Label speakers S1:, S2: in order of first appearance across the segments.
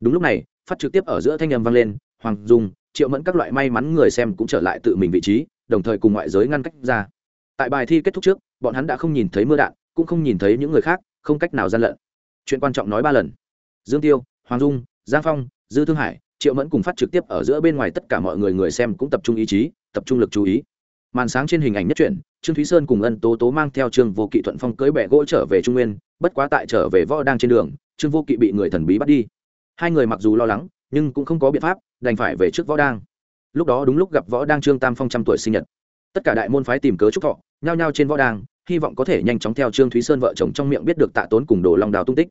S1: đúng lúc này, phát trực tiếp ở giữa thanh âm vang lên, hoàng dung, triệu mẫn các loại may mắn người xem cũng trở lại tự mình vị trí, đồng thời cùng ngoại giới ngăn cách ra. Tại bài thi kết thúc trước, bọn hắn đã không nhìn thấy mưa đạn, cũng không nhìn thấy những người khác, không cách nào gian lận. Chuyện quan trọng nói ba lần. Dương tiêu, hoàng dung, giang phong, dư thương hải, triệu mẫn cùng phát trực tiếp ở giữa bên ngoài tất cả mọi người người xem cũng tập trung ý chí, tập trung lực chú ý. Màn sáng trên hình ảnh nhất truyện, trương thúy sơn cùng ân tố tố mang theo trương vô kỵ thuận phong cưới bẹ gỗ trở về trung nguyên, bất quá tại trở về võ đang trên đường, trương vô kỵ bị người thần bí bắt đi hai người mặc dù lo lắng, nhưng cũng không có biện pháp, đành phải về trước võ đang. Lúc đó đúng lúc gặp võ đang trương tam phong trăm tuổi sinh nhật. Tất cả đại môn phái tìm cớ chúc thọ, nhao nhao trên võ đang, hy vọng có thể nhanh chóng theo trương thúy sơn vợ chồng trong miệng biết được tạ tốn cùng đồ long đào tung tích.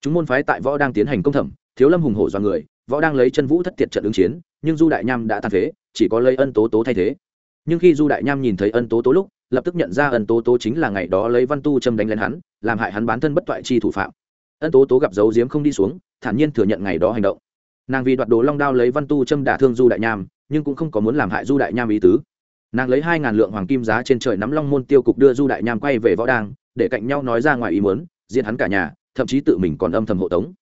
S1: Chúng môn phái tại võ đang tiến hành công thẩm, thiếu lâm hùng hổ do người, võ đang lấy chân vũ thất tiệt trận ứng chiến, nhưng du đại nham đã tàn phế, chỉ có lấy ân tố tố thay thế. Nhưng khi du đại nham nhìn thấy ân tố tố lúc, lập tức nhận ra ân tố tố chính là ngày đó lấy văn tu châm đánh lên hắn, làm hại hắn bán thân bất toại chi thủ phạm. Ân tố tố gặp dấu diếm không đi xuống thản nhiên thừa nhận ngày đó hành động. Nàng vì đoạt đồ long đao lấy văn tu châm đả thương du đại nham, nhưng cũng không có muốn làm hại du đại nham ý tứ. Nàng lấy hai ngàn lượng hoàng kim giá trên trời nắm long môn tiêu cục đưa du đại nham quay về võ đang để cạnh nhau nói ra ngoài ý muốn diện hắn cả nhà, thậm chí tự mình còn âm thầm hộ tống.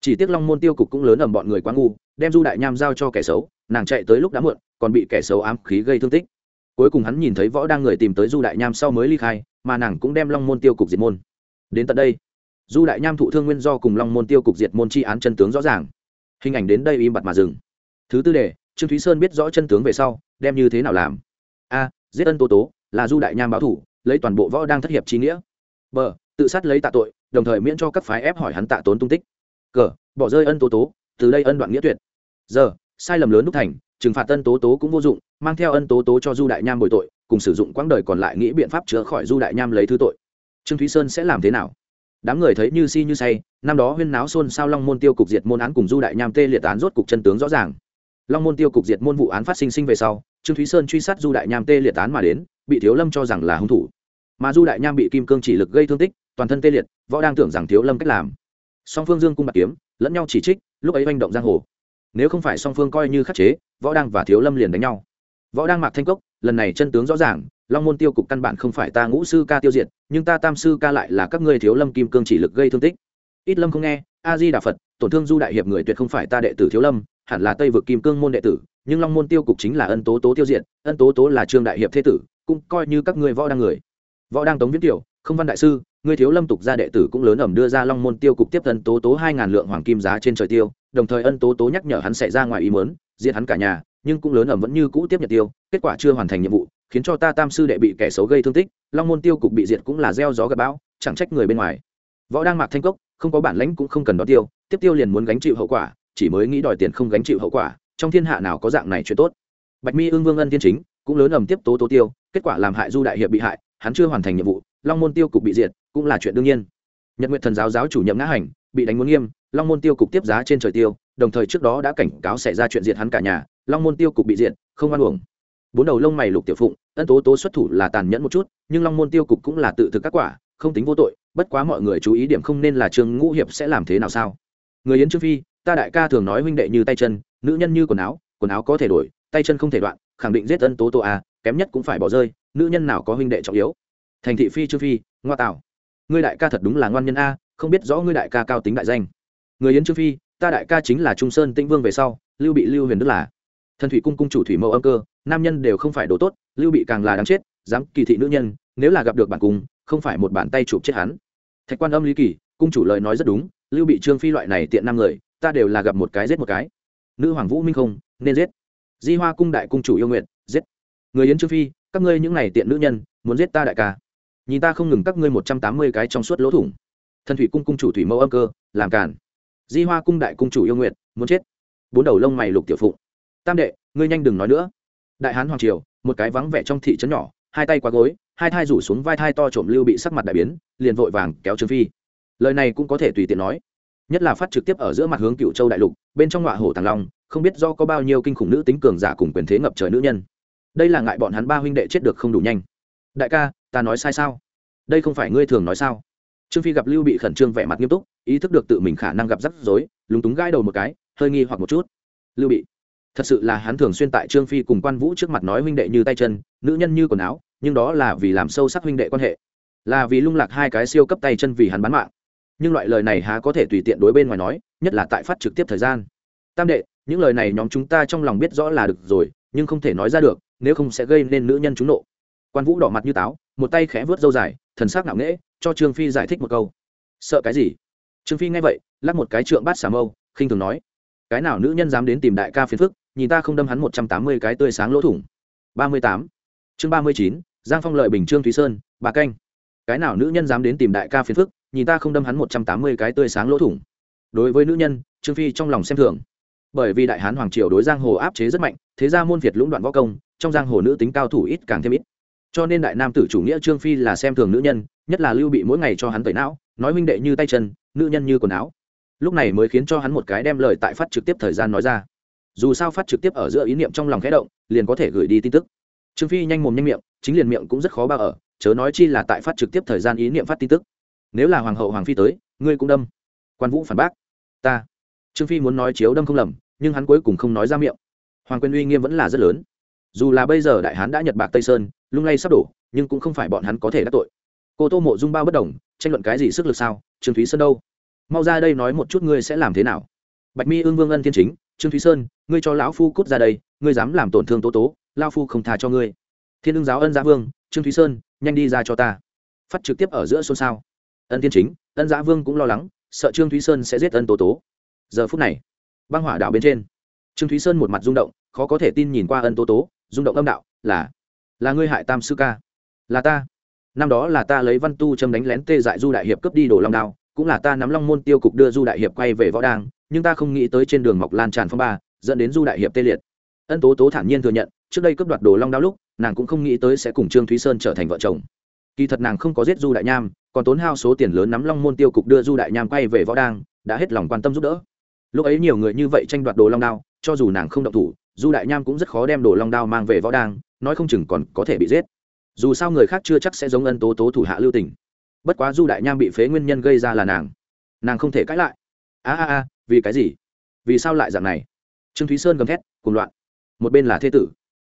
S1: Chỉ tiếc long môn tiêu cục cũng lớn ầm bọn người quá ngu, đem du đại nham giao cho kẻ xấu, nàng chạy tới lúc đã muộn, còn bị kẻ xấu ám khí gây thương tích. Cuối cùng hắn nhìn thấy võ đang người tìm tới du đại nham sau mới ly khai, mà nàng cũng đem long môn tiêu cục diệt môn. Đến tận đây du đại nham thụ thương nguyên do cùng long môn tiêu cục diệt môn tri án chân tướng rõ ràng. Hình ảnh đến đây im bặt mà dừng. Thứ tư đề, trương thúy sơn biết rõ chân tướng về sau, đem như thế nào làm? A, giết ân tố tố, là du đại nham báo thủ, lấy toàn bộ võ đang thất hiệp trí nghĩa. B, tự sát lấy tạ tội, đồng thời miễn cho các phái ép hỏi hắn tạ tốn tung tích. Cờ bỏ rơi ân tố tố, từ đây ân đoạn nghĩa tuyệt. Giờ sai lầm lớn đúc thành, trừng phạt ân tố tố cũng vô dụng, mang theo ân tố tố cho du đại nham bồi tội, cùng sử dụng quãng đời còn lại nghĩ biện pháp chữa khỏi du đại nham lấy thứ tội. Trương thúy sơn sẽ làm thế nào? Đám người thấy như si như say, năm đó huyên náo xôn xao long môn tiêu cục diệt môn án cùng du đại nham tê liệt án rốt cục chân tướng rõ ràng. Long môn tiêu cục diệt môn vụ án phát sinh sinh về sau, trương thúy sơn truy sát du đại nham tê liệt án mà đến, bị thiếu lâm cho rằng là hung thủ. Mà du đại nham bị kim cương chỉ lực gây thương tích, toàn thân tê liệt, võ đang tưởng rằng thiếu lâm cách làm. Song phương dương cung bạc kiếm, lẫn nhau chỉ trích, lúc ấy manh động giang hồ. Nếu không phải song phương coi như khắc chế, võ đang và thiếu lâm liền đánh nhau. Võ đang mạc thanh cốc, lần này chân tướng rõ ràng long môn tiêu cục căn bản không phải ta ngũ sư ca tiêu diệt, nhưng ta tam sư ca lại là các ngươi thiếu lâm kim cương chỉ lực gây thương tích. Ít lâm không nghe, a di đà phật, tổn thương du đại hiệp người tuyệt không phải ta đệ tử thiếu lâm, hẳn là tây vực kim cương môn đệ tử, nhưng long môn tiêu cục chính là ân tố tố tiêu diệt, ân tố tố là trương đại hiệp thế tử, cũng coi như các ngươi võ đang người. Võ đang tống viết tiểu, không văn đại sư, ngươi thiếu lâm tục gia đệ tử cũng lớn ẩm đưa ra long môn tiêu cục tiếp ân tố tố hai ngàn lượng hoàng kim giá trên trời tiêu, đồng thời ân tố tố nhắc nhở hắn xảy ra ngoài ý mớn giết hắn cả nhà, nhưng cũng lớn ẩm vẫn như cũ tiếp nhận tiêu, kết quả chưa hoàn thành nhiệm vụ khiến cho ta tam sư đệ bị kẻ xấu gây thương tích, long môn tiêu cục bị diệt cũng là gieo gió gặp bão, chẳng trách người bên ngoài. Võ đang mạc thanh cốc, không có bản lãnh cũng không cần đón tiêu, tiếp tiêu liền muốn gánh chịu hậu quả, chỉ mới nghĩ đòi tiền không gánh chịu hậu quả, trong thiên hạ nào có dạng này chuyện tốt. Bạch mi ương vương ân Thiên chính, cũng lớn ầm tiếp tố tố tiêu, kết quả làm hại du đại hiệp bị hại, hắn chưa hoàn thành nhiệm vụ, long môn tiêu cục bị diệt, cũng là chuyện đương nhiên. Nhật nguyện thần giáo giáo chủ nhậm ngã hành, bị đánh muốn nghiêm, long môn tiêu cục tiếp giá trên trời tiêu, đồng thời trước đó đã cảnh cáo xảy ra chuyện diệt hắn cả nhà, long môn tiêu cục bị diệt, không oan uổng bốn đầu lông mày lục tiểu phụng, ân tố tố xuất thủ là tàn nhẫn một chút, nhưng long môn tiêu cục cũng là tự thực các quả, không tính vô tội, bất quá mọi người chú ý điểm không nên là trương ngũ hiệp sẽ làm thế nào sao. Người yến trương phi, ta đại ca thường nói huynh đệ như tay chân, nữ nhân như quần áo quần áo có thể đổi, tay chân không thể đoạn, khẳng định giết ân tố tố à kém nhất cũng phải bỏ rơi, nữ nhân nào có huynh đệ trọng yếu. Thành thị phi trương phi, ngoa tạo. Ngươi đại ca thật đúng là ngoan nhân a, không biết rõ ngươi đại ca cao tính đại danh. Người yến trương phi, ta đại ca chính là trung sơn tĩnh vương về sau, lưu bị lưu huyền đức là thần thủy cung cung chủ thủy mẫu âm cơ, nam nhân đều không phải đồ tốt, lưu bị càng là đáng chết, dám kỳ thị nữ nhân, nếu là gặp được bản cung, không phải một bàn tay chụp chết hắn. Thạch quan âm lý kỳ, cung chủ lời nói rất đúng, lưu bị trương phi loại này tiện năm người, ta đều là gặp một cái giết một cái. Nữ hoàng vũ minh không, nên giết. Di hoa cung đại cung chủ yêu nguyện, giết. Người yến trương phi, các ngươi những này tiện nữ nhân, muốn giết ta đại ca. Nhìn ta không ngừng các ngươi một trăm tám mươi cái trong suốt lỗ thủng. Thần thủy cung cung chủ thủy mẫu âm cơ, làm cản di hoa cung đại cung chủ yêu nguyện, muốn chết. Bốn đầu lông mày lục tiểu phụng tam đệ, ngươi nhanh đừng nói nữa. Đại hán hoàng triều, một cái vắng vẻ trong thị trấn nhỏ, hai tay qua gối, hai thai rủ xuống vai thai to trộm lưu bị sắc mặt đại biến, liền vội vàng kéo trương phi. Lời này cũng có thể tùy tiện nói. Nhất là phát trực tiếp ở giữa mặt hướng cựu châu đại lục, bên trong ngọa hổ thằng long, không biết do có bao nhiêu kinh khủng nữ tính cường giả cùng quyền thế ngập trời nữ nhân. Đây là ngại bọn hắn ba huynh đệ chết được không đủ nhanh. Đại ca, ta nói sai sao? Đây không phải ngươi thường nói sao? Trương phi gặp lưu bị khẩn trương vẻ mặt nghiêm túc, ý thức được tự mình khả năng gặp rắc rối, lúng túng gãi đầu một cái, hơi nghi hoặc một chút. Lưu bị thật sự là hắn thường xuyên tại trương phi cùng quan vũ trước mặt nói huynh đệ như tay chân, nữ nhân như quần áo, nhưng đó là vì làm sâu sắc huynh đệ quan hệ. Là vì lung lạc hai cái siêu cấp tay chân vì hắn bán mạng. Nhưng loại lời này há có thể tùy tiện đối bên ngoài nói, nhất là tại phát trực tiếp thời gian. Tam đệ, những lời này nhóm chúng ta trong lòng biết rõ là được rồi, nhưng không thể nói ra được, nếu không sẽ gây nên nữ nhân chúng nộ. Quan vũ đỏ mặt như táo, một tay khẽ vớt dâu dài, thần sắc ngạo nghễ, cho trương phi giải thích một câu. Sợ cái gì? Trương phi nghe vậy, lắc một cái trượng bát xà mâu, khinh thường nói. Cái nào nữ nhân dám đến tìm đại ca phiền phức nhìn ta không đâm hắn một trăm tám mươi cái tươi sáng lỗ thủng. ba mươi tám. Chương ba mươi chín, giang phong lợi bình trương thúy sơn, bà canh. Cái nào nữ nhân dám đến tìm đại ca phiền phức, nhìn ta không đâm hắn một trăm tám mươi cái tươi sáng lỗ thủng. Đối với nữ nhân, trương phi trong lòng xem thường. Bởi vì đại hán hoàng triều đối giang hồ áp chế rất mạnh, thế ra môn việt lũng đoạn võ công, trong giang hồ nữ tính cao thủ ít càng thêm ít. Cho nên đại nam tử chủ nghĩa trương phi là xem thường nữ nhân, nhất là lưu bị mỗi ngày cho hắn tẩy não, nói huynh đệ như tay chân, nữ nhân như quần áo. Lúc này mới khiến cho hắn một cái đem lời tại phát trực tiếp thời gian nói ra dù sao phát trực tiếp ở giữa ý niệm trong lòng khẽ động, liền có thể gửi đi tin tức. Trương phi nhanh mồm nhanh miệng, chính liền miệng cũng rất khó bao ở, chớ nói chi là tại phát trực tiếp thời gian ý niệm phát tin tức. Nếu là hoàng hậu hoàng phi tới, ngươi cũng đâm. Quan vũ phản bác. Ta. Trương phi muốn nói chiếu đâm không lầm, nhưng hắn cuối cùng không nói ra miệng. Hoàng quyền uy nghiêm vẫn là rất lớn. Dù là bây giờ đại hán đã nhật bạc tây sơn, lung lay sắp đổ, nhưng cũng không phải bọn hắn có thể đắc tội. Cô tô mộ dung bao bất đồng, tranh luận cái gì sức lực sao? Trương thúy sơn đâu? Mau ra đây nói một chút ngươi sẽ làm thế nào. Bạch mi ương vương ân thiên chính trương thúy sơn ngươi cho lão phu cút ra đây ngươi dám làm tổn thương tố tố lao phu không tha cho ngươi thiên ưng giáo ân giá vương trương thúy sơn nhanh đi ra cho ta phát trực tiếp ở giữa xôn xao ân thiên chính ân giá vương cũng lo lắng sợ trương thúy sơn sẽ giết ân tố tố giờ phút này băng hỏa đảo bên trên trương thúy sơn một mặt rung động khó có thể tin nhìn qua ân tố tố rung động âm đạo là là ngươi hại tam sư ca là ta năm đó là ta lấy văn tu châm đánh lén tê dại du đại hiệp cướp đi đồ long đao cũng là ta nắm long môn tiêu cục đưa du đại hiệp quay về võ đàng nhưng ta không nghĩ tới trên đường mọc lan tràn phong ba, dẫn đến du đại hiệp tê liệt. Ân tố tố thản nhiên thừa nhận, trước đây cướp đoạt đồ long đao lúc, nàng cũng không nghĩ tới sẽ cùng trương thúy sơn trở thành vợ chồng. Kỳ thật nàng không có giết du đại nham, còn tốn hao số tiền lớn nắm long môn tiêu cục đưa du đại nham quay về võ đang đã hết lòng quan tâm giúp đỡ. Lúc ấy nhiều người như vậy tranh đoạt đồ long đao, cho dù nàng không động thủ, du đại nham cũng rất khó đem đồ long đao mang về võ đang nói không chừng còn có thể bị giết. Dù sao người khác chưa chắc sẽ giống ân tố tố thủ hạ lưu tình. Bất quá du đại nham bị phế nguyên nhân gây ra là nàng. Nàng không thể cãi lại. A a a vì cái gì? Vì sao lại dạng này? Trương thúy sơn gầm thét cùng loạn. Một bên là thế tử,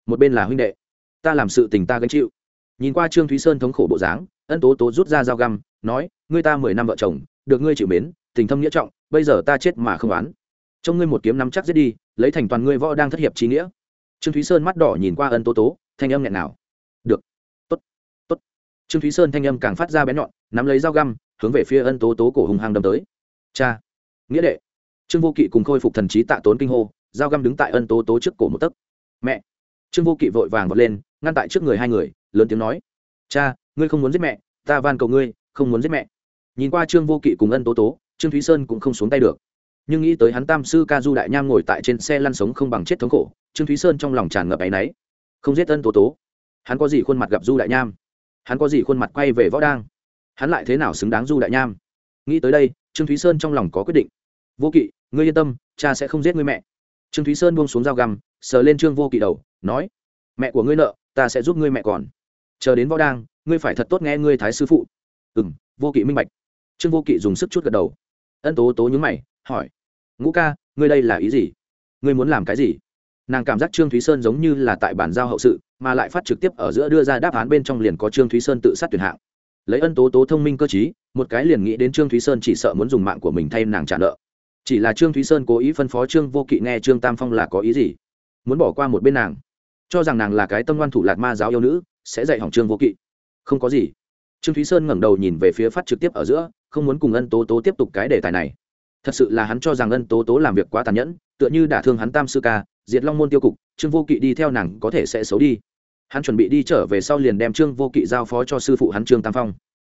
S1: một bên là huynh đệ. Ta làm sự tình ta gánh chịu. Nhìn qua trương thúy sơn thống khổ bộ dáng, ân tố tố rút ra dao găm, nói, ngươi ta mười năm vợ chồng, được ngươi chịu mến, tình thâm nghĩa trọng, bây giờ ta chết mà không oán. Trông ngươi một kiếm nắm chắc giết đi, lấy thành toàn ngươi võ đang thất hiệp trí nghĩa. Trương thúy sơn mắt đỏ nhìn qua ân tố tố, thanh âm nghẹn nào được, tốt tốt. Trương thúy sơn thanh âm càng phát ra bén nhọn, nắm lấy dao găm, hướng về phía ân tố tố cổ hùng hăng đâm tới. Cha, nghĩa đệ trương vô kỵ cùng khôi phục thần trí tạ tốn kinh hô, dao găm đứng tại ân tố tố trước cổ một tấc. Mẹ! Trương vô kỵ vội vàng vọt lên, ngăn tại trước người hai người, lớn tiếng nói, cha, ngươi không muốn giết mẹ, ta van cầu ngươi, không muốn giết mẹ. Nhìn qua trương vô kỵ cùng ân tố tố, trương thúy sơn cũng không xuống tay được. Nhưng nghĩ tới hắn tam sư ca du đại nham ngồi tại trên xe lăn sống không bằng chết thống khổ, trương thúy sơn trong lòng tràn ngập áy náy. Không giết ân tố tố. Hắn có gì khuôn mặt gặp du đại nham? Hắn có gì khuôn mặt quay về võ đang? Hắn lại thế nào xứng đáng du đại nham? Nghĩ tới đây, trương thúy sơn trong lòng có quyết định vô kỵ, ngươi yên tâm, cha sẽ không giết ngươi mẹ. Trương thúy sơn buông xuống dao găm, sờ lên trương vô kỵ đầu, nói, mẹ của ngươi nợ, ta sẽ giúp ngươi mẹ còn. Chờ đến võ đang, ngươi phải thật tốt nghe ngươi thái sư phụ. Ừ m vô kỵ minh bạch. Trương vô kỵ dùng sức chút gật đầu. Ân tố tố nhúng mày, hỏi, ngũ ca, ngươi đây là ý gì? Ngươi muốn làm cái gì? Nàng cảm giác trương thúy sơn giống như là tại bản giao hậu sự, mà lại phát trực tiếp ở giữa đưa ra đáp án bên trong liền có trương thúy sơn tự sát tuyển hạng. Lấy ân tố tố thông minh cơ t một cái liền nghĩ đến trương thúy sơn chỉ sợ muốn dùng mạng của mình thay nàng trả nợ chỉ là trương thúy sơn cố ý phân phó trương vô kỵ nghe trương tam phong là có ý gì? Muốn bỏ qua một bên nàng. Cho rằng nàng là cái tâm ngoan thủ lạt ma giáo yêu nữ, sẽ dạy hỏng trương vô kỵ. Không có gì. Trương thúy sơn ngẩng đầu nhìn về phía phát trực tiếp ở giữa, không muốn cùng ân tố tố tiếp tục cái đề tài này. Thật sự là hắn cho rằng ân tố tố làm việc quá tàn nhẫn, tựa như đả thương hắn tam sư ca, diệt long môn tiêu cục, trương vô kỵ đi theo nàng có thể sẽ xấu đi. Hắn chuẩn bị đi trở về sau liền đem trương vô kỵ giao phó cho sư phụ hắn trương tam phong.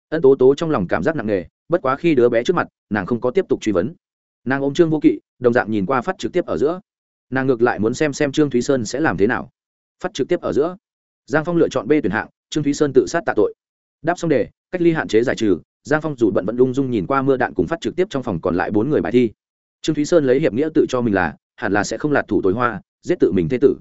S1: Ân tố tố trong lòng cảm giác nặng nề, bất quá khi đứa bé trước mặt, nàng không có tiếp tục truy vấn nàng ôm trương vô kỵ, đồng dạng nhìn qua phát trực tiếp ở giữa. Nàng ngược lại muốn xem xem trương thúy sơn sẽ làm thế nào. Phát trực tiếp ở giữa. Giang phong lựa chọn b tuyển hạng, trương thúy sơn tự sát tạ tội. Đáp xong đề, cách ly hạn chế giải trừ, giang phong dù bận vẫn lung dung nhìn qua mưa đạn cùng phát trực tiếp trong phòng còn lại bốn người bài thi. Trương thúy sơn lấy hiệp nghĩa tự cho mình là, hẳn là sẽ không lạt thủ tối hoa, giết tự mình thế tử.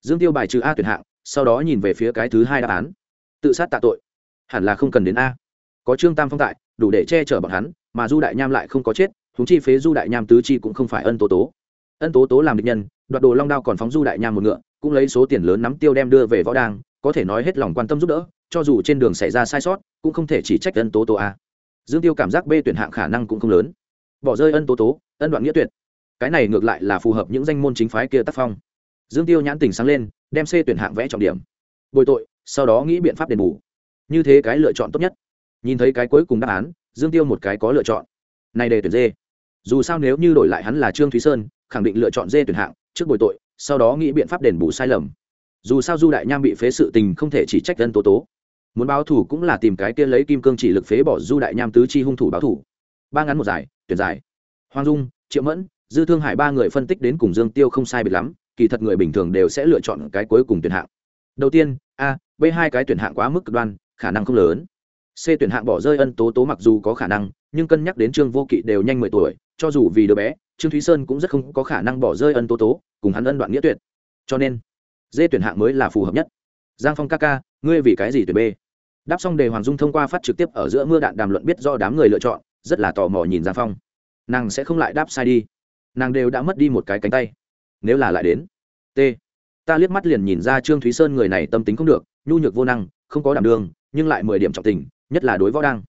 S1: Dương tiêu bài trừ a tuyển hạng, sau đó nhìn về phía cái thứ hai đáp án. Tự sát tạ tội. Hẳn là không cần đến a. Có trương tam phong tại, đủ để che chở bọn hắn, mà du đại nham lại không có chết thúng chi phế du đại nham tứ chi cũng không phải ân tố tố. Ân tố tố làm địch nhân, đoạt đồ long đao còn phóng du đại nham một ngựa, cũng lấy số tiền lớn nắm tiêu đem đưa về võ đang có thể nói hết lòng quan tâm giúp đỡ, cho dù trên đường xảy ra sai sót, cũng không thể chỉ trách ân tố tố a. Dương tiêu cảm giác b tuyển hạng khả năng cũng không lớn. Bỏ rơi ân tố tố, ân đoạn nghĩa tuyệt. Cái này ngược lại là phù hợp những danh môn chính phái kia tác phong. Dương tiêu nhãn tình sáng lên, đem c tuyển hạng vẽ trọng điểm. Bồi tội, sau đó nghĩ biện pháp đền bù. Như thế cái lựa chọn tốt nhất. Nhìn thấy cái cuối cùng đáp án, dương tiêu một cái có lựa chọn. Này đề tuyển dê dù sao nếu như đổi lại hắn là trương thúy sơn khẳng định lựa chọn dê tuyển hạng trước bồi tội sau đó nghĩ biện pháp đền bù sai lầm dù sao du đại nham bị phế sự tình không thể chỉ trách dân tố tố muốn báo thủ cũng là tìm cái kia lấy kim cương chỉ lực phế bỏ du đại nham tứ chi hung thủ báo thủ ba ngắn một giải tuyển giải hoàng dung triệu mẫn dư thương hải ba người phân tích đến cùng dương tiêu không sai biệt lắm kỳ thật người bình thường đều sẽ lựa chọn cái cuối cùng tuyển hạng đầu tiên a b hai cái tuyển hạng quá mức cực đoan khả năng không lớn c tuyển hạng bỏ rơi ân tố tố mặc dù có khả năng, nhưng cân nhắc đến trương vô kỵ đều nhanh mười tuổi, cho dù vì đứa bé, trương thúy sơn cũng rất không có khả năng bỏ rơi ân tố tố, cùng hắn ân đoạn nghĩa tuyệt. Cho nên, d tuyển hạng mới là phù hợp nhất. Giang phong ca ca, ngươi vì cái gì tuyển b? Đáp xong đề hoàng dung thông qua phát trực tiếp ở giữa mưa đạn đàm luận biết do đám người lựa chọn, rất là tò mò nhìn giang phong. Nàng sẽ không lại đáp sai đi. Nàng đều đã mất đi một cái cánh tay. Nếu là lại đến, t. Ta liếc mắt liền nhìn ra trương thúy sơn người này tâm tính không được, nhu nhược vô năng, không có đảm đường, nhưng lại mười điểm trọng tình nhất là đối võ đăng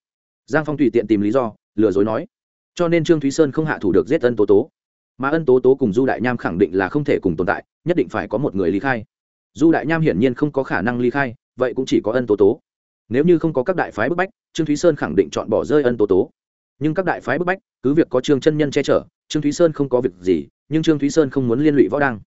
S1: giang phong tùy tiện tìm lý do, lừa dối nói. Cho nên trương thúy sơn không hạ thủ được giết ân tố tố. Mà ân tố tố cùng du đại nham khẳng định là không thể cùng tồn tại, nhất định phải có một người ly khai. Du đại nham hiển nhiên không có khả năng ly khai, vậy cũng chỉ có ân tố tố. Nếu như không có các đại phái bức bách, trương thúy sơn khẳng định chọn bỏ rơi ân tố tố. Nhưng các đại phái bức bách, cứ việc có trương chân nhân che chở, trương thúy sơn không có việc gì, nhưng trương thúy sơn không muốn liên lụy võ đăng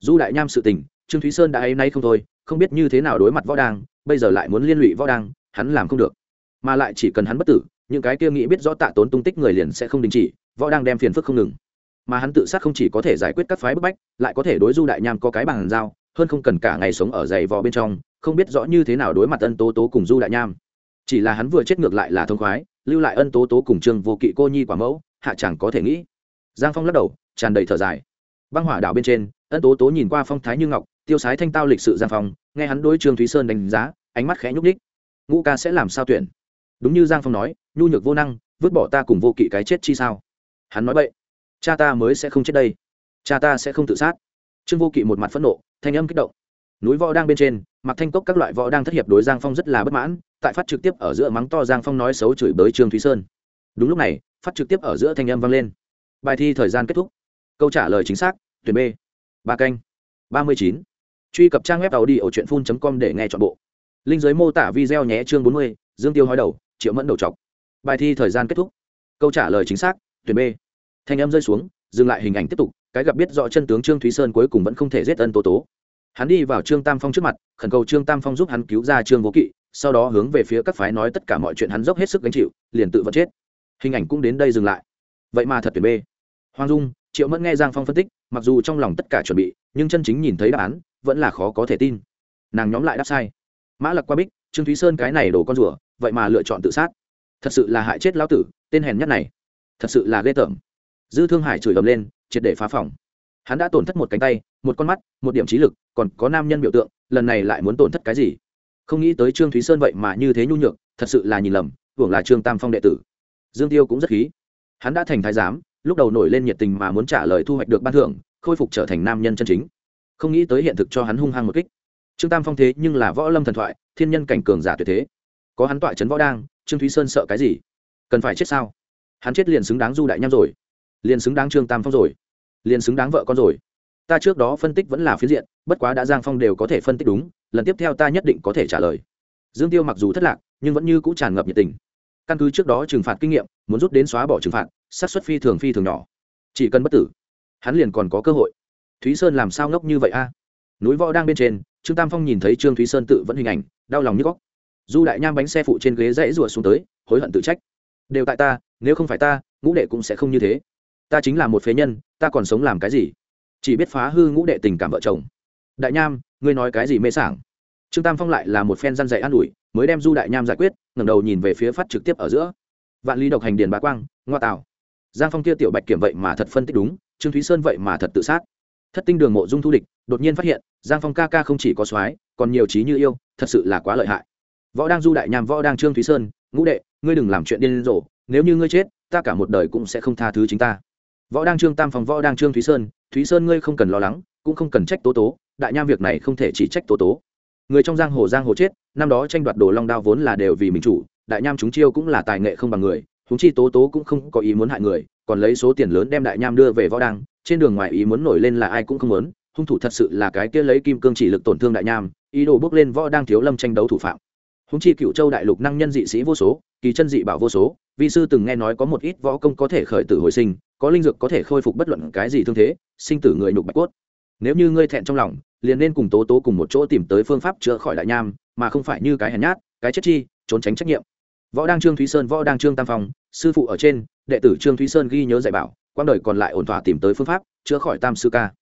S1: du đại nham sự tình, trương thúy sơn đã ấy nay không thôi, không biết như thế nào đối mặt võ đăng bây giờ lại muốn liên lụy võ đăng hắn làm không được mà lại chỉ cần hắn bất tử, những cái kia nghĩ biết rõ tạ tốn tung tích người liền sẽ không đình chỉ, võ đang đem phiền phức không ngừng. Mà hắn tự sát không chỉ có thể giải quyết các phái bức bách, lại có thể đối du đại nham có cái bằng dao hơn không cần cả ngày sống ở dày vò bên trong, không biết rõ như thế nào đối mặt ân tố tố cùng du đại nham. Chỉ là hắn vừa chết ngược lại là thông khoái, lưu lại ân tố tố cùng trương vô kỵ cô nhi quả mẫu, hạ chẳng có thể nghĩ. Giang phong lắc đầu, tràn đầy thở dài. Băng hỏa đảo bên trên, ân tố tố nhìn qua phong thái như ngọc, tiêu sái thanh tao lịch sự giang phong, nghe hắn đối trương thúy sơn đánh giá, ánh mắt khẽ nhúc ních ngũ ca sẽ làm sao tuyển? Đúng như giang phong nói, nhu nhược vô năng, vứt bỏ ta cùng vô kỵ cái chết chi sao? Hắn nói vậy cha ta mới sẽ không chết đây. Cha ta sẽ không tự sát. Trương vô kỵ một mặt phẫn nộ, thanh âm kích động. Núi võ đang bên trên mặc thanh cốc các loại võ đang thất hiệp đối giang phong rất là bất mãn, tại phát trực tiếp ở giữa mắng to giang phong nói xấu chửi bới trương thúy sơn. Đúng lúc này, phát trực tiếp ở giữa thanh âm vang lên. Bài thi thời gian kết thúc. Câu trả lời chính xác, tuyển b. Ba canh. Ba mươi chín. Truy cập trang web tàu đi ở truyện phun com để nghe t h ọ n bộ. Linh giới mô tả video nhé chương bốn mươi, dương tiêu hói đầu triệu mẫn đầu chọc. Bài thi thời gian kết thúc. Câu trả lời chính xác, tuyển b. Thanh âm rơi xuống, dừng lại hình ảnh tiếp tục, cái gặp biết rõ chân tướng trương thúy sơn cuối cùng vẫn không thể giết ân tố tố. Hắn đi vào trương tam phong trước mặt, khẩn cầu trương tam phong giúp hắn cứu ra trương vô kỵ, sau đó hướng về phía các phái nói tất cả mọi chuyện hắn dốc hết sức gánh chịu, liền tự vật chết. Hình ảnh cũng đến đây dừng lại. Vậy mà thật tuyển b. Hoàng dung, triệu mẫn nghe giang phong phân tích, mặc dù trong lòng tất cả chuẩn bị, nhưng chân chính nhìn thấy đáp án, vẫn là khó có thể tin. Nàng nhóm lại đáp sai. Mã lặc qua bích, trương thúy sơn cái này đổ con rủa vậy mà lựa chọn tự sát. Thật sự là hại chết lão tử, tên hèn nhất này. Thật sự là ghê tởm. Dư thương hải chửi ầm lên, triệt để phá phòng. Hắn đã tổn thất một cánh tay, một con mắt, một điểm trí lực, còn có nam nhân biểu tượng, lần này lại muốn tổn thất cái gì? Không nghĩ tới trương thúy sơn vậy mà như thế nhu nhược, thật sự là nhìn lầm, hưởng là trương tam phong đệ tử. Dương tiêu cũng rất khí. Hắn đã thành thái giám, lúc đầu nổi lên nhiệt tình mà muốn trả lời thu hoạch được ban thưởng, khôi phục trở thành nam nhân chân chính. Không nghĩ tới hiện thực cho hắn hung hăng một kích. Trương tam phong thế nhưng là võ lâm thần thoại, thiên nhân cảnh cường giả tuyệt thế có hắn tọa trấn võ đang, trương thúy sơn sợ cái gì? Cần phải chết sao? Hắn chết liền xứng đáng du đại nham rồi. Liền xứng đáng trương tam phong rồi. Liền xứng đáng vợ con rồi. Ta trước đó phân tích vẫn là phiến diện, bất quá đã giang phong đều có thể phân tích đúng, lần tiếp theo ta nhất định có thể trả lời. Dương tiêu mặc dù thất lạc, nhưng vẫn như c ũ tràn ngập nhiệt tình. Căn cứ trước đó trừng phạt kinh nghiệm, muốn rút đến xóa bỏ trừng phạt sát xuất phi thường phi thường nhỏ. Chỉ cần bất tử, hắn liền còn có cơ hội. Thúy sơn làm sao ngốc như vậy a? Núi võ đang bên trên, trương tam phong nhìn thấy trương thúy sơn tự vẫn hình ảnh, đau lòng như góc du đại nham bánh xe phụ trên ghế dãy rùa xuống tới, hối hận tự trách. Đều tại ta, nếu không phải ta, ngũ đệ cũng sẽ không như thế. Ta chính là một phế nhân, ta còn sống làm cái gì? Chỉ biết phá hư ngũ đệ tình cảm vợ chồng. Đại nham, ngươi nói cái gì mê sảng? Trương tam phong lại là một phen răn dạy an ủi, mới đem du đại nham giải quyết, ngẩng đầu nhìn về phía phát trực tiếp ở giữa. Vạn lý độc hành điền bá quang, ngoa tạo. Giang phong kia tiểu bạch kiểm vậy mà thật phân tích đúng, trương thúy sơn vậy mà thật tự sát. Thất tinh đường mộ dung thu địch, đột nhiên phát hiện, giang phong ca ca không chỉ có soái, còn nhiều trí như yêu, thật sự là quá lợi hại võ đang du đại nham, võ đang trương thúy sơn, ngũ đệ, ngươi đừng làm chuyện điên rồ, nếu như ngươi chết, ta cả một đời cũng sẽ không tha thứ chính ta. Võ đang trương tam phòng, võ đang trương thúy sơn thúy sơn ngươi không cần lo lắng, cũng không cần trách tố tố, đại nham việc này không thể chỉ trách tố tố. Người trong giang hồ giang hồ chết, năm đó tranh đoạt đồ long đao vốn là đều vì mình chủ, đại nham chúng chiêu cũng là tài nghệ không bằng người chúng chi tố tố cũng không có ý muốn hại người, còn lấy số tiền lớn đem đại nham đưa về võ đăng trên đường ngoài ý muốn nổi lên là ai cũng không muốn, hung thủ thật sự là cái kia lấy kim cương chỉ lực tổn thương đại nham, ý đồ bước lên võ đang thiếu lâm tranh đấu thủ phạm húng chi cựu châu đại lục năng nhân dị sĩ vô số, kỳ chân dị bảo vô số vị sư từng nghe nói có một ít võ công có thể khởi tử hồi sinh, có linh dược có thể khôi phục bất luận cái gì thương thế, sinh tử người nhục bạch cốt. Nếu như ngươi thẹn trong lòng, liền nên cùng tố tố cùng một chỗ tìm tới phương pháp chữa khỏi đại nham, mà không phải như cái hèn nhát, cái chết chi, trốn tránh trách nhiệm. Võ đăng trương thúy sơn, võ đăng trương tam phong, sư phụ ở trên, đệ tử trương thúy sơn ghi nhớ dạy bảo quang đời còn lại ổn thỏa tìm tới phương pháp chữa khỏi tam sư ca.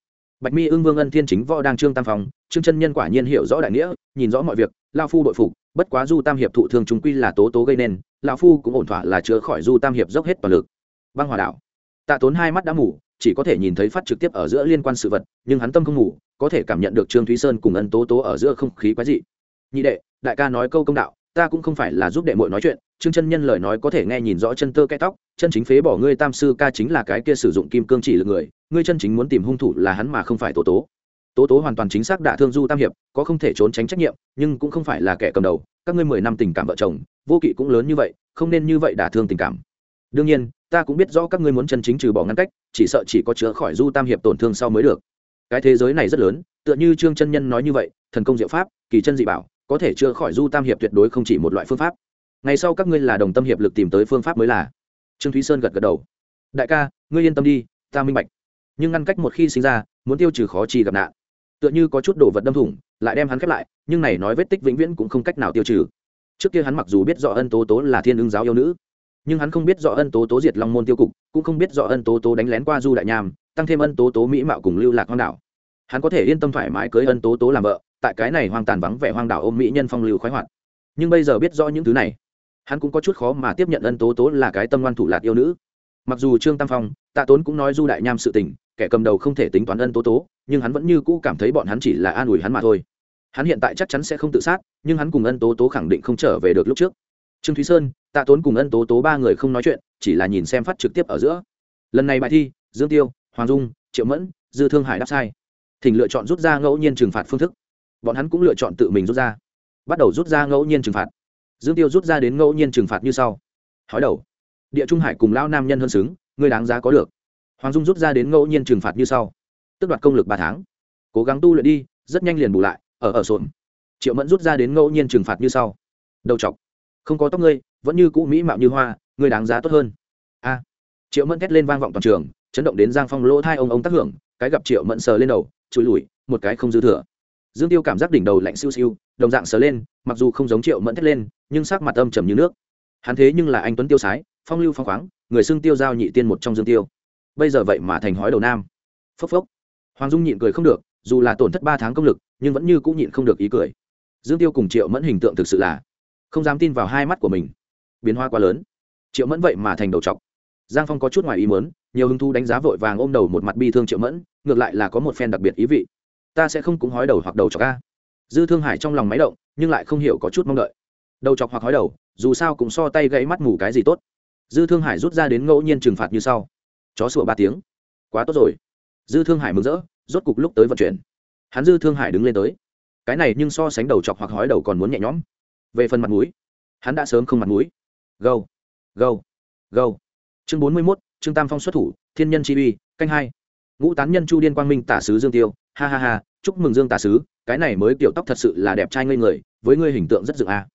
S1: Bạch mi ưng vương ân thiên chính, võ đang trương tam phong, trương chân nhân quả nhiên hiểu rõ đại nghĩa, nhìn rõ mọi việc, lao phu đội phục bất quá du tam hiệp thụ thương chúng quy là tố tố gây nên, lão phu cũng ổn thỏa là chữa khỏi du tam hiệp dốc hết toàn lực. Băng hòa đạo tạ tốn hai mắt đã mù, chỉ có thể nhìn thấy phát trực tiếp ở giữa liên quan sự vật, nhưng hắn tâm không ngủ có thể cảm nhận được trương thúy sơn cùng ân tố tố ở giữa không khí quái dị. Nhị đệ, đại ca nói câu công đạo, ta cũng không phải là giúp đệ muội nói chuyện, trương chân nhân lời nói có thể nghe nhìn rõ chân tơ cái tóc, chân chính phế bỏ ngươi tam sư ca chính là cái kia sử dụng kim cương chỉ lực người, ngươi chân chính muốn tìm hung thủ là hắn mà không phải tố tố tố tố hoàn toàn chính xác đả thương du tam hiệp, có không thể trốn tránh trách nhiệm, nhưng cũng không phải là kẻ cầm đầu, các ngươi mười năm tình cảm vợ chồng, vô kỵ cũng lớn như vậy, không nên như vậy đả thương tình cảm. Đương nhiên, ta cũng biết rõ các ngươi muốn chân chính trừ bỏ ngăn cách, chỉ sợ chỉ có chữa khỏi du tam hiệp tổn thương sau mới được. Cái thế giới này rất lớn, tựa như trương chân nhân nói như vậy, thần công diệu pháp, kỳ chân dị bảo, có thể chữa khỏi du tam hiệp tuyệt đối không chỉ một loại phương pháp. Ngày sau các ngươi là đồng tâm hiệp lực tìm tới phương pháp mới là. Trương thúy sơn gật gật đầu. Đại ca, ngươi yên tâm đi, ta minh bạch. Nhưng ngăn cách một khi sinh ra, muốn tiêu trừ khó trì gặp nạn tựa như có chút đồ vật đâm thủng, lại đem hắn khép lại, nhưng này nói vết tích vĩnh viễn cũng không cách nào tiêu trừ. Trước kia hắn mặc dù biết rõ ân tố tố là thiên ứng giáo yêu nữ, nhưng hắn không biết rõ ân tố tố diệt long môn tiêu cục, cũng không biết rõ ân tố tố đánh lén qua du đại nham, tăng thêm ân tố tố mỹ mạo cùng lưu lạc hoang đảo. Hắn có thể yên tâm thoải mái cưới ân tố tố làm vợ, tại cái này hoang tàn vắng vẻ hoang đảo ôm mỹ nhân phong lưu khoái hoạt. Nhưng bây giờ biết rõ những thứ này, hắn cũng có chút khó mà tiếp nhận ân tố tố là cái tâm ngoan thủ lạc yêu nữ. Mặc dù trương tam phong, tạ tốn cũng nói du đại nham sự tình, kẻ cầm đầu không thể tính toán ân tố tố nhưng hắn vẫn như cũ cảm thấy bọn hắn chỉ là an ủi hắn mà thôi. Hắn hiện tại chắc chắn sẽ không tự sát, nhưng hắn cùng ân tố tố khẳng định không trở về được lúc trước. Trương thúy sơn, tạ tốn cùng ân tố tố ba người không nói chuyện, chỉ là nhìn xem phát trực tiếp ở giữa. Lần này bài thi, dương tiêu, hoàng dung, triệu mẫn, dư thương hải đáp sai. Thỉnh lựa chọn rút ra ngẫu nhiên trừng phạt phương thức. Bọn hắn cũng lựa chọn tự mình rút ra. Bắt đầu rút ra ngẫu nhiên trừng phạt. Dương tiêu rút ra đến ngẫu nhiên trừng phạt như sau. Hói đầu. Địa trung hải cùng lao nam nhân hơn xứng người đáng giá có được. Hoàng dung rút ra đến ngẫu nhiên trừng phạt như sau tức đoạt công lực ba tháng. Cố gắng tu luyện đi, rất nhanh liền bù lại, ở ở sộn triệu mẫn rút ra đến ngẫu nhiên trừng phạt như sau. Đầu chọc. Không có tóc ngươi, vẫn như cũ mỹ mạo như hoa, ngươi đáng giá tốt hơn. A. Triệu mẫn thét lên vang vọng toàn trường, chấn động đến giang phong lỗ thai ông ông tác hưởng, cái gặp triệu mẫn sờ lên đầu trụi lùi, một cái không dư thừa. Dương tiêu cảm giác đỉnh đầu lạnh siêu siêu, đồng dạng sờ lên, mặc dù không giống triệu mẫn thét lên, nhưng sắc mặt âm trầm như nước. Hắn thế nhưng là anh tuấn tiêu sái, phong lưu phong khoáng, người xưng tiêu giao nhị tiên một trong dương tiêu. Bây giờ vậy mà thành hói đầu nam. Phốc phốc hoàng dung nhịn cười không được, dù là tổn thất ba tháng công lực, nhưng vẫn như cũng nhịn không được ý cười. Dương tiêu cùng triệu mẫn hình tượng thực sự là không dám tin vào hai mắt của mình. Biến hoa quá lớn. Triệu mẫn vậy mà thành đầu chọc giang phong có chút ngoài ý muốn, nhiều hứng thu đánh giá vội vàng ôm đầu một mặt bi thương triệu mẫn, ngược lại là có một phen đặc biệt ý vị. Ta sẽ không cũng hói đầu hoặc đầu chọc ca dư thương hải trong lòng máy động, nhưng lại không hiểu có chút mong đợi. Đầu chọc hoặc hói đầu, dù sao cũng so tay gãy mắt mù cái gì tốt. Dư thương hải rút ra đến ngẫu nhiên trừng phạt như sau. Chó sủa ba tiếng. Quá tốt rồi dư thương hải mừng rỡ, rốt cục lúc tới vận chuyển. Hắn dư thương hải đứng lên tới. Cái này nhưng so sánh đầu chọc hoặc hói đầu còn muốn nhẹ nhõm. Về phần mặt mũi, hắn đã sớm không mặt mũi. Gâu gâu gâu. Chương bốn mươi mốt, trương tam phong xuất thủ, thiên nhân chi uy, canh hai. Ngũ tán nhân chu điên quang minh tả sứ dương tiêu, ha ha ha, chúc mừng dương tả sứ, cái này mới kiểu tóc thật sự là đẹp trai ngây người, với ngươi hình tượng rất dựng a.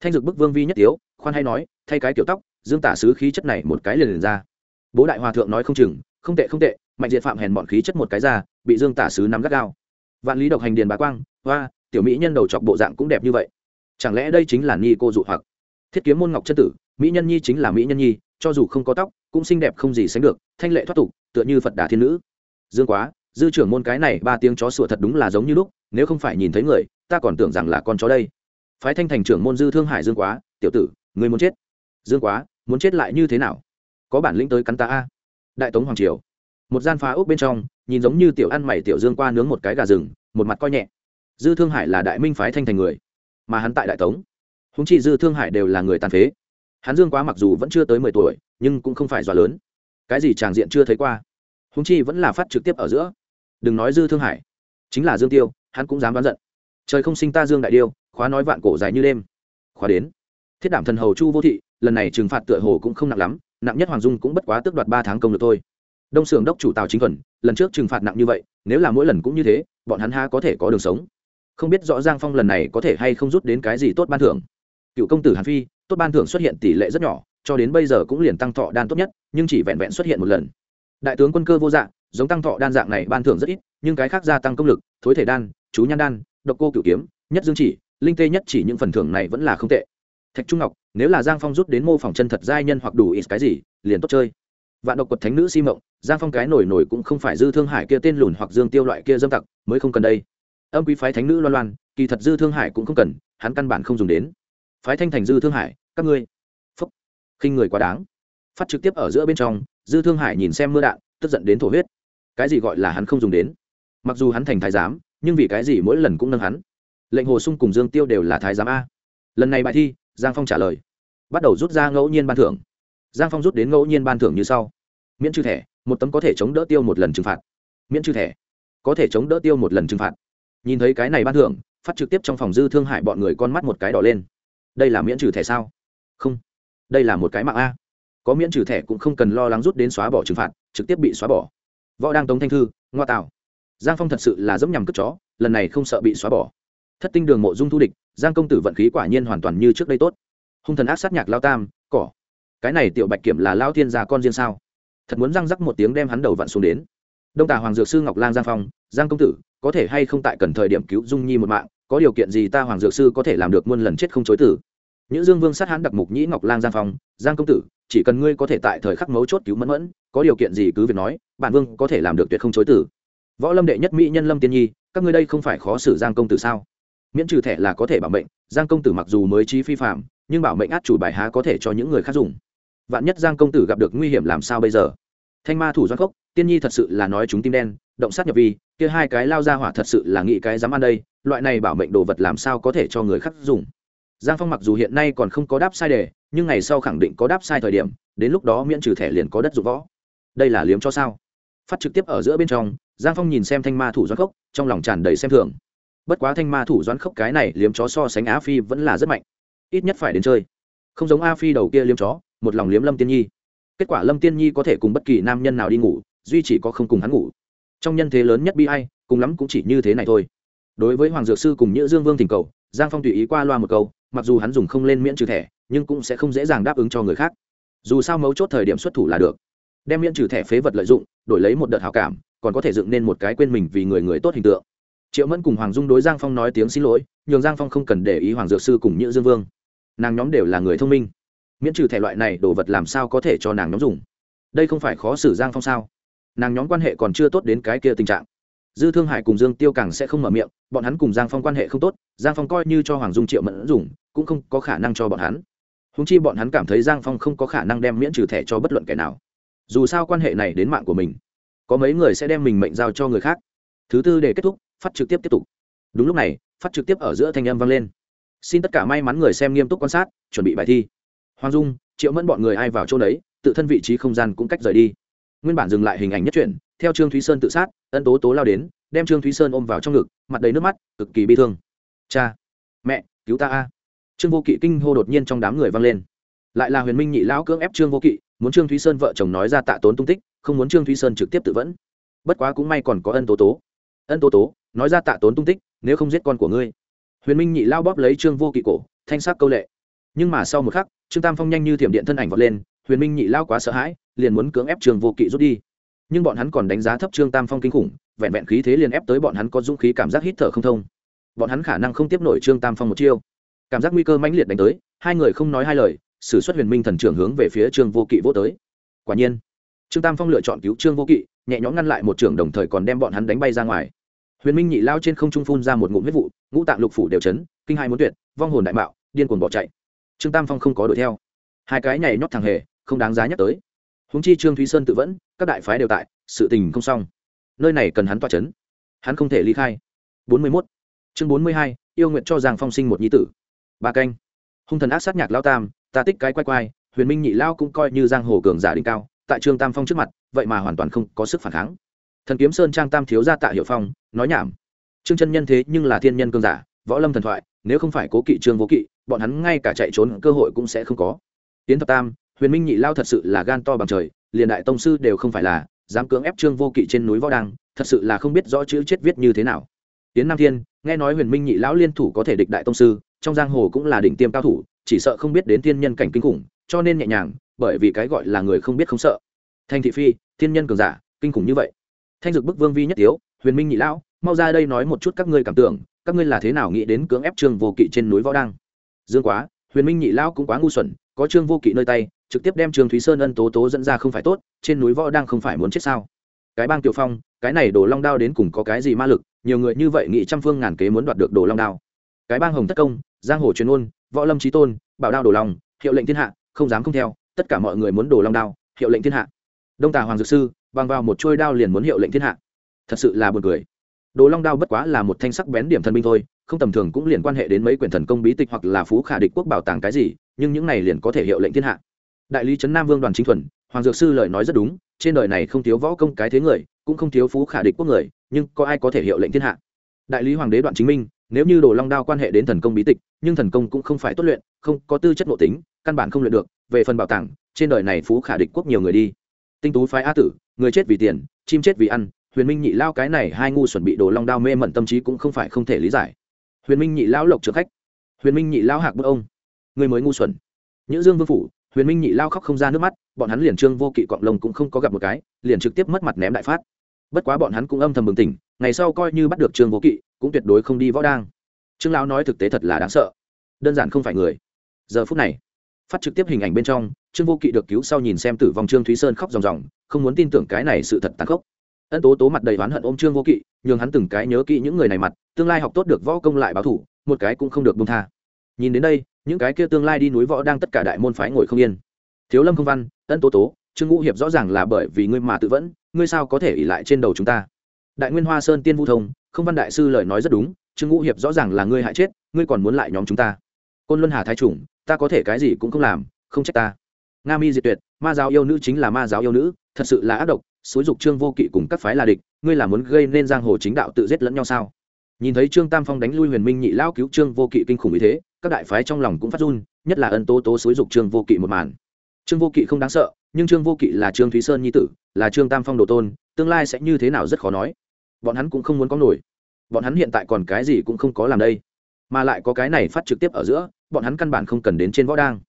S1: Thanh dực bức vương vi nhất tiếu, khoan hay nói, thay cái kiểu tóc, dương tả sứ khí chất này một cái liền liền ra. Bố đại hòa thượng nói không chừng, không tệ không tệ mạnh diện phạm hèn bọn khí chất một cái ra, bị dương tả sứ nắm gắt gao. Vạn lý độc hành điền bá quang, hoa, tiểu mỹ nhân đầu chọc bộ dạng cũng đẹp như vậy. Chẳng lẽ đây chính là ni cô dụ hoặc? Thiết kiếm môn ngọc chân tử, mỹ nhân nhi chính là mỹ nhân nhi, cho dù không có tóc, cũng xinh đẹp không gì sánh được, thanh lệ thoát tục, tựa như phật đà thiên nữ. Dương quá, dư trưởng môn cái này ba tiếng chó sủa thật đúng là giống như lúc, nếu không phải nhìn thấy người, ta còn tưởng rằng là con chó đây. Phái thanh thành trưởng môn dư thương hải dương quá, tiểu tử người muốn chết? Dương quá, muốn chết lại như thế nào? Có bản lĩnh tới cắn ta a. Đại tống hoàng triều một gian phá ốc bên trong, nhìn giống như tiểu ăn mày tiểu dương qua nướng một cái gà rừng, một mặt coi nhẹ. Dư thương hải là đại minh phái thanh thành người, mà hắn tại đại tống. Húng chi dư thương hải đều là người tàn phế. Hắn dương quá mặc dù vẫn chưa tới mười tuổi, nhưng cũng không phải dọa lớn. Cái gì tràng diện chưa thấy qua. Húng chi vẫn là phát trực tiếp ở giữa. Đừng nói dư thương hải, chính là dương tiêu, hắn cũng dám đoán giận. Trời không sinh ta dương đại điêu, khóa nói vạn cổ dài như đêm. Khóa đến. Thiết đảm thần hầu chu vô thị, lần này trừng phạt tựa hồ cũng không nặng lắm, nặng nhất hoàng dung cũng bất quá tước đoạt ba tháng công được thôi đông xưởng đốc chủ tào chính thuần, lần trước trừng phạt nặng như vậy, nếu là mỗi lần cũng như thế, bọn hắn ha có thể có đường sống? Không biết rõ giang phong lần này có thể hay không rút đến cái gì tốt ban thưởng. Cựu công tử hàn phi, tốt ban thưởng xuất hiện tỷ lệ rất nhỏ, cho đến bây giờ cũng liền tăng thọ đan tốt nhất, nhưng chỉ vẹn vẹn xuất hiện một lần. Đại tướng quân cơ vô dạng giống tăng thọ đan dạng này ban thưởng rất ít, nhưng cái khác gia tăng công lực, thối thể đan, chú nhan đan, độc cô cựu kiếm, nhất dương chỉ, linh tê nhất chỉ những phần thưởng này vẫn là không tệ. Thạch trung ngọc, nếu là giang phong rút đến mô phỏng chân thật giai nhân hoặc đủ ít cái gì, liền tốt chơi vạn độc quật thánh nữ si mộng, giang phong cái nổi nổi cũng không phải dư thương hải kia tên lùn hoặc dương tiêu loại kia dâm tặc, mới không cần đây. Âm quý phái thánh nữ loan loan, kỳ thật dư thương hải cũng không cần, hắn căn bản không dùng đến. Phái thanh thành dư thương hải, các ngươi. Phúc. Khinh người quá đáng. Phát trực tiếp ở giữa bên trong, dư thương hải nhìn xem mưa đạn, tức giận đến thổ huyết. Cái gì gọi là hắn không dùng đến? Mặc dù hắn thành thái giám, nhưng vì cái gì mỗi lần cũng nâng hắn? Lệnh hồ sung cùng dương tiêu đều là thái giám a. Lần này bài thi, giang phong trả lời. Bắt đầu rút ra ngẫu nhiên ban thưởng giang phong rút đến ngẫu nhiên ban thưởng như sau. Miễn trừ thẻ, một tấm có thể chống đỡ tiêu một lần trừng phạt. Miễn trừ thẻ, có thể chống đỡ tiêu một lần trừng phạt. Nhìn thấy cái này ban thưởng, phát trực tiếp trong phòng dư thương hại bọn người con mắt một cái đỏ lên. Đây là miễn trừ thẻ sao? Không. Đây là một cái mạng a. Có miễn trừ thẻ cũng không cần lo lắng rút đến xóa bỏ trừng phạt, trực tiếp bị xóa bỏ. Võ đang tống thanh thư, ngoa tạo giang phong thật sự là dẫm nhằm cất chó, lần này không sợ bị xóa bỏ. Thất tinh đường mộ dung thu địch, giang công tử vận khí quả nhiên hoàn toàn như trước đây tốt. Hung thần ác sát nhạc lao tam, cỏ cái này tiểu bạch kiểm là lao thiên gia con riêng sao? Thật muốn răng rắc một tiếng đem hắn đầu vặn xuống đến. Đông tà hoàng dược sư ngọc lang giang phong, giang công tử, có thể hay không tại cần thời điểm cứu dung nhi một mạng, có điều kiện gì ta hoàng dược sư có thể làm được muôn lần chết không chối tử những dương vương sát hán đặc mục nhĩ ngọc lang giang phong, giang công tử, chỉ cần ngươi có thể tại thời khắc mấu chốt cứu mẫn mẫn, có điều kiện gì cứ việc nói, bản vương có thể làm được tuyệt không chối tử võ lâm đệ nhất mỹ nhân lâm tiên nhi, các ngươi đây không phải khó xử giang công tử sao? Miễn trừ thẻ là có thể bảo mệnh, giang công tử mặc dù mới trí phi phạm, nhưng bảo mệnh át chủ bài há có thể cho những người khác dùng vạn nhất giang công tử gặp được nguy hiểm làm sao bây giờ? Thanh ma thủ doan khốc, tiên nhi thật sự là nói chúng tim đen, động sát nhập vi, kia hai cái lao ra hỏa thật sự là nghĩ cái dám ăn đây, loại này bảo mệnh đồ vật làm sao có thể cho người khác dùng? Giang phong mặc dù hiện nay còn không có đáp sai đề, nhưng ngày sau khẳng định có đáp sai thời điểm, đến lúc đó miễn trừ thẻ liền có đất dụng võ. Đây là liếm cho sao? Phát trực tiếp ở giữa bên trong, giang phong nhìn xem thanh ma thủ doãn khốc, trong lòng tràn đầy xem thường. Bất quá thanh ma thủ doãn khốc cái này liếm chó so sánh á phi vẫn là rất mạnh. Ít nhất phải đến chơi. Không giống a phi đầu kia liếm chó một lòng liếm lâm tiên nhi. Kết quả lâm tiên nhi có thể cùng bất kỳ nam nhân nào đi ngủ, duy chỉ có không cùng hắn ngủ. Trong nhân thế lớn nhất bi ai, cùng lắm cũng chỉ như thế này thôi. Đối với hoàng dược sư cùng nhữ dương vương thỉnh cầu, giang phong tùy ý qua loa một câu, mặc dù hắn dùng không lên miễn trừ thẻ, nhưng cũng sẽ không dễ dàng đáp ứng cho người khác. Dù sao mấu chốt thời điểm xuất thủ là được. Đem miễn trừ thẻ phế vật lợi dụng, đổi lấy một đợt hào cảm, còn có thể dựng nên một cái quên mình vì người người tốt hình tượng. Triệu mẫn cùng hoàng dung đối giang phong nói tiếng xin lỗi, nhường giang phong không cần để ý hoàng dược sư cùng nhữ dương vương. Nàng nhóm đều là người thông minh miễn trừ thẻ loại này đồ vật làm sao có thể cho nàng nhóm dùng? Đây không phải khó xử giang phong sao? Nàng nhóm quan hệ còn chưa tốt đến cái kia tình trạng. Dư thương hải cùng dương tiêu càng sẽ không mở miệng, bọn hắn cùng giang phong quan hệ không tốt, giang phong coi như cho hoàng dung triệu mẫn dùng, cũng không có khả năng cho bọn hắn. Húng chi bọn hắn cảm thấy giang phong không có khả năng đem miễn trừ thẻ cho bất luận kẻ nào. Dù sao quan hệ này đến mạng của mình, có mấy người sẽ đem mình mệnh giao cho người khác. Thứ tư để kết thúc, phát trực tiếp tiếp tục. Đúng lúc này, phát trực tiếp ở giữa thanh âm vang lên. Xin tất cả may mắn người xem nghiêm túc quan sát, chuẩn bị bài thi hoàng dung, triệu mẫn bọn người ai vào chỗ đấy tự thân vị trí không gian cũng cách rời đi. Nguyên bản dừng lại hình ảnh nhất truyện, theo trương thúy sơn tự sát, ân tố tố lao đến, đem trương thúy sơn ôm vào trong ngực, mặt đầy nước mắt, cực kỳ bi thương. Cha, mẹ, cứu ta a! Trương vô kỵ kinh hô đột nhiên trong đám người vang lên. Lại là huyền minh nhị lão cưỡng ép trương vô kỵ, muốn trương thúy sơn vợ chồng nói ra tạ tốn tung tích, không muốn trương thúy sơn trực tiếp tự vẫn. Bất quá cũng may còn có ân tố tố. Ân tố tố, nói ra tạ tốn tung tích, nếu không giết con của ngươi. Huyền minh nhị lao bóp lấy trương vô kỵ cổ, thanh sắc câu lệ. Nhưng mà sau một khắc trương tam phong nhanh như thiểm điện thân ảnh vọt lên, huyền minh nhị lao quá sợ hãi, liền muốn cưỡng ép trương vô kỵ rút đi. Nhưng bọn hắn còn đánh giá thấp trương tam phong kinh khủng, vẹn vẹn khí thế liền ép tới bọn hắn có dũng khí cảm giác hít thở không thông. Bọn hắn khả năng không tiếp nổi trương tam phong một chiêu. Cảm giác nguy cơ mãnh liệt đánh tới, hai người không nói hai lời s ử suất huyền minh thần trưởng hướng về phía trương vô kỵ vô tới. Quả nhiên, trương tam phong lựa chọn cứu trương vô kỵ, nhẹ nhõm ngăn lại một trưởng đồng thời còn đem bọn hắn đánh bay ra ngoài. Huyền minh nhị lao trên không trung phun ra một ngụm huyết vụ, ngũ tạng lục phủ đều chấn, kinh hai muốn tuyệt, vong hồn đại mạo, điên cuồng bỏ chạy trương tam phong không có đuổi theo. Hai cái nhảy nhót thằng hề, không đáng giá nhắc tới. Húng chi trương thúy sơn tự vẫn, các đại phái đều tại, sự tình không xong. Nơi này cần hắn tỏa chấn. Hắn không thể ly khai. Bốn mươi mốt. Chương bốn mươi hai, yêu nguyện cho giang phong sinh một nhi tử. Ba canh. Hung thần ác sát nhạc lao tam, ta tích cái quay quay huyền minh nhị lao cũng coi như giang hồ cường giả đỉnh cao, tại trương tam phong trước mặt, vậy mà hoàn toàn không có sức phản kháng. Thần kiếm sơn trang tam thiếu gia tạ hiệu phong, nói nhảm. Trương chân nhân thế nhưng là thiên nhân cường giả, võ lâm thần thoại, nếu không phải cố kỵ trương vô kỵ bọn hắn ngay cả chạy trốn cơ hội cũng sẽ không có. Tiến thập tam, huyền minh nhị lao thật sự là gan to bằng trời, liền đại tông sư đều không phải là, dám cưỡng ép trương vô kỵ trên núi võ đăng, thật sự là không biết rõ chữ chết viết như thế nào. Tiến nam thiên, nghe nói huyền minh nhị lão liên thủ có thể địch đại tông sư, trong giang hồ cũng là đỉnh tiêm cao thủ, chỉ sợ không biết đến thiên nhân cảnh kinh khủng, cho nên nhẹ nhàng, bởi vì cái gọi là người không biết không sợ. Thanh thị phi, thiên nhân cường giả, kinh khủng như vậy. Thanh dực bức vương vi nhất tiếu, huyền minh nhị lão, mau ra đây nói một chút các ngươi cảm tưởng, các ngươi là thế nào nghĩ đến cưỡng ép trương vô kỵ trên núi võ đăng? Dương quá, huyền minh nhị lão cũng quá ngu xuẩn, có trương vô kỵ nơi tay, trực tiếp đem trương thúy sơn ân tố tố dẫn ra không phải tốt, trên núi võ đang không phải muốn chết sao? Cái bang tiểu phong, cái này đổ long đao đến cùng có cái gì ma lực, nhiều người như vậy nghị trăm phương ngàn kế muốn đoạt được đồ long đao. Cái bang hồng tất công, giang hồ truyền ôn, võ lâm trí tôn, bảo đao đồ long, hiệu lệnh thiên hạ, không dám không theo, tất cả mọi người muốn đồ long đao, hiệu lệnh thiên hạ. Đông tà hoàng dược sư, bằng vào một trôi đao liền muốn hiệu lệnh thiên hạ. Thật sự là buồn cười. Đồ long đao bất quá là một thanh sắc bén điểm thần binh thôi không tầm thường cũng liền quan hệ đến mấy quyển thần công bí tịch hoặc là phú khả địch quốc bảo tàng cái gì, nhưng những này liền có thể hiệu lệnh thiên hạ. Đại lý trấn nam vương đoàn chính thuần, hoàng dược sư lời nói rất đúng, trên đời này không thiếu võ công cái thế người, cũng không thiếu phú khả địch quốc người, nhưng có ai có thể hiệu lệnh thiên hạ? Đại lý hoàng đế đoạn chính minh, nếu như đồ long đao quan hệ đến thần công bí tịch, nhưng thần công cũng không phải tốt luyện, không có tư chất nội tính, căn bản không luyện được, về phần bảo tàng, trên đời này phú khả địch quốc nhiều người đi. Tinh tú phái a tử, người chết vì tiền, chim chết vì ăn, huyền minh nhị lao cái này hai ngu chuẩn bị đồ long đao mê mẩn tâm trí cũng không phải không thể lý giải huyền minh nhị Lão lộc trượng khách. Huyền minh nhị Lão hạc bức ông. Người mới ngu xuẩn. Nhữ dương vương phủ, huyền minh nhị lao khóc không ra nước mắt, bọn hắn liền trương vô kỵ cọng lông cũng không có gặp một cái, liền trực tiếp mất mặt ném đại phát. Bất quá bọn hắn cũng âm thầm bừng tỉnh, ngày sau coi như bắt được trương vô kỵ, cũng tuyệt đối không đi võ đang. Trương lão nói thực tế thật là đáng sợ. Đơn giản không phải người. Giờ phút này, phát trực tiếp hình ảnh bên trong, trương vô kỵ được cứu sau nhìn xem tử vong trương thúy sơn khóc ròng ròng, không muốn tin tưởng cái này sự thật tàn khốc. Ân tố tố mặt đầy oán hận ôm trương vô kỵ nhường hắn từng cái nhớ kỹ những người này mặt, tương lai học tốt được võ công lại báo thủ, một cái cũng không được bông tha. Nhìn đến đây, những cái kia tương lai đi núi võ đang tất cả đại môn phái ngồi không yên. Thiếu lâm không văn, ân tố tố, trương ngũ hiệp rõ ràng là bởi vì ngươi mà tự vẫn, ngươi sao có thể ỉ lại trên đầu chúng ta? Đại nguyên hoa sơn tiên vu thông, không văn đại sư lời nói rất đúng, trương ngũ hiệp rõ ràng là ngươi hại chết, ngươi còn muốn lại nhóm chúng ta. Côn luân hà thái chủng, ta có thể cái gì cũng không làm, không trách ta. Nga mi diệt tuyệt, ma giáo yêu nữ chính là ma giáo yêu nữ, thật sự là ác độc xúi dục trương vô kỵ cùng các phái là địch, ngươi là muốn gây nên giang hồ chính đạo tự giết lẫn nhau sao? Nhìn thấy trương tam phong đánh lui huyền minh nhị lao cứu trương vô kỵ kinh khủng như thế, các đại phái trong lòng cũng phát run, nhất là ân tố tố xúi dục trương vô kỵ một màn. Trương vô kỵ không đáng sợ, nhưng trương vô kỵ là trương thúy sơn nhi tử, là trương tam phong đồ tôn, tương lai sẽ như thế nào rất khó nói. Bọn hắn cũng không muốn có nổi. Bọn hắn hiện tại còn cái gì cũng không có làm đây. Mà lại có cái này phát trực tiếp ở giữa, bọn hắn căn bản không cần đến trên võ đang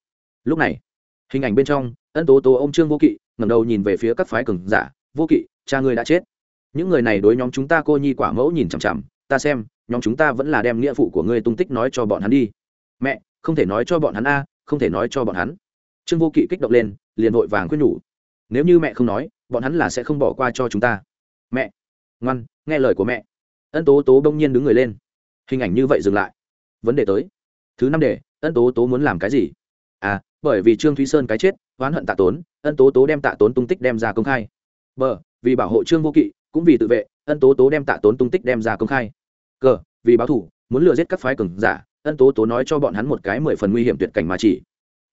S1: lúc này, hình ảnh bên trong, ân tố tố ô m trương vô kỵ, ngẩng đầu nhìn về phía các phái cường giả vô kỵ, cha ngươi đã chết. Những người này đối nhóm chúng ta cô nhi quả mẫu nhìn chằm chằm, ta xem, nhóm chúng ta vẫn là đem nghĩa phụ của ngươi tung tích nói cho bọn hắn đi. Mẹ, không thể nói cho bọn hắn a, không thể nói cho bọn hắn. Trương vô kỵ kích động lên, liền vội vàng khuyên nhủ. Nếu như mẹ không nói, bọn hắn là sẽ không bỏ qua cho chúng ta. Mẹ, ngoan, nghe lời của mẹ. Ân tố tố bỗng nhiên đứng người lên. Hình ảnh như vậy dừng lại. Vấn đề tới. Thứ năm đề, ân tố tố muốn làm cái gì? À bởi vì trương thúy sơn cái chết, oán hận tạ tốn, ân tố tố đem tạ tốn tung tích đem ra công khai b vì bảo hộ trương vô kỵ, cũng vì tự vệ, ân tố tố đem tạ tốn tung tích đem ra công khai. C vì báo thủ, muốn lừa giết các phái cường giả, ân tố tố nói cho bọn hắn một cái mười phần nguy hiểm tuyệt cảnh mà chỉ.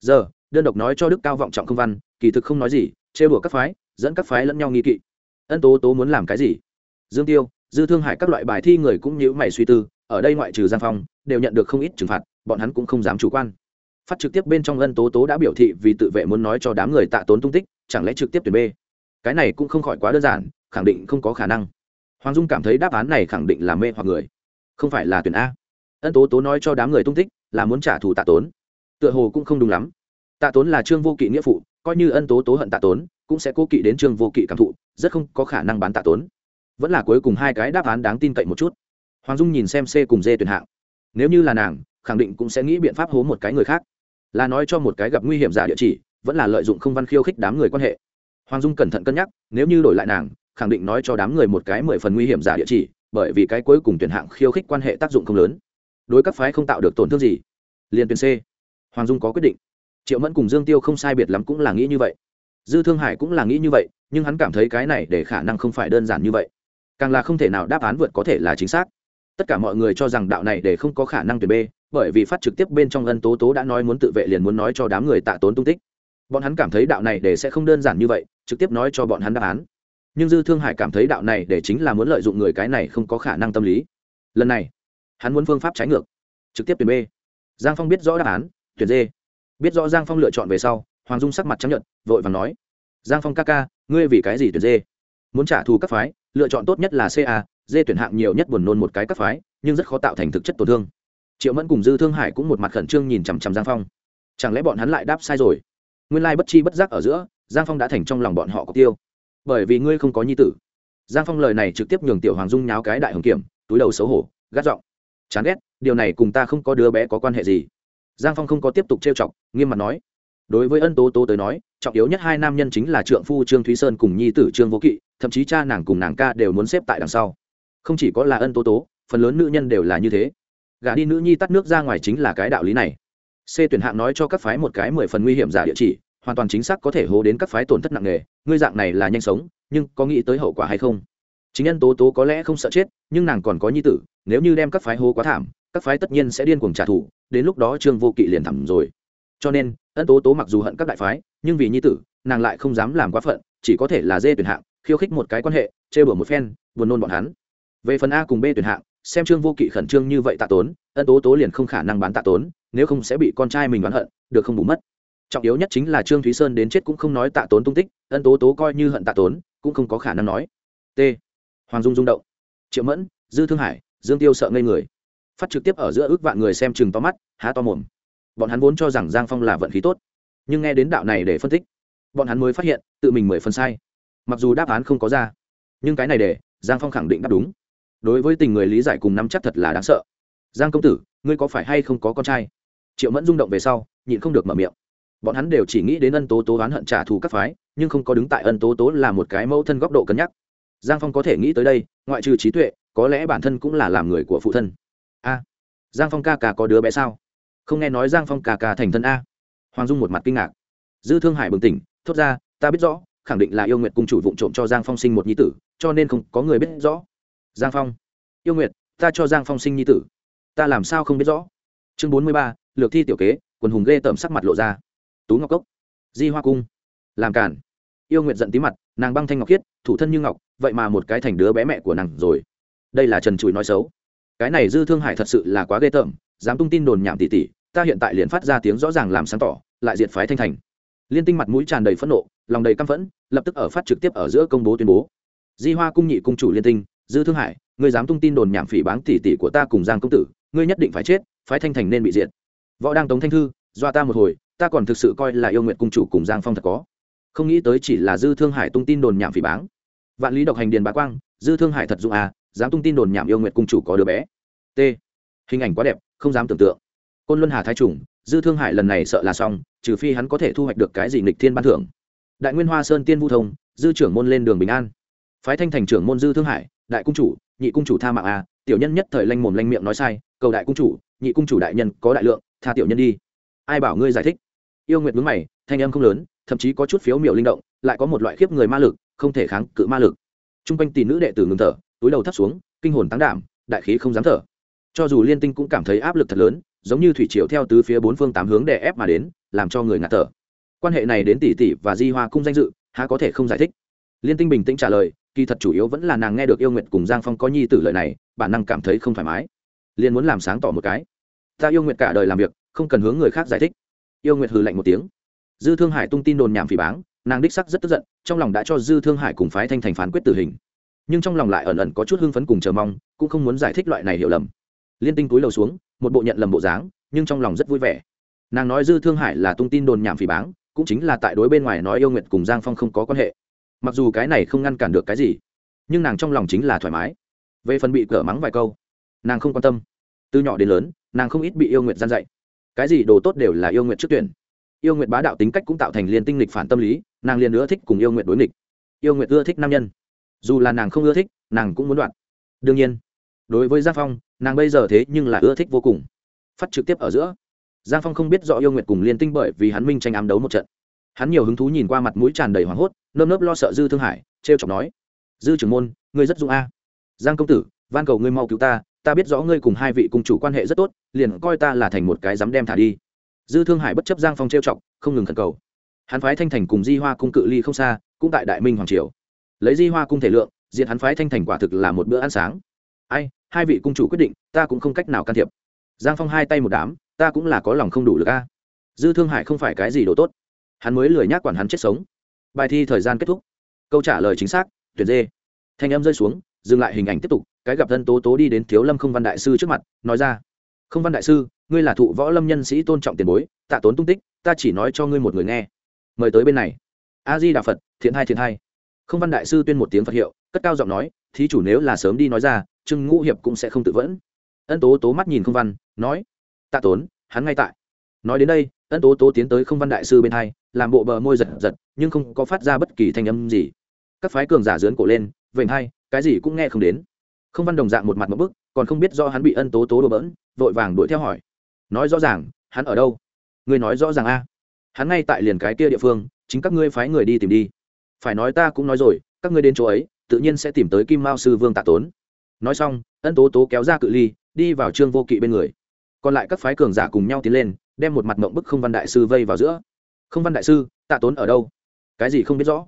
S1: Giờ, đơn độc nói cho đức cao vọng trọng công văn, kỳ thực không nói gì chê bửa các phái, dẫn các phái lẫn nhau nghi kỵ. Ân tố tố muốn làm cái gì? Dương tiêu, dư thương hải các loại bài thi người cũng nhữ mày suy tư, ở đây ngoại trừ giang phong, đều nhận được không ít trừng phạt, bọn hắn cũng không dám chủ quan. Phát trực tiếp bên trong ân tố tố đã biểu thị vì tự vệ muốn nói cho đám người tạ tốn tung tích, chẳng lẽ trực tiếp tuyển b cái này cũng không khỏi quá đơn giản, khẳng định không có khả năng. Hoàng dung cảm thấy đáp án này khẳng định là mê hoặc người. Không phải là tuyển a. Ân tố tố nói cho đám người tung tích là muốn trả thù tạ tốn. Tựa hồ cũng không đúng lắm. Tạ tốn là trương vô kỵ nghĩa phụ, coi như ân tố tố hận tạ tốn, cũng sẽ cố kỵ đến trương vô kỵ cảm thụ, rất không có khả năng bán tạ tốn. Vẫn là cuối cùng hai cái đáp án đáng tin cậy một chút. Hoàng dung nhìn xem c cùng d tuyển hạng. Nếu như là nàng, khẳng định cũng sẽ nghĩ biện pháp hố một cái người khác. Là nói cho một cái gặp nguy hiểm giả địa chỉ, vẫn là lợi dụng không văn khiêu khích đám người quan hệ hoàng dung cẩn thận cân nhắc, nếu như đổi lại nàng, khẳng định nói cho đám người một cái mười phần nguy hiểm giả địa chỉ, bởi vì cái cuối cùng tuyển hạng khiêu khích quan hệ tác dụng không lớn. Đối các phái không tạo được tổn thương gì. Liền tuyển c. Hoàng dung có quyết định. Triệu mẫn cùng dương tiêu không sai biệt lắm cũng là nghĩ như vậy. Dư thương hải cũng là nghĩ như vậy, nhưng hắn cảm thấy cái này để khả năng không phải đơn giản như vậy. Càng là không thể nào đáp án vượt có thể là chính xác. Tất cả mọi người cho rằng đạo này để không có khả năng tuyển b, bởi vì phát trực tiếp bên trong ân tố tố đã nói muốn tự vệ liền muốn nói cho đám người tạ tốn tung tích bọn hắn cảm thấy đạo này để sẽ không đơn giản như vậy, trực tiếp nói cho bọn hắn đáp án. Nhưng dư thương hải cảm thấy đạo này để chính là muốn lợi dụng người cái này không có khả năng tâm lý. Lần này, hắn muốn phương pháp trái ngược. Trực tiếp tuyển b. Giang phong biết rõ đáp án, tuyển dê biết rõ giang phong lựa chọn về sau, hoàng dung sắc mặt chấp nhận vội và nói. Giang phong ca ca, ngươi vì cái gì tuyển dê muốn trả thù các phái, lựa chọn tốt nhất là ca dê tuyển hạng nhiều nhất buồn nôn một cái các phái, nhưng rất khó tạo thành thực chất tổn thương. Triệu mẫn cùng dư thương hải cũng một mặt khẩn trương nhìn chằm chằm giang phong. Chẳng lẽ bọn hắn lại đáp sai rồi? Nguyên lai bất chi bất giác ở giữa, giang phong đã thành trong lòng bọn họ có tiêu. Bởi vì ngươi không có nhi tử. Giang phong lời này trực tiếp nhường tiểu hoàng dung nháo cái đại hồng kiểm, túi đầu xấu hổ, gắt giọng. Chán ghét, điều này cùng ta không có đứa bé có quan hệ gì. Giang phong không có tiếp tục trêu chọc, nghiêm mặt nói. Đối với ân tố tố tới nói, trọng yếu nhất hai nam nhân chính là trượng phu trương thúy sơn cùng nhi tử trương vô kỵ, thậm chí cha nàng cùng nàng ca đều muốn xếp tại đằng sau. Không chỉ có là ân tố tố, phần lớn nữ nhân đều là như thế. Gả đi nữ nhi tắt nước ra ngoài chính là cái đạo lý này c tuyển hạng nói cho các phái một cái mười phần nguy hiểm giả địa chỉ, hoàn toàn chính xác có thể hố đến các phái tổn thất nặng nề. Ngươi dạng này là nhanh sống, nhưng có nghĩ tới hậu quả hay không? Chính nhân tố tố có lẽ không sợ chết, nhưng nàng còn có nhi tử, nếu như đem các phái hố quá thảm, các phái tất nhiên sẽ điên cuồng trả thù, đến lúc đó trương vô kỵ liền thẳm rồi. Cho nên, ân tố tố mặc dù hận các đại phái, nhưng vì nhi tử, nàng lại không dám làm quá phận, chỉ có thể là dê tuyển hạng, khiêu khích một cái quan hệ, chê bửa một phen, buồn nôn bọn hắn. Về phần a cùng b tuyển hạng xem trương vô kỵ khẩn trương như vậy tạ tốn, ân tố tố liền không khả năng bán tạ tốn, nếu không sẽ bị con trai mình bán hận, được không bù mất. Trọng yếu nhất chính là trương thúy sơn đến chết cũng không nói tạ tốn tung tích, ân tố tố coi như hận tạ tốn, cũng không có khả năng nói. T. Hoàng dung rung động. Triệu mẫn, dư thương hải, dương tiêu sợ ngây người. Phát trực tiếp ở giữa ước vạn người xem chừng to mắt, há to mồm. Bọn hắn vốn cho rằng giang phong là vận khí tốt, nhưng nghe đến đạo này để phân tích, bọn hắn mới phát hiện, tự mình mười phần sai. Mặc dù đáp án không có ra, nhưng cái này để giang phong khẳng định đáp đúng đối với tình người lý giải cùng nắm chắc thật là đáng sợ. Giang công tử, ngươi có phải hay không có con trai? Triệu mẫn rung động về sau, nhịn không được mở miệng. Bọn hắn đều chỉ nghĩ đến ân tố tố oán hận trả thù các phái, nhưng không có đứng tại ân tố tố là một cái mẫu thân góc độ cân nhắc. Giang phong có thể nghĩ tới đây, ngoại trừ trí tuệ, có lẽ bản thân cũng là làm người của phụ thân. A, giang phong ca ca có đứa bé sao? Không nghe nói giang phong ca ca thành thân a. Hoàng dung một mặt kinh ngạc. Dư thương hải bừng tỉnh, thốt ra, ta biết rõ, khẳng định là yêu nguyện cùng chủ vụ trộm cho giang phong sinh một nhi tử, cho nên không có người biết rõ giang phong. Yêu nguyệt, ta cho giang phong sinh nhi tử. Ta làm sao không biết rõ? Chương bốn mươi ba, lược thi tiểu kế, quần hùng ghê tởm sắc mặt lộ ra. Tú ngọc cốc, di hoa cung. Làm cản. Yêu nguyệt giận tí mặt, nàng băng thanh ngọc khiết, thủ thân như ngọc, vậy mà một cái thành đứa bé mẹ của nàng rồi. Đây là trần trụi nói xấu. Cái này dư thương hải thật sự là quá ghê tởm, dám tung tin đồn nhảm tỉ tỉ, ta hiện tại liền phát ra tiếng rõ ràng làm sáng tỏ, lại diệt phái thanh thành. Liên tinh mặt mũi tràn đầy phẫn nộ, lòng đầy căm phẫn, lập tức ở phát trực tiếp ở giữa công bố tuyên bố. Di hoa cung nhị cung chủ liên tinh dư thương hải, ngươi dám tung tin đồn nhảm phỉ báng tỷ tỷ của ta cùng giang công tử, ngươi nhất định phải chết, phái thanh thành nên bị diệt. Võ đang tống thanh thư doa ta một hồi, ta còn thực sự coi là yêu nguyện cung chủ cùng giang phong thật có. Không nghĩ tới chỉ là dư thương hải tung tin đồn nhảm phỉ báng. Vạn lý độc hành điền bá quang, dư thương hải thật dụng à dám tung tin đồn nhảm yêu nguyện cung chủ có đứa bé. T. Hình ảnh quá đẹp, không dám tưởng tượng. Côn luân hà thái trùng, dư thương hải lần này sợ là xong, trừ phi hắn có thể thu hoạch được cái gì nghịch thiên ban thưởng. Đại nguyên hoa sơn tiên vu thông, dư trưởng môn lên đường bình an. Phái thanh thành trưởng môn dư thương hải đại cung chủ, nhị cung chủ tha mạng à tiểu nhân nhất thời lanh mồm lanh miệng nói sai, cầu đại cung chủ, nhị cung chủ đại nhân có đại lượng, tha tiểu nhân đi. Ai bảo ngươi giải thích? Yêu nguyệt mướn mày, thanh âm không lớn, thậm chí có chút phiếu miểu linh động, lại có một loại khiếp người ma lực, không thể kháng cự ma lực. T r u n g quanh tỷ nữ đệ tử ngừng thở, túi đầu thắt xuống, kinh hồn tán đảm, đại khí không dám thở. Cho dù liên tinh cũng cảm thấy áp lực thật lớn, giống như thủy triều theo từ phía bốn phương tám hướng đè ép mà đến, làm cho người ngạt thở. Quan hệ này đến tỷ tỷ và di hoa cung danh dự, há có thể không giải thích? Liên tinh bình tĩnh trả lời kỳ thật chủ yếu vẫn là nàng nghe được yêu nguyện cùng giang phong có nhi tử lời này, bản năng cảm thấy không thoải mái. Liền muốn làm sáng tỏ một cái. Ta yêu nguyện cả đời làm việc, không cần hướng người khác giải thích. Yêu nguyện hừ lạnh một tiếng. Dư thương hải tung tin đồn nhảm phỉ báng, nàng đích sắc rất tức giận, trong lòng đã cho dư thương hải cùng phái thanh thành phán quyết tử hình. Nhưng trong lòng lại ẩn ẩn có chút hưng phấn cùng chờ mong, cũng không muốn giải thích loại này hiểu lầm. Liên tinh túi lầu xuống, một bộ nhận lầm bộ dáng, nhưng trong lòng rất vui vẻ. Nàng nói dư thương hải là tung tin đồn nhảm phỉ báng, cũng chính là tại đối bên ngoài nói yêu nguyện cùng giang phong không có quan hệ mặc dù cái này không ngăn cản được cái gì, nhưng nàng trong lòng chính là thoải mái. Về phần bị cỡ mắng vài câu, nàng không quan tâm. Từ nhỏ đến lớn, nàng không ít bị yêu nguyện gian dạy. Cái gì đồ tốt đều là yêu nguyện trước tuyển. Yêu nguyện bá đạo tính cách cũng tạo thành liền tinh lịch phản tâm lý, nàng liền ưa thích cùng yêu nguyện đối nghịch. Yêu nguyện ưa thích nam nhân. Dù là nàng không ưa thích, nàng cũng muốn đoạn. Đương nhiên, đối với giang phong, nàng bây giờ thế nhưng là ưa thích vô cùng. Phát trực tiếp ở giữa, giang phong không biết rõ yêu nguyện cùng liên tinh bởi vì hắn minh tranh ám đấu một trận. Hắn nhiều hứng thú nhìn qua mặt mũi tràn đầy hoảng hốt nơm nớp lo sợ dư thương hải t r e o chọc nói, dư trưởng môn, ngươi rất dũng a. Giang công tử, van cầu ngươi mau cứu ta ta biết rõ ngươi cùng hai vị cung chủ quan hệ rất tốt, liền coi ta là thành một cái dám đem thả đi. Dư thương hải bất chấp giang phong t r e o chọc, không ngừng khẩn cầu. Hắn phái thanh thành cùng di hoa cung cự ly không xa, cũng tại đại minh hoàng triều. Lấy di hoa cung thể lượng diện hắn phái thanh thành quả thực là một bữa ăn sáng. Ai, hai vị cung chủ quyết định, ta cũng không cách nào can thiệp. Giang phong hai tay một đám, ta cũng là có lòng không đủ lực a. Dư thương hải không phải cái gì đồ tốt. Hắn mới lười nhác quản hắn chết sống bài thi thời gian kết thúc. Câu trả lời chính xác tuyệt dê. Thanh em rơi xuống, dừng lại hình ảnh tiếp tục, cái gặp thân tố tố đi đến thiếu lâm không văn đại sư trước mặt, nói ra. Không văn đại sư, ngươi là thụ võ lâm nhân sĩ tôn trọng tiền bối, tạ tốn tung tích, ta chỉ nói cho ngươi một người nghe. Mời tới bên này. A di đà phật, thiện hai thiện hai. Không văn đại sư tuyên một tiếng phật hiệu, cất cao giọng nói, thí chủ nếu là sớm đi nói ra trưng ngũ hiệp cũng sẽ không tự vẫn. Ân tố tố mắt nhìn không văn, nói, tạ tốn, hắn ngay tại. Nói đến đây ân tố tố tiến tới không văn đại sư bên hai, làm bộ bờ môi giật giật, nhưng không có phát ra bất kỳ thanh âm gì. Các phái cường giả dướn cổ lên vậy hai, cái gì cũng nghe không đến. Không văn đồng dạng một mặt một bức, còn không biết do hắn bị ân tố tố đổ bỡn, vội vàng đuổi theo hỏi. Nói rõ ràng, hắn ở đâu? Ngươi nói rõ ràng a. Hắn ngay tại liền cái kia địa phương, chính các ngươi phái người đi tìm đi. Phải nói ta cũng nói rồi, các ngươi đến chỗ ấy, tự nhiên sẽ tìm tới kim mao sư vương tạ tốn. Nói xong, ân tố tố kéo ra cự ly, đi vào trương vô kỵ bên người. Còn lại các phái cường giả cùng nhau tiến lên đem một mặt mộng bức không văn đại sư vây vào giữa. Không văn đại sư, tạ tốn ở đâu? Cái gì không biết rõ?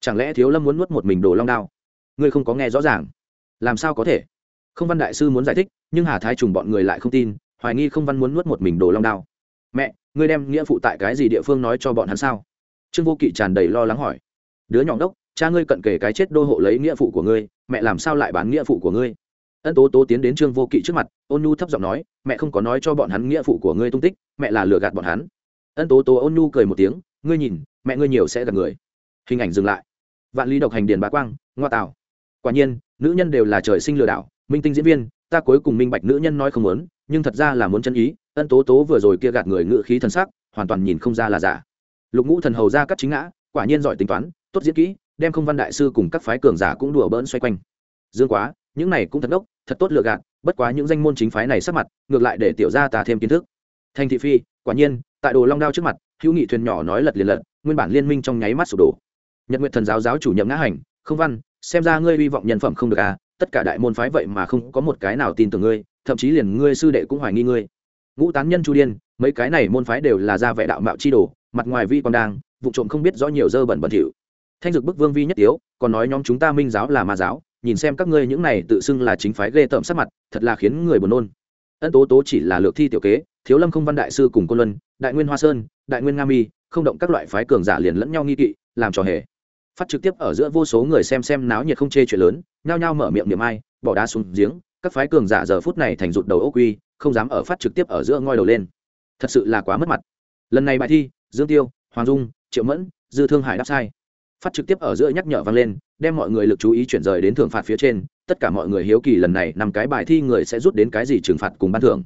S1: Chẳng lẽ thiếu lâm muốn nuốt một mình đồ long đao? Ngươi không có nghe rõ ràng. Làm sao có thể? Không văn đại sư muốn giải thích, nhưng hà thái trùng bọn người lại không tin, hoài nghi không văn muốn nuốt một mình đồ long đao. Mẹ, ngươi đem nghĩa phụ tại cái gì địa phương nói cho bọn hắn sao? Trương vô kỵ tràn đầy lo lắng hỏi. Đứa nhỏ đốc cha ngươi cận kề cái chết đô hộ lấy nghĩa phụ của ngươi, mẹ làm sao lại bán nghĩa phụ của ngươi? Ân tố tố tiến đến trương vô kỵ trước mặt, ôn nhu thấp giọng nói mẹ không có nói cho bọn hắn nghĩa phụ của ngươi tung tích, mẹ là lừa gạt bọn hắn. Ân tố tố ôn nhu cười một tiếng, ngươi nhìn, mẹ ngươi nhiều sẽ gạt người. Hình ảnh dừng lại. Vạn lý độc hành điền bá quang, ngoa tạo. Quả nhiên, nữ nhân đều là trời sinh lừa đảo, minh tinh diễn viên, ta cuối cùng minh bạch nữ nhân nói không muốn, nhưng thật ra là muốn chân ý, ân tố tố vừa rồi kia gạt người ngự khí thần sắc, hoàn toàn nhìn không ra là giả. Lục ngũ thần hầu ra cắt chính ngã, quả nhiên giỏi tính toán, tốt diễn kỹ, đem không văn đại sư cùng các phái cường giả cũng đùa bỡn xoay quanh. Dương quá, những này cũng thật đốc, thật tốt lựa gạt bất quá những danh môn chính phái này sắp mặt, ngược lại để tiểu gia ta thêm kiến thức. Thành thị phi, quả nhiên, tại đồ long đao trước mặt, hữu nghị thuyền nhỏ nói lật liền lật, nguyên bản liên minh trong nháy mắt sụp đổ. Nhật nguyện thần giáo giáo chủ nhậm ngã hành, không văn, xem ra ngươi hy vọng nhân phẩm không được à tất cả đại môn phái vậy mà không có một cái nào tin tưởng ngươi, thậm chí liền ngươi sư đệ cũng hoài nghi ngươi. Ngũ tán nhân chu điên, mấy cái này môn phái đều là ra vẻ đạo mạo chi đồ, mặt ngoài vi còn đang, vụ trộm không biết rõ nhiều dơ bẩn bẩn thỉu. Thanh dực bức vương vi nhất tiếu, còn nói nhóm chúng ta minh giáo là ma giáo nhìn xem các ngươi những này tự xưng là chính phái ghê tởm sắc mặt, thật là khiến người buồn nôn. Ân tố tố chỉ là lược thi tiểu kế, thiếu lâm không văn đại sư cùng côn luân, đại nguyên hoa sơn, đại nguyên nga mi, không động các loại phái cường giả liền lẫn nhau nghi kỵ, làm trò hề. Phát trực tiếp ở giữa vô số người xem xem náo nhiệt không chê chuyện lớn, nhao nhao mở miệng niệm ai, bỏ đá xuống giếng, các phái cường giả giờ phút này thành rụt đầu ô quy, không dám ở phát trực tiếp ở giữa ngoi đầu lên. Thật sự là quá mất mặt. Lần này bài thi, dương tiêu, hoàng dung, triệu mẫn, dư thương hải đáp sai. Phát trực tiếp ở giữa nhắc nhở vang lên đem mọi người lực chú ý chuyển rời đến thưởng phạt phía trên, tất cả mọi người hiếu kỳ lần này nằm cái bài thi người sẽ rút đến cái gì trừng phạt cùng ban thưởng.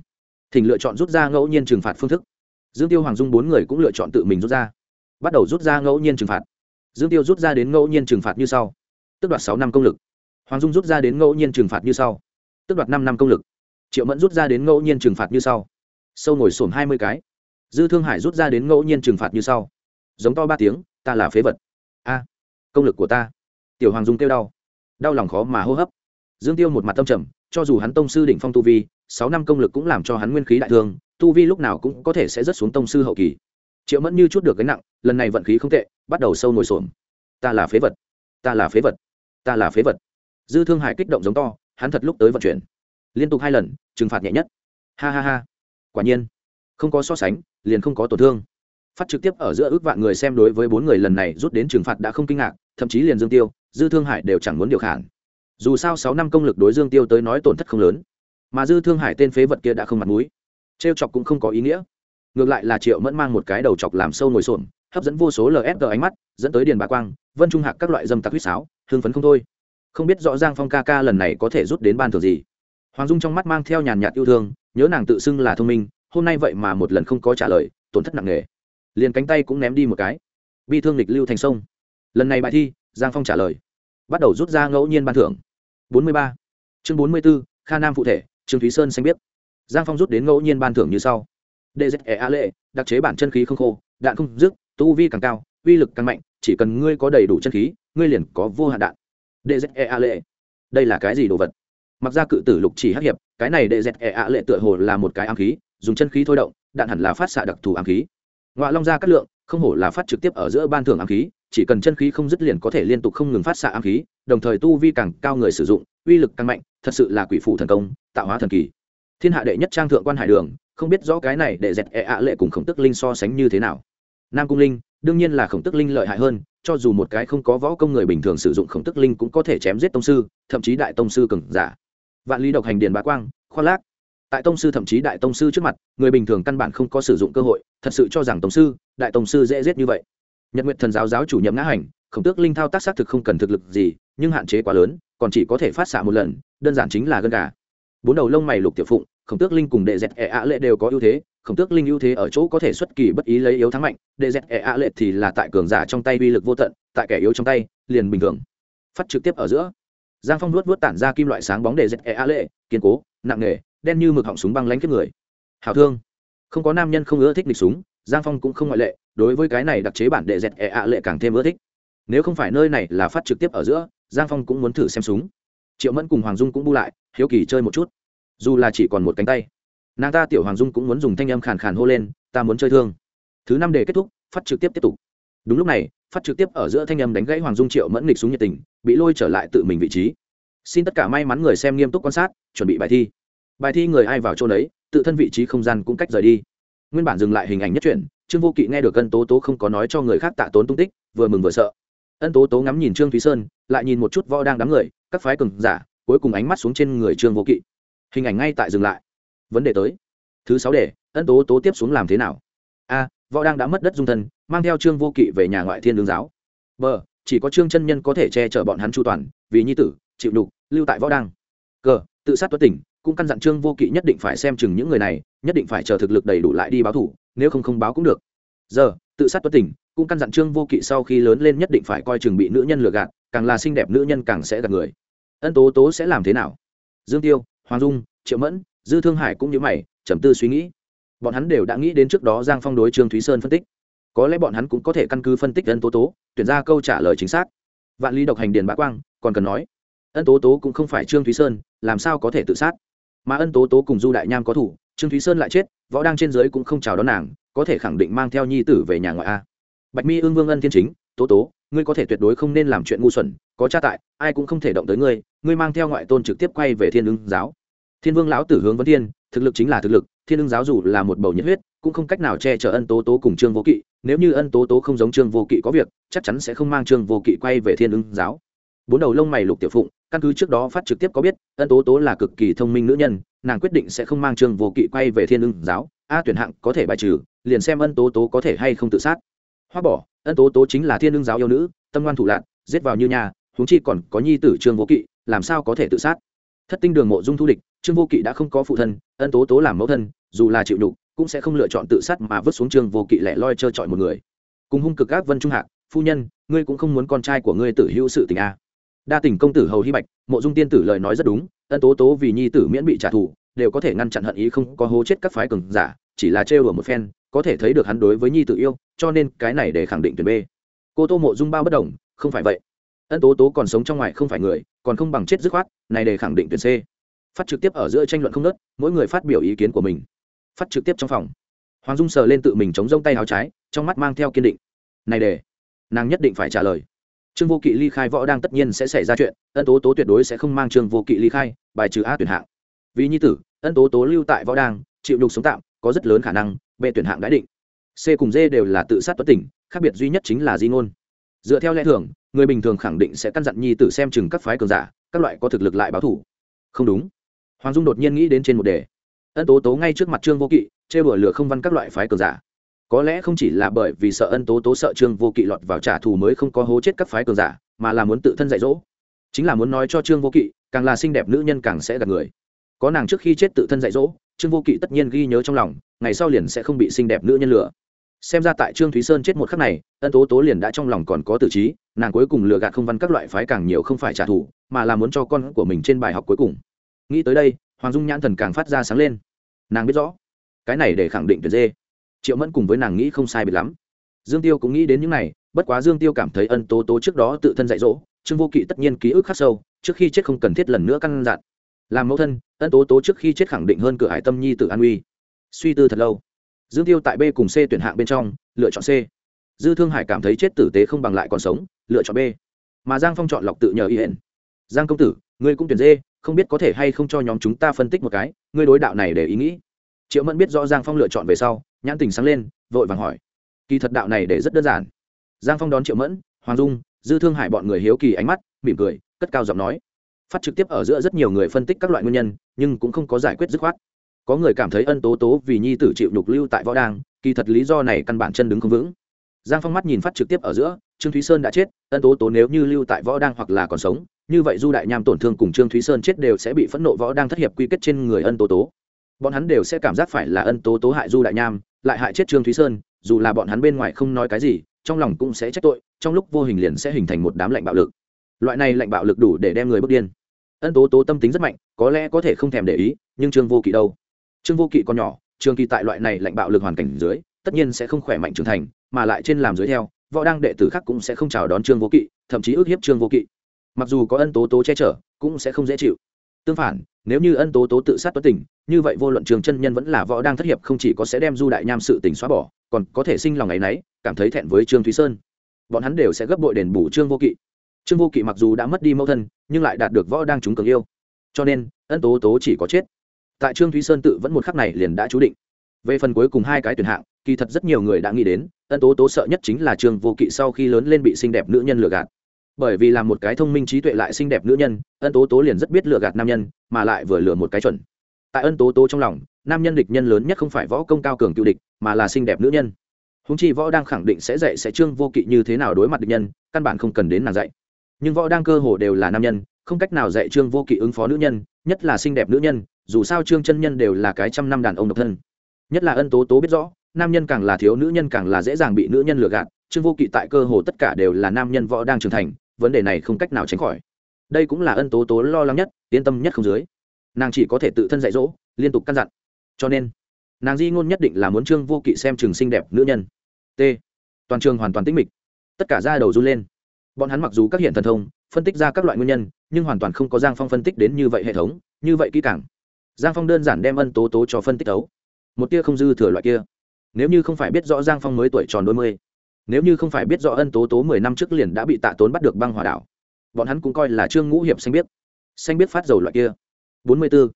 S1: Thỉnh lựa chọn rút ra ngẫu nhiên trừng phạt phương thức. Dương tiêu hoàng dung bốn người cũng lựa chọn tự mình rút ra. Bắt đầu rút ra ngẫu nhiên trừng phạt. Dương tiêu rút ra đến ngẫu nhiên trừng phạt như sau. Tức đoạt sáu năm công lực. Hoàng dung rút ra đến ngẫu nhiên trừng phạt như sau. Tức đoạt năm năm công lực. Triệu mẫn rút ra đến ngẫu nhiên trừng phạt như sau. Sâu ngồi sổm hai mươi cái. Dư thương hải rút ra đến ngẫu nhiên trừng phạt như sau. Giống to ba tiếng, ta là phế vật. A, công lực của ta tiểu hoàng dung kêu đau. Đau lòng khó mà hô hấp. Dương tiêu một mặt tâm trầm, cho dù hắn tông sư đỉnh phong tu vi, sáu năm công lực cũng làm cho hắn nguyên khí đại thương, tu vi lúc nào cũng có thể sẽ rớt xuống tông sư hậu kỳ. Triệu mẫn như chút được gánh nặng, lần này vận khí không tệ, bắt đầu sâu ngồi xổm. Ta là phế vật. Ta là phế vật. Ta là phế vật. Dư thương hải kích động giống to, hắn thật lúc tới vận chuyển. Liên tục hai lần, trừng phạt nhẹ nhất. Ha ha ha. Quả nhiên, không có so sánh, liền không có tổn thương phát trực tiếp ở giữa ước vạn người xem đối với bốn người lần này rút đến trừng phạt đã không kinh ngạc, thậm chí liền dương tiêu, dư thương hải đều chẳng muốn điều khản. Dù sao sáu năm công lực đối dương tiêu tới nói tổn thất không lớn, mà dư thương hải tên phế vật kia đã không mặt mũi. Trêu chọc cũng không có ý nghĩa. Ngược lại là triệu mẫn mang một cái đầu chọc làm sâu ngồi xổm, hấp dẫn vô số lfg ánh mắt, dẫn tới điền bà quang, vân trung hạc các loại dâm tặc huýt sáo hương phấn không thôi. Không biết rõ giang phong ca ca lần này có thể rút đến ban thường gì. Hoàng dung trong mắt mang theo nhàn nhạt yêu thương, nhớ nàng tự xưng là thông minh, hôm nay vậy mà một lần không có trả lời, tổn thất nặng nề liền cánh tay cũng ném đi một cái. Bi thương lịch lưu thành sông. Lần này bài thi, giang phong trả lời. Bắt đầu rút ra ngẫu nhiên ban thưởng. Bốn mươi ba. Chương bốn mươi b ố kha nam phụ thể, trương thúy sơn xanh biết giang phong rút đến ngẫu nhiên ban thưởng như sau. Đệ dẹp ẻ a lệ, đặc chế bản chân khí không khô, đạn không dứt, tu vi càng cao, uy lực càng mạnh, chỉ cần ngươi có đầy đủ chân khí, ngươi liền có vô hạn đạn. Đệ dẹp ẻ a lệ, đây là cái gì đồ vật? Mặc ra cự tử lục chỉ hắc hiệp, cái này đệ dẹp ẻ a lệ tựa hồ là một cái ám khí, dùng chân khí thôi động, đạn hẳn là phát xạ đặc thù ám khí ngoại long ra cắt lượng, không hổ là phát trực tiếp ở giữa ban thưởng ám khí, chỉ cần chân khí không dứt liền có thể liên tục không ngừng phát xạ ám khí, đồng thời tu vi càng cao người sử dụng, uy lực càng mạnh, thật sự là quỷ phụ thần công, tạo hóa thần kỳ. Thiên hạ đệ nhất trang thượng quan hải đường, không biết rõ cái này để dẹt e ạ lệ cùng khổng tức linh so sánh như thế nào. Nam cung linh, đương nhiên là khổng tức linh lợi hại hơn, cho dù một cái không có võ công người bình thường sử dụng khổng tức linh cũng có thể chém giết tông sư, thậm chí đại tông sư cừng giả. Vạn lý độc hành điền bá quang, khoác lác tại tông sư thậm chí đại tông sư trước mặt, người bình thường căn bản không có sử dụng cơ hội, thật sự cho rằng tông sư, đại tông sư dễ giết như vậy. Nhật nguyện thần giáo giáo chủ nhậm ngã hành, khổng tước linh thao tác xác thực không cần thực lực gì, nhưng hạn chế quá lớn, còn chỉ có thể phát xạ một lần, đơn giản chính là gân gà. Bốn đầu lông mày lục tiểu phụng, khổng tước linh cùng đệ dẹt ẻ ạ lệ đều có ưu thế, khổng tước linh ưu thế ở chỗ có thể xuất kỳ bất ý lấy yếu thắng mạnh, đệ dẹt ẻ ạ lệ thì là tại cường giả trong tay uy lực vô tận, tại kẻ yếu trong tay, liền bình thường. Phát trực tiếp ở giữa. Giang phong luốt vớt tản ra kim loại sáng bóng đệ dẹt ẻ ạ lệ, kiên cố, nặng nề đen như mực họng súng băng lánh kiếp người. Hào thương. Không có nam nhân không ưa thích địch súng, giang phong cũng không ngoại lệ, đối với cái này đặc chế bản đệ dẹt ẹ ạ lệ càng thêm ưa thích. Nếu không phải nơi này là phát trực tiếp ở giữa, giang phong cũng muốn thử xem súng. Triệu mẫn cùng hoàng dung cũng bu lại, hiếu kỳ chơi một chút. Dù là chỉ còn một cánh tay, nàng ta tiểu hoàng dung cũng muốn dùng thanh âm khàn khàn hô lên, ta muốn chơi thương. Thứ năm để kết thúc, phát trực tiếp tiếp tục. Đúng lúc này, phát trực tiếp ở giữa thanh âm đánh gãy hoàng dung triệu mẫn nghịch xuống nhiệt tình, bị lôi trở lại tự mình vị trí. Xin tất cả may mắn người xem nghiêm túc quan sát, chuẩn bị bài thi bài thi người ai vào chỗ đấy tự thân vị trí không gian cũng cách rời đi. Nguyên bản dừng lại hình ảnh nhất truyện, trương vô kỵ nghe được ân tố tố không có nói cho người khác tạ tốn tung tích, vừa mừng vừa sợ. Ân tố tố ngắm nhìn trương thúy sơn, lại nhìn một chút võ đang đám người, các phái cường giả, cuối cùng ánh mắt xuống trên người trương vô kỵ. Hình ảnh ngay tại dừng lại. Vấn đề tới. Thứ sáu đề, ân tố tố tiếp xuống làm thế nào? A, võ đang đã mất đất dung thân, mang theo trương vô kỵ về nhà ngoại thiên lương giáo. B, chỉ có trương chân nhân có thể che chở bọn hắn chu toàn, vì nhi tử, chịu đục, lưu tại võ đang. C, tự sát tuất tỉnh cũng căn dặn trương vô kỵ nhất định phải xem chừng những người này, nhất định phải chờ thực lực đầy đủ lại đi báo thủ, nếu không không báo cũng được. Giờ, tự sát tuất tỉnh, cũng căn dặn trương vô kỵ sau khi lớn lên nhất định phải coi chừng bị nữ nhân lừa gạt, càng là xinh đẹp nữ nhân càng sẽ gạt người. Ân tố tố sẽ làm thế nào? Dương tiêu, hoàng dung, triệu mẫn, dư thương hải cũng như mày, trầm tư suy nghĩ. Bọn hắn đều đã nghĩ đến trước đó giang phong đối trương thúy sơn phân tích. Có lẽ bọn hắn cũng có thể căn cứ phân tích ân tố tố, tuyển ra câu trả lời chính xác. Vạn lý độc hành điền bá quang, còn cần nói. Ân tố tố cũng không phải trương thúy sơn, làm sao có thể tự sát? Mà ân tố tố cùng du đại nham có thủ, trương thúy sơn lại chết, võ đang trên giới cũng không chào đón nàng, có thể khẳng định mang theo nhi tử về nhà ngoại a. Bạch mi ương vương ân thiên chính, tố tố, ngươi có thể tuyệt đối không nên làm chuyện ngu xuẩn, có cha tại, ai cũng không thể động tới ngươi ngươi mang theo ngoại tôn trực tiếp quay về thiên ưng giáo. Thiên vương lão tử hướng vấn thiên, thực lực chính là thực lực, thiên ưng giáo dù là một bầu nhiệt huyết, cũng không cách nào che chở ân tố tố cùng trương vô kỵ, nếu như ân tố tố không giống trương vô kỵ có việc, chắc chắn sẽ không mang trương vô kỵ quay về thiên ưng giáo. Bốn đầu lông mày lục tiểu phụng căn cứ trước đó phát trực tiếp có biết, ân tố tố là cực kỳ thông minh nữ nhân, nàng quyết định sẽ không mang trương vô kỵ quay về thiên ưng giáo. A tuyển hạng có thể bài trừ, liền xem ân tố tố có thể hay không tự sát. Hoa bỏ, ân tố tố chính là thiên ưng giáo yêu nữ, tâm ngoan thủ lạc giết vào như nhà, huống chi còn có nhi tử trương vô kỵ, làm sao có thể tự sát? Thất tinh đường mộ dung thu địch, trương vô kỵ đã không có phụ thân, ân tố tố làm mẫu thân, dù là chịu nhục, cũng sẽ không lựa chọn tự sát mà vứt xuống trương vô kỵ lẻ loi trơ trọi một người. Cùng hung cực các vân trung hạc, phu nhân, ngươi cũng không muốn con trai của ngươi tử hữu sự tình a đa tình công tử hầu hy bạch, mộ dung tiên tử lời nói rất đúng, ân tố tố vì nhi tử miễn bị trả thù, đều có thể ngăn chặn hận ý không có hố chết các phái cường giả, chỉ là trêu đùa một phen, có thể thấy được hắn đối với nhi tử yêu, cho nên cái này để khẳng định tuyển b cô tô mộ dung bao bất đồng, không phải vậy. Ân tố tố còn sống trong ngoài không phải người, còn không bằng chết dứt khoát, này để khẳng định tuyển c. Phát trực tiếp ở giữa tranh luận không nớt mỗi người phát biểu ý kiến của mình. Phát trực tiếp trong phòng. Hoàng dung sờ lên tự mình chống rông tay áo trái, trong mắt mang theo kiên định. Này để, nàng nhất định phải trả lời trương vô kỵ ly khai võ đang tất nhiên sẽ xảy ra chuyện, ân tố tố tuyệt đối sẽ không mang trương vô kỵ ly khai, bài trừ a tuyển hạng. Vì nhi tử, ân tố tố lưu tại võ đang, chịu đục sống tạm, có rất lớn khả năng bệ tuyển hạng đã định. C cùng d đều là tự sát tuất tỉnh khác biệt duy nhất chính là di ngôn. Dựa theo lẽ thường, người bình thường khẳng định sẽ căn dặn nhi tử xem chừng các phái cường giả, các loại có thực lực lại báo thủ không đúng. Hoàng dung đột nhiên nghĩ đến trên một đề. Ân tố tố ngay trước mặt trương vô kỵ chê bửa lửa không văn các loại phái cường giả có lẽ không chỉ là bởi vì sợ ân tố tố sợ trương vô kỵ lọt vào trả thù mới không có hố chết các phái cường giả, mà là muốn tự thân dạy dỗ. Chính là muốn nói cho trương vô kỵ, càng là xinh đẹp nữ nhân càng sẽ gạt người. Có nàng trước khi chết tự thân dạy dỗ, trương vô kỵ tất nhiên ghi nhớ trong lòng, ngày sau liền sẽ không bị xinh đẹp nữ nhân lừa. Xem ra tại trương thúy sơn chết một khắc này, ân tố tố liền đã trong lòng còn có tử trí, nàng cuối cùng lừa gạt không văn các loại phái càng nhiều không phải trả thù, mà là muốn cho con của mình trên bài học cuối cùng. Nghĩ tới đây, hoàng dung nhãn thần càng phát ra sáng lên. Nàng biết rõ, cái này để khẳng định tuyệt dê triệu mẫn cùng với nàng nghĩ không sai biệt lắm. Dương tiêu cũng nghĩ đến những này, bất quá dương tiêu cảm thấy ân tố tố trước đó tự thân dạy dỗ, trương vô kỵ tất nhiên ký ức khắc sâu, trước khi chết không cần thiết lần nữa căn dặn. Làm mẫu thân, ân tố tố trước khi chết khẳng định hơn cửa hải tâm nhi tự an uy. Suy tư thật lâu, dương tiêu tại b cùng c tuyển hạng bên trong, lựa chọn c. Dư thương hải cảm thấy chết tử tế không bằng lại còn sống, lựa chọn b. Mà giang phong chọn lọc tự nhờ y hển giang công tử, ngươi cũng tuyển d, không biết có thể hay không cho nhóm chúng ta phân tích một cái, ngươi đối đạo này để ý nghĩ. Triệu mẫn biết rõ giang phong lựa chọn về sau nhãn tình sáng lên, vội vàng hỏi. Kỳ thật đạo này để rất đơn giản. Giang phong đón triệu mẫn, hoàng dung, dư thương hải bọn người hiếu kỳ ánh mắt, mỉm cười, cất cao giọng nói. Phát trực tiếp ở giữa rất nhiều người phân tích các loại nguyên nhân, nhưng cũng không có giải quyết dứt khoát. Có người cảm thấy ân tố tố vì nhi tử chịu nhục lưu tại võ đang kỳ thật lý do này căn bản chân đứng không vững. Giang phong mắt nhìn phát trực tiếp ở giữa, trương thúy sơn đã chết, ân tố tố nếu như lưu tại võ đang hoặc là còn sống, như vậy du đại nham tổn thương cùng trương thúy sơn chết đều sẽ bị phẫn nộ võ đang thất hiệp quy kết trên người ân tố tố. Bọn hắn đều sẽ cảm giác phải là ân tố tố hại du đại nham lại hại chết trương thúy sơn, dù là bọn hắn bên ngoài không nói cái gì, trong lòng cũng sẽ trách tội, trong lúc vô hình liền sẽ hình thành một đám lạnh bạo lực. Loại này lạnh bạo lực đủ để đem người bước điên. Ân tố tố tâm tính rất mạnh, có lẽ có thể không thèm để ý, nhưng trương vô kỵ đâu? Trương vô kỵ còn nhỏ, trương kỳ tại loại này lạnh bạo lực hoàn cảnh dưới, tất nhiên sẽ không khỏe mạnh trưởng thành, mà lại trên làm dưới theo, võ đăng đệ tử khác cũng sẽ không chào đón trương vô kỵ, thậm chí ước hiếp trương vô kỵ. Mặc dù có ân tố tố che chở, cũng sẽ không dễ chịu. Tương phản, nếu như ân tố tố tự sát tuất tình như vậy vô luận trường chân nhân vẫn là võ đang thất hiệp không chỉ có sẽ đem du đại nham sự tình xóa bỏ, còn có thể sinh lòng ấ y cảm thấy thẹn với trương thúy sơn. Bọn hắn đều sẽ gấp bội đền bù trương vô kỵ. Trương vô kỵ mặc dù đã mất đi mẫu thân, nhưng lại đạt được võ đang chúng cường yêu. Cho nên, ân tố tố chỉ có chết. Tại trương thúy sơn tự vẫn một khắc này liền đã chú định. Về phần cuối cùng hai cái tuyển hạng, kỳ thật rất nhiều người đã nghĩ đến, ân tố tố sợ nhất chính là trương vô kỵ sau khi lớn lên bị xinh đẹp nữ nhân lừa gạt. Bởi vì là một cái thông minh trí tuệ lại xinh đẹp nữ nhân, ân tố tố liền rất biết lừa gạt nam nhân, mà lại vừa lừa một cái chuẩn tại ân tố tố trong lòng, nam nhân địch nhân lớn nhất không phải võ công cao cường cựu địch, mà là xinh đẹp nữ nhân. Húng chi võ đang khẳng định sẽ dạy sẽ trương vô kỵ như thế nào đối mặt địch nhân, căn bản không cần đến nàng dạy. Nhưng võ đang cơ hồ đều là nam nhân, không cách nào dạy trương vô kỵ ứng phó nữ nhân, nhất là xinh đẹp nữ nhân, dù sao trương chân nhân đều là cái trăm năm đàn ông độc thân. Nhất là ân tố tố biết rõ, nam nhân càng là thiếu nữ nhân càng là dễ dàng bị nữ nhân lừa gạt, trương vô kỵ tại cơ hồ tất cả đều là nam nhân võ đang trưởng thành, vấn đề này không cách nào tránh khỏi. Đây cũng là ân tố tố lo lắng nhất, yên tâm nhất không dưới nàng chỉ có thể tự thân dạy dỗ, liên tục căn dặn. Cho nên, nàng di ngôn nhất định là muốn trương vô kỵ xem trường xinh đẹp nữ nhân. T. Toàn trường hoàn toàn tĩnh mịch. Tất cả ra đầu run lên. Bọn hắn mặc dù các hiện thần thông, phân tích ra các loại nguyên nhân, nhưng hoàn toàn không có giang phong phân tích đến như vậy hệ thống, như vậy kỹ càng. Giang phong đơn giản đem ân tố tố cho phân tích ấu một tia không dư thừa loại kia. Nếu như không phải biết rõ giang phong mới tuổi tròn đôi mươi, nếu như không phải biết rõ ân tố tố mười năm trước liền đã bị tạ tốn bắt được băng hỏa đảo, bọn hắn cũng coi là trương ngũ hiệp xanh biết xanh biết phát dầu loại kia bốn mươi b ố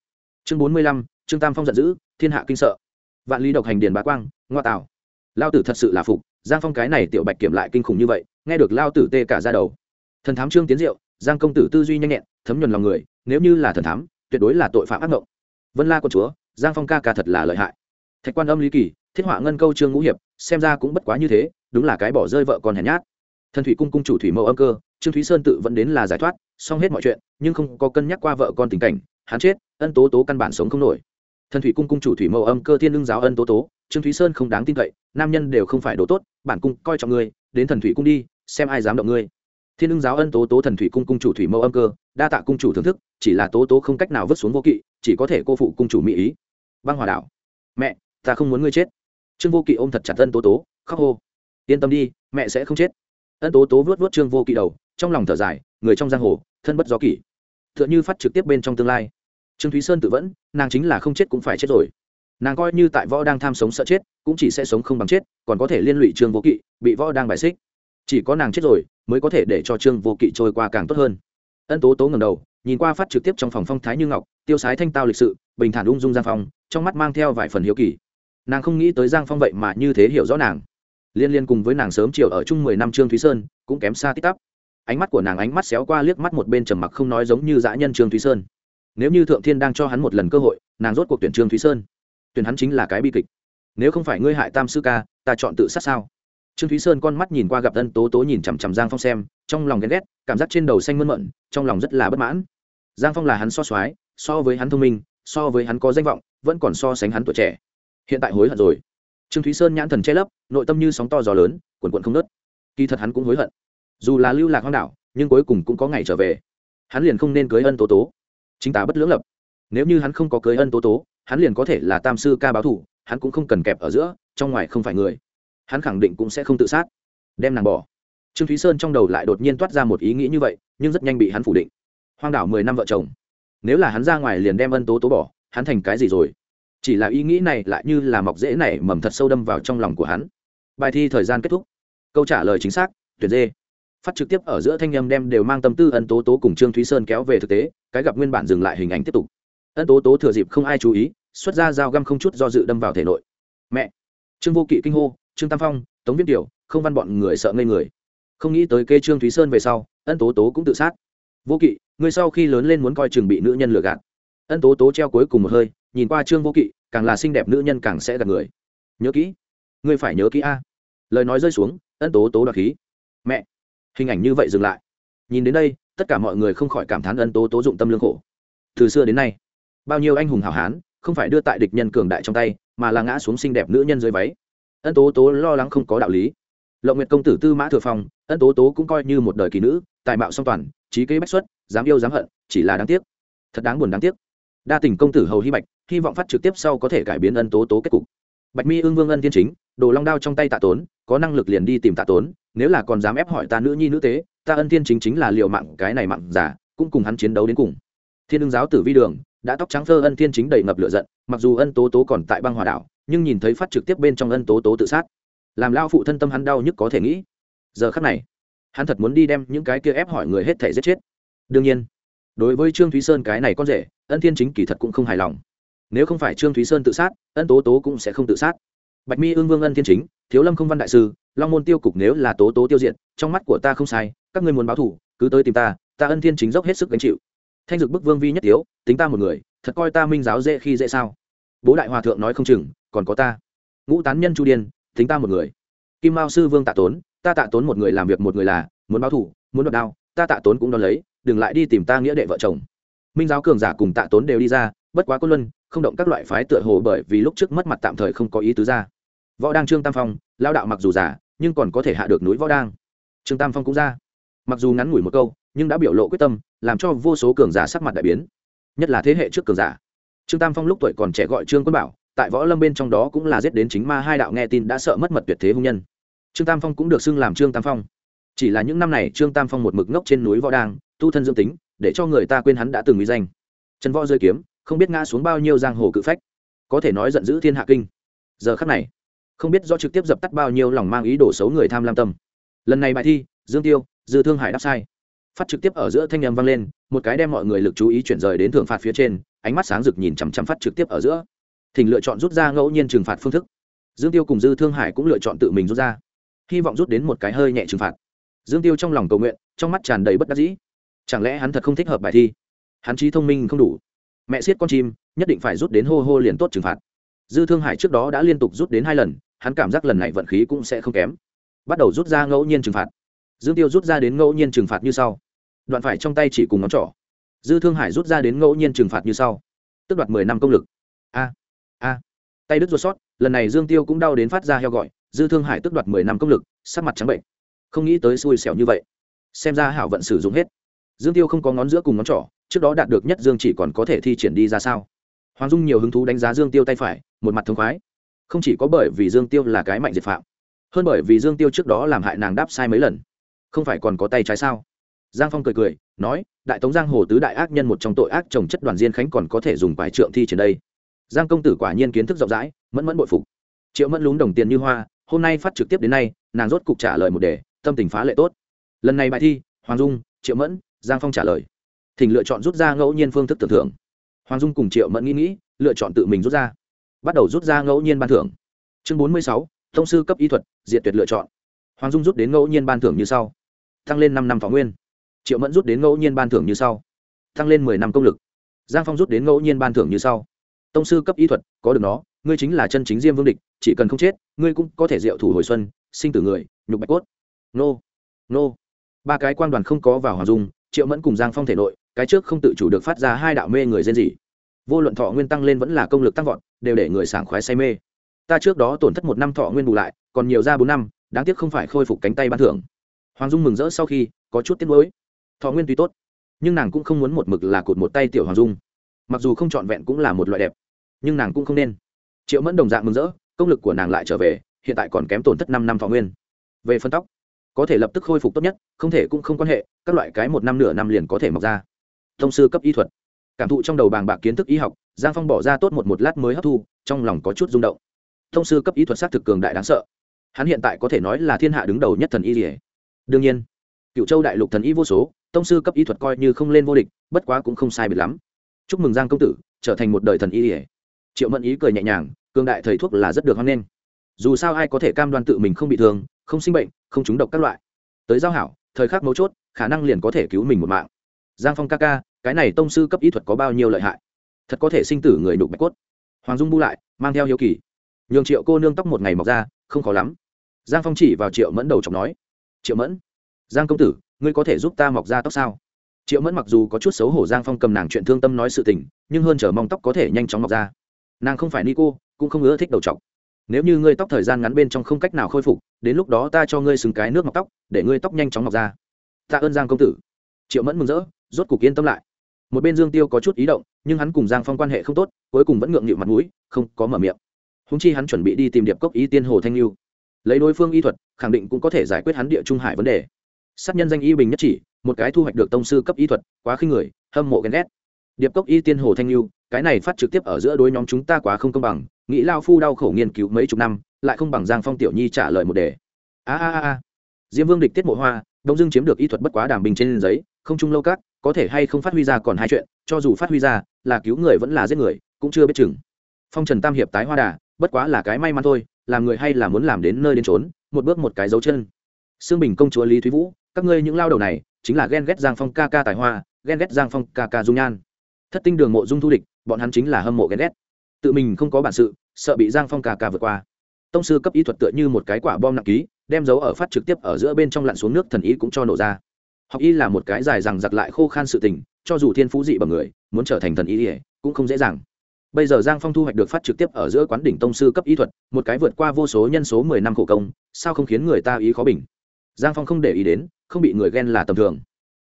S1: chương bốn mươi lăm, trương tam phong giận dữ, thiên hạ kinh sợ. Vạn lý độc hành điền bá quang, ngoa tảo. lao tử thật sự là phục, giang phong cái này tiểu bạch kiểm lại kinh khủng như vậy, nghe được lao tử tê cả da đầu. Thần thám trương tiến diệu, giang công tử tư duy nhanh nhẹn, thấm nhuần lòng người, nếu như là thần thám, tuyệt đối là tội phạm ác ngộng. vân la quân chúa, giang phong ca ca thật là lợi hại. Thạch quan âm lý kỳ, thiết họa ngân câu trương ngũ hiệp, xem ra cũng bất quá như thế, đúng là cái bỏ rơi vợ con hèn nhát. Thần thủy cung cung chủ thủy mẫu âm cơ, trương thúy sơn tự vẫn đến là giải thoát, xong hết mọi chuyện, nhưng không có cân nhắc qua vợ con tình cảnh hắn chết, ân tố tố căn bản sống không nổi. Thần thủy cung cung chủ thủy mẫu âm cơ thiên lương giáo ân tố tố, trương thúy sơn không đáng tin cậy, nam nhân đều không phải đồ tốt, bản cung coi trọng ngươi, đến thần thủy cung đi, xem ai dám động ngươi. Thiên lương giáo ân tố tố thần thủy cung cung chủ thủy mẫu âm cơ, đa tạ cung chủ thưởng thức, chỉ là tố tố không cách nào vứt xuống vô kỵ, chỉ có thể cô phụ cung chủ mỹ ý. Băng hòa đạo mẹ, ta không muốn ngươi chết. Trương vô kỵ ôm thật chặt ân tố tố, khóc hô. Yên tâm đi, mẹ sẽ không chết. Ân tố tố vớt vớt trương vô kỵ đầu, trong lòng thở dài, người trong giang hồ, thân bất gió kỷ. Tựa như phát trực tiếp bên trong tương lai. Trương thúy sơn tự vẫn, nàng chính là không chết cũng phải chết rồi. Nàng coi như tại võ đang tham sống sợ chết, cũng chỉ sẽ sống không bằng chết, còn có thể liên lụy trương vô kỵ, bị võ đang bài xích. Chỉ có nàng chết rồi, mới có thể để cho trương vô kỵ trôi qua càng tốt hơn. Ân tố tố ngầm đầu, nhìn qua phát trực tiếp trong phòng phong thái như ngọc, tiêu sái thanh tao lịch sự, bình thản ung dung giang phong, trong mắt mang theo vài phần hiếu kỳ. Nàng không nghĩ tới giang phong vậy mà như thế hiểu rõ nàng. Liên liên cùng với nàng sớm chiều ở chung mười năm trương thúy sơn, cũng kém xa tích tắp ánh mắt của nàng ánh mắt xéo qua liếc mắt một bên trầm mặc không nói giống như dã nhân trương thúy sơn. Nếu như thượng thiên đang cho hắn một lần cơ hội, nàng rốt cuộc tuyển trương thúy sơn. Tuyển hắn chính là cái bi kịch. Nếu không phải ngươi hại tam sư ca, ta chọn tự sát sao? Trương thúy sơn con mắt nhìn qua gặp tân tố tố nhìn chằm chằm giang phong xem, trong lòng ghen ghét, cảm giác trên đầu xanh mơn mận, trong lòng rất là bất mãn. Giang phong là hắn so soái, so với hắn thông minh, so với hắn có danh vọng, vẫn còn so sánh hắn tuổi trẻ. Hiện tại hối hận rồi. Trương thúy sơn nhãn thần che lấp, nội tâm như sóng to gió lớn quần quận không nớt kỳ thật hắn cũng hối hận dù là lưu lạc hoang đảo, nhưng cuối cùng cũng có ngày trở về. Hắn liền không nên cưới ân tố tố. Chính tả bất lưỡng lập. Nếu như hắn không có cưới ân tố tố, hắn liền có thể là tam sư ca báo thủ, hắn cũng không cần kẹp ở giữa, trong ngoài không phải người. Hắn khẳng định cũng sẽ không tự sát. Đem nàng bỏ. Trương thúy sơn trong đầu lại đột nhiên toát ra một ý nghĩ như vậy, nhưng rất nhanh bị hắn phủ định. Hoang đảo mười năm vợ chồng. Nếu là hắn ra ngoài liền đem ân tố tố bỏ, hắn thành cái gì rồi? Chỉ là ý nghĩ này lại như là mọc rễ này mầm thật sâu đâm vào trong lòng của hắn. Bài thi thời gian kết thúc. Câu trả lời chính xác tuyệt dê phát trực tiếp ở giữa thanh âm đem đều mang tâm tư ân tố tố cùng trương thúy sơn kéo về thực tế, cái gặp nguyên bản dừng lại hình ảnh tiếp tục. Ân tố tố thừa dịp không ai chú ý, xuất ra dao găm không chút do dự đâm vào thể nội. Mẹ! Trương vô kỵ kinh hô, trương tam phong, tống viết tiểu, không văn bọn người sợ ngây người. Không nghĩ tới kê trương thúy sơn về sau, ân tố tố cũng tự sát. Vô kỵ, người sau khi lớn lên muốn coi chừng bị nữ nhân lừa gạt. Ân tố tố treo cuối cùng một hơi, nhìn qua trương vô kỵ, càng là xinh đẹp nữ nhân càng sẽ gạt người. Nhớ kỹ, ngươi phải nhớ kỹ a. Lời nói rơi xuống, ân tố tố đoạt khí. Mẹ! Hình ảnh như vậy dừng lại. Nhìn đến đây, tất cả mọi người không khỏi cảm thán ân tố tố dụng tâm lương khổ. Từ xưa đến nay, bao nhiêu anh hùng hảo hán không phải đưa tại địch nhân cường đại trong tay, mà là ngã xuống xinh đẹp nữ nhân dưới váy. Ân tố tố lo lắng không có đạo lý. Lộng nguyệt công tử tư mã thừa phong, ân tố tố cũng coi như một đời kỳ nữ, tài mạo song toàn, trí kế bách xuất, dám yêu dám hận, chỉ là đáng tiếc. Thật đáng buồn đáng tiếc. Đa tình công tử hầu hy bạch, hy vọng phát trực tiếp sau có thể cải biến ân tố tố kết cục. Bạch mi ương vương ân thiên chính, đồ long đao trong tay tạ tốn, có năng lực liền đi tìm tạ tốn nếu là còn dám ép hỏi ta nữ nhi nữ tế, ta ân thiên chính chính là liều mạng cái này mạng giả, cũng cùng hắn chiến đấu đến cùng. Thiên đương giáo tử vi đường, đã tóc trắng phơ ân thiên chính đầy ngập lửa giận, mặc dù ân tố tố còn tại băng hòa đảo, nhưng nhìn thấy phát trực tiếp bên trong ân tố tố tự sát. Làm lao phụ thân tâm hắn đau nhất có thể nghĩ. Giờ khắc này, hắn thật muốn đi đem những cái kia ép hỏi người hết thể giết chết. Đương nhiên, đối với trương thúy sơn cái này con rể, ân thiên chính kỳ thật cũng không hài lòng. Nếu không phải trương thúy sơn tự sát, ân tố tố cũng sẽ không tự sát. Bạch mi ương vương ân thiên chính, thiếu lâm không văn đại sư long môn tiêu cục nếu là tố tố tiêu diệt, trong mắt của ta không sai, các ngươi muốn báo thủ, cứ tới tìm ta ta ân thiên chính dốc hết sức gánh chịu. Thanh dực bức vương vi nhất tiếu, tính ta một người, thật coi ta minh giáo dễ khi dễ sao? Bố đại hòa thượng nói không chừng, còn có ta. Ngũ tán nhân chu điên, tính ta một người. Kim mao sư vương tạ tốn, ta tạ tốn một người làm việc một người là, muốn báo thủ, muốn đoạt đao, ta tạ tốn cũng đón lấy, đừng lại đi tìm ta nghĩa đệ vợ chồng. Minh giáo cường giả cùng tạ tốn đều đi ra, bất quá quân luân, không động các loại phái tựa hồ bởi vì lúc trước mất mặt tạm thời không có ý tứ ra. Võ đang trương tam phong lao đạo mặc dù giả nhưng còn có thể hạ được núi võ đang. Trương tam phong cũng ra. Mặc dù ngắn ngủi một câu, nhưng đã biểu lộ quyết tâm, làm cho vô số cường giả sắc mặt đại biến. Nhất là thế hệ trước cường giả. Trương tam phong lúc tuổi còn trẻ gọi trương quân bảo, tại võ lâm bên trong đó cũng là giết đến chính ma hai đạo nghe tin đã sợ mất mật tuyệt thế hung nhân. Trương tam phong cũng được xưng làm trương tam phong. Chỉ là những năm này trương tam phong một mực ngốc trên núi võ đang, tu thân dương tính, để cho người ta quên hắn đã từng uy danh. Trần võ rơi kiếm, không biết ngã xuống bao nhiêu giang hồ cự phách. Có thể nói giận dữ thiên hạ kinh. Giờ khắc này không biết do trực tiếp dập tắt bao nhiêu lòng mang ý đồ xấu người tham lam tâm. Lần này bài thi, dương tiêu, dư thương hải đáp sai. Phát trực tiếp ở giữa thanh âm vang lên, một cái đem mọi người lực chú ý chuyển rời đến thưởng phạt phía trên, ánh mắt sáng rực nhìn chằm chằm phát trực tiếp ở giữa. Thỉnh lựa chọn rút ra ngẫu nhiên trừng phạt phương thức. Dương tiêu cùng dư thương hải cũng lựa chọn tự mình rút ra. Hy vọng rút đến một cái hơi nhẹ trừng phạt. Dương tiêu trong lòng cầu nguyện, trong mắt tràn đầy bất đắc dĩ. Chẳng lẽ hắn thật không thích hợp bài thi? Hắn trí thông minh không đủ. Mẹ siết con chim, nhất định phải rút đến hô hô liền tốt trừng phạt. Dư thương hải trước đó đã liên tục rút đến hai lần hắn cảm giác lần này vận khí cũng sẽ không kém. Bắt đầu rút ra ngẫu nhiên trừng phạt. Dương tiêu rút ra đến ngẫu nhiên trừng phạt như sau. Đoạn phải trong tay chỉ cùng ngón trỏ. Dư thương hải rút ra đến ngẫu nhiên trừng phạt như sau. Tức đoạt mười năm công lực. A a. Tay đứt ruột sót, lần này dương tiêu cũng đau đến phát ra heo gọi. Dư thương hải tức đoạt mười năm công lực, sắc mặt trắng bệnh. Không nghĩ tới xui xẻo như vậy. Xem ra hảo vận sử dụng hết. Dương tiêu không có ngón giữa cùng ngón trỏ, trước đó đạt được nhất dương chỉ còn có thể thi triển đi ra sao. Hoàng dung nhiều hứng thú đánh giá dương tiêu tay phải, một mặt thống khoái không chỉ có bởi vì dương tiêu là cái mạnh diệt phạm, hơn bởi vì dương tiêu trước đó làm hại nàng đáp sai mấy lần. Không phải còn có tay trái sao? Giang phong cười cười, nói, đại tống giang hồ tứ đại ác nhân một trong tội ác trồng chất đoàn diên khánh còn có thể dùng bài trượng thi trên đây. Giang công tử quả nhiên kiến thức rộng rãi, mẫn mẫn bội phục. Triệu mẫn lúng đồng tiền như hoa, hôm nay phát trực tiếp đến nay, nàng rốt cục trả lời một đề, tâm tình phá lệ tốt. Lần này bài thi, hoàng dung, triệu mẫn, giang phong trả lời. Thỉnh lựa chọn rút ra ngẫu nhiên phương thức tưởng thưởng hoàng dung cùng triệu mẫn nghĩ nghĩ, lựa chọn tự mình rút ra bắt đầu rút ra ngẫu nhiên ban thưởng. Chương bốn mươi sáu, thông sư cấp y thuật, diệt tuyệt lựa chọn. Hoàng dung rút đến ngẫu nhiên ban thưởng như sau. Tăng lên năm năm thọ nguyên. Triệu mẫn rút đến ngẫu nhiên ban thưởng như sau. Tăng lên mười năm công lực. Giang phong rút đến ngẫu nhiên ban thưởng như sau. Tông sư cấp y thuật, có được nó, ngươi chính là chân chính diêm vương địch, chỉ cần không chết, ngươi cũng có thể diệu thủ hồi xuân, sinh tử người, nhục bạch cốt. Nô nô. Ba cái quan đoàn không có vào hoàng dung, triệu mẫn cùng giang phong thể nội, cái trước không tự chủ được phát ra hai đạo mê người rên rỉ vô luận thọ nguyên tăng lên vẫn là công lực tăng vọt, đều để người sảng khoái say mê. Ta trước đó tổn thất một năm thọ nguyên bù lại, còn nhiều ra bốn năm, đáng tiếc không phải khôi phục cánh tay ban thưởng. Hoàng dung mừng rỡ sau khi, có chút tiếc nuối. Thọ nguyên tuy tốt, nhưng nàng cũng không muốn một mực là cụt một tay tiểu hoàng dung. Mặc dù không trọn vẹn cũng là một loại đẹp, nhưng nàng cũng không nên. Triệu mẫn đồng dạng mừng rỡ, công lực của nàng lại trở về, hiện tại còn kém tổn thất năm năm thọ nguyên. Về phân tóc, có thể lập tức khôi phục tốt nhất, không thể cũng không quan hệ, các loại cái một năm nửa năm liền có thể mọc ra. Thông sư cấp y thuật cảm thụ trong đầu bàng bạc kiến thức y học, giang phong bỏ ra tốt một một lát mới hấp thu, trong lòng có chút rung động. Thông sư cấp y thuật s á t thực cường đại đáng sợ. Hắn hiện tại có thể nói là thiên hạ đứng đầu nhất thần y dỉa đương nhiên cựu châu đại lục thần y vô số tông sư cấp y thuật coi như không lên vô địch, bất quá cũng không sai biệt lắm. Chúc mừng giang công tử, trở thành một đời thần y ỉa triệu mẫn ý cười nhẹ nhàng, cường đại thầy thuốc là rất được hoan nghênh. Dù sao ai có thể cam đoan tự mình không bị thương, không sinh bệnh, không trúng độc các loại. Tới giao hảo, thời khắc mấu chốt, khả năng liền có thể cứu mình một mạng. Giang phong ca ca cái này tông sư cấp ý thuật có bao nhiêu lợi hại? Thật có thể sinh tử người đục bạch cốt. Hoàng dung bu lại, mang theo hiếu kỳ. Nhường triệu cô nương tóc một ngày mọc ra, không khó lắm. Giang phong chỉ vào triệu mẫn đầu chọc nói, triệu mẫn, giang công tử, ngươi có thể giúp ta mọc ra tóc sao? Triệu mẫn mặc dù có chút xấu hổ giang phong cầm nàng chuyện thương tâm nói sự tình, nhưng hơn chờ mong tóc có thể nhanh chóng mọc ra. Nàng không phải ni cô, cũng không ưa thích đầu chọc. Nếu như ngươi tóc thời gian ngắn bên trong không cách nào khôi phục, đến lúc đó ta cho ngươi xứng cái nước mọc tóc, để ngươi tóc nhanh chóng mọc ra. Tạ ơn giang công tử. Triệu mẫn mừng rỡ, rốt cục yên tâm lại một bên dương tiêu có chút ý động, nhưng hắn cùng giang phong quan hệ không tốt, cuối cùng vẫn ngượng nghịu mặt mũi, không có mở miệng. Húng chi hắn chuẩn bị đi tìm điệp cốc ý tiên hồ thanh lưu. Lấy đối phương y thuật, khẳng định cũng có thể giải quyết hắn địa trung hải vấn đề. Sát nhân danh y bình nhất chỉ, một cái thu hoạch được tông sư cấp y thuật, quá khinh người, hâm mộ ghen ghét. Điệp cốc y tiên hồ thanh lưu, cái này phát trực tiếp ở giữa đối nhóm chúng ta quá không công bằng, nghĩ lao phu đau khổ nghiên cứu mấy chục năm, lại không bằng giang phong tiểu nhi trả lời một đề. A a a. Diêm vương địch tiết mộ hoa, đông dương chiếm được y thuật bất quá đàm bình trên giấy, không chung lâu các có thể hay không phát huy ra còn hai chuyện, cho dù phát huy ra, là cứu người vẫn là giết người, cũng chưa biết chừng. Phong trần tam hiệp tái hoa đà, bất quá là cái may mắn thôi, làm người hay là muốn làm đến nơi đến trốn một bước một cái dấu chân. Xương bình công chúa lý thúy vũ, các ngươi những lao đầu này, chính là ghen ghét giang phong ca ca tài hoa, ghen ghét giang phong ca ca dung nhan. Thất tinh đường mộ dung thu địch, bọn hắn chính là hâm mộ ghen ghét. Tự mình không có bản sự, sợ bị giang phong ca ca vượt qua. Tông sư cấp ý thuật tựa như một cái quả bom nặng ký, đem dấu ở phát trực tiếp ở giữa bên trong lặn xuống nước thần ý cũng cho nổ ra học y là một cái dài rằng giặc lại khô khan sự tình, cho dù thiên phú dị bằng người, muốn trở thành thần y cũng không dễ dàng. Bây giờ giang phong thu hoạch được phát trực tiếp ở giữa quán đỉnh tông sư cấp y thuật, một cái vượt qua vô số nhân số mười năm khổ công, sao không khiến người ta ý khó bình? Giang phong không để ý đến, không bị người ghen là tầm thường.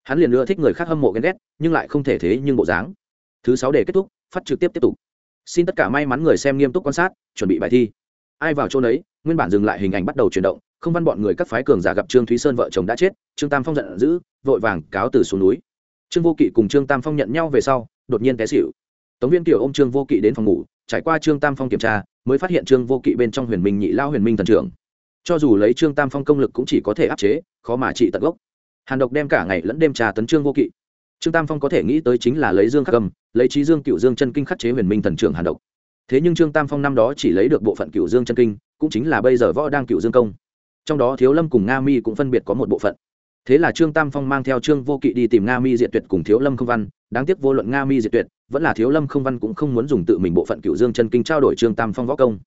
S1: Hắn liền nữa thích người khác hâm mộ ghen ghét, nhưng lại không thể thế nhưng bộ dáng. Thứ sáu để kết thúc, phát trực tiếp tiếp tục. Xin tất cả may mắn người xem nghiêm túc quan sát, chuẩn bị bài thi. Ai vào chỗ đấy nguyên bản dừng lại hình ảnh bắt đầu chuyển động, không văn bọn người các phái cường giả gặp trương thúy sơn vợ chồng đã chết, trương tam phong giận dữ, vội vàng cáo từ xuống núi. Trương vô kỵ cùng trương tam phong nhận nhau về sau, đột nhiên té xịu tống viên kiều ô m trương vô kỵ đến phòng ngủ, trải qua trương tam phong kiểm tra, mới phát hiện trương vô kỵ bên trong huyền minh nhị lao huyền minh thần trưởng. Cho dù lấy trương tam phong công lực cũng chỉ có thể áp chế, khó mà trị tận gốc. Hàn độc đem cả ngày lẫn đêm trà tấn trương vô kỵ. Trương tam phong có thể nghĩ tới chính là lấy dương khắc cầm, lấy trí dương cựu dương chân kinh khắc chế huyền minh thần trưởng hàn độc. Thế nhưng trương tam phong năm đó chỉ lấy được bộ phận cựu dương chân kinh cũng chính là bây giờ võ đang cựu dương công. Trong đó thiếu lâm cùng nga mi cũng phân biệt có một bộ phận. Thế là trương tam phong mang theo trương vô kỵ đi tìm nga mi diệt tuyệt cùng thiếu lâm không văn. Đáng tiếc vô luận nga mi diệt tuyệt, vẫn là thiếu lâm không văn cũng không muốn dùng tự mình bộ phận cựu dương chân kinh trao đổi trương tam phong võ công.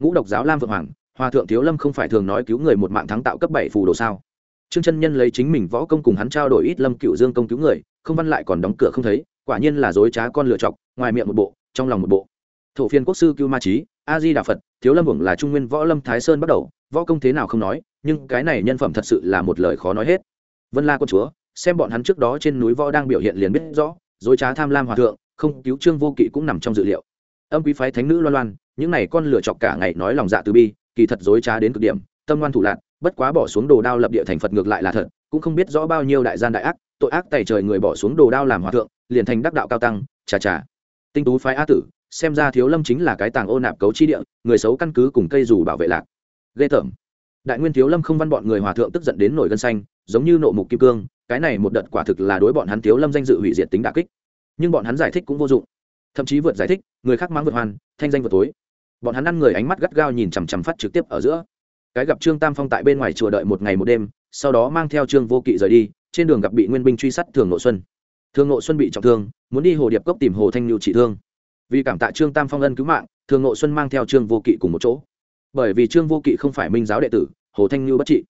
S1: Ngũ độc giáo lam vượng hoàng, hòa thượng thiếu lâm không phải thường nói cứu người một mạng thắng tạo cấp bảy phù đồ sao? Trương chân nhân lấy chính mình võ công cùng hắn trao đổi ít lâm cựu dương công cứu người, không văn lại còn đóng cửa không thấy, quả nhiên là dối trá con lựa chọc, ngoài miệng một bộ, trong lòng một bộ thổ phiên quốc sư cưu ma trí a di đà phật, thiếu lâm hưởng là trung nguyên võ lâm thái sơn bắt đầu, võ công thế nào không nói, nhưng cái này nhân phẩm thật sự là một lời khó nói hết. Vân la quân chúa, xem bọn hắn trước đó trên núi võ đang biểu hiện liền biết rõ, dối trá tham lam hòa thượng, không cứu trương vô kỵ cũng nằm trong dự liệu. Âm quý phái thánh nữ loan loan, những này con lửa chọc cả ngày nói lòng dạ từ bi, kỳ thật dối trá đến cực điểm, tâm ngoan thủ lạc bất quá bỏ xuống đồ đao lập địa thành phật ngược lại là thật, cũng không biết rõ bao nhiêu đại gian đại ác, tội ác tày trời người bỏ xuống đồ đao làm hòa thượng, liền thành đắc đạo cao tăng, chà chà. Tinh tú phái a tử xem ra thiếu lâm chính là cái tàng ô nạp cấu chi địa, người xấu căn cứ cùng cây dù bảo vệ lạc. Ghê tởm. Đại nguyên thiếu lâm không văn bọn người hòa thượng tức giận đến nổi gân xanh, giống như nộ mục kim cương, cái này một đợt quả thực là đối bọn hắn thiếu lâm danh dự hủy diệt tính đà kích. Nhưng bọn hắn giải thích cũng vô dụng. Thậm chí vượt giải thích, người khác mang vượt hoàn, thanh danh vượt tối. Bọn hắn ăn người ánh mắt gắt gao nhìn chằm chằm phát trực tiếp ở giữa. Cái gặp trương tam phong tại bên ngoài chùa đợi một ngày một đêm, sau đó mang theo trương vô kỵ rời đi, trên đường gặp bị nguyên binh truy sát thường nội xuân. Thường nội xuân bị trọng thương, muốn đi hồ điệp cốc tìm hồ thanh lưu trị thương vì cảm tạ trương tam phong ân cứu mạng, thường nội xuân mang theo trương vô kỵ cùng một chỗ. Bởi vì trương vô kỵ không phải minh giáo đệ tử, hồ thanh lưu bất trị.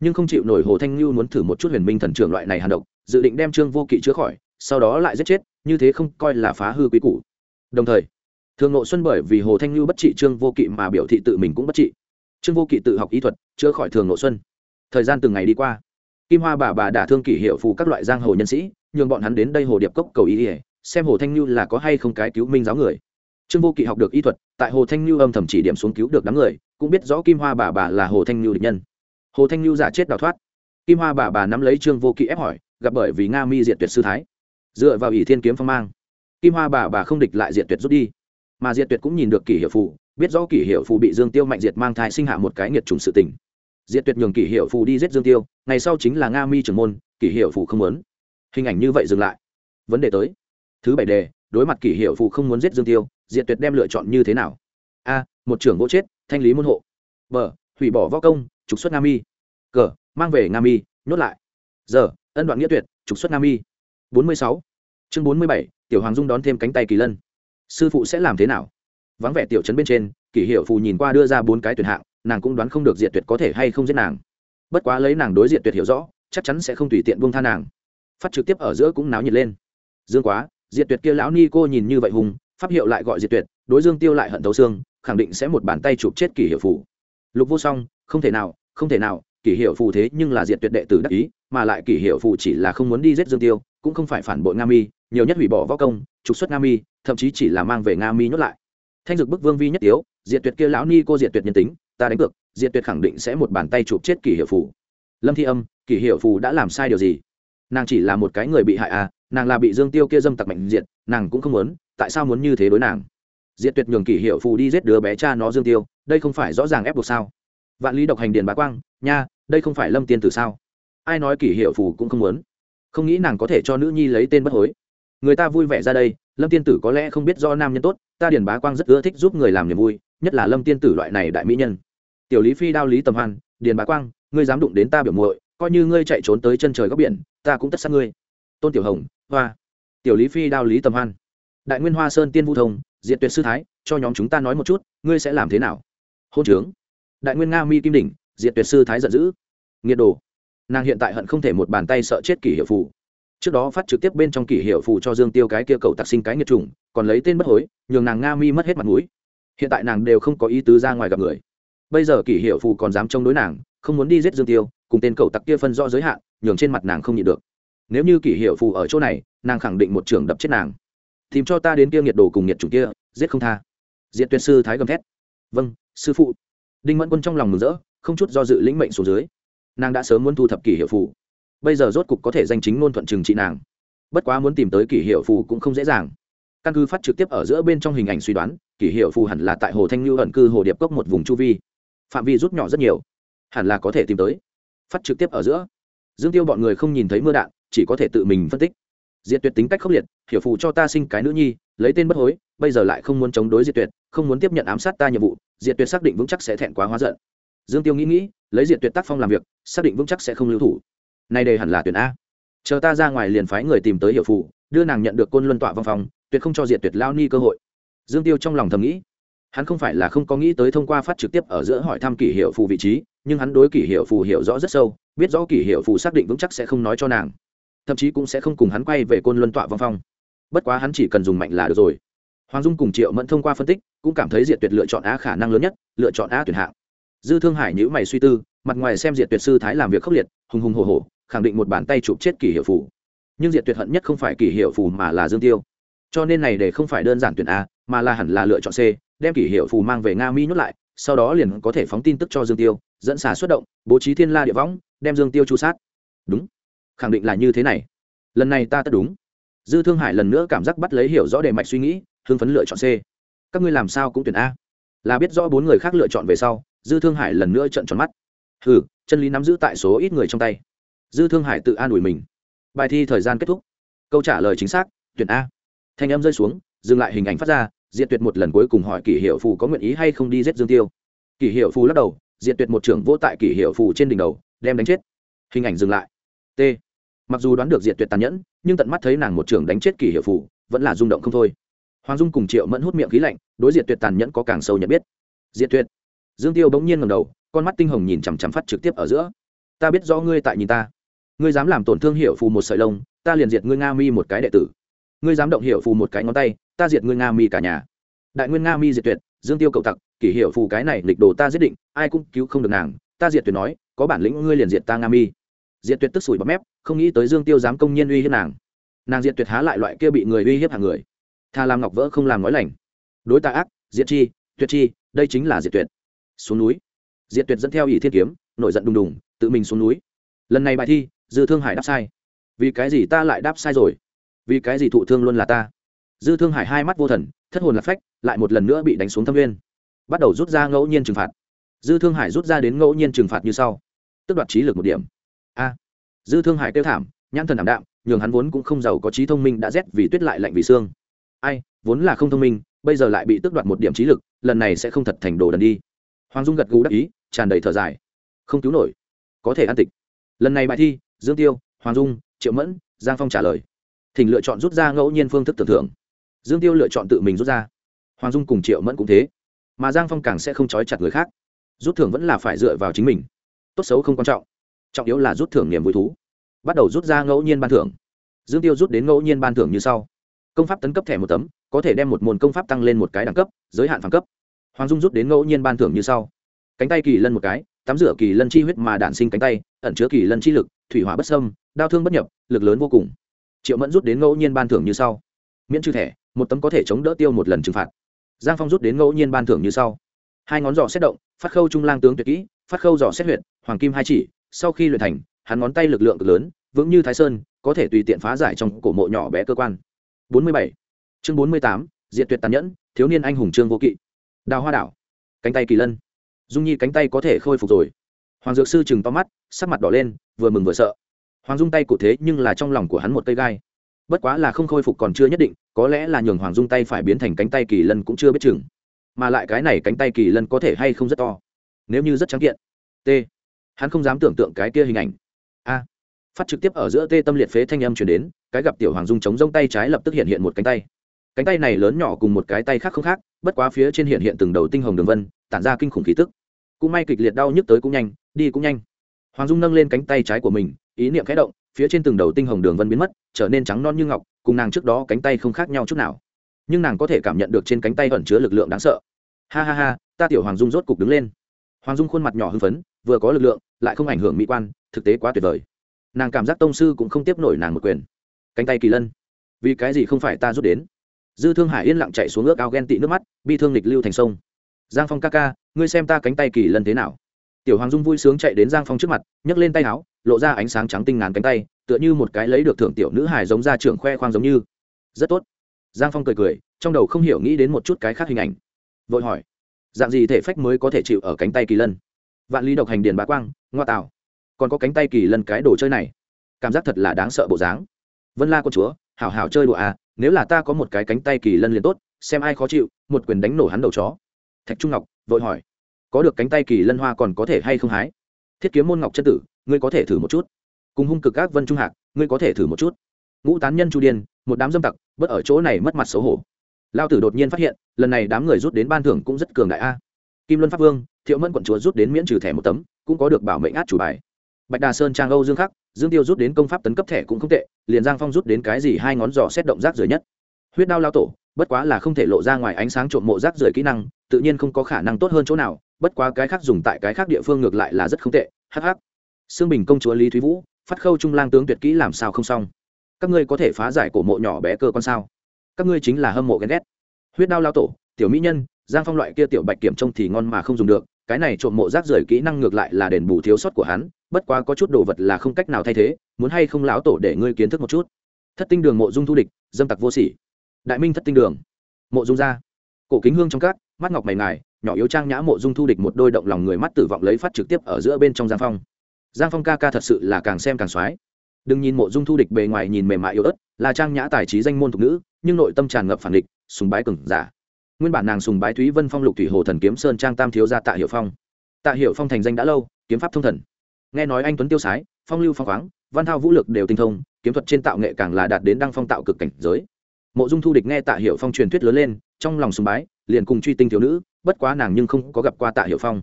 S1: Nhưng không chịu nổi hồ thanh lưu muốn thử một chút huyền minh thần trưởng loại này hàn độc, dự định đem trương vô kỵ chữa khỏi, sau đó lại giết chết, như thế không coi là phá hư quý củ. Đồng thời, thường nội xuân bởi vì hồ thanh lưu bất trị trương vô kỵ mà biểu thị tự mình cũng bất trị. Trương vô kỵ tự học ý thuật, chữa khỏi thường nội xuân. Thời gian từng ngày đi qua. Kim hoa bà bà đả thương kỷ hiệu phù các loại giang hồ nhân sĩ, nhường bọn hắn đến đây hồ điệp cốc cầu ý ỉa xem hồ thanh lưu là có hay không cái cứu minh giáo người. Trương vô kỵ học được y thuật, tại hồ thanh lưu âm thầm chỉ điểm xuống cứu được đám người, cũng biết rõ kim hoa bà bà là hồ thanh lưu địch nhân. Hồ thanh lưu giả chết đào thoát. Kim hoa bà bà nắm lấy trương vô kỵ ép hỏi, gặp bởi vì nga mi diệt tuyệt sư thái. Dựa vào ỷ thiên kiếm phong mang, kim hoa bà bà không địch lại diệt tuyệt rút đi. Mà diệt tuyệt cũng nhìn được kỷ hiệu phụ biết rõ kỷ hiệu phụ bị dương tiêu mạnh diệt mang thai sinh hạ một cái nghiệt trùng sự tình. Diệt tuyệt nhường kỷ hiệu phụ đi giết dương tiêu, ngày sau chính là nga mi trưởng môn, kỷ hiệu phụ không muốn. Hình ảnh như vậy dừng lại. Vấn đề tới thứ bảy đề, đối mặt kỷ hiệu phụ không muốn giết dương tiêu, diệt tuyệt đem lựa chọn như thế nào? A, một trưởng gỗ chết, thanh lý môn hộ. B, hủy bỏ võ công, trục xuất nam mi. C, mang về nam mi, nhốt lại. Giờ ân đoạn nghĩa tuyệt, trục xuất nam mi. Bốn mươi sáu. Chương bốn mươi bảy, tiểu hoàng dung đón thêm cánh tay kỳ lân. Sư phụ sẽ làm thế nào? Vắng vẻ tiểu trấn bên trên, kỷ hiệu phù nhìn qua đưa ra bốn cái tuyển hạng, nàng cũng đoán không được diệt tuyệt có thể hay không giết nàng. Bất quá lấy nàng đối diện tuyệt hiểu rõ, chắc chắn sẽ không tùy tiện buông tha nàng. Phát trực tiếp ở giữa cũng náo nhiệt lên. Dương quá diệt tuyệt kia lão ni cô nhìn như vậy hùng, pháp hiệu lại gọi diệt tuyệt, đối dương tiêu lại hận thấu xương, khẳng định sẽ một bàn tay chụp chết kỷ hiệu phù. Lục vô song, không thể nào, không thể nào, kỷ hiệu phù thế nhưng là diệt tuyệt đệ tử đắc ý, mà lại kỷ hiệu phù chỉ là không muốn đi giết dương tiêu, cũng không phải phản bội nga mi, nhiều nhất hủy bỏ võ công, trục xuất nga mi, thậm chí chỉ là mang về nga mi nhốt lại. Thanh dực bức vương vi nhất tiếu, diệt tuyệt kia lão ni cô diệt tuyệt nhân tính, ta đánh cược, diệt tuyệt khẳng định sẽ một bàn tay chụp chết kỷ hiệu phù. Lâm thi âm, kỷ hiệu phù đã làm sai điều gì? Nàng chỉ là một cái người bị hại à nàng là bị dương tiêu kia dâm tặc mạnh diện, nàng cũng không muốn tại sao muốn như thế đối nàng? Diệt tuyệt nhường kỷ hiệu phù đi giết đứa bé cha nó dương tiêu đây không phải rõ ràng ép buộc sao? Vạn lý độc hành điện bá quang nha đây không phải lâm tiên tử sao? Ai nói kỷ hiệu phù cũng không muốn? Không nghĩ nàng có thể cho nữ nhi lấy tên bất hối. Người ta vui vẻ ra đây lâm tiên tử có lẽ không biết do nam nhân tốt ta điền bá quang rất ưa thích giúp người làm niềm vui nhất là lâm tiên tử loại này đại mỹ nhân. Tiểu lý phi đao lý tầm hoan điền bá quang ngươi dám đụng đến ta biểu muội coi như ngươi chạy trốn tới chân trời góc biển ta cũng tất sát ngươi. Tôn tiểu hồng, hoa. Tiểu lý phi đao lý tầm hoan. Đại nguyên hoa sơn tiên vu thông diện tuyệt sư thái, cho nhóm chúng ta nói một chút, ngươi sẽ làm thế nào? Hôn trướng. Đại nguyên nga mi kim đỉnh diện tuyệt sư thái giận dữ. Nghiệt đồ. Nàng hiện tại hận không thể một bàn tay sợ chết kỷ hiệu phù. Trước đó phát trực tiếp bên trong kỷ hiệu phù cho dương tiêu cái kia cầu tặc sinh cái nghiệt trùng, còn lấy tên bất hối, nhường nàng nga mi mất hết mặt mũi. Hiện tại nàng đều không có ý tứ ra ngoài gặp người. Bây giờ kỷ hiệu phù còn dám chống đối nàng, không muốn đi giết dương tiêu, cùng tên cầu tặc kia phân rõ giới hạn nhường trên mặt nàng không nhịn được. Nếu như kỷ hiệu phù ở chỗ này, nàng khẳng định một trường đập chết nàng. Tìm cho ta đến kia nhiệt đồ cùng nhiệt chủ kia, giết không tha. Diện tuyệt sư thái gầm thét. Vâng sư phụ. Đinh mẫn quân trong lòng mừng rỡ, không chút do dự lĩnh mệnh xuống dưới. Nàng đã sớm muốn thu thập kỷ hiệu phù. Bây giờ rốt cục có thể danh chính ngôn thuận trừng trị nàng. Bất quá muốn tìm tới kỷ hiệu phù cũng không dễ dàng. Căn cứ phát trực tiếp ở giữa bên trong hình ảnh suy đoán, kỷ hiệu phù hẳn là tại hồ thanh lưu ẩn cư hồ điệp cốc một vùng chu vi. Phạm vi rút nhỏ rất nhiều. Hẳn là có thể tìm tới. Phát trực tiếp ở giữa dương tiêu bọn người không nhìn thấy mưa đạn, chỉ có thể tự mình phân tích. Diệt tuyệt tính cách khốc liệt, hiểu phụ cho ta sinh cái nữ nhi, lấy tên bất hối, bây giờ lại không muốn chống đối diệt tuyệt, không muốn tiếp nhận ám sát ta nhiệm vụ, diệt tuyệt xác định vững chắc sẽ thẹn quá hóa giận. Dương tiêu nghĩ nghĩ, lấy diệt tuyệt tác phong làm việc, xác định vững chắc sẽ không lưu thủ. Nay đây hẳn là tuyển a. Chờ ta ra ngoài liền phái người tìm tới hiệu phụ đưa nàng nhận được côn luân tọa văn phòng, tuyệt không cho diệt tuyệt lao ni cơ hội. Dương tiêu trong lòng thầm nghĩ, hắn không phải là không có nghĩ tới thông qua phát trực tiếp ở giữa hỏi thăm kỷ hiệu phù vị trí, nhưng hắn đối kỷ hiệu phù hiểu rõ rất sâu biết rõ kỷ hiệu phù xác định vững chắc sẽ không nói cho nàng. Thậm chí cũng sẽ không cùng hắn quay về côn luân tọa văn phong. Bất quá hắn chỉ cần dùng mạnh là được rồi. Hoàng dung cùng triệu mẫn thông qua phân tích, cũng cảm thấy diệt tuyệt lựa chọn a khả năng lớn nhất, lựa chọn a tuyển hạng. Dư thương hải nhữ mày suy tư, mặt ngoài xem diệt tuyệt sư thái làm việc khốc liệt, hùng hùng hồ hồ khẳng định một bàn tay chụp chết kỷ hiệu phù. Nhưng diệt tuyệt hận nhất không phải kỷ hiệu phù mà là dương tiêu. Cho nên này để không phải đơn giản tuyển a, mà là hẳn là lựa chọn c, đem kỷ hiệu phù mang về nga mi nhốt lại, sau đó liền có thể phóng tin tức cho dương tiêu, dẫn xả xuất động, bố trí thiên la địa võng đem dương tiêu chu sát. Đúng. Khẳng định là như thế này. Lần này ta tất đúng. Dư thương hải lần nữa cảm giác bắt lấy hiểu rõ đề mạch suy nghĩ, hưng phấn lựa chọn c. Các ngươi làm sao cũng tuyển a. Là biết rõ bốn người khác lựa chọn về sau, dư thương hải lần nữa trận tròn mắt. Ừ chân lý nắm giữ tại số ít người trong tay. Dư thương hải tự an ủi mình. Bài thi thời gian kết thúc. Câu trả lời chính xác, tuyển a. Thanh âm rơi xuống, dừng lại hình ảnh phát ra, diệt tuyệt một lần cuối cùng hỏi kỷ hiệu phù có nguyện ý hay không đi giết dương tiêu. Kỷ hiệu phù lắc đầu, diệt tuyệt một trưởng vô tại kỷ hiệu phù trên đỉnh đầu đem đánh chết. Hình ảnh dừng lại. T. Mặc dù đoán được diệt tuyệt tàn nhẫn, nhưng tận mắt thấy nàng một trưởng đánh chết kỷ hiệu phù, vẫn là rung động không thôi. Hoàng dung cùng triệu mẫn hút miệng khí lạnh, đối diệt tuyệt tàn nhẫn có càng sâu nhận biết. Diệt tuyệt. Dương tiêu bỗng nhiên ngầm đầu, con mắt tinh hồng nhìn chằm chằm phát trực tiếp ở giữa. Ta biết rõ ngươi tại nhìn ta. Ngươi dám làm tổn thương hiệu phù một sợi lông, ta liền diệt ngươi nga mi một cái đệ tử. Ngươi dám động hiệu phù một cái ngón tay, ta diệt ngươi nga mi cả nhà. Đại nguyên nga mi diệt tuyệt, dương tiêu cậu tặc kỷ hiệu phù cái này lịch đồ ta giết định, ai cũng cứu không được nàng ta diệt tuyệt nói, có bản lĩnh ngươi liền diệt ta nga mi. Diệt tuyệt tức sủi bọt mép, không nghĩ tới dương tiêu dám công nhiên uy hiếp nàng. Nàng diệt tuyệt há lại loại kia bị người uy hiếp hàng người. Tha làm ngọc vỡ không làm nói lành. Đối ta ác, diệt chi, tuyệt chi, đây chính là diệt tuyệt. Xuống núi. Diệt tuyệt dẫn theo ỷ thiên kiếm, nổi giận đùng đùng, tự mình xuống núi. Lần này bài thi, dư thương hải đáp sai. Vì cái gì ta lại đáp sai rồi? Vì cái gì thụ thương luôn là ta? Dư thương hải hai mắt vô thần, thất hồn lạc phách, lại một lần nữa bị đánh xuống thâm nguyên. Bắt đầu rút ra ngẫu nhiên trừng phạt dư thương hải rút ra đến ngẫu nhiên trừng phạt như sau. Tức đoạt trí lực một điểm. A. Dư thương hải kêu thảm, nhãn thần ảm đạm, nhường hắn vốn cũng không giàu có trí thông minh đã rét vì tuyết lại lạnh vì xương. Ai, vốn là không thông minh, bây giờ lại bị tước đoạt một điểm trí lực, lần này sẽ không thật thành đồ đần đi. Hoàng dung gật gù đắc ý, tràn đầy thở dài. Không cứu nổi. Có thể an tịch. Lần này bài thi, dương tiêu, hoàng dung, triệu mẫn, giang phong trả lời. Thỉnh lựa chọn rút ra ngẫu nhiên phương thức tưởng thưởng dương tiêu lựa chọn tự mình rút ra. Hoàng dung cùng triệu mẫn cũng thế. Mà giang phong càng sẽ không trói chặt người khác rút thưởng vẫn là phải dựa vào chính mình. Tốt xấu không quan trọng trọng yếu là rút thưởng niềm vui thú. Bắt đầu rút ra ngẫu nhiên ban thưởng. Dương tiêu rút đến ngẫu nhiên ban thưởng như sau. Công pháp tấn cấp thẻ một tấm, có thể đem một môn công pháp tăng lên một cái đẳng cấp, giới hạn phẳng cấp. Hoàng dung rút đến ngẫu nhiên ban thưởng như sau. Cánh tay kỳ lân một cái, tắm rửa kỳ lân chi huyết mà đản sinh cánh tay, ẩn chứa kỳ lân chi lực, thủy hỏa bất sâm đau thương bất nhập, lực lớn vô cùng. Triệu mẫn rút đến ngẫu nhiên ban thưởng như sau. Miễn trừ thẻ, một tấm có thể chống đỡ tiêu một lần trừng phạt. Giang phong rút đến ngẫu nhiên ban thưởng như sau hai ngón giỏ xét động phát khâu trung lang tướng tuyệt kỹ phát khâu giỏ xét huyện hoàng kim hai chỉ. Sau khi luyện thành hắn ngón tay lực lượng cực lớn vững như thái sơn có thể tùy tiện phá giải trong cổ mộ nhỏ bé cơ quan. 47. chương 48, diện tuyệt tàn nhẫn thiếu niên anh hùng trương vô kỵ. Đào hoa đảo. Cánh tay kỳ lân. Dung nhi cánh tay có thể khôi phục rồi. Hoàng dược sư chừng to mắt sắc mặt đỏ lên vừa mừng vừa sợ. Hoàng dung tay cụ thế nhưng là trong lòng của hắn một cây gai. Bất quá là không khôi phục còn chưa nhất định có lẽ là nhường hoàng dung tay phải biến thành cánh tay kỳ lân cũng chưa biết chừng mà lại cái này cánh tay kỳ lân có thể hay không rất to. Nếu như rất trắng kiện. T. Hắn không dám tưởng tượng cái kia hình ảnh. A. Phát trực tiếp ở giữa tê tâm liệt phế thanh âm chuyển đến, cái gặp tiểu hoàng dung chống rông tay trái lập tức hiện hiện một cánh tay. Cánh tay này lớn nhỏ cùng một cái tay khác không khác, bất quá phía trên hiện hiện từng đầu tinh hồng đường vân, tản ra kinh khủng khí tức. Cũng may kịch liệt đau nhức tới cũng nhanh, đi cũng nhanh. Hoàng dung nâng lên cánh tay trái của mình, ý niệm khẽ động, phía trên từng đầu tinh hồng đường vân biến mất, trở nên trắng non như ngọc, cùng nàng trước đó cánh tay không khác nhau chút nào. Nhưng nàng có thể cảm nhận được trên cánh tay ẩn chứa lực lượng đáng sợ ha ha ha, ta tiểu hoàng dung rốt cục đứng lên. Hoàng dung khuôn mặt nhỏ hưng phấn, vừa có lực lượng, lại không ảnh hưởng mỹ quan, thực tế quá tuyệt vời. Nàng cảm giác tông sư cũng không tiếp nổi nàng một quyền. Cánh tay kỳ lân. Vì cái gì không phải ta rút đến? Dư thương hải yên lặng chạy xuống ước ao ghen tị nước mắt, bi thương lịch lưu thành sông. Giang phong ca ca, ngươi xem ta cánh tay kỳ lân thế nào? Tiểu hoàng dung vui sướng chạy đến giang phong trước mặt, nhấc lên tay áo, lộ ra ánh sáng trắng tinh ngàn cánh tay, tựa như một cái lấy được thưởng tiểu nữ hải giống ra trưởng khoe khoang giống như. Rất tốt. Giang phong cười cười, trong đầu không hiểu nghĩ đến một chút cái khác hình ảnh vội hỏi, dạng gì thể phách mới có thể chịu ở cánh tay kỳ lân? Vạn lý độc hành điền bá quang, ngoa tạo. Còn có cánh tay kỳ lân cái đồ chơi này, cảm giác thật là đáng sợ bộ dáng. Vân la con chúa, hảo hảo chơi đùa à nếu là ta có một cái cánh tay kỳ lân liền tốt, xem ai khó chịu, một quyền đánh nổ hắn đầu chó. Thạch trung ngọc vội hỏi, có được cánh tay kỳ lân hoa còn có thể hay không hái? Thiết kiếm môn ngọc chân tử, ngươi có thể thử một chút. Cùng hung cực các vân trung hạc, ngươi có thể thử một chút. Ngũ tán nhân chu điên một đám dâm tặc bớt ở chỗ này mất mặt xấu hổ lao tử đột nhiên phát hiện, lần này đám người rút đến ban thưởng cũng rất cường đại a. Kim luân pháp vương, thiệu mẫn quận chúa rút đến miễn trừ thẻ một tấm, cũng có được bảo mệnh át chủ bài. Bạch đà sơn trang âu dương khắc, dương tiêu rút đến công pháp tấn cấp thẻ cũng không tệ, liền giang phong rút đến cái gì hai ngón giò xét động rác rưởi nhất. Huyết đao lao tổ, bất quá là không thể lộ ra ngoài ánh sáng trộm mộ rác rưởi kỹ năng, tự nhiên không có khả năng tốt hơn chỗ nào, bất quá cái khác dùng tại cái khác địa phương ngược lại là rất không tệ hh xương bình công chúa lý thúy vũ, phát khâu trung lang tướng tuyệt kỹ làm sao không xong? Các ngươi có thể phá giải cổ mộ nhỏ bé cơ con sao? Các ngươi chính là hâm mộ ghen ghét. Huyết đao lao tổ, tiểu mỹ nhân, giang phong loại kia tiểu bạch kiểm trông thì ngon mà không dùng được, cái này trộm mộ rác rưởi kỹ năng ngược lại là đền bù thiếu sót của hắn, bất quá có chút đồ vật là không cách nào thay thế, muốn hay không lão tổ để ngươi kiến thức một chút. Thất tinh đường mộ dung thu địch, dâm tặc vô sỉ. Đại minh thất tinh đường, mộ dung gia. Cổ kính hương trong các, mắt ngọc mày ngài, nhỏ yếu trang nhã mộ dung thu địch một đôi động lòng người mắt tử vọng lấy phát trực tiếp ở giữa bên trong giang phong. Giang phong ca ca thật sự là càng xem càng soái đừng nhìn mộ dung thu địch bề ngoài nhìn mềm mại yếu ớt, là trang nhã tài trí danh môn thục nữ nhưng nội tâm tràn ngập phản địch sùng bái cừng giả. Nguyên bản nàng sùng bái thúy vân phong, lục thủy hồ thần kiếm sơn trang tam thiếu gia tạ hiệu phong. Tạ hiệu phong thành danh đã lâu, kiếm pháp thông thần. Nghe nói anh tuấn tiêu sái, phong lưu phong khoáng, văn thao vũ lực đều tinh thông, kiếm thuật trên tạo nghệ càng là đạt đến đăng phong tạo cực cảnh giới. Mộ dung thu địch nghe tạ hiệu phong truyền thuyết lớn lên, trong lòng sùng bái, liền cùng truy tinh thiếu nữ, bất quá nàng nhưng không có gặp qua tạ hiệu phong.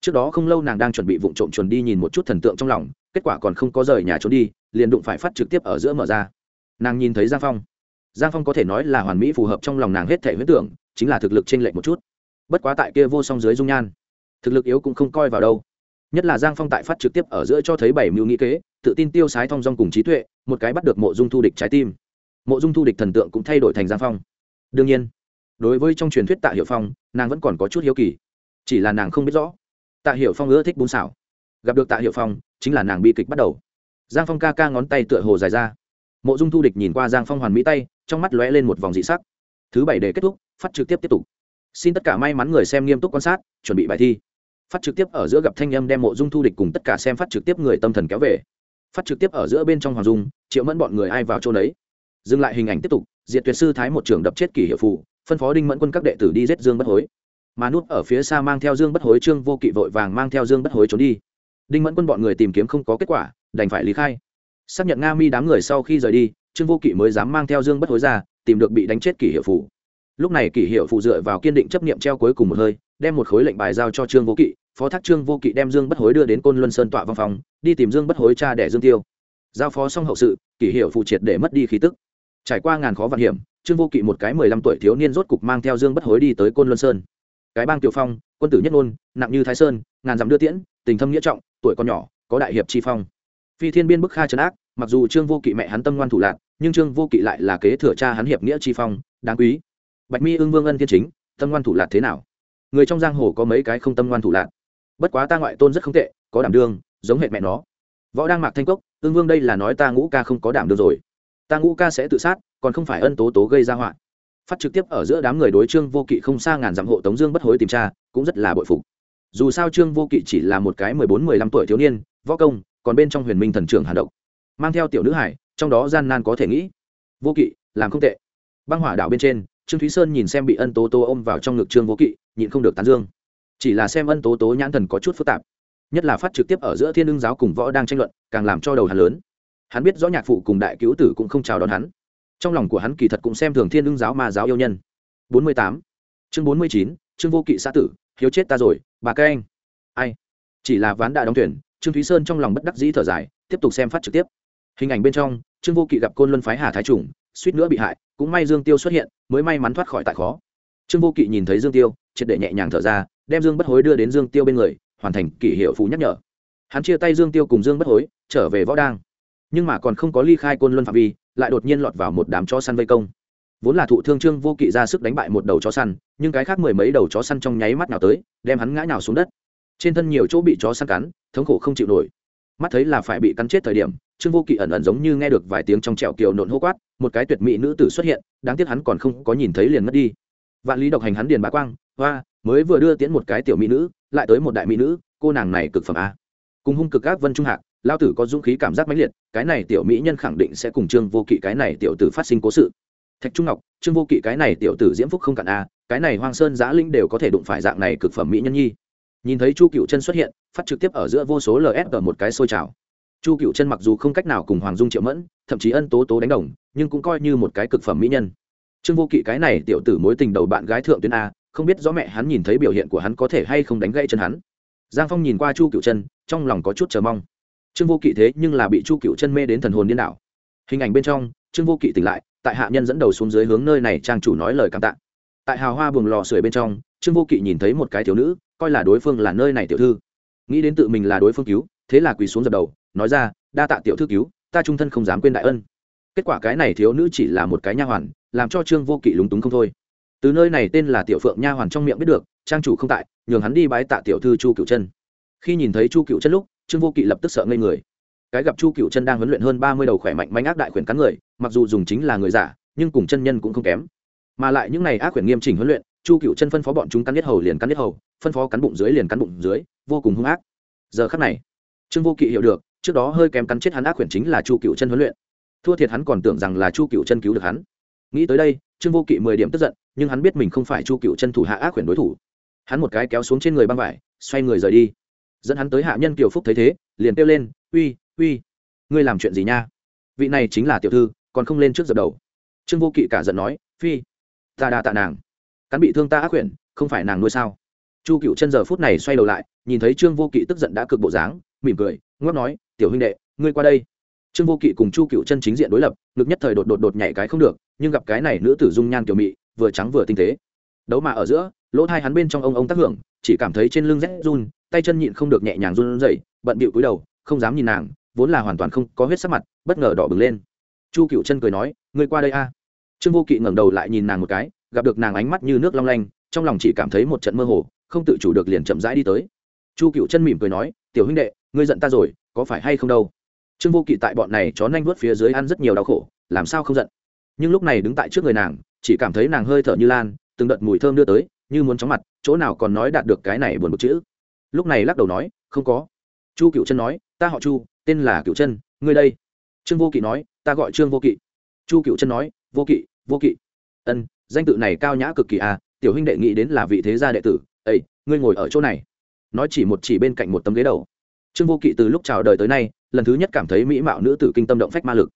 S1: Trước đó không lâu nàng đang chuẩn bị vụ trộm chuẩn đi nhìn một chút thần tượng trong lòng, kết quả còn không có rời nhà trốn đi, liền đụng phải phát trực tiếp ở giữa mở ra. Nàng nhìn thấy giang phong giang phong có thể nói là hoàn mỹ phù hợp trong lòng nàng hết thể huyết tưởng, chính là thực lực t r ê n lệch một chút. Bất quá tại kia vô song dưới dung nhan, thực lực yếu cũng không coi vào đâu. Nhất là giang phong tại phát trực tiếp ở giữa cho thấy bảy mưu nghĩ kế, tự tin tiêu sái thong dong cùng trí tuệ, một cái bắt được mộ dung thu địch trái tim. Mộ dung thu địch thần tượng cũng thay đổi thành giang phong. Đương nhiên, đối với trong truyền thuyết tạ hiệu phong, nàng vẫn còn có chút hiếu kỳ. Chỉ là nàng không biết rõ. Tạ hiệu phong ưa thích bún xảo. Gặp được tạ hiệu phong, chính là nàng bi kịch bắt đầu. Giang phong ca ca ngón tay tựa hồ dài ra mộ dung thu địch nhìn qua giang phong hoàn mỹ tay, trong mắt lóe lên một vòng dị sắc. Thứ bảy để kết thúc, phát trực tiếp tiếp tục. Xin tất cả may mắn người xem nghiêm túc quan sát, chuẩn bị bài thi. Phát trực tiếp ở giữa gặp thanh âm đem mộ dung thu địch cùng tất cả xem phát trực tiếp người tâm thần kéo về. Phát trực tiếp ở giữa bên trong hoàng dung, triệu mẫn bọn người ai vào chỗ đấy dừng lại hình ảnh tiếp tục, diệt tuyệt sư thái một trường đập chết kỷ hiệu phụ phân phó đinh mẫn quân các đệ tử đi giết dương bất hối. Mà nút ở phía xa mang theo dương bất hối trương vô kỵ vội vàng mang theo dương bất hối trốn đi. Đinh mẫn quân bọn người tìm kiếm không có kết quả, đành phải lý khai xác nhận nga mi đám người sau khi rời đi, trương vô kỵ mới dám mang theo dương bất hối ra, tìm được bị đánh chết kỷ hiệu phụ. Lúc này kỷ hiệu phụ dựa vào kiên định chấp nghiệm treo cuối cùng một hơi, đem một khối lệnh bài giao cho trương vô kỵ, phó thác trương vô kỵ đem dương bất hối đưa đến côn luân sơn tọa văn phòng, đi tìm dương bất hối cha đẻ dương tiêu. Giao phó xong hậu sự, kỷ hiệu phụ triệt để mất đi khí tức. Trải qua ngàn khó vạn hiểm, trương vô kỵ một cái mười lăm tuổi thiếu niên rốt cục mang theo dương bất hối đi tới côn luân sơn. Cái bang tiểu phong, quân tử nhất ngôn, nặng như thái sơn, ngàn dặm đưa tiễn, tình thâm nghĩa trọng, tuổi còn nhỏ, có đại hiệp chi phong phi thiên biên bức kha trấn ác, mặc dù trương vô kỵ mẹ hắn tâm ngoan thủ lạc, nhưng trương vô kỵ lại là kế thừa cha hắn hiệp nghĩa chi phong, đáng quý. Bạch mi ưng vương ân thiên chính, tâm ngoan thủ lạc thế nào? Người trong giang hồ có mấy cái không tâm ngoan thủ lạc? Bất quá ta ngoại tôn rất không tệ, có đảm đương, giống hệ mẹ nó. Võ đang mạc thanh cốc, ưng vương đây là nói ta ngũ ca không có đảm đương rồi. Ta ngũ ca sẽ tự sát, còn không phải ân tố tố gây ra họa. Phát trực tiếp ở giữa đám người đối trương vô kỵ không xa ngàn dặm hộ tống dương bất hối tìm tra, cũng rất là bội phục. Dù sao trương vô kỵ chỉ là một cái mười bốn, mười lăm tuổi thiếu niên, võ công còn bên trong huyền minh thần trưởng hà động mang theo tiểu nữ hải, trong đó gian nan có thể nghĩ. Vô kỵ, làm không tệ. Băng hỏa đảo bên trên, trương thúy sơn nhìn xem bị ân tố tố ôm vào trong ngực trương vô kỵ, nhịn không được tán dương. Chỉ là xem ân tố tố nhãn thần có chút phức tạp, nhất là phát trực tiếp ở giữa thiên ưng giáo cùng võ đang tranh luận, càng làm cho đầu hắn lớn. Hắn biết rõ nhạc phụ cùng đại cứu tử cũng không chào đón hắn. Trong lòng của hắn kỳ thật cũng xem thường thiên ưng giáo mà giáo yêu nhân. Bốn mươi tám. Chương bốn mươi chín chương vô kỵ xã tử, hiếu chết ta rồi, bà các anh. Ai? Chỉ là ván đã đóng tuyển trương thúy sơn trong lòng bất đắc dĩ thở dài, tiếp tục xem phát trực tiếp. Hình ảnh bên trong, trương vô kỵ gặp côn luân phái hà thái trùng, suýt nữa bị hại, cũng may dương tiêu xuất hiện, mới may mắn thoát khỏi tại khó. Trương vô kỵ nhìn thấy dương tiêu, triệt để nhẹ nhàng thở ra, đem dương bất hối đưa đến dương tiêu bên người, hoàn thành kỷ hiệu phú nhắc nhở. Hắn chia tay dương tiêu cùng dương bất hối, trở về võ đang. Nhưng mà còn không có ly khai côn luân phạm vi, lại đột nhiên lọt vào một đám chó săn vây công. Vốn là thụ thương trương vô kỵ ra sức đánh bại một đầu chó săn, nhưng cái khác mười mấy đầu chó săn trong nháy mắt nào tới, đem hắn ngã nhào xuống đất trên thân nhiều chỗ bị chó săn cắn, thống khổ không chịu nổi. Mắt thấy là phải bị cắn chết thời điểm, trương vô kỵ ẩn ẩn giống như nghe được vài tiếng trong trẹo kiều nộn hô quát, một cái tuyệt mỹ nữ tử xuất hiện, đáng tiếc hắn còn không có nhìn thấy liền mất đi. Vạn lý độc hành hắn điền bá quang, hoa, mới vừa đưa tiễn một cái tiểu mỹ nữ, lại tới một đại mỹ nữ, cô nàng này cực phẩm a. Cùng hung cực ác vân trung hạc, lao tử có dũng khí cảm giác mãnh liệt, cái này tiểu mỹ nhân khẳng định sẽ cùng trương vô kỵ cái này tiểu tử phát sinh cố sự. Thạch trung ngọc, trương vô kỵ cái này tiểu tử diễm phúc không cạn a, cái này hoang sơn giã linh đều có thể đụng phải dạng này cực phẩm mỹ nhân nhi nhìn thấy chu cựu chân xuất hiện, phát trực tiếp ở giữa vô số ls một cái xôi trào. Chu cựu chân mặc dù không cách nào cùng hoàng dung triệu mẫn, thậm chí ân tố tố đánh đồng, nhưng cũng coi như một cái cực phẩm mỹ nhân. Trương vô kỵ cái này tiểu tử mối tình đầu bạn gái thượng tuyến a, không biết rõ mẹ hắn nhìn thấy biểu hiện của hắn có thể hay không đánh gãy chân hắn. Giang phong nhìn qua chu cựu chân, trong lòng có chút chờ mong. Trương vô kỵ thế nhưng là bị chu cựu chân mê đến thần hồn điên đảo. Hình ảnh bên trong, trương vô kỵ tỉnh lại, tại hạ nhân dẫn đầu xuống dưới hướng nơi này trang chủ nói lời cảm tạ. Tại hào hoa buồng lò sưởi bên trong, trương vô kỵ nhìn thấy một cái thiếu nữ coi là đối phương là nơi này tiểu thư. Nghĩ đến tự mình là đối phương cứu, thế là quỳ xuống dập đầu, nói ra, đa tạ tiểu thư cứu, ta trung thân không dám quên đại ân. Kết quả cái này thiếu nữ chỉ là một cái nha hoàn, làm cho trương vô kỵ lúng túng không thôi. Từ nơi này tên là tiểu phượng nha hoàn trong miệng biết được, trang chủ không tại, nhường hắn đi bái tạ tiểu thư chu cựu chân. Khi nhìn thấy chu cựu chân lúc, trương vô kỵ lập tức sợ ngây người. Cái gặp chu cựu chân đang huấn luyện hơn ba mươi đầu khỏe mạnh manh ác đại khuyển cắn người, mặc dù dùng chính là người giả, nhưng cùng chân nhân cũng không kém. Mà lại những n à y ác khuyển nghiêm chỉnh huấn luyện chu cựu chân phân phó bọn chúng cắn nhất hầu liền cắn nhất hầu, phân phó cắn bụng dưới liền cắn bụng dưới, vô cùng hung ác. Giờ khắc này, trương vô kỵ hiểu được, trước đó hơi kém cắn chết hắn ác quyển chính là chu cựu chân huấn luyện. Thua thiệt hắn còn tưởng rằng là chu cựu chân cứu được hắn. Nghĩ tới đây, trương vô kỵ mười điểm tức giận, nhưng hắn biết mình không phải chu cựu chân thủ hạ ác quyển đối thủ. Hắn một cái kéo xuống trên người băng vải, xoay người rời đi. Dẫn hắn tới hạ nhân kiều phúc thấy thế, liền kêu lên, uy uy, ngươi làm chuyện gì nha? Vị này chính là tiểu thư, còn không lên trước dập đầu. Trương vô kỵ cả giận nói, phi, ta đa tạ nàng cắn bị thương ta ác quyển, không phải nàng nuôi sao? Chu cựu chân giờ phút này xoay đầu lại, nhìn thấy trương vô kỵ tức giận đã cực bộ dáng, mỉm cười ngót nói, tiểu huynh đệ, ngươi qua đây. Trương vô kỵ cùng chu cựu chân chính diện đối lập, ngực nhất thời đột đột đột nhảy cái không được, nhưng gặp cái này nữ tử dung nhan kiểu mị, vừa trắng vừa tinh tế. Đấu mà ở giữa, lỗ thai hắn bên trong ông ông tác hưởng, chỉ cảm thấy trên lưng rét run, tay chân nhịn không được nhẹ nhàng run dậy bận bịu cúi đầu, không dám nhìn nàng, vốn là hoàn toàn không có huyết sắc mặt, bất ngờ đỏ bừng lên. Chu cựu chân cười nói, ngươi qua đây a. Trương vô kỵ ngẩng đầu lại nhìn nàng một cái gặp được nàng ánh mắt như nước long lanh, trong lòng chỉ cảm thấy một trận mơ hồ, không tự chủ được liền chậm rãi đi tới. Chu cựu chân mỉm cười nói, tiểu huynh đệ, ngươi giận ta rồi, có phải hay không đâu? Trương vô kỵ tại bọn này chó nanh vớt phía dưới ăn rất nhiều đau khổ, làm sao không giận? Nhưng lúc này đứng tại trước người nàng, chỉ cảm thấy nàng hơi thở như lan, từng đợt mùi thơm đưa tới, như muốn chóng mặt, chỗ nào còn nói đạt được cái này buồn một chữ. Lúc này lắc đầu nói, không có. Chu cựu chân nói, ta họ chu, tên là cựu chân, ngươi đây. Trương vô kỵ nói, ta gọi trương vô kỵ. Chu cựu chân nói, vô kỵ vô kỵ. Ân danh tự này cao nhã cực kỳ à tiểu huynh đệ nghĩ đến là vị thế gia đệ tử ây ngươi ngồi ở chỗ này. Nói chỉ một chỉ bên cạnh một tấm ghế đầu. Trương vô kỵ từ lúc chào đời tới nay, lần thứ nhất cảm thấy mỹ mạo nữ tử kinh tâm động phách ma lực.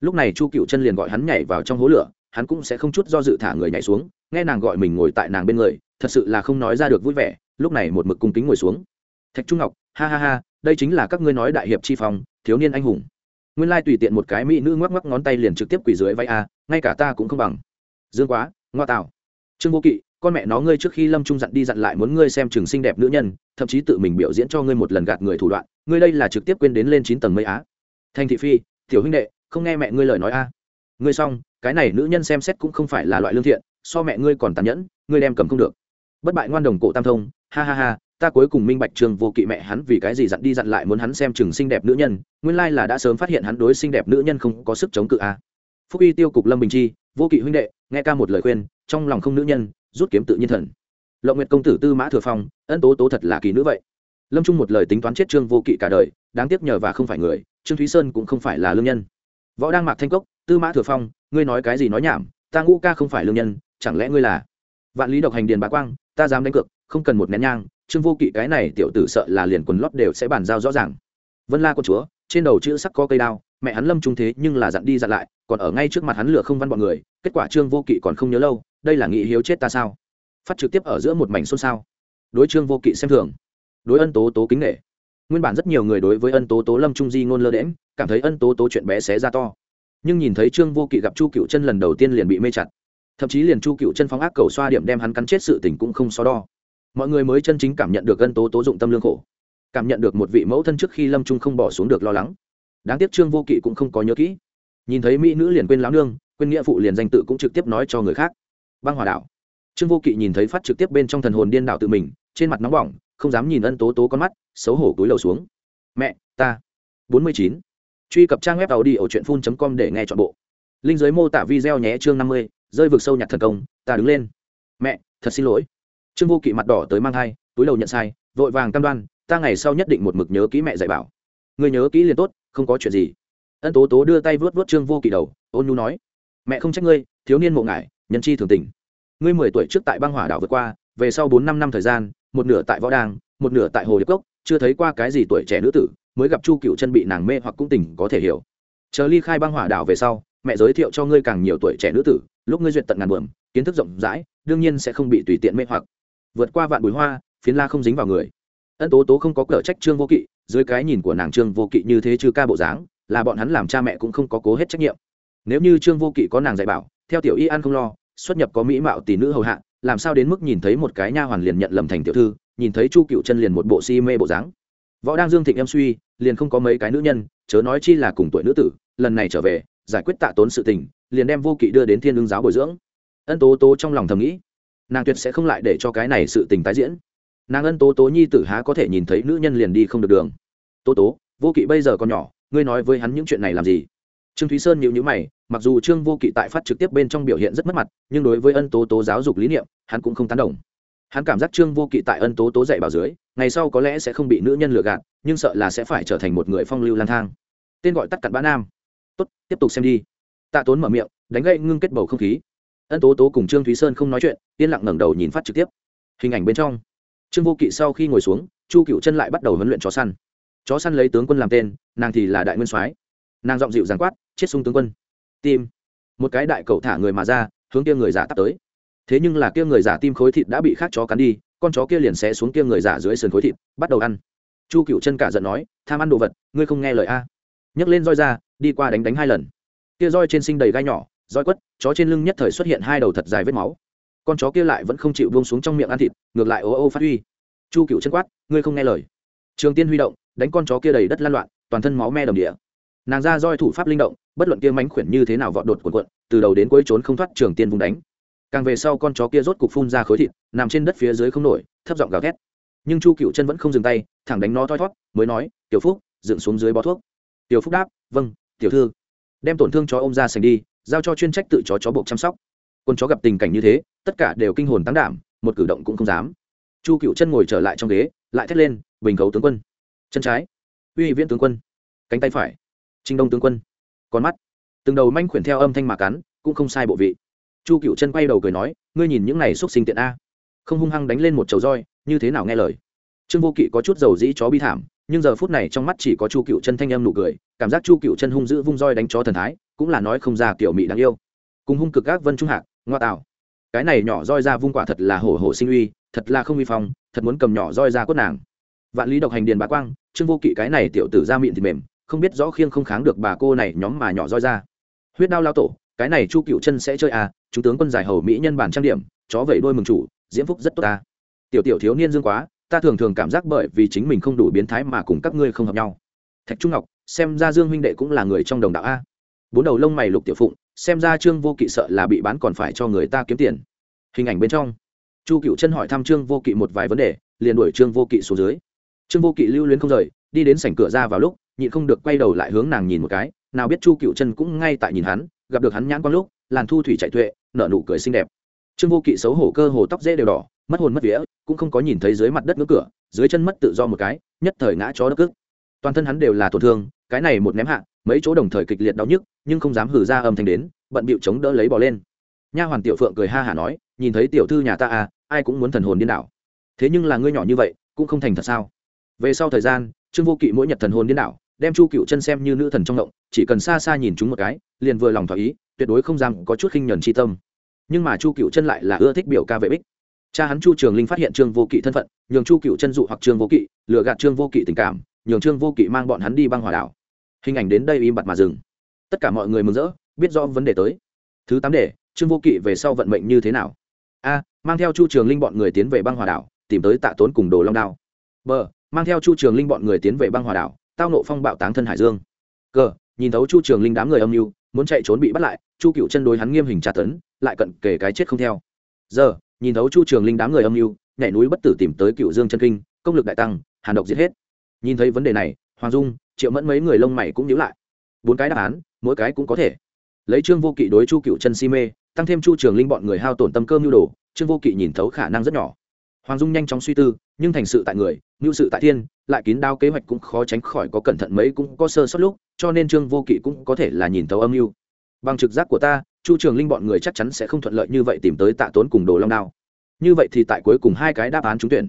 S1: Lúc này chu cựu chân liền gọi hắn nhảy vào trong hố lửa, hắn cũng sẽ không chút do dự thả người nhảy xuống, nghe nàng gọi mình ngồi tại nàng bên người, thật sự là không nói ra được vui vẻ, lúc này một mực cung kính ngồi xuống. Thạch trung ngọc, ha ha ha, đây chính là các ngươi nói đại hiệp chi phong, thiếu niên anh hùng. Nguyên lai tùy tiện một cái mỹ nữ ngoắc ngoắc ngón tay liền trực tiếp quỳ dưới vai a, ngay cả ta cũng không bằng. Dương quá ngoa tạo trương vô kỵ, con mẹ nó ngươi trước khi lâm trung dặn đi dặn lại muốn ngươi xem trường xinh đẹp nữ nhân, thậm chí tự mình biểu diễn cho ngươi một lần gạt người thủ đoạn, ngươi đây là trực tiếp quên đến lên chín tầng mây á. Thanh thị phi, tiểu huynh đệ, không nghe mẹ ngươi lời nói a. Ngươi xong, cái này nữ nhân xem xét cũng không phải là loại lương thiện, so mẹ ngươi còn tàn nhẫn, ngươi đem cầm không được. Bất bại ngoan đồng cổ tam thông, ha ha ha, ta cuối cùng minh bạch trường vô kỵ mẹ hắn vì cái gì dặn đi dặn lại muốn hắn xem chừng xinh đẹp nữ nhân, nguyên lai là đã sớm phát hiện hắn đối xinh đẹp nữ nhân không có sức chống cự a. Phúc y tiêu cục lâm bình chi vô kỵ huynh đệ, nghe ca một lời khuyên, trong lòng không nữ nhân, rút kiếm tự nhiên thần. Lộng nguyệt công tử tư mã thừa phong, ân tố tố thật là kỳ nữ vậy. Lâm trung một lời tính toán chết trương vô kỵ cả đời, đáng tiếc nhờ và không phải người, trương thúy sơn cũng không phải là lương nhân. Võ đang mạc thanh cốc, tư mã thừa phong, ngươi nói cái gì nói nhảm, ta ngũ ca không phải lương nhân, chẳng lẽ ngươi là? Vạn lý độc hành điền bá quang, ta dám đánh cược, không cần một nén nhang, trương vô kỵ cái này tiểu tử sợ là liền quần lót đều sẽ bàn giao rõ ràng. Vân la quân chúa trên đầu chữ sắc có cây đao, mẹ hắn lâm trung thế nhưng là dặn đi dặn lại, còn ở ngay trước mặt hắn lửa không văn bọn người, kết quả trương vô kỵ còn không nhớ lâu, đây là nghị hiếu chết ta sao? Phát trực tiếp ở giữa một mảnh xôn xao. Đối trương vô kỵ xem thường. Đối ân tố tố kính nghệ nguyên bản rất nhiều người đối với ân tố tố lâm trung di ngôn lơ đễm cảm thấy ân tố tố chuyện bé xé ra to. Nhưng nhìn thấy trương vô kỵ gặp chu cựu chân lần đầu tiên liền bị mê chặt. Thậm chí liền chu cựu chân phóng ác cầu xoa điểm đem hắn cắn chết sự tình cũng không so đo. Mọi người mới chân chính cảm nhận được ân tố tố dụng tâm lương khổ cảm nhận được một vị mẫu thân trước khi lâm trung không bỏ xuống được lo lắng. Đáng tiếc trương vô kỵ cũng không có nhớ kỹ. Nhìn thấy mỹ nữ liền quên lão nương, quên nghĩa phụ liền danh tự cũng trực tiếp nói cho người khác. Băng hòa đảo. Trương vô kỵ nhìn thấy phát trực tiếp bên trong thần hồn điên đảo tự mình, trên mặt nóng bỏng, không dám nhìn ân tố tố con mắt, xấu hổ túi lầu xuống. Mẹ, ta. Bốn mươi chín. Truy cập trang web tàu đi ở truyện phun com để nghe t h ọ n bộ. Linh giới mô tả video nhé chương năm mươi, rơi vực sâu nhặt thần công, ta đứng lên. Mẹ, thật xin lỗi. Trương vô kỵ mặt đỏ tới mang thai, túi đầu nhận sai, vội vàng cam đoan ta ngày sau nhất định một mực nhớ kỹ mẹ dạy bảo. Người nhớ kỹ liền tốt, không có chuyện gì. Ân tố tố đưa tay vớt vớt trương vô kỵ đầu, ôn nhu nói, mẹ không trách ngươi, thiếu niên mộ ngại nhân chi thường tình. Ngươi mười tuổi trước tại băng hỏa đảo vượt qua, về sau bốn năm năm thời gian, một nửa tại võ đàng, một nửa tại hồ điệp cốc, chưa thấy qua cái gì tuổi trẻ nữ tử, mới gặp chu cựu chân bị nàng mê hoặc cũng tình có thể hiểu. Chờ ly khai băng hỏa đảo về sau, mẹ giới thiệu cho ngươi càng nhiều tuổi trẻ nữ tử, lúc ngươi duyệt tận ngàn buồm, kiến thức rộng rãi, đương nhiên sẽ không bị tùy tiện mê hoặc. Vượt qua vạn bùi hoa, phiến la không dính vào người ân tố tố không có cở trách trương vô kỵ, dưới cái nhìn của nàng trương vô kỵ như thế chứ ca bộ dáng, là bọn hắn làm cha mẹ cũng không có cố hết trách nhiệm. Nếu như trương vô kỵ có nàng dạy bảo, theo tiểu y ăn không lo, xuất nhập có mỹ mạo tỷ nữ hầu hạ, làm sao đến mức nhìn thấy một cái nha hoàn liền nhận lầm thành tiểu thư, nhìn thấy chu cựu chân liền một bộ si mê bộ dáng. Võ đang dương thịnh em suy, liền không có mấy cái nữ nhân, chớ nói chi là cùng tuổi nữ tử, lần này trở về, giải quyết tạ tốn sự tình, liền đem vô kỵ đưa đến thiên lương giáo bồi dưỡng. Ân tố tố trong lòng thầm nghĩ, nàng tuyệt sẽ không lại để cho cái này sự tình tái diễn nàng ân tố tố nhi tử há có thể nhìn thấy nữ nhân liền đi không được đường. Tố tố, vô kỵ bây giờ còn nhỏ, ngươi nói với hắn những chuyện này làm gì? Trương thúy sơn nhịu nhữ mày, mặc dù trương vô kỵ tại phát trực tiếp bên trong biểu hiện rất mất mặt, nhưng đối với ân tố tố giáo dục lý niệm, hắn cũng không tán đồng. Hắn cảm giác trương vô kỵ tại ân tố tố dạy bảo dưới, ngày sau có lẽ sẽ không bị nữ nhân lừa gạt, nhưng sợ là sẽ phải trở thành một người phong lưu lang thang. Tên gọi tắt cặn bã nam. Tốt, tiếp tục xem đi. Tạ tốn mở miệng, đánh gậy ngưng kết bầu không khí. Ân tố tố cùng trương thúy sơn không nói chuyện, yên lặng ngẩng đầu nhìn phát trực tiếp. Hình ảnh bên trong trương vô kỵ sau khi ngồi xuống, chu cựu chân lại bắt đầu huấn luyện chó săn. Chó săn lấy tướng quân làm tên, nàng thì là đại nguyên soái. Nàng giọng dịu giàn quát, chết sung tướng quân. Tim. Một cái đại cậu thả người mà ra, hướng kia người giả tắt tới. Thế nhưng là kia người giả tim khối thịt đã bị khác chó cắn đi, con chó kia liền xé xuống kia người giả dưới sườn khối thịt, bắt đầu ăn. Chu cựu chân cả giận nói, tham ăn đồ vật, ngươi không nghe lời a? Nhấc lên roi ra, đi qua đánh đánh hai lần. Kia roi trên sinh đầy gai nhỏ, roi quất, chó trên lưng nhất thời xuất hiện hai đầu thật dài vết máu con chó kia lại vẫn không chịu buông xuống trong miệng ăn thịt, ngược lại ô ô phát huy. Chu cựu chân quát, ngươi không nghe lời. Trường tiên huy động, đánh con chó kia đầy đất lan loạn, toàn thân máu me đồng địa. Nàng ra roi thủ pháp linh động, bất luận kia mánh khuyển như thế nào vọt đột cuộn cuộn, từ đầu đến cuối trốn không thoát trường tiên vùng đánh. Càng về sau con chó kia rốt cục phun ra khối thịt, nằm trên đất phía dưới không nổi, thấp giọng gào thét. Nhưng chu cựu chân vẫn không dừng tay, thẳng đánh nó thoi thót, mới nói, tiểu phúc, dựng xuống dưới bó thuốc. Tiểu phúc đáp vâng tiểu thư. Đem tổn thương chó ôm ra sành đi, giao cho chuyên trách tự chó chó buộc chăm sóc con chó gặp tình cảnh như thế, tất cả đều kinh hồn tăng đảm, một cử động cũng không dám. Chu cựu chân ngồi trở lại trong ghế, lại thét lên, bình khấu tướng quân. Chân trái. Uy viễn tướng quân. Cánh tay phải. Trinh đông tướng quân. Con mắt. Từng đầu manh khuyển theo âm thanh mà cắn, cũng không sai bộ vị. Chu cựu chân quay đầu cười nói, ngươi nhìn những này x u ấ t sinh tiện a. Không hung hăng đánh lên một chầu roi, như thế nào nghe lời? Trương vô kỵ có chút dầu dĩ chó bi thảm, nhưng giờ phút này trong mắt chỉ có chu cựu chân thanh âm nụ cười, cảm giác chu cựu chân hung dữ vung roi đánh chó thần thái, cũng là nói không ra kiểu mị đáng yêu. Cùng hung cực gác vân trung hạc ngoa tạo cái này nhỏ roi ra vung quả thật là hổ hổ sinh uy, thật là không uy phong, thật muốn cầm nhỏ roi ra quất nàng. Vạn lý độc hành điền bá quang, trương vô kỵ cái này tiểu tử ra miệng thì mềm, không biết rõ khiêng không kháng được bà cô này nhóm mà nhỏ roi ra. Huyết đao lao tổ, cái này chu cựu chân sẽ chơi à chúng tướng quân giải hầu mỹ nhân bản trang điểm, chó vẩy đôi mừng chủ, diễm phúc rất tốt ta. Tiểu tiểu thiếu niên dương quá, ta thường thường cảm giác bởi vì chính mình không đủ biến thái mà cùng các ngươi không hợp nhau. Thạch trung ngọc, xem ra dương huynh đệ cũng là người trong đồng đạo a. Bốn đầu lông mày lục tiểu phụng xem ra trương vô kỵ sợ là bị bán còn phải cho người ta kiếm tiền. Hình ảnh bên trong, chu cựu chân hỏi thăm trương vô kỵ một vài vấn đề, liền đuổi trương vô kỵ xuống dưới. Trương vô kỵ lưu luyến không rời, đi đến sảnh cửa ra vào lúc, nhịn không được quay đầu lại hướng nàng nhìn một cái, nào biết chu cựu chân cũng ngay tại nhìn hắn, gặp được hắn nhãn quang lúc, làn thu thủy chạy tuệ, nở nụ cười xinh đẹp. Trương vô kỵ xấu hổ cơ hồ tóc dễ đều đỏ, mất hồn mất vía, cũng không có nhìn thấy dưới mặt đất ngưỡng cửa, dưới chân mất tự do một cái, nhất thời ngã chó đất cức toàn thân hắn đều là tổn thương, cái này một ném hạ mấy chỗ đồng thời kịch liệt đau nhức, nhưng không dám hử ra âm thanh đến, bận bịu chống đỡ lấy bỏ lên. Nha hoàn tiểu phượng cười ha hả nói, nhìn thấy tiểu thư nhà ta à ai cũng muốn thần hồn điên đảo. Thế nhưng là ngươi nhỏ như vậy, cũng không thành thật sao? Về sau thời gian, trương vô kỵ mỗi nhật thần hồn điên đảo, đem chu cựu chân xem như nữ thần trong động, chỉ cần xa xa nhìn chúng một cái, liền vừa lòng thỏa ý, tuyệt đối không dám có chút khinh nhuần chi tâm. Nhưng mà chu cựu chân lại là ưa thích biểu ca vệ bích. Cha hắn chu trường linh phát hiện trương vô kỵ thân phận, nhường chu cựu chân dụ hoặc trương vô kỵ, lừa gạt trương vô kỵ tình cảm, nhường trương vô kỵ mang bọn hắn đi băng hòa đảo hình ảnh đến đây im bặt mà dừng. Tất cả mọi người mừng rỡ, biết rõ vấn đề tới. Thứ tám để trương vô kỵ về sau vận mệnh như thế nào? A, mang theo chu trường linh bọn người tiến về băng hòa đảo, tìm tới tạ tốn cùng đồ long đao. B, mang theo chu trường linh bọn người tiến về băng hòa đảo, tao nộ phong bạo táng thân hải dương. C nhìn thấu chu trường linh đám người âm mưu, muốn chạy trốn bị bắt lại, chu cựu chân đối hắn nghiêm hình tra tấn, lại cận kể cái chết không theo. Giờ nhìn thấu chu trường linh đám người âm mưu, nhảy núi bất tử tìm tới cựu dương chân kinh, công lực đại tăng, hàn độc giết hết. Nhìn thấy vấn đề này, hoàng dung triệu mẫn mấy người lông mày cũng nhíu lại. Bốn cái đáp án, mỗi cái cũng có thể. Lấy trương vô kỵ đối chu cựu chân si mê, tăng thêm chu trường linh bọn người hao tổn tâm cơ mưu đồ, trương vô kỵ nhìn thấu khả năng rất nhỏ. Hoàng dung nhanh chóng suy tư, nhưng thành sự tại người, mưu sự tại thiên, lại kín đao kế hoạch cũng khó tránh khỏi có cẩn thận mấy cũng có sơ sót lúc, cho nên trương vô kỵ cũng có thể là nhìn thấu âm mưu. Bằng trực giác của ta, chu trường linh bọn người chắc chắn sẽ không thuận lợi như vậy tìm tới tạ tốn cùng đồ long đao. Như vậy thì tại cuối cùng hai cái đáp án trúng tuyển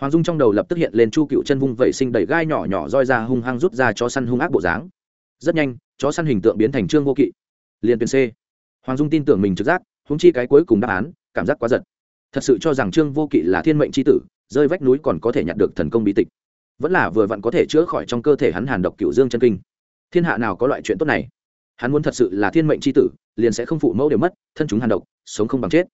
S1: hoàng dung trong đầu lập tức hiện lên chu cựu chân vung vẩy sinh đầy gai nhỏ nhỏ roi ra hung hăng rút ra chó săn hung ác bộ dáng. Rất nhanh, chó săn hình tượng biến thành trương vô kỵ. Liền tuyển c. Hoàng dung tin tưởng mình trực giác húng chi cái cuối cùng đáp án, cảm giác quá giật. Thật sự cho rằng trương vô kỵ là thiên mệnh c h i tử, rơi vách núi còn có thể nhặt được thần công bí tịch. Vẫn là vừa vặn có thể chữa khỏi trong cơ thể hắn hàn độc cựu dương chân kinh. Thiên hạ nào có loại chuyện tốt này? Hắn muốn thật sự là thiên mệnh c h i tử, liền sẽ không phụ mẫu đều mất, thân chúng hàn độc, sống không bằng chết.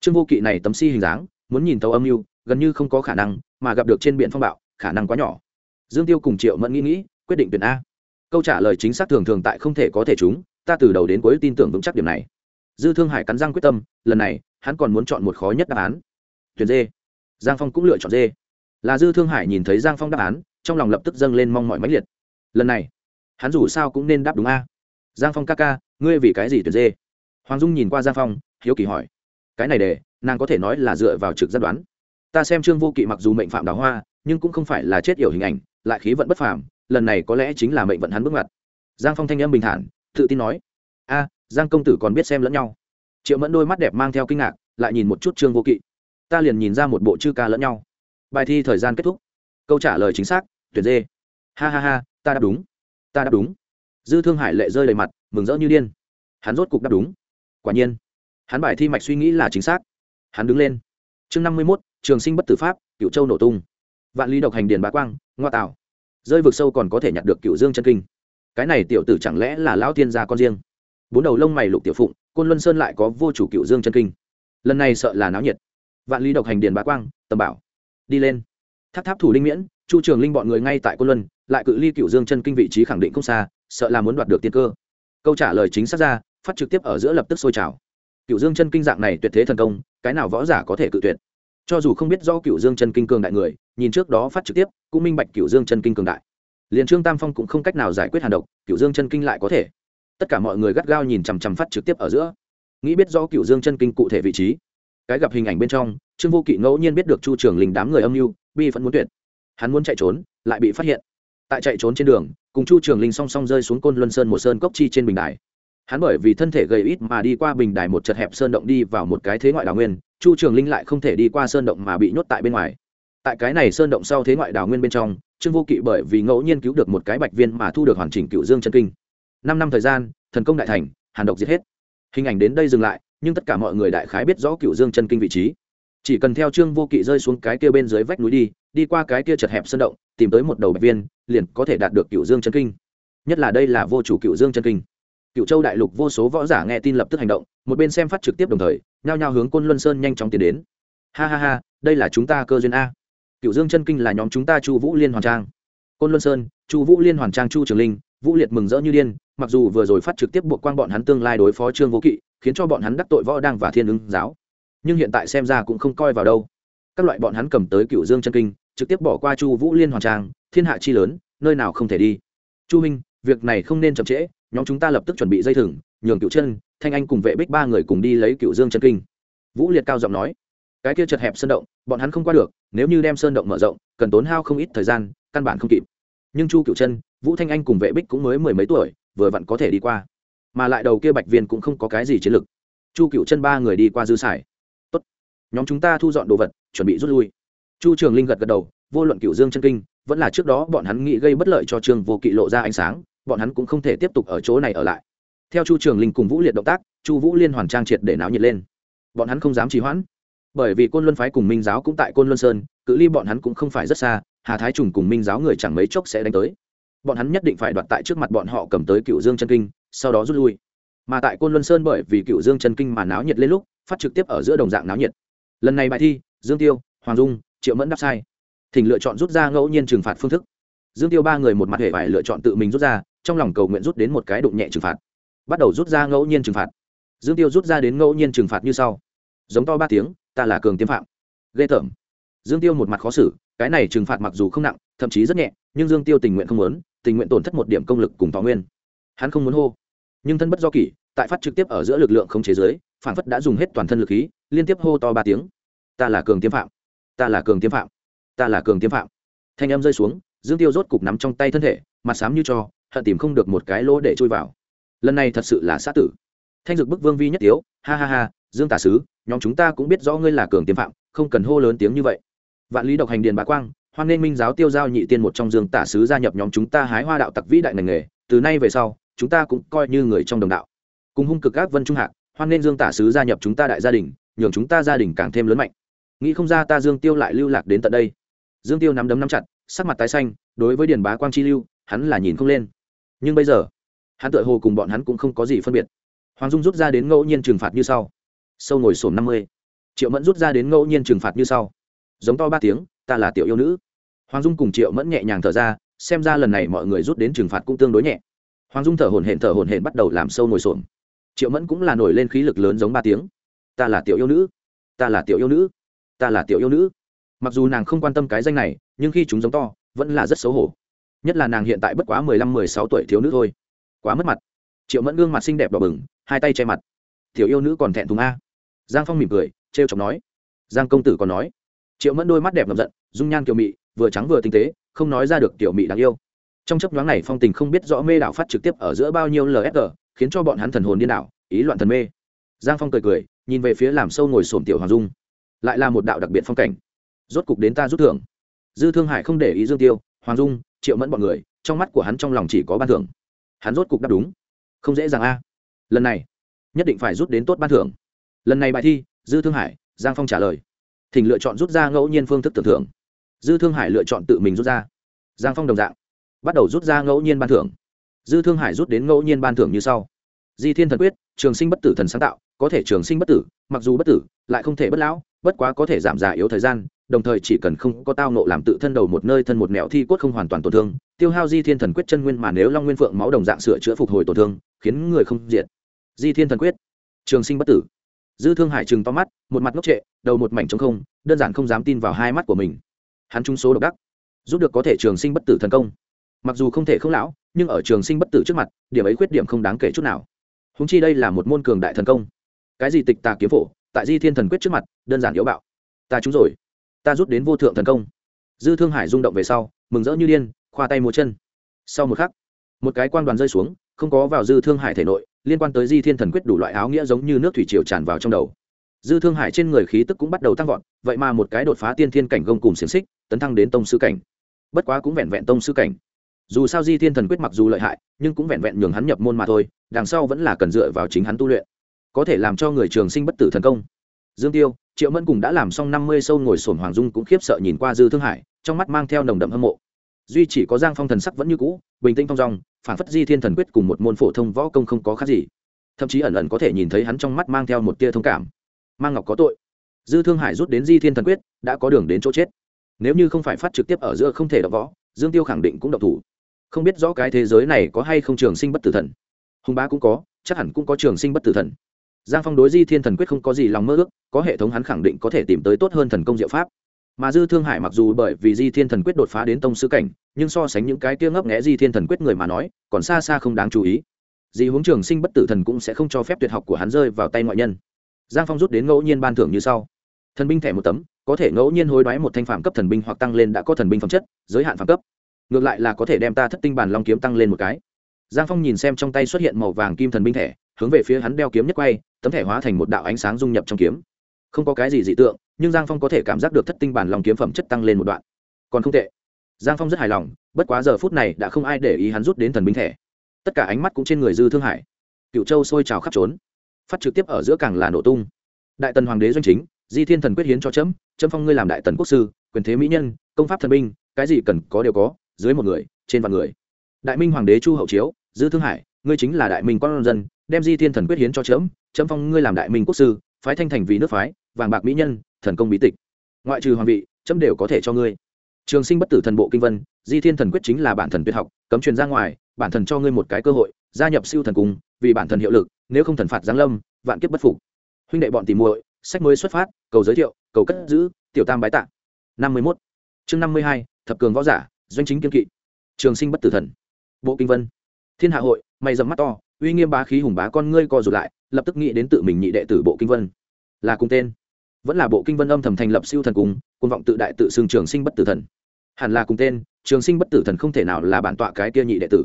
S1: Trương vô kỵ này tấm si hình dáng muốn nhìn tàu âm mưu, gần như không có khả năng, mà gặp được trên biển phong bạo, khả năng quá nhỏ. Dương tiêu cùng triệu mẫn nghĩ nghĩ, quyết định tuyển a. Câu trả lời chính xác thường thường tại không thể có thể chúng ta từ đầu đến cuối tin tưởng vững chắc điểm này. Dư thương hải cắn răng quyết tâm, lần này, hắn còn muốn chọn một khó nhất đáp án. Tuyển dê giang phong cũng lựa chọn dê là dư thương hải nhìn thấy giang phong đáp án, trong lòng lập tức dâng lên mong mọi mãnh liệt. Lần này, hắn dù sao cũng nên đáp đúng a. Giang phong ca ca, ngươi vì cái gì tuyển dê hoàng dung nhìn qua giang phong, hiếu kỳ hỏi. Cái này để nàng có thể nói là dựa vào trực giác đoán. Ta xem trương vô kỵ mặc dù mệnh phạm đào hoa, nhưng cũng không phải là chết yểu hình ảnh, lại khí vận bất phàm, lần này có lẽ chính là mệnh vận hắn bước ngoặt. Giang phong thanh âm bình thản, tự tin nói, a, giang công tử còn biết xem lẫn nhau. Triệu mẫn đôi mắt đẹp mang theo kinh ngạc, lại nhìn một chút trương vô kỵ. Ta liền nhìn ra một bộ chư ca lẫn nhau. Bài thi thời gian kết thúc. Câu trả lời chính xác, tuyệt dê. Ha ha ha, ta đáp đúng. Ta đáp đúng. Dư thương hải lệ rơi đầy mặt, mừng rỡ như điên. Hắn rốt cục đáp đúng. Quả nhiên, hắn bài thi mạch suy nghĩ là chính xác hắn đứng lên. Chương năm mươi mốt, trường sinh bất tử pháp cựu châu nổ tung. Vạn lý độc hành điền bá quang, ngoa tạo rơi vực sâu còn có thể nhặt được cựu dương chân kinh. Cái này tiểu tử chẳng lẽ là lão tiên gia con riêng? Bốn đầu lông mày lục tiểu phụng, côn luân sơn lại có vô chủ cựu dương chân kinh. Lần này sợ là náo nhiệt. Vạn lý độc hành điền bá quang, tầm bảo. Đi lên. Tháp tháp thủ linh miễn, chu trường linh bọn người ngay tại côn luân, lại cự ly cựu dương chân kinh vị trí khẳng định không xa, sợ là muốn đoạt được tiên cơ. Câu trả lời chính xác ra, phát trực tiếp ở giữa lập tức sôi trào cựu dương chân kinh dạng này tuyệt thế thần công, cái nào võ giả có thể cự tuyệt? Cho dù không biết do cựu dương chân kinh cường đại người, nhìn trước đó phát trực tiếp, cũng minh bạch cựu dương chân kinh cường đại. Liền trương tam phong cũng không cách nào giải quyết hàn độc cựu dương chân kinh lại có thể. Tất cả mọi người gắt gao nhìn chằm chằm phát trực tiếp ở giữa. Nghĩ biết do cựu dương chân kinh cụ thể vị trí, cái gặp hình ảnh bên trong, trương vô kỵ ngẫu nhiên biết được chu trường linh đám người âm mưu, bi vẫn muốn tuyệt. Hắn muốn chạy trốn, lại bị phát hiện. Tại chạy trốn trên đường, cùng chu trường linh song song rơi xuống côn luân sơn một sơn cốc chi trên bình đài hắn bởi vì thân thể gầy ít mà đi qua bình đài một chật hẹp sơn động đi vào một cái thế ngoại đào nguyên, chu trường linh lại không thể đi qua sơn động mà bị nhốt tại bên ngoài. Tại cái này sơn động sau thế ngoại đào nguyên bên trong, trương vô kỵ bởi vì ngẫu nhiên cứu được một cái bạch viên mà thu được hoàn chỉnh cựu dương chân kinh. Năm năm thời gian, thần công đại thành, hàn độc giết hết. Hình ảnh đến đây dừng lại, nhưng tất cả mọi người đại khái biết rõ cựu dương chân kinh vị trí. Chỉ cần theo trương vô kỵ rơi xuống cái kia bên dưới vách núi đi đi qua cái kia chật hẹp sơn động, tìm tới một đầu bạch viên, liền có thể đạt được cựu dương chân kinh. Nhất là đây là vô chủ cựu dương chân kinh cựu châu đại lục vô số võ giả nghe tin lập tức hành động, một bên xem phát trực tiếp đồng thời, nhao nhao hướng côn luân sơn nhanh chóng tiến đến. Ha ha ha, đây là chúng ta cơ duyên a. Cựu dương chân kinh là nhóm chúng ta chu vũ liên hoàn trang. Côn luân sơn, chu vũ liên hoàn trang chu trường linh, vũ liệt mừng rỡ như điên, mặc dù vừa rồi phát trực tiếp buộc quang bọn hắn tương lai đối phó trương vô kỵ, khiến cho bọn hắn đắc tội võ đang và thiên ứng giáo. Nhưng hiện tại xem ra cũng không coi vào đâu. Các loại bọn hắn cầm tới cựu dương chân kinh, trực tiếp bỏ qua chu vũ liên hoàn trang, thiên hạ chi lớn, nơi nào không thể đi. Chu minh, việc này không nên chậm trễ nhóm chúng ta lập tức chuẩn bị dây thừng, nhường cựu chân, thanh anh cùng vệ bích ba người cùng đi lấy cựu dương chân kinh. Vũ liệt cao giọng nói, cái kia chật hẹp sơn động, bọn hắn không qua được, nếu như đem sơn động mở rộng, cần tốn hao không ít thời gian, căn bản không kịp. Nhưng chu cựu chân, vũ thanh anh cùng vệ bích cũng mới mười mấy tuổi, vừa vặn có thể đi qua. Mà lại đầu kia bạch viên cũng không có cái gì chiến lực. Chu cựu chân ba người đi qua dư sải tốt, nhóm chúng ta thu dọn đồ vật, chuẩn bị rút lui. Chu trường linh gật gật đầu, vô luận cựu dương chân kinh, vẫn là trước đó bọn hắn nghĩ gây bất lợi cho trường vô kỵ lộ ra ánh sáng bọn hắn cũng không thể tiếp tục ở chỗ này ở lại. Theo chu trường linh cùng vũ liệt động tác, chu vũ liên hoàn trang triệt để náo nhiệt lên. Bọn hắn không dám trì hoãn. Bởi vì côn luân phái cùng minh giáo cũng tại côn luân sơn, cự ly bọn hắn cũng không phải rất xa, hà thái trùng cùng minh giáo người chẳng mấy chốc sẽ đánh tới. Bọn hắn nhất định phải đoạt tại trước mặt bọn họ cầm tới cựu dương chân kinh, sau đó rút lui. Mà tại côn luân sơn bởi vì cựu dương chân kinh mà náo nhiệt lên lúc, phát trực tiếp ở giữa đồng dạng náo nhiệt. Lần này bài thi, dương tiêu, hoàng dung, triệu mẫn đáp sai. Thỉnh lựa chọn rút ra ngẫu nhiên trừng phạt phương thức. Dương tiêu ba người một mặt hệ phải lựa chọn tự mình rút ra trong lòng cầu nguyện rút đến một cái đụng nhẹ trừng phạt. Bắt đầu rút ra ngẫu nhiên trừng phạt. Dương tiêu rút ra đến ngẫu nhiên trừng phạt như sau. Giống to ba tiếng, ta là cường tiêm phạm. Ghê tởm. Dương tiêu một mặt khó xử, cái này trừng phạt mặc dù không nặng, thậm chí rất nhẹ, nhưng dương tiêu tình nguyện không muốn, tình nguyện tổn thất một điểm công lực cùng thọ nguyên. Hắn không muốn hô. Nhưng thân bất do kỷ, tại phát trực tiếp ở giữa lực lượng không chế giới phản phất đã dùng hết toàn thân lực khí, liên tiếp hô to ba tiếng. Ta là cường tiêm phạm. Ta là cường tiêm phạm. Ta là cường tiêm phạm. Thanh âm rơi xuống, dương tiêu rốt cục nắm trong tay thân thể, mặt xám như cho hận tìm không được một cái lỗ để chui vào. Lần này thật sự là xã tử. Thanh dực bức vương vi nhất tiếu, ha ha ha, dương tả sứ, nhóm chúng ta cũng biết rõ ngươi là cường tiêm phạm, không cần hô lớn tiếng như vậy. Vạn lý độc hành điền bá quang, hoan nên minh giáo tiêu giao nhị tiên một trong dương tả sứ gia nhập nhóm chúng ta hái hoa đạo tặc vĩ đại ngành nghề, từ nay về sau, chúng ta cũng coi như người trong đồng đạo. Cùng hung cực Ác vân trung hạc, hoan nên dương tả sứ gia nhập chúng ta đại gia đình, nhường chúng ta gia đình càng thêm lớn mạnh. Nghĩ không ra ta dương tiêu lại lưu lạc đến tận đây. Dương tiêu nắm đấm nắm chặt, sắc mặt tái xanh, đối với điền bá quang chi lưu, hắn là nhìn không lên nhưng bây giờ, hắn tự hồ cùng bọn hắn cũng không có gì phân biệt. Hoàng dung rút ra đến ngẫu nhiên trừng phạt như sau. Sâu ngồi sổm năm mươi. Triệu mẫn rút ra đến ngẫu nhiên trừng phạt như sau. Giống to ba tiếng, ta là tiểu yêu nữ. Hoàng dung cùng triệu mẫn nhẹ nhàng thở ra, xem ra lần này mọi người rút đến trừng phạt cũng tương đối nhẹ. Hoàng dung thở hổn hển thở hổn hển bắt đầu làm sâu ngồi sổm triệu mẫn cũng là nổi lên khí lực lớn giống ba tiếng. Ta là tiểu yêu nữ. Ta là tiểu yêu nữ. Ta là tiểu yêu nữ. Mặc dù nàng không quan tâm cái danh này, nhưng khi chúng giống to, vẫn là rất xấu hổ nhất là nàng hiện tại bất quá mười lăm, mười sáu tuổi thiếu nữ thôi. Quá mất mặt. Triệu mẫn gương mặt xinh đẹp đỏ bừng, hai tay che mặt. Tiểu yêu nữ còn thẹn thùng a. Giang phong mỉm cười t r e o chọc nói. Giang công tử còn nói. Triệu mẫn đôi mắt đẹp ngập giận, dung nhan kiều mị, vừa trắng vừa tinh tế, không nói ra được tiểu mị đáng yêu. Trong chấp nhoáng này phong tình không biết rõ mê đảo phát trực tiếp ở giữa bao nhiêu lfg khiến cho bọn hắn thần hồn điên đảo, ý loạn thần mê. Giang phong cười cười, nhìn về phía làm sâu ngồi sổm tiểu hoàng dung. Lại là một đạo đặc biệt phong cảnh. Rốt cục đến ta rút thưởng. Dư thương hải không để ý dương tiêu, hoàng dung triệu mẫn bọn người, trong mắt của hắn trong lòng chỉ có ban thưởng. Hắn rốt cục đáp đúng. Không dễ dàng a. Lần này, nhất định phải rút đến tốt ban thưởng. Lần này bài thi, dư thương hải, giang phong trả lời. Thỉnh lựa chọn rút ra ngẫu nhiên phương thức tưởng thưởng. Dư thương hải lựa chọn tự mình rút ra. Giang phong đồng dạng. Bắt đầu rút ra ngẫu nhiên ban thưởng. Dư thương hải rút đến ngẫu nhiên ban thưởng như sau. Di thiên thần quyết, trường sinh bất tử thần sáng tạo, có thể trường sinh bất tử, mặc dù bất tử, lại không thể bất lão, bất quá có thể giảm già yếu thời gian đồng thời chỉ cần không có tao nộ làm tự thân đầu một nơi thân một mẹo thi cốt không hoàn toàn tổn thương, tiêu hao di thiên thần quyết chân nguyên mà nếu long nguyên phượng máu đồng dạng sửa chữa phục hồi tổn thương, khiến người không diệt. Di thiên thần quyết, trường sinh bất tử. Dư thương hải chừng to mắt, một mặt ngốc trệ, đầu một mảnh trống không, đơn giản không dám tin vào hai mắt của mình. Hắn trung số độc đắc, giúp được có thể trường sinh bất tử thần công. Mặc dù không thể không lão, nhưng ở trường sinh bất tử trước mặt, điểm ấy khuyết điểm không đáng kể chút nào. Húng chi đây là một môn cường đại thần công. Cái gì tịch tà kiếm phổ, tại di thiên thần quyết trước mặt, đơn giản yếu bạo. Ta trúng rồi ta rút đến vô thượng thần công. Dư thương hải rung động về sau, mừng rỡ như điên, khoa tay múa chân. Sau một khắc, một cái quan đoàn rơi xuống, không có vào dư thương hải thể nội, liên quan tới di thiên thần quyết đủ loại áo nghĩa giống như nước thủy triều tràn vào trong đầu. Dư thương hải trên người khí tức cũng bắt đầu tăng vọt, vậy mà một cái đột phá tiên thiên cảnh gông cùng xiềng xích, tấn thăng đến tông sư cảnh. Bất quá cũng vẹn vẹn tông sư cảnh. Dù sao di thiên thần quyết mặc dù lợi hại, nhưng cũng vẹn vẹn nhường hắn nhập môn mà thôi, đằng sau vẫn là cần dựa vào chính hắn tu luyện. Có thể làm cho người trường sinh bất tử thần công dương tiêu, triệu mẫn cùng đã làm xong năm mươi sâu ngồi sổm hoàng dung cũng khiếp sợ nhìn qua dư thương hải, trong mắt mang theo nồng đậm hâm mộ. Duy chỉ có giang phong thần sắc vẫn như cũ, bình tĩnh phong dong, phản phất di thiên thần quyết cùng một môn phổ thông võ công không có khác gì. Thậm chí ẩn ẩn có thể nhìn thấy hắn trong mắt mang theo một tia thông cảm. Mang ngọc có tội. Dư thương hải rút đến di thiên thần quyết, đã có đường đến chỗ chết. Nếu như không phải phát trực tiếp ở giữa không thể đọc võ, dương tiêu khẳng định cũng độc thủ. Không biết rõ cái thế giới này có hay không trường sinh bất tử thần. Hùng bá cũng có, chắc hẳn cũng có trường sinh bất tử thần giang phong đối di thiên thần quyết không có gì lòng mơ ước, có hệ thống hắn khẳng định có thể tìm tới tốt hơn thần công diệu pháp. Mà dư thương hải mặc dù bởi vì di thiên thần quyết đột phá đến tông sư cảnh, nhưng so sánh những cái kia ngấp nghẽ di thiên thần quyết người mà nói, còn xa xa không đáng chú ý. Di Huống trường sinh bất tử thần cũng sẽ không cho phép tuyệt học của hắn rơi vào tay ngoại nhân. Giang phong rút đến ngẫu nhiên ban thưởng như sau. Thần binh thẻ một tấm, có thể ngẫu nhiên hối đoái một thanh phạm cấp thần binh hoặc tăng lên đã có thần binh phẩm chất, giới hạn phạm cấp. Ngược lại là có thể đem ta thất tinh bản long kiếm tăng lên một cái. Giang phong nhìn xem trong tay xuất hiện màu vàng kim thần binh thẻ hướng về phía hắn đeo kiếm nhất quay, tấm thẻ hóa thành một đạo ánh sáng dung nhập trong kiếm. Không có cái gì dị tượng, nhưng giang phong có thể cảm giác được thất tinh bản lòng kiếm phẩm chất tăng lên một đoạn. Còn không tệ. Giang phong rất hài lòng, bất quá giờ phút này đã không ai để ý hắn rút đến thần binh thẻ. Tất cả ánh mắt cũng trên người dư thương hải. Cựu châu sôi trào khắp trốn. Phát trực tiếp ở giữa càng là nổ tung. Đại tần hoàng đế doanh chính, di thiên thần quyết hiến cho chấm chấm phong ngươi làm đại tần quốc sư, quyền thế mỹ nhân, công pháp thần binh, cái gì cần có đều có, dưới một người, trên vạn người. Đại minh hoàng đế chu hậu chiếu, dư thương hải, ngươi chính là đại minh con dân đem di thiên thần quyết hiến cho chấm chấm phong ngươi làm đại minh quốc sư, phái thanh thành vì nước phái, vàng bạc mỹ nhân, thần công bí tịch. Ngoại trừ hoàng vị, chấm đều có thể cho ngươi. Trường sinh bất tử thần bộ kinh vân, di thiên thần quyết chính là bản thần tuyệt học, cấm truyền ra ngoài, bản thần cho ngươi một cái cơ hội, gia nhập siêu thần cung vì bản thần hiệu lực, nếu không thần phạt giáng lâm, vạn kiếp bất phục. Huynh đệ bọn tìm muội, sách mới xuất phát, cầu giới thiệu, cầu cất giữ, tiểu tam bái tạ. Năm mươi mốt. Chương năm mươi hai, thập cường võ giả, doanh chính kiên kỵ. Trường sinh bất tử thần. Bộ kinh vân. Thiên hạ hội, mày dầm mắt to uy nghiêm bá khí hùng bá con ngươi co rụt lại, lập tức nghĩ đến tự mình nhị đệ tử bộ kinh vân. Là cùng tên. Vẫn là bộ kinh vân âm thầm thành lập siêu thần cung côn vọng tự đại tự xưng trường sinh bất tử thần. Hẳn là cùng tên, trường sinh bất tử thần không thể nào là bản tọa cái kia nhị đệ tử.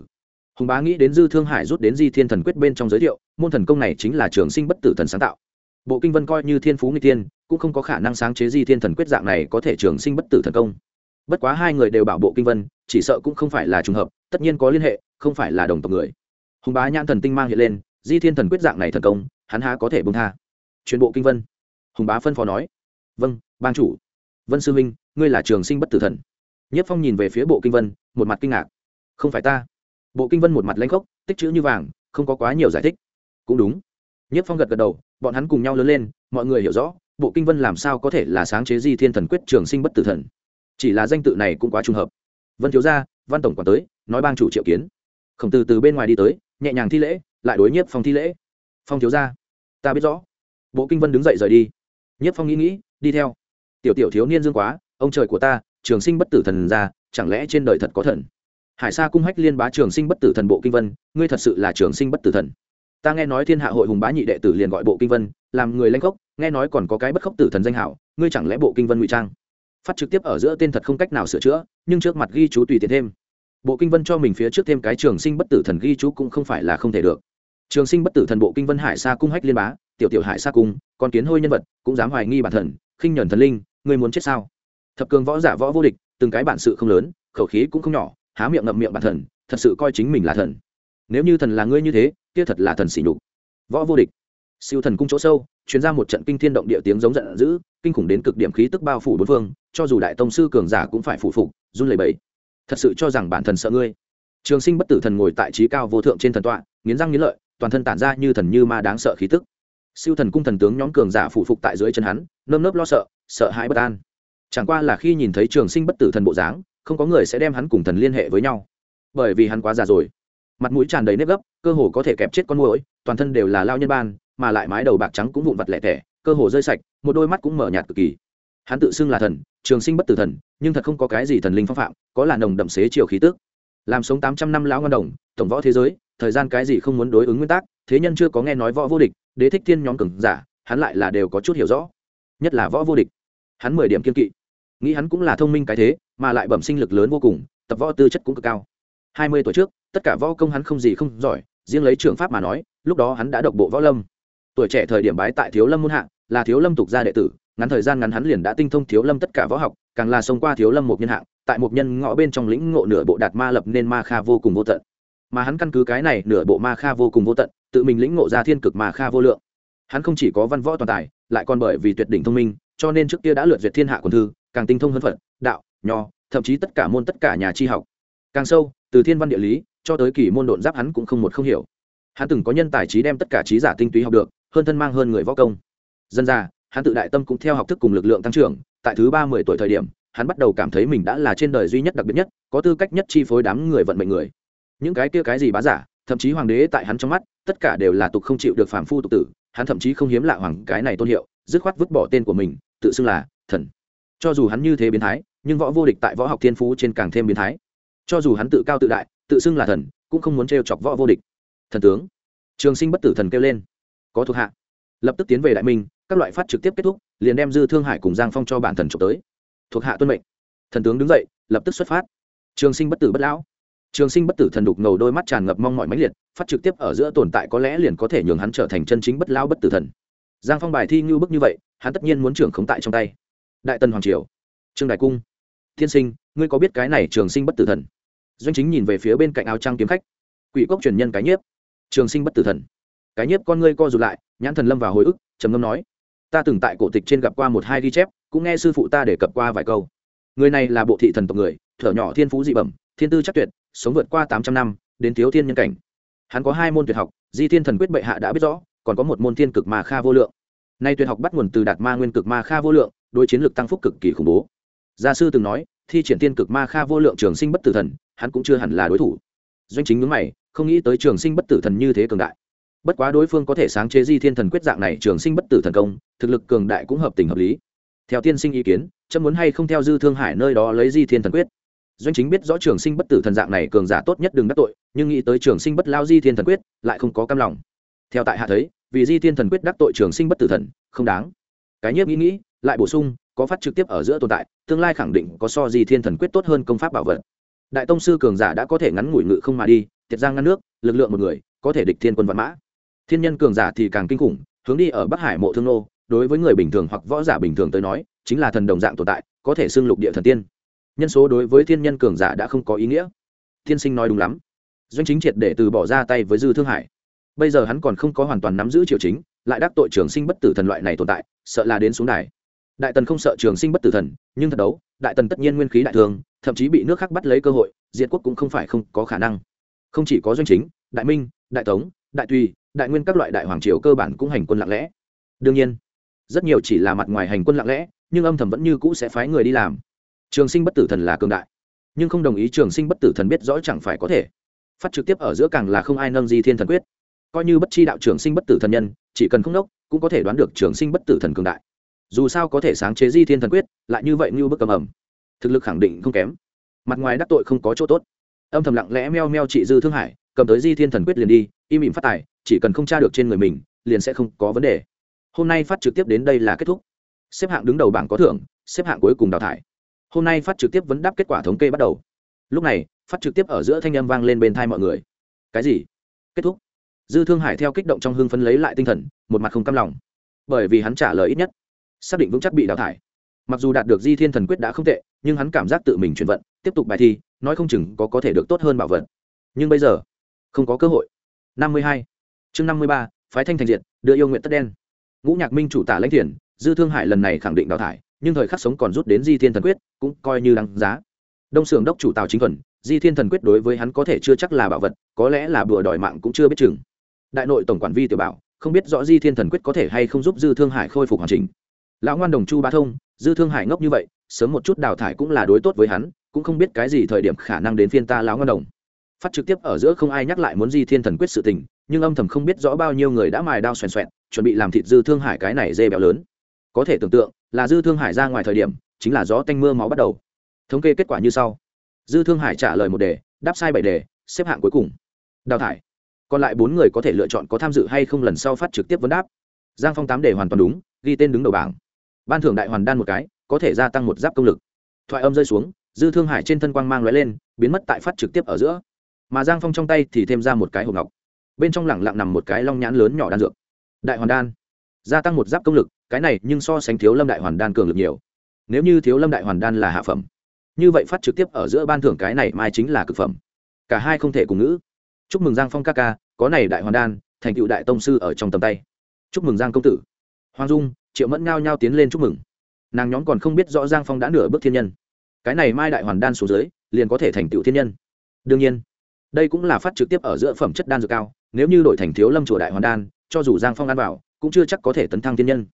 S1: Hùng bá nghĩ đến dư thương hải rút đến di thiên thần quyết bên trong giới thiệu, môn thần công này chính là trường sinh bất tử thần sáng tạo. Bộ kinh vân coi như thiên phú nghịch tiên cũng không có khả năng sáng chế di thiên thần quyết dạng này có thể trường sinh bất tử thần công. Bất quá hai người đều bảo bộ kinh vân, chỉ sợ cũng không phải là trùng hợp, tất nhiên có liên hệ, không phải là đồng tộc người hùng bá nhãn thần tinh mang hiện lên, di thiên thần quyết dạng này thần công, hắn há có thể bông tha. Truyền bộ kinh vân. Hùng bá phân phó nói. Vâng ban chủ. Vân sư minh ngươi là trường sinh bất tử thần. Nhất phong nhìn về phía bộ kinh vân, một mặt kinh ngạc. Không phải ta. Bộ kinh vân một mặt lãnh khốc, tích chữ như vàng, không có quá nhiều giải thích. Cũng đúng. Nhất phong gật gật đầu, bọn hắn cùng nhau lớn lên, mọi người hiểu rõ, bộ kinh vân làm sao có thể là sáng chế di thiên thần quyết trường sinh bất tử thần. Chỉ là danh tự này cũng quá trùng hợp. Vân thiếu gia, văn tổng quản tới, nói bang chủ triệu kiến. Khổng từ từ bên ngoài đi tới nhẹ nhàng thi lễ, lại đối nhiếp phong thi lễ. Phong thiếu gia, ta biết rõ. Bộ kinh vân đứng dậy rời đi. Nhiếp phong nghĩ nghĩ, đi theo. Tiểu tiểu thiếu niên dương quá, ông trời của ta, trường sinh bất tử thần ra chẳng lẽ trên đời thật có thần? Hải sa cung hách liên bá trường sinh bất tử thần bộ kinh vân, ngươi thật sự là trường sinh bất tử thần. Ta nghe nói thiên hạ hội hùng bá nhị đệ tử liền gọi bộ kinh vân, làm người lanh khốc, nghe nói còn có cái bất khốc tử thần danh hảo, ngươi chẳng lẽ bộ kinh vân ngụy trang? Phát trực tiếp ở giữa tên thật không cách nào sửa chữa, nhưng trước mặt ghi chú tùy tiện thêm bộ kinh vân cho mình phía trước thêm cái trường sinh bất tử thần ghi chú cũng không phải là không thể được. Trường sinh bất tử thần bộ kinh vân hải sa cung hách liên bá, tiểu tiểu hải sa cung còn kiến hôi nhân vật, cũng dám hoài nghi bản thần khinh nhẫn thần linh, ngươi muốn chết sao? Thập cường võ giả võ vô địch, từng cái bản sự không lớn, khẩu khí cũng không nhỏ, há miệng ngậm miệng bản thần, thật sự coi chính mình là thần. Nếu như thần là ngươi như thế, kia thật là thần sỉ nhục. Võ vô địch. Siêu thần cung chỗ sâu chuyên ra một trận kinh thiên động địa tiếng giống giận dữ, kinh khủng đến cực điểm khí tức bao phủ bốn phương, cho dù đại tông sư cường giả cũng phải phủ phục, run lẩy bẩy thật sự cho rằng bản thần sợ ngươi. Trường sinh bất tử thần ngồi tại trí cao vô thượng trên thần tọa, nghiến răng nghiến lợi, toàn thân tản ra như thần như ma đáng sợ khí tức. Siêu thần cung thần tướng nhóm cường giả phụ phục tại dưới chân hắn, nơm nớp lo sợ sợ hãi bất an. Chẳng qua là khi nhìn thấy trường sinh bất tử thần bộ dáng, không có người sẽ đem hắn cùng thần liên hệ với nhau. Bởi vì hắn quá già rồi. Mặt mũi tràn đầy nếp gấp, cơ hồ có thể kẹp chết con mũi toàn thân đều là lao nhân ban, mà lại mái đầu bạc trắng cũng vụn vặt lẻ tẻ, cơ hồ rơi sạch, một đôi mắt cũng mở nhạt cực kỳ hắn tự xưng là thần trường sinh bất tử thần nhưng thật không có cái gì thần linh phong phạm có là nồng đậm xế chiều khí tức. Làm sống tám trăm năm lão ngân đồng tổng võ thế giới thời gian cái gì không muốn đối ứng nguyên tắc thế nhân chưa có nghe nói võ vô địch đế thích thiên nhóm cường giả hắn lại là đều có chút hiểu rõ. Nhất là võ vô địch hắn mười điểm kiên kỵ. Nghĩ hắn cũng là thông minh cái thế mà lại bẩm sinh lực lớn vô cùng tập võ tư chất cũng cực cao. Hai mươi tuổi trước tất cả võ công hắn không gì không giỏi riêng lấy trường pháp mà nói lúc đó hắn đã độc bộ võ lâm. Tuổi trẻ thời điểm bái tại thiếu lâm muôn hạ, là thiếu lâm tục gia đệ tử ngắn thời gian ngắn hắn liền đã tinh thông thiếu lâm tất cả võ học, càng là xông qua thiếu lâm một nhân hạng, tại một nhân ngõ bên trong lĩnh ngộ nửa bộ đạt ma lập nên ma kha vô cùng vô tận. Mà hắn căn cứ cái này nửa bộ ma kha vô cùng vô tận, tự mình lĩnh ngộ ra thiên cực ma kha vô lượng. Hắn không chỉ có văn võ toàn tài, lại còn bởi vì tuyệt đỉnh thông minh, cho nên trước kia đã lượt duyệt thiên hạ quần thư, càng tinh thông hơn phật đạo, nho, thậm chí tất cả môn tất cả nhà tri học. Càng sâu, từ thiên văn địa lý, cho tới kỳ môn độn giáp hắn cũng không một không hiểu. Hắn từng có nhân tài trí đem tất cả trí giả tinh túy học được, hơn thân mang hơn người võ công. Dân ra hắn tự đại tâm cũng theo học thức cùng lực lượng tăng trưởng, tại thứ ba mươi tuổi thời điểm, hắn bắt đầu cảm thấy mình đã là trên đời duy nhất đặc biệt nhất, có tư cách nhất chi phối đám người vận mệnh người. Những cái kia cái gì bá giả, thậm chí hoàng đế tại hắn trong mắt, tất cả đều là tục không chịu được phản phu tục tử, hắn thậm chí không hiếm lạ hoàng cái này tôn hiệu, dứt khoát vứt bỏ tên của mình, tự xưng là thần. Cho dù hắn như thế biến thái, nhưng võ vô địch tại võ học thiên phú trên càng thêm biến thái. Cho dù hắn tự cao tự đại, tự xưng là thần, cũng không muốn trêu chọc võ vô địch. Thần tướng. Trường sinh bất tử thần kêu lên. Có thuộc hạ. Lập tức tiến về đại minh các loại phát trực tiếp kết thúc, liền đem dư thương hải cùng giang phong cho bản thần trộm tới. Thuộc hạ tuân mệnh. Thần tướng đứng dậy, lập tức xuất phát. Trường sinh bất tử bất lão. Trường sinh bất tử thần đục ngầu đôi mắt tràn ngập mong mọi mãnh liệt, phát trực tiếp ở giữa tồn tại có lẽ liền có thể nhường hắn trở thành chân chính bất lão bất tử thần. Giang phong bài thi ngưu bức như vậy, hắn tất nhiên muốn trưởng khống tại trong tay. Đại tần hoàng triều. Trương đại cung. Thiên sinh, ngươi có biết cái này trường sinh bất tử thần? Doanh chính nhìn về phía bên cạnh áo trăng kiếm khách. Quỷ cốc truyền nhân cái nhiếp. Trường sinh bất tử thần. Cái nhiếp con ngươi co rụt lại, nhãn thần lâm vào hồi ức, trầm ngâm nói ta từng tại cổ tịch trên gặp qua một hai ghi chép, cũng nghe sư phụ ta đề cập qua vài câu. Người này là bộ thị thần tộc người, thở nhỏ thiên phú dị bẩm, thiên tư chắc tuyệt, sống vượt qua tám trăm năm, đến thiếu thiên nhân cảnh. Hắn có hai môn tuyệt học, di thiên thần quyết bệ hạ đã biết rõ, còn có một môn thiên cực ma kha vô lượng. Nay tuyệt học bắt nguồn từ đạt ma nguyên cực ma kha vô lượng đôi chiến lược tăng phúc cực kỳ khủng bố. Gia sư từng nói, thi triển tiên cực ma kha vô lượng trường sinh bất tử thần, hắn cũng chưa hẳn là đối thủ. Doanh chính ngưỡng mày, không nghĩ tới trường sinh bất tử thần như thế cường đại bất quá đối phương có thể sáng chế di thiên thần quyết dạng này trường sinh bất tử thần công, thực lực cường đại cũng hợp tình hợp lý. Theo tiên sinh ý kiến, chấm muốn hay không theo dư thương hải nơi đó lấy di thiên thần quyết? Doanh chính biết rõ trường sinh bất tử thần dạng này cường giả tốt nhất đừng đắc tội, nhưng nghĩ tới trường sinh bất lao di thiên thần quyết, lại không có cam lòng. Theo tại hạ thấy, vì di thiên thần quyết đắc tội trường sinh bất tử thần, không đáng. Cái nhiếp nghĩ nghĩ, lại bổ sung, có phát trực tiếp ở giữa tồn tại, tương lai khẳng định có so di thiên thần quyết tốt hơn công pháp bảo vật. Đại tông sư cường giả đã có thể ngắn ngủi ngự không mà đi, tiệt giang ngăn nước, lực lượng một người, có thể địch thiên quân văn mã thiên nhân cường giả thì càng kinh khủng, hướng đi ở bắc hải mộ thương nô, đối với người bình thường hoặc võ giả bình thường tới nói, chính là thần đồng dạng tồn tại, có thể xưng lục địa thần tiên. Nhân số đối với thiên nhân cường giả đã không có ý nghĩa. Tiên sinh nói đúng lắm. Doanh chính triệt để từ bỏ ra tay với dư thương hải. Bây giờ hắn còn không có hoàn toàn nắm giữ triệu chính, lại đắc tội trường sinh bất tử thần loại này tồn tại, sợ là đến xuống đài. Đại tần không sợ trường sinh bất tử thần, nhưng thật đấu, đại tần tất nhiên nguyên khí đại thường, thậm chí bị nước khác bắt lấy cơ hội, diệt quốc cũng không phải không có khả năng. Không chỉ có doanh chính, đại minh, đại tống, đại tùy đại nguyên các loại đại hoàng triều cơ bản cũng hành quân lặng lẽ. Đương nhiên, rất nhiều chỉ là mặt ngoài hành quân lặng lẽ, nhưng âm thầm vẫn như cũ sẽ phái người đi làm. Trường sinh bất tử thần là cường đại, nhưng không đồng ý trường sinh bất tử thần biết rõ chẳng phải có thể. Phát trực tiếp ở giữa càng là không ai nâng di thiên thần quyết. Coi như bất chi đạo trường sinh bất tử thần nhân, chỉ cần không đốc cũng có thể đoán được trường sinh bất tử thần cường đại. Dù sao có thể sáng chế di thiên thần quyết, lại như vậy như bức cầm ẩm. Thực lực khẳng định không kém. Mặt ngoài đắc tội không có chỗ tốt. Âm thầm lặng lẽ meo meo chị dư thương hải, cầm tới di thiên thần quyết liền đi, im ỉm phát tài chỉ cần không tra được trên người mình, liền sẽ không có vấn đề. Hôm nay phát trực tiếp đến đây là kết thúc. Xếp hạng đứng đầu bảng có thưởng, xếp hạng cuối cùng đào thải. Hôm nay phát trực tiếp vấn đáp kết quả thống kê bắt đầu. Lúc này, phát trực tiếp ở giữa thanh âm vang lên bên thai mọi người. Cái gì? Kết thúc. Dư thương hải theo kích động trong hương phấn lấy lại tinh thần, một mặt không căm lòng. Bởi vì hắn trả lời ít nhất. Xác định vững chắc bị đào thải. Mặc dù đạt được di thiên thần quyết đã không tệ, nhưng hắn cảm giác tự mình chuyển vận, tiếp tục bài thi, nói không chừng có có thể được tốt hơn bảo vật. Nhưng bây giờ, không có cơ hội. Năm mươi hai chương năm mươi ba, phái thanh thành Diện đưa yêu nguyện tất đen. Ngũ nhạc minh chủ tả lãnh thiền dư thương hải lần này khẳng định đào thải, nhưng thời khắc sống còn rút đến di thiên thần quyết, cũng coi như đáng giá. Đông xưởng đốc chủ tào chính thuần, di thiên thần quyết đối với hắn có thể chưa chắc là bảo vật, có lẽ là bừa đòi mạng cũng chưa biết chừng. Đại nội tổng quản vi tiểu bảo, không biết rõ di thiên thần quyết có thể hay không giúp dư thương hải khôi phục hoàn chỉnh. Lão ngoan đồng chu ba thông, dư thương hải ngốc như vậy, sớm một chút đào thải cũng là đối tốt với hắn, cũng không biết cái gì thời điểm khả năng đến phiên ta lão ngoan đồng. Phát trực tiếp ở giữa không ai nhắc lại muốn di thiên thần quyết sự tình nhưng âm thầm không biết rõ bao nhiêu người đã mài đao xoèn xoẹn, chuẩn bị làm thịt dư thương hải cái này dê béo lớn. Có thể tưởng tượng, là dư thương hải ra ngoài thời điểm, chính là gió tanh mưa máu bắt đầu. Thống kê kết quả như sau. Dư thương hải trả lời một đề, đáp sai bảy đề, xếp hạng cuối cùng. Đào thải. Còn lại bốn người có thể lựa chọn có tham dự hay không lần sau phát trực tiếp vấn đáp. Giang phong tám đề hoàn toàn đúng, ghi tên đứng đầu bảng. Ban thưởng đại hoàn đan một cái, có thể gia tăng một giáp công lực. Thoại âm rơi xuống, dư thương hải trên thân quang mang l ó e lên, biến mất tại phát trực tiếp ở giữa. Mà giang phong trong tay thì thêm ra một cái hộp ngọc bên trong lẳng lặng nằm một cái long nhãn lớn nhỏ đan dược. Đại hoàn đan. Gia tăng một giáp công lực, cái này nhưng so sánh thiếu lâm đại hoàn đan cường lực nhiều. Nếu như thiếu lâm đại hoàn đan là hạ phẩm, như vậy phát trực tiếp ở giữa ban thưởng cái này mai chính là cực phẩm. Cả hai không thể cùng ngữ. Chúc mừng giang phong ca ca, có này đại hoàn đan, thành tựu đại tông sư ở trong tầm tay. Chúc mừng giang công tử. Hoàng dung, triệu mẫn ngao nhau tiến lên chúc mừng. Nàng nhóm còn không biết rõ giang phong đã nửa bước thiên nhân. Cái này mai đại hoàn đan xuống dưới, liền có thể thành tựu thiên nhân. Đương nhiên, đây cũng là phát trực tiếp ở giữa phẩm chất đan dược cao nếu như đổi thành thiếu lâm chùa đại hoàn đan, cho dù giang phong ăn vào, cũng chưa chắc có thể tấn thăng thiên nhân.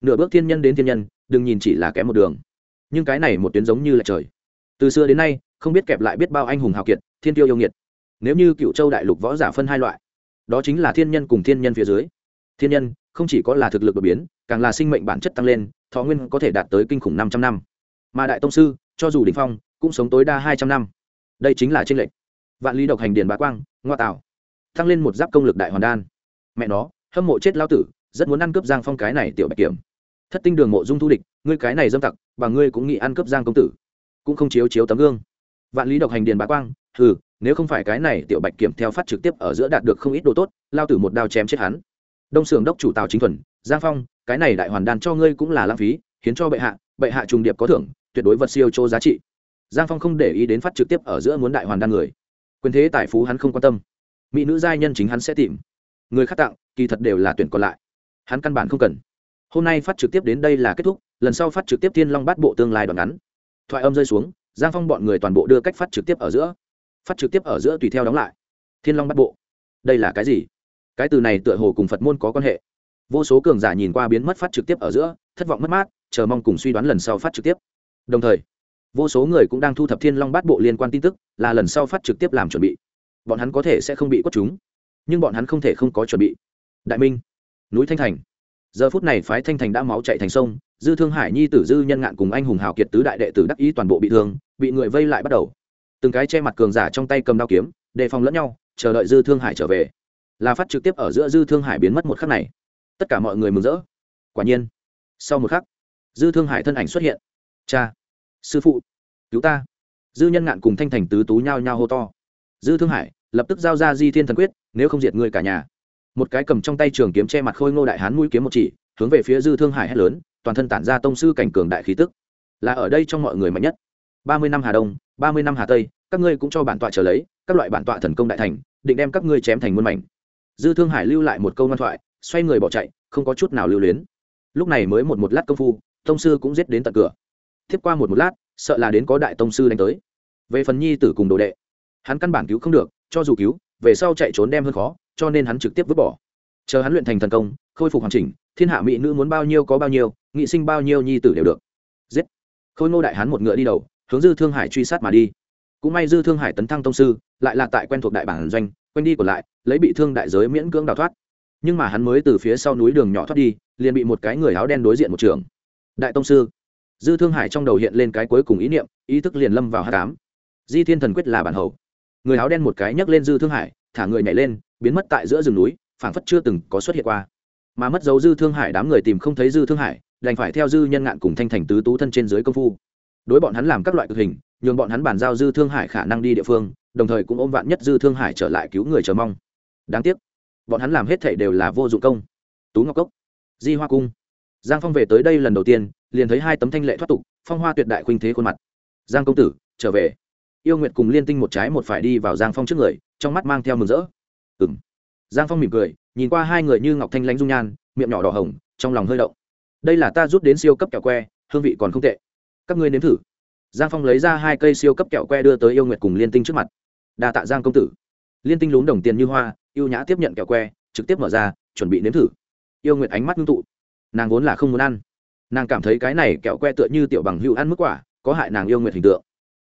S1: Nửa bước thiên nhân đến thiên nhân, đừng nhìn chỉ là kém một đường. Nhưng cái này một tuyến giống như là trời. Từ xưa đến nay, không biết kẹp lại biết bao anh hùng hào kiệt, thiên tiêu yêu nghiệt. Nếu như cựu châu đại lục võ giả phân hai loại, đó chính là thiên nhân cùng thiên nhân phía dưới. Thiên nhân, không chỉ có là thực lực đột biến, càng là sinh mệnh bản chất tăng lên, thọ nguyên có thể đạt tới kinh khủng năm trăm năm. Mà đại tông sư, cho dù đỉnh phong, cũng sống tối đa hai trăm năm. Đây chính là tranh lệch. Vạn lý độc hành điền bá quang, ngoa tạo tăng lên một giáp công lực đại hoàn đan. Mẹ nó, hâm mộ chết lao tử, rất muốn ăn cướp giang phong cái này tiểu bạch kiểm. Thất tinh đường mộ dung thu địch, ngươi cái này dâm tặc, và ngươi cũng nghĩ ăn cướp giang công tử. Cũng không chiếu chiếu tấm gương. Vạn lý độc hành điền bá quang, hừ, nếu không phải cái này tiểu bạch kiểm theo phát trực tiếp ở giữa đạt được không ít đồ tốt, lao tử một đao chém chết hắn. Đông xưởng đốc chủ tào chính thuần, giang phong, cái này đại hoàn đan cho ngươi cũng là lãng phí khiến cho bệ hạ bệ hạ trùng điệp có thưởng, tuyệt đối vật siêu chô giá trị. Giang phong không để ý đến phát trực tiếp ở giữa muốn đại hoàn đan người. Quyền thế tài phú hắn không quan tâm mỹ nữ giai nhân chính hắn sẽ tìm. Người khác tặng, kỳ thật đều là tuyển còn lại. Hắn căn bản không cần. Hôm nay phát trực tiếp đến đây là kết thúc, lần sau phát trực tiếp thiên long bát bộ tương lai đoạn ngắn. Thoại âm rơi xuống, giang phong bọn người toàn bộ đưa cách phát trực tiếp ở giữa. Phát trực tiếp ở giữa tùy theo đóng lại. Thiên long bát bộ. Đây là cái gì? Cái từ này tựa hồ cùng phật môn có quan hệ. Vô số cường giả nhìn qua biến mất phát trực tiếp ở giữa, thất vọng mất mát, chờ mong cùng suy đoán lần sau phát trực tiếp. Đồng thời, vô số người cũng đang thu thập thiên long bát bộ liên quan tin tức, là lần sau phát trực tiếp làm chuẩn bị bọn hắn có thể sẽ không bị quất chúng, nhưng bọn hắn không thể không có chuẩn bị. Đại minh, núi thanh thành. Giờ phút này phái thanh thành đã máu chạy thành sông, dư thương hải nhi tử dư nhân ngạn cùng anh hùng hào kiệt tứ đại đệ tử đắc ý toàn bộ bị thương, bị người vây lại bắt đầu. Từng cái che mặt cường giả trong tay cầm đao kiếm, đề phòng lẫn nhau, chờ đợi dư thương hải trở về. Là phát trực tiếp ở giữa dư thương hải biến mất một khắc này. Tất cả mọi người mừng rỡ. Quả nhiên, sau một khắc, dư thương hải thân ảnh xuất hiện. Cha, sư phụ, cứu ta. Dư nhân ngạn cùng thanh thành tứ tú nhao nhao hô to dư thương hải, lập tức giao ra di thiên thần quyết, nếu không diệt người cả nhà. Một cái cầm trong tay trường kiếm che mặt khôi ngô đại hán mũi kiếm một chỉ, hướng về phía dư thương hải hét lớn, toàn thân tản ra tông sư cảnh cường đại khí tức. Là ở đây trong mọi người mạnh nhất. Ba mươi năm hà đông, ba mươi năm hà tây, các ngươi cũng cho bản tọa trở lấy, các loại bản tọa thần công đại thành, định đem các ngươi chém thành muôn mảnh. Dư thương hải lưu lại một câu ngoan thoại, xoay người bỏ chạy, không có chút nào lưu luyến. Lúc này mới một một lát công phu, tông sư cũng giết đến tận cửa. Tiếp qua một một lát, sợ là đến có đại tông sư đánh tới. Về phần nhi tử cùng đồ đệ hắn căn bản cứu không được, cho dù cứu, về sau chạy trốn đem hơn khó, cho nên hắn trực tiếp vứt bỏ. Chờ hắn luyện thành thần công, khôi phục hoàn chỉnh, thiên hạ mỹ nữ muốn bao nhiêu có bao nhiêu, nghị sinh bao nhiêu nhi tử đều được. Giết. Khôi ngô đại hắn một ngựa đi đầu, hướng dư thương hải truy sát mà đi. Cũng may dư thương hải tấn thăng tông sư, lại là tại quen thuộc đại bản doanh quanh đi còn lại, lấy bị thương đại giới miễn cưỡng đào thoát. Nhưng mà hắn mới từ phía sau núi đường nhỏ thoát đi, liền bị một cái người áo đen đối diện một trường. Đại tông sư. Dư thương hải trong đầu hiện lên cái cuối cùng ý niệm, ý thức liền lâm vào h tám di thiên thần quyết là bản hầu người áo đen một cái nhấc lên dư thương hải, thả người nhảy lên, biến mất tại giữa rừng núi, phảng phất chưa từng có xuất hiện qua. Mà mất dấu dư thương hải đám người tìm không thấy dư thương hải, đành phải theo dư nhân ngạn cùng thanh thành tứ tú thân trên dưới công phu. Đối bọn hắn làm các loại cực hình, nhường bọn hắn bàn giao dư thương hải khả năng đi địa phương, đồng thời cũng ôm vạn nhất dư thương hải trở lại cứu người chờ mong. Đáng tiếc, bọn hắn làm hết thể đều là vô dụng công. Tú ngọc cốc, di hoa cung. Giang phong về tới đây lần đầu tiên, liền thấy hai tấm thanh lệ thoát tục, phong hoa tuyệt đại khuynh thế khuôn mặt. Giang công tử, trở về yêu nguyệt cùng liên tinh một trái một phải đi vào giang phong trước người, trong mắt mang theo mừng rỡ. Ừ m giang phong mỉm cười, nhìn qua hai người như ngọc thanh lãnh dung nhan, miệng nhỏ đỏ hồng, trong lòng hơi động. Đây là ta rút đến siêu cấp kẹo que, hương vị còn không tệ. Các ngươi nếm thử. Giang phong lấy ra hai cây siêu cấp kẹo que đưa tới yêu nguyệt cùng liên tinh trước mặt. Đa tạ giang công tử. Liên tinh lún đồng tiền như hoa, yêu nhã tiếp nhận kẹo que, trực tiếp mở ra, chuẩn bị nếm thử. Yêu nguyệt ánh mắt ngưng tụ. Nàng vốn là không muốn ăn. Nàng cảm thấy cái này kẹo que tựa như tiểu bằng hữu ăn mức quả, có hại nàng yêu nguyệt hình tượng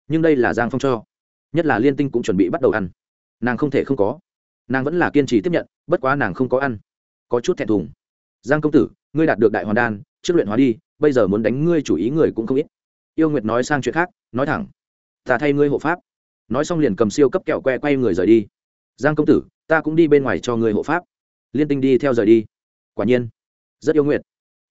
S1: nhưng đây là giang phong cho nhất là liên tinh cũng chuẩn bị bắt đầu ăn nàng không thể không có nàng vẫn là kiên trì tiếp nhận bất quá nàng không có ăn có chút thẹn thùng giang công tử ngươi đạt được đại hoàn đan trước luyện hóa đi bây giờ muốn đánh ngươi chủ ý người cũng không ít yêu nguyệt nói sang chuyện khác nói thẳng ta thay ngươi hộ pháp nói xong liền cầm siêu cấp kẹo que quay người rời đi giang công tử ta cũng đi bên ngoài cho người hộ pháp liên tinh đi theo rời đi quả nhiên rất yêu nguyệt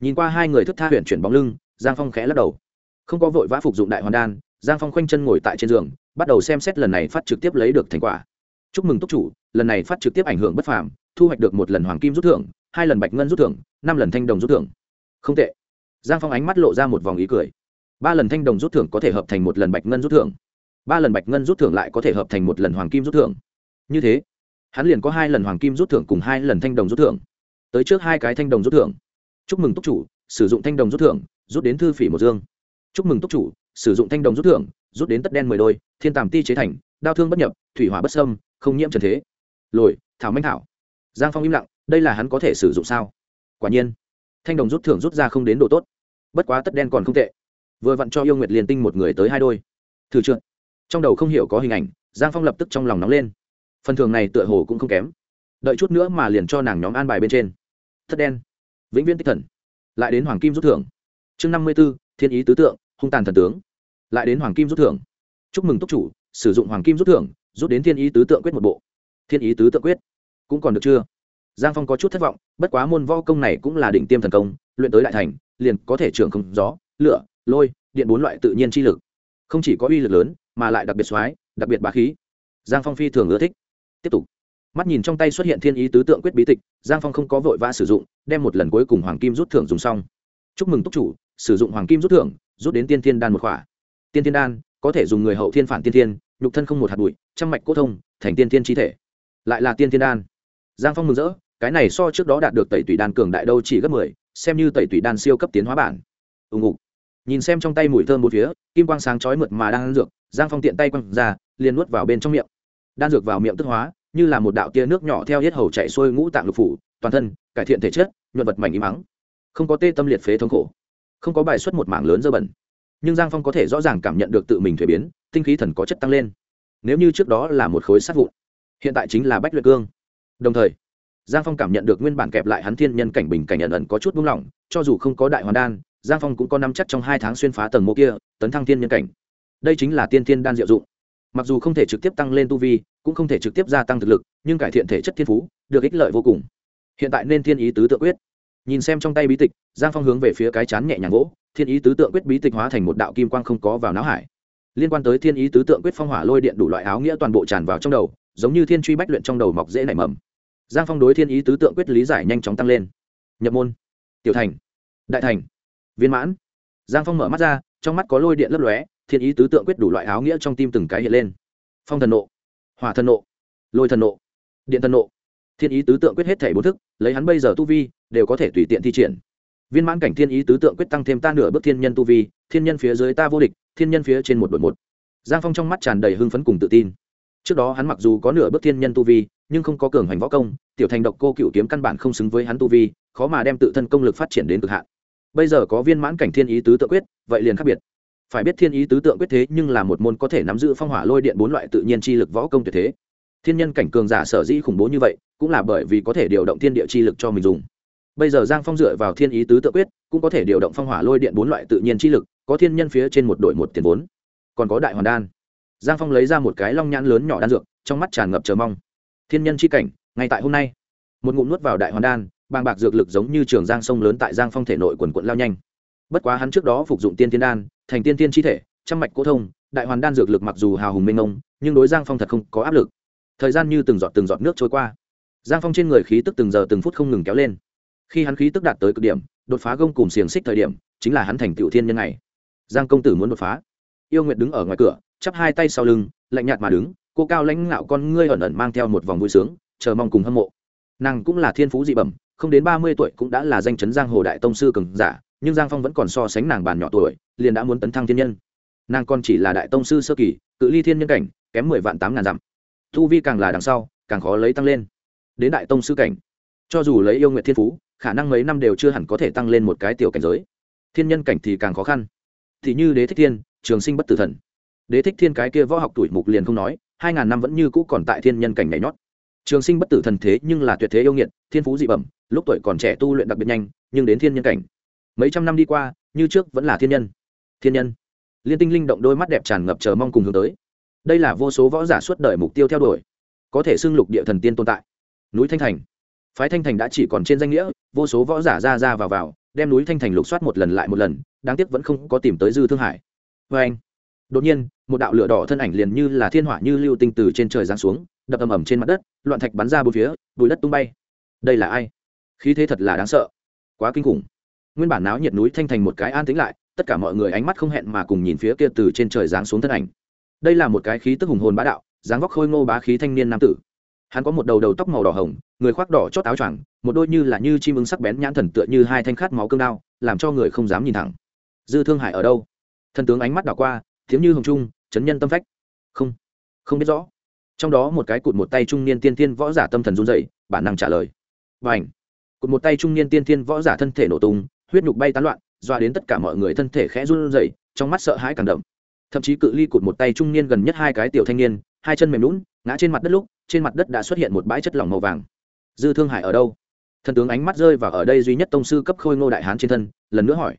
S1: nhìn qua hai người thức tha huyện chuyển bóng lưng giang phong khẽ lắc đầu không có vội vã phục dụng đại hoàn đan giang phong khoanh chân ngồi tại trên giường, bắt đầu xem xét lần này phát trực tiếp lấy được thành quả. Chúc mừng túc chủ, lần này phát trực tiếp ảnh hưởng bất phàm, thu hoạch được một lần hoàng kim rút thưởng, hai lần bạch ngân rút thưởng, năm lần thanh đồng rút thưởng. Không tệ. Giang phong ánh mắt lộ ra một vòng ý cười. Ba lần thanh đồng rút thưởng có thể hợp thành một lần bạch ngân rút thưởng. Ba lần bạch ngân rút thưởng lại có thể hợp thành một lần hoàng kim rút thưởng. Như thế, hắn liền có hai lần hoàng kim rút thưởng cùng hai lần thanh đồng rút thưởng. Tới trước hai cái thanh đồng rút thưởng. Chúc mừng túc chủ, sử dụng thanh đồng rút thưởng, rút đến thư phỉ một dương. Chúc mừng túc chủ sử dụng thanh đồng rút thưởng, rút đến tất đen mười đôi, thiên tàm ti chế thành, đao thương bất nhập, thủy hỏa bất sâm không nhiễm trần thế. Lồi, thảo manh thảo. Giang phong im lặng, đây là hắn có thể sử dụng sao? Quả nhiên, thanh đồng rút thưởng rút ra không đến độ tốt. Bất quá tất đen còn không tệ. Vừa vặn cho yêu nguyệt liền tinh một người tới hai đôi. Thử trượt. Trong đầu không hiểu có hình ảnh, giang phong lập tức trong lòng nóng lên. Phần thường này tựa hồ cũng không kém. Đợi chút nữa mà liền cho nàng nhóm an bài bên trên. Thất đen. Vĩnh viễn tích thần. Lại đến hoàng kim rút thưởng. Chương năm mươi b ố thiên ý tứ tượng, hung tàn thần tướng lại đến hoàng kim rút thưởng. Chúc mừng túc chủ, sử dụng hoàng kim rút thưởng, rút đến thiên ý tứ tượng quyết một bộ. Thiên ý tứ tượng quyết, cũng còn được chưa? Giang phong có chút thất vọng, bất quá môn võ công này cũng là đỉnh tiêm thần công, luyện tới đại thành, liền có thể trưởng không gió, lửa, lôi, điện bốn loại tự nhiên chi lực. Không chỉ có uy lực lớn, mà lại đặc biệt soái, đặc biệt bá khí. Giang phong phi thường ưa thích. Tiếp tục. Mắt nhìn trong tay xuất hiện thiên ý tứ tượng quyết bí tịch, giang phong không có vội vã sử dụng, đem một lần cuối cùng hoàng kim rút thưởng dùng xong. Chúc mừng túc chủ, sử dụng hoàng kim rút thưởng, rút đến tiên thiên đan một khỏa tiên thiên đan, có thể dùng người hậu thiên phản tiên thiên, nhục thân không một hạt bụi, trăm mạch cốt thông, thành tiên thiên chi thể. Lại là tiên thiên đan. Giang phong mừng rỡ, cái này so trước đó đạt được tẩy tủy đan cường đại đâu chỉ gấp mười, xem như tẩy tủy đan siêu cấp tiến hóa bản. Ùng ục. Nhìn xem trong tay mùi thơm một phía, kim quang sáng chói mượt mà đang ăn dược, giang phong tiện tay quăng ra, liền nuốt vào bên trong miệng. Đan dược vào miệng tức hóa, như là một đạo tia nước nhỏ theo hết hầu chạy xuôi ngũ tạng lục phủ, toàn thân, cải thiện thể chất, nhuận vật mảnh im mắng không có tê tâm liệt phế thống khổ. Không có bài xuất một mảng lớn dơ bẩn nhưng giang phong có thể rõ ràng cảm nhận được tự mình thuế biến, tinh khí thần có chất tăng lên. Nếu như trước đó là một khối sắt vụn, hiện tại chính là bách luyện cương. Đồng thời, giang phong cảm nhận được nguyên bản kẹp lại hắn thiên nhân cảnh bình cảnh ẩn ẩn có chút buông lỏng, cho dù không có đại hoàn đan, giang phong cũng có năm chắc trong hai tháng xuyên phá tầng mộ kia, tấn thăng thiên nhân cảnh. Đây chính là tiên thiên đan diệu dụng. Mặc dù không thể trực tiếp tăng lên tu vi, cũng không thể trực tiếp gia tăng thực lực, nhưng cải thiện thể chất thiên phú, được ích lợi vô cùng. Hiện tại nên thiên ý tứ tự quyết. Nhìn xem trong tay bí tịch, giang phong hướng về phía cái chán nhẹ nhàng gỗ thiên ý tứ tượng quyết bí tịch hóa thành một đạo kim quang không có vào não hải. Liên quan tới thiên ý tứ tượng quyết phong hỏa lôi điện đủ loại áo nghĩa toàn bộ tràn vào trong đầu, giống như thiên truy bách luyện trong đầu mọc dễ nảy mầm. Giang phong đối thiên ý tứ tượng quyết lý giải nhanh chóng tăng lên. Nhập môn. Tiểu thành. Đại thành. Viên mãn. Giang phong mở mắt ra, trong mắt có lôi điện lấp lóe, thiên ý tứ tượng quyết đủ loại áo nghĩa trong tim từng cái hiện lên. Phong thần nộ. Hỏa thần nộ. Lôi thần nộ. Điện thần nộ. Thiên ý tứ tượng quyết hết thể bốn thức, lấy hắn bây giờ tu vi, đều có thể tùy tiện thi triển viên mãn cảnh thiên ý tứ tượng quyết tăng thêm ta nửa bước thiên nhân tu vi, thiên nhân phía dưới ta vô địch, thiên nhân phía trên một đội một. Giang phong trong mắt tràn đầy hưng phấn cùng tự tin. Trước đó hắn mặc dù có nửa bước thiên nhân tu vi, nhưng không có cường hoành võ công, tiểu thành độc cô cựu kiếm căn bản không xứng với hắn tu vi, khó mà đem tự thân công lực phát triển đến cực hạn. Bây giờ có viên mãn cảnh thiên ý tứ tượng quyết, vậy liền khác biệt. Phải biết thiên ý tứ tượng quyết thế nhưng là một môn có thể nắm giữ phong hỏa lôi điện bốn loại tự nhiên chi lực võ công tuyệt thế. Thiên nhân cảnh cường giả sở dĩ khủng bố như vậy, cũng là bởi vì có thể điều động thiên địa chi lực cho mình dùng bây giờ giang phong dựa vào thiên ý tứ tự quyết, cũng có thể điều động phong hỏa lôi điện bốn loại tự nhiên chi lực, có thiên nhân phía trên một đội một tiền vốn. Còn có đại hoàn đan. Giang phong lấy ra một cái long nhãn lớn nhỏ đan dược, trong mắt tràn ngập chờ mong. Thiên nhân chi cảnh, ngay tại hôm nay. Một ngụm nuốt vào đại hoàn đan, bàng bạc dược lực giống như trường giang sông lớn tại giang phong thể nội quần quận lao nhanh. Bất quá hắn trước đó phục dụng tiên thiên đan, thành tiên tiên chi thể, trăm mạch cố thông, đại hoàn đan dược lực mặc dù hào hùng minh ông nhưng đối giang phong thật không có áp lực. Thời gian như từng giọt từng giọt nước trôi qua. Giang phong trên người khí tức từng giờ từng phút không ngừng kéo lên khi hắn khí tức đạt tới cực điểm, đột phá gông cùng xiềng xích thời điểm, chính là hắn thành tiểu thiên nhân này. Giang công tử muốn đột phá. Yêu nguyệt đứng ở ngoài cửa, chắp hai tay sau lưng, lạnh nhạt mà đứng, cô cao lãnh ngạo con ngươi ẩn ẩn mang theo một vòng vui sướng, chờ mong cùng hâm mộ. Nàng cũng là thiên phú dị bẩm, không đến ba mươi tuổi cũng đã là danh chấn giang hồ đại tông sư cường giả, nhưng giang phong vẫn còn so sánh nàng bàn nhỏ tuổi, liền đã muốn tấn thăng thiên nhân. Nàng còn chỉ là đại tông sư sơ kỳ, cự ly thiên nhân cảnh, kém mười vạn tám ngàn dặm. Thu vi càng là đằng sau, càng khó lấy tăng lên. Đến đại tông sư cảnh, cho dù lấy yêu nguyện thiên phú khả năng mấy năm đều chưa hẳn có thể tăng lên một cái tiểu cảnh giới. Thiên nhân cảnh thì càng khó khăn. Thì như đế thích thiên, trường sinh bất tử thần. Đế thích thiên cái kia võ học tuổi mục liền không nói, hai ngàn năm vẫn như cũ còn tại thiên nhân cảnh nhảy nhót. Trường sinh bất tử thần thế nhưng là tuyệt thế yêu nghiệt, thiên phú dị bẩm, lúc tuổi còn trẻ tu luyện đặc biệt nhanh, nhưng đến thiên nhân cảnh. Mấy trăm năm đi qua, như trước vẫn là thiên nhân. Thiên nhân. Liên tinh linh động đôi mắt đẹp tràn ngập chờ mong cùng hướng tới. Đây là vô số võ giả suốt đời mục tiêu theo đuổi, có thể xưng lục địa thần tiên tồn tại. Núi thanh thành phái thanh thành đã chỉ còn trên danh nghĩa, vô số võ giả ra ra vào vào, đem núi thanh thành lục soát một lần lại một lần, đáng tiếc vẫn không có tìm tới dư thương hải. Vê anh, đột nhiên, một đạo lửa đỏ thân ảnh liền như là thiên hỏa như lưu tinh từ trên trời giáng xuống, đập ầm ầm trên mặt đất, loạn thạch bắn ra bốn phía, bụi đất tung bay. Đây là ai? Khí thế thật là đáng sợ. Quá kinh khủng. Nguyên bản náo nhiệt núi thanh thành một cái an tĩnh lại, tất cả mọi người ánh mắt không hẹn mà cùng nhìn phía kia từ trên trời giáng xuống thân ảnh. Đây là một cái khí tức hùng hồn bá đạo, dáng vóc khôi ngô bá khí thanh niên nam tử hắn có một đầu đầu tóc màu đỏ hồng, người khoác đỏ chót áo choàng, một đôi như là như chim ưng sắc bén nhãn thần tựa như hai thanh khát máu cương đao, làm cho người không dám nhìn thẳng. Dư thương hải ở đâu? Thần tướng ánh mắt đảo qua thiếu như hồng trung, chấn nhân tâm phách. Không không biết rõ. Trong đó một cái cụt một tay trung niên tiên tiên võ giả tâm thần run dậy bản năng trả lời. Và ảnh cụt một tay trung niên tiên tiên võ giả thân thể nổ tung, huyết nhục bay tán loạn doa đến tất cả mọi người thân thể khẽ run dậy trong mắt sợ hãi càng đậm. Thậm chí cự ly cụt một tay trung niên gần nhất hai cái tiểu thanh niên, hai chân mềm lún ngã trên mặt đất lúc trên mặt đất đã xuất hiện một bãi chất lỏng màu vàng. Dư thương hải ở đâu? Thần tướng ánh mắt rơi vào ở đây duy nhất tông sư cấp khôi ngô đại hán trên thân, lần nữa hỏi.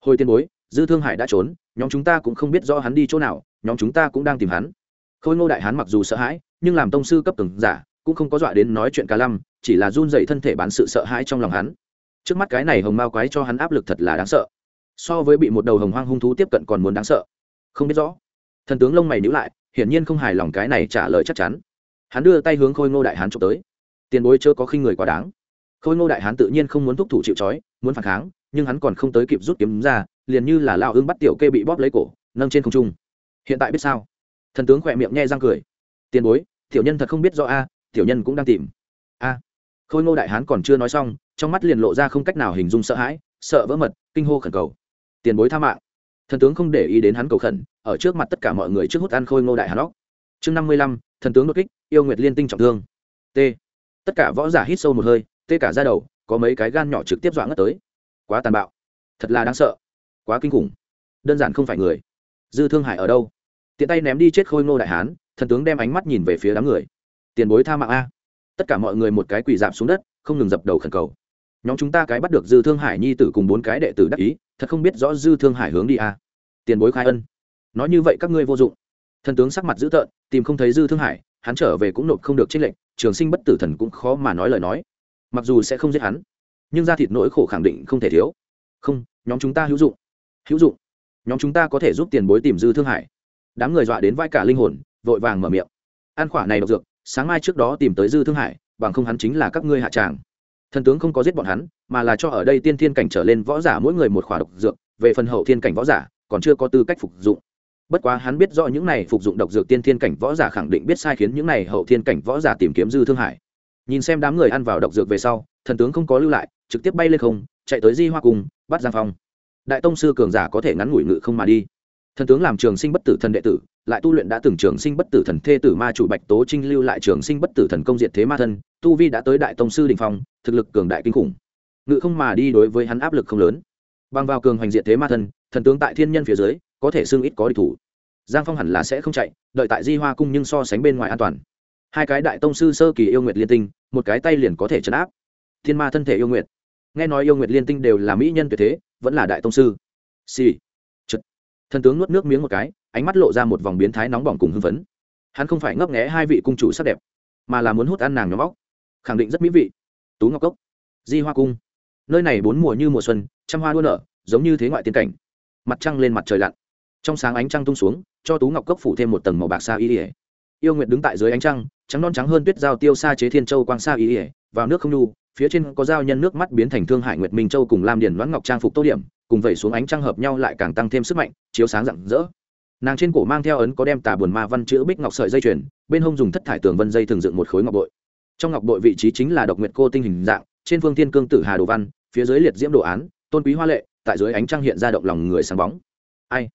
S1: Hồi tiên bối, dư thương hải đã trốn, nhóm chúng ta cũng không biết rõ hắn đi chỗ nào, nhóm chúng ta cũng đang tìm hắn. Khôi ngô đại hán mặc dù sợ hãi, nhưng làm tông sư cấp từng giả, cũng không có dọa đến nói chuyện cá lăm, chỉ là run dậy thân thể bán sự sợ hãi trong lòng hắn. Trước mắt cái này hồng mao quái cho hắn áp lực thật là đáng sợ. So với bị một đầu hồng hoang hung thú tiếp cận còn muốn đáng sợ. Không biết rõ. Thần tướng lông mày nhữ lại, hiển nhiên không hài lòng cái này trả lời chắc chắn hắn đưa tay hướng khôi ngô đại hán trộm tới. Tiền bối chớ có khinh người quá đáng. Khôi ngô đại hán tự nhiên không muốn thúc thủ chịu trói, muốn phản kháng, nhưng hắn còn không tới kịp rút kiếm ra, liền như là lao ưng bắt tiểu kê bị bóp lấy cổ, nâng trên không trung. Hiện tại biết sao? Thần tướng khỏe miệng nhe răng cười. Tiền bối, tiểu nhân thật không biết do a, tiểu nhân cũng đang tìm. A. Khôi ngô đại hán còn chưa nói xong, trong mắt liền lộ ra không cách nào hình dung sợ hãi, sợ vỡ mật, kinh hô khẩn cầu. Tiền bối tha mạng. Thần tướng không để ý đến hắn cầu khẩn, ở trước mặt tất cả mọi người trước hút ăn khôi ngô đại hán óc. Chương năm mươi lăm, thần tướng đột kích yêu nguyệt liên tinh trọng thương. T. Tất cả võ giả hít sâu một hơi tê cả ra đầu, có mấy cái gan nhỏ trực tiếp dọa ngất tới. Quá tàn bạo. Thật là đáng sợ. Quá kinh khủng. Đơn giản không phải người. Dư thương hải ở đâu? Tiện tay ném đi chết khôi ngô đại hán, thần tướng đem ánh mắt nhìn về phía đám người. Tiền bối tha mạng a. Tất cả mọi người một cái quỳ dạp xuống đất, không ngừng dập đầu khẩn cầu. Nhóm chúng ta cái bắt được dư thương hải nhi tử cùng bốn cái đệ tử đắc ý, thật không biết rõ dư thương hải hướng đi a. Tiền bối khai ân. Nói như vậy các ngươi vô dụng. Thần tướng sắc mặt dữ tợn, tìm không thấy dư thương hải hắn trở về cũng nộp không được trích lệnh trường sinh bất tử thần cũng khó mà nói lời nói. Mặc dù sẽ không giết hắn, nhưng ra thịt nỗi khổ khẳng định không thể thiếu. Không, nhóm chúng ta hữu dụng. Hữu dụng. Nhóm chúng ta có thể giúp tiền bối tìm dư thương hải đám người dọa đến vai cả linh hồn, vội vàng mở miệng. Ăn khỏa này độc dược, sáng mai trước đó tìm tới dư thương hải bằng không hắn chính là các ngươi hạ tràng. Thần tướng không có giết bọn hắn, mà là cho ở đây tiên thiên cảnh trở lên võ giả mỗi người một khỏa độc dược, về phần hậu thiên cảnh võ giả, còn chưa có tư cách phục dụng bất quá hắn biết rõ những này phục dụng độc dược tiên thiên cảnh võ giả khẳng định biết sai khiến những này hậu thiên cảnh võ giả tìm kiếm dư thương hải. Nhìn xem đám người ăn vào độc dược về sau, thần tướng không có lưu lại, trực tiếp bay lên không, chạy tới di hoa cùng bắt giang phong. Đại tông sư cường giả có thể ngắn ngủi ngự không mà đi. Thần tướng làm trường sinh bất tử thần đệ tử, lại tu luyện đã từng trường sinh bất tử thần thê tử ma chủ bạch tố trinh lưu lại trường sinh bất tử thần công diệt thế ma thân, tu vi đã tới đại tông sư đình phong, thực lực cường đại kinh khủng. Ngự không mà đi đối với hắn áp lực không lớn. Bằng vào cường hoành diệt thế ma thân, thần tướng tại thiên nhân phía dưới, có thể xưng ít có địch thủ giang phong hẳn là sẽ không chạy, đợi tại di hoa cung nhưng so sánh bên ngoài an toàn. Hai cái đại tông sư sơ kỳ yêu nguyệt liên tinh, một cái tay liền có thể chấn áp. Thiên ma thân thể yêu nguyệt. Nghe nói yêu nguyệt liên tinh đều là mỹ nhân tuyệt thế, vẫn là đại tông sư. Xì、sì. chật thần tướng nuốt nước miếng một cái, ánh mắt lộ ra một vòng biến thái nóng bỏng cùng hưng phấn. Hắn không phải ngấp nghẽ hai vị cung chủ sắc đẹp, mà là muốn hút ăn nàng nhóm óc. Khẳng định rất mỹ vị. Tú ngọc cốc. Di hoa cung. Nơi này bốn mùa như mùa xuân, trăm hoa đua nở, giống như thế ngoại tiên cảnh. Mặt trăng lên mặt trời lặn trong sáng ánh trăng tung xuống, cho tú ngọc cốc phủ thêm một tầng màu bạc xa y ỉa yêu nguyệt đứng tại dưới ánh trăng, trắng non trắng hơn tuyết giao tiêu xa chế thiên châu quang xa y ỉa vào nước không nhu, phía trên có dao nhân nước mắt biến thành thương hải nguyệt minh châu cùng lam điền đoán ngọc trang phục tô điểm, cùng vẩy xuống ánh trăng hợp nhau lại càng tăng thêm sức mạnh, chiếu sáng rạng rỡ. Nàng trên cổ mang theo ấn có đem tà buồn ma văn chữ bích ngọc sợi dây chuyền, bên hông dùng thất thải tường vân dây thường dựng một khối ngọc bội. Trong ngọc bội vị trí chính là độc nguyệt cô tinh hình dạng, trên phương thiên cương tử hà đồ văn, phía dưới liệt diễm đồ án, tôn quý hoa lệ, tại dưới ánh trăng hiện ra động lòng người sáng bóng. Ai?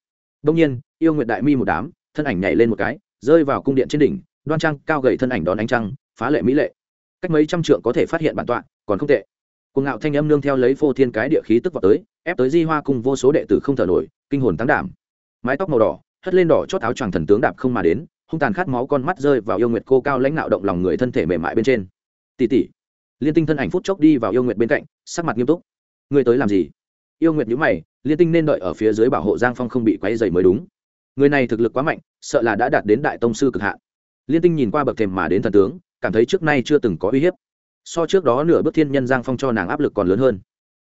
S1: Đông nhiên, yêu nguyệt đại mi một đám, thân ảnh nhảy lên một cái, rơi vào cung điện trên đỉnh, đoan trang, cao gầy thân ảnh đón ánh trăng, phá lệ mỹ lệ. Cách mấy trăm trượng có thể phát hiện bản tọa, còn không tệ. Cuồng ngạo thanh âm nương theo lấy phô thiên cái địa khí tức vào tới, ép tới di hoa cùng vô số đệ tử không thở nổi, kinh hồn tăng đảm. Mái tóc màu đỏ, hất lên đỏ chót áo choàng thần tướng đạp không mà đến, hung tàn khát máu con mắt rơi vào yêu nguyệt cô cao lãnh nạo động lòng người thân thể mềm mại bên trên. Tỷ tỷ. Liên tinh thân ảnh phút chốc đi vào yêu nguyệt bên cạnh, sắc mặt nghiêm túc. Ngươi tới làm gì? Yêu nguyệt nhíu mày, liên tinh nên đợi ở phía dưới bảo hộ giang phong không bị quấy dày mới đúng. Người này thực lực quá mạnh, sợ là đã đạt đến đại tông sư cực hạn. Liên tinh nhìn qua bậc thềm mà đến thần tướng, cảm thấy trước nay chưa từng có uy hiếp. So trước đó nửa bước thiên nhân giang phong cho nàng áp lực còn lớn hơn.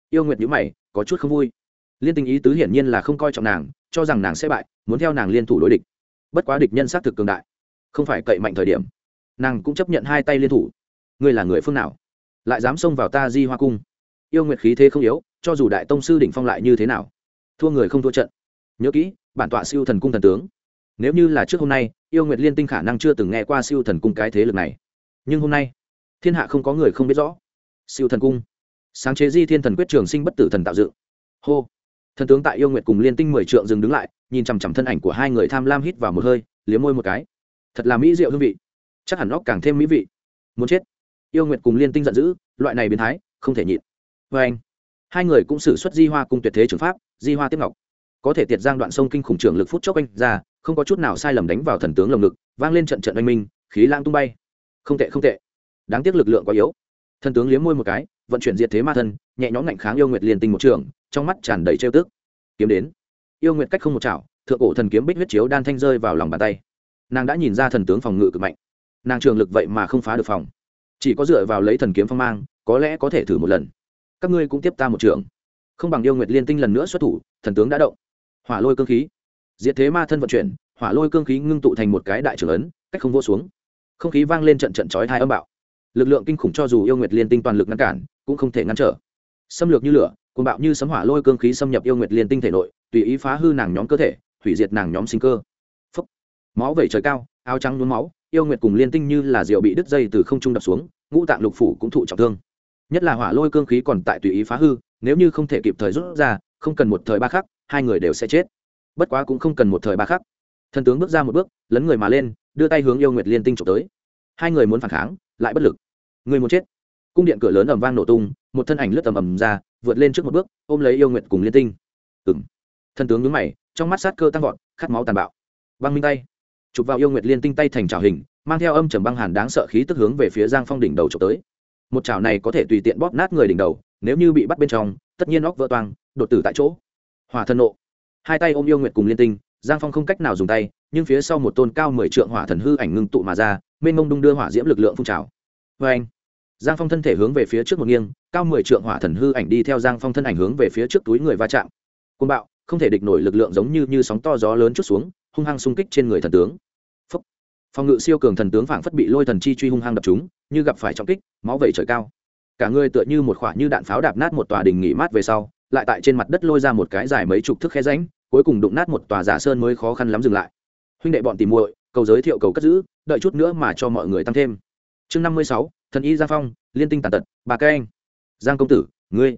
S1: Yêu nguyệt nhữ mày, có chút không vui. Liên tinh ý tứ hiển nhiên là không coi trọng nàng, cho rằng nàng sẽ bại, muốn theo nàng liên thủ đối địch. Bất quá địch nhân xác thực cường đại, không phải cậy mạnh thời điểm. Nàng cũng chấp nhận hai tay liên thủ. Ngươi là người phương nào? Lại dám xông vào ta di hoa cung? Yêu nguyệt khí thế không yếu, cho dù đại tông sư đỉnh phong lại như thế nào, thua người không thua trận. Nhớ kỹ, bản tọa siêu thần cung thần tướng. Nếu như là trước hôm nay, yêu nguyệt liên tinh khả năng chưa từng nghe qua siêu thần cung cái thế lực này. Nhưng hôm nay, thiên hạ không có người không biết rõ. Siêu thần cung. Sáng chế di thiên thần quyết trường sinh bất tử thần tạo dựng. Hô. Thần tướng tại yêu nguyệt cùng liên tinh mười trượng dừng đứng lại, nhìn chằm chằm thân ảnh của hai người tham lam hít vào một hơi, liếm môi một cái. Thật là mỹ diệu hương vị. Chắc hẳn óc càng thêm mỹ vị. Muốn chết. Yêu nguyệt cùng liên tinh giận dữ, loại này biến thái, không thể nhịn vê anh, hai người cũng xử xuất di hoa cung tuyệt thế trường pháp, di hoa tiếp ngọc. Có thể tiệt giang đoạn sông kinh khủng trường lực phút chốc anh ra, không có chút nào sai lầm đánh vào thần tướng lồng ngực, vang lên trận trận oanh minh, khí lang tung bay. Không tệ không tệ. Đáng tiếc lực lượng quá yếu. Thần tướng liếm môi một cái, vận chuyển diệt thế ma thân, nhẹ nhõm ngạnh kháng yêu nguyệt liên tinh một trường, trong mắt tràn đầy trêu tức. Kiếm đến. Yêu nguyệt cách không một chảo, thượng cổ thần kiếm bích huyết chiếu đan thanh rơi vào lòng bàn tay. Nàng đã nhìn ra thần tướng phòng ngự cực mạnh. Nàng trường lực vậy mà không phá được phòng. Chỉ có dựa vào lấy thần kiếm phong mang, có lẽ có thể thử một lần các ngươi cũng tiếp ta một trường. Không bằng yêu nguyệt liên tinh lần nữa xuất thủ, thần tướng đã động. Hỏa lôi cơ khí. Diệt thế ma thân vận chuyển, hỏa lôi cương khí ngưng tụ thành một cái đại trưởng ấn, cách không vô xuống. Không khí vang lên trận trận chói thai âm bạo. Lực lượng kinh khủng cho dù yêu nguyệt liên tinh toàn lực ngăn cản, cũng không thể ngăn trở. Xâm lược như lửa, cuồng bạo như sấm hỏa lôi cương khí xâm nhập yêu nguyệt liên tinh thể nội, tùy ý phá hư nàng nhóm cơ thể, hủy diệt nàng nhóm sinh cơ. Phốc. máu vẩy trời cao, áo trắng nhuốm máu, yêu nguyệt cùng liên tinh như là rượu bị đứt dây từ không trung đập xuống, ngũ tạng lục phủ cũng thụ trọng thương nhất là hỏa lôi cương khí còn tại tùy ý phá hư, nếu như không thể kịp thời rút ra, không cần một thời ba khắc, hai người đều sẽ chết. Bất quá cũng không cần một thời ba khắc. Thần tướng bước ra một bước, lấn người mà lên, đưa tay hướng yêu nguyệt liên tinh trộm tới. Hai người muốn phản kháng, lại bất lực. Người muốn chết. Cung điện cửa lớn ầm vang nổ tung, một thân ảnh lướt tầm ầm ra, vượt lên trước một bước, ôm lấy yêu nguyệt cùng liên tinh. Ừng thần tướng nhướng mày, trong mắt sát cơ tăng vọt, khát máu tàn bạo. Băng minh tay. Chụp vào yêu nguyệt liên tinh tay thành trào hình, mang theo âm trầm băng hàn đáng sợ khí tức hướng về phía giang phong đỉnh đầu trộm tới một chảo này có thể tùy tiện bóp nát người đỉnh đầu, nếu như bị bắt bên trong, tất nhiên óc vỡ toang, đột tử tại chỗ. Hỏa thân nộ. Hai tay ôm yêu nguyệt cùng liên tinh, giang phong không cách nào dùng tay, nhưng phía sau một tôn cao mười trượng hỏa thần hư ảnh ngưng tụ mà ra, mênh mông đung đưa hỏa diễm lực lượng phun trào. Vê anh, giang phong thân thể hướng về phía trước một nghiêng, cao mười trượng hỏa thần hư ảnh đi theo giang phong thân ảnh hướng về phía trước túi người va chạm. Côn bạo, không thể địch nổi lực lượng giống như như sóng to gió lớn chút xuống, hung hăng xung kích trên người thần tướng phòng ngự siêu cường thần tướng phảng phất bị lôi thần chi truy hung hăng đập chúng, như gặp phải trọng kích, máu vẩy trời cao. Cả người tựa như một khoả như đạn pháo đạp nát một tòa đình nghỉ mát về sau, lại tại trên mặt đất lôi ra một cái dài mấy chục thước khe ránh cuối cùng đụng nát một tòa giả sơn mới khó khăn lắm dừng lại. Huynh đệ bọn tìm muội, cầu giới thiệu cầu cất giữ, đợi chút nữa mà cho mọi người tăng thêm. Chương năm mươi sáu, thần y giang phong, liên tinh tàn tật, bà các anh. Giang công tử, ngươi.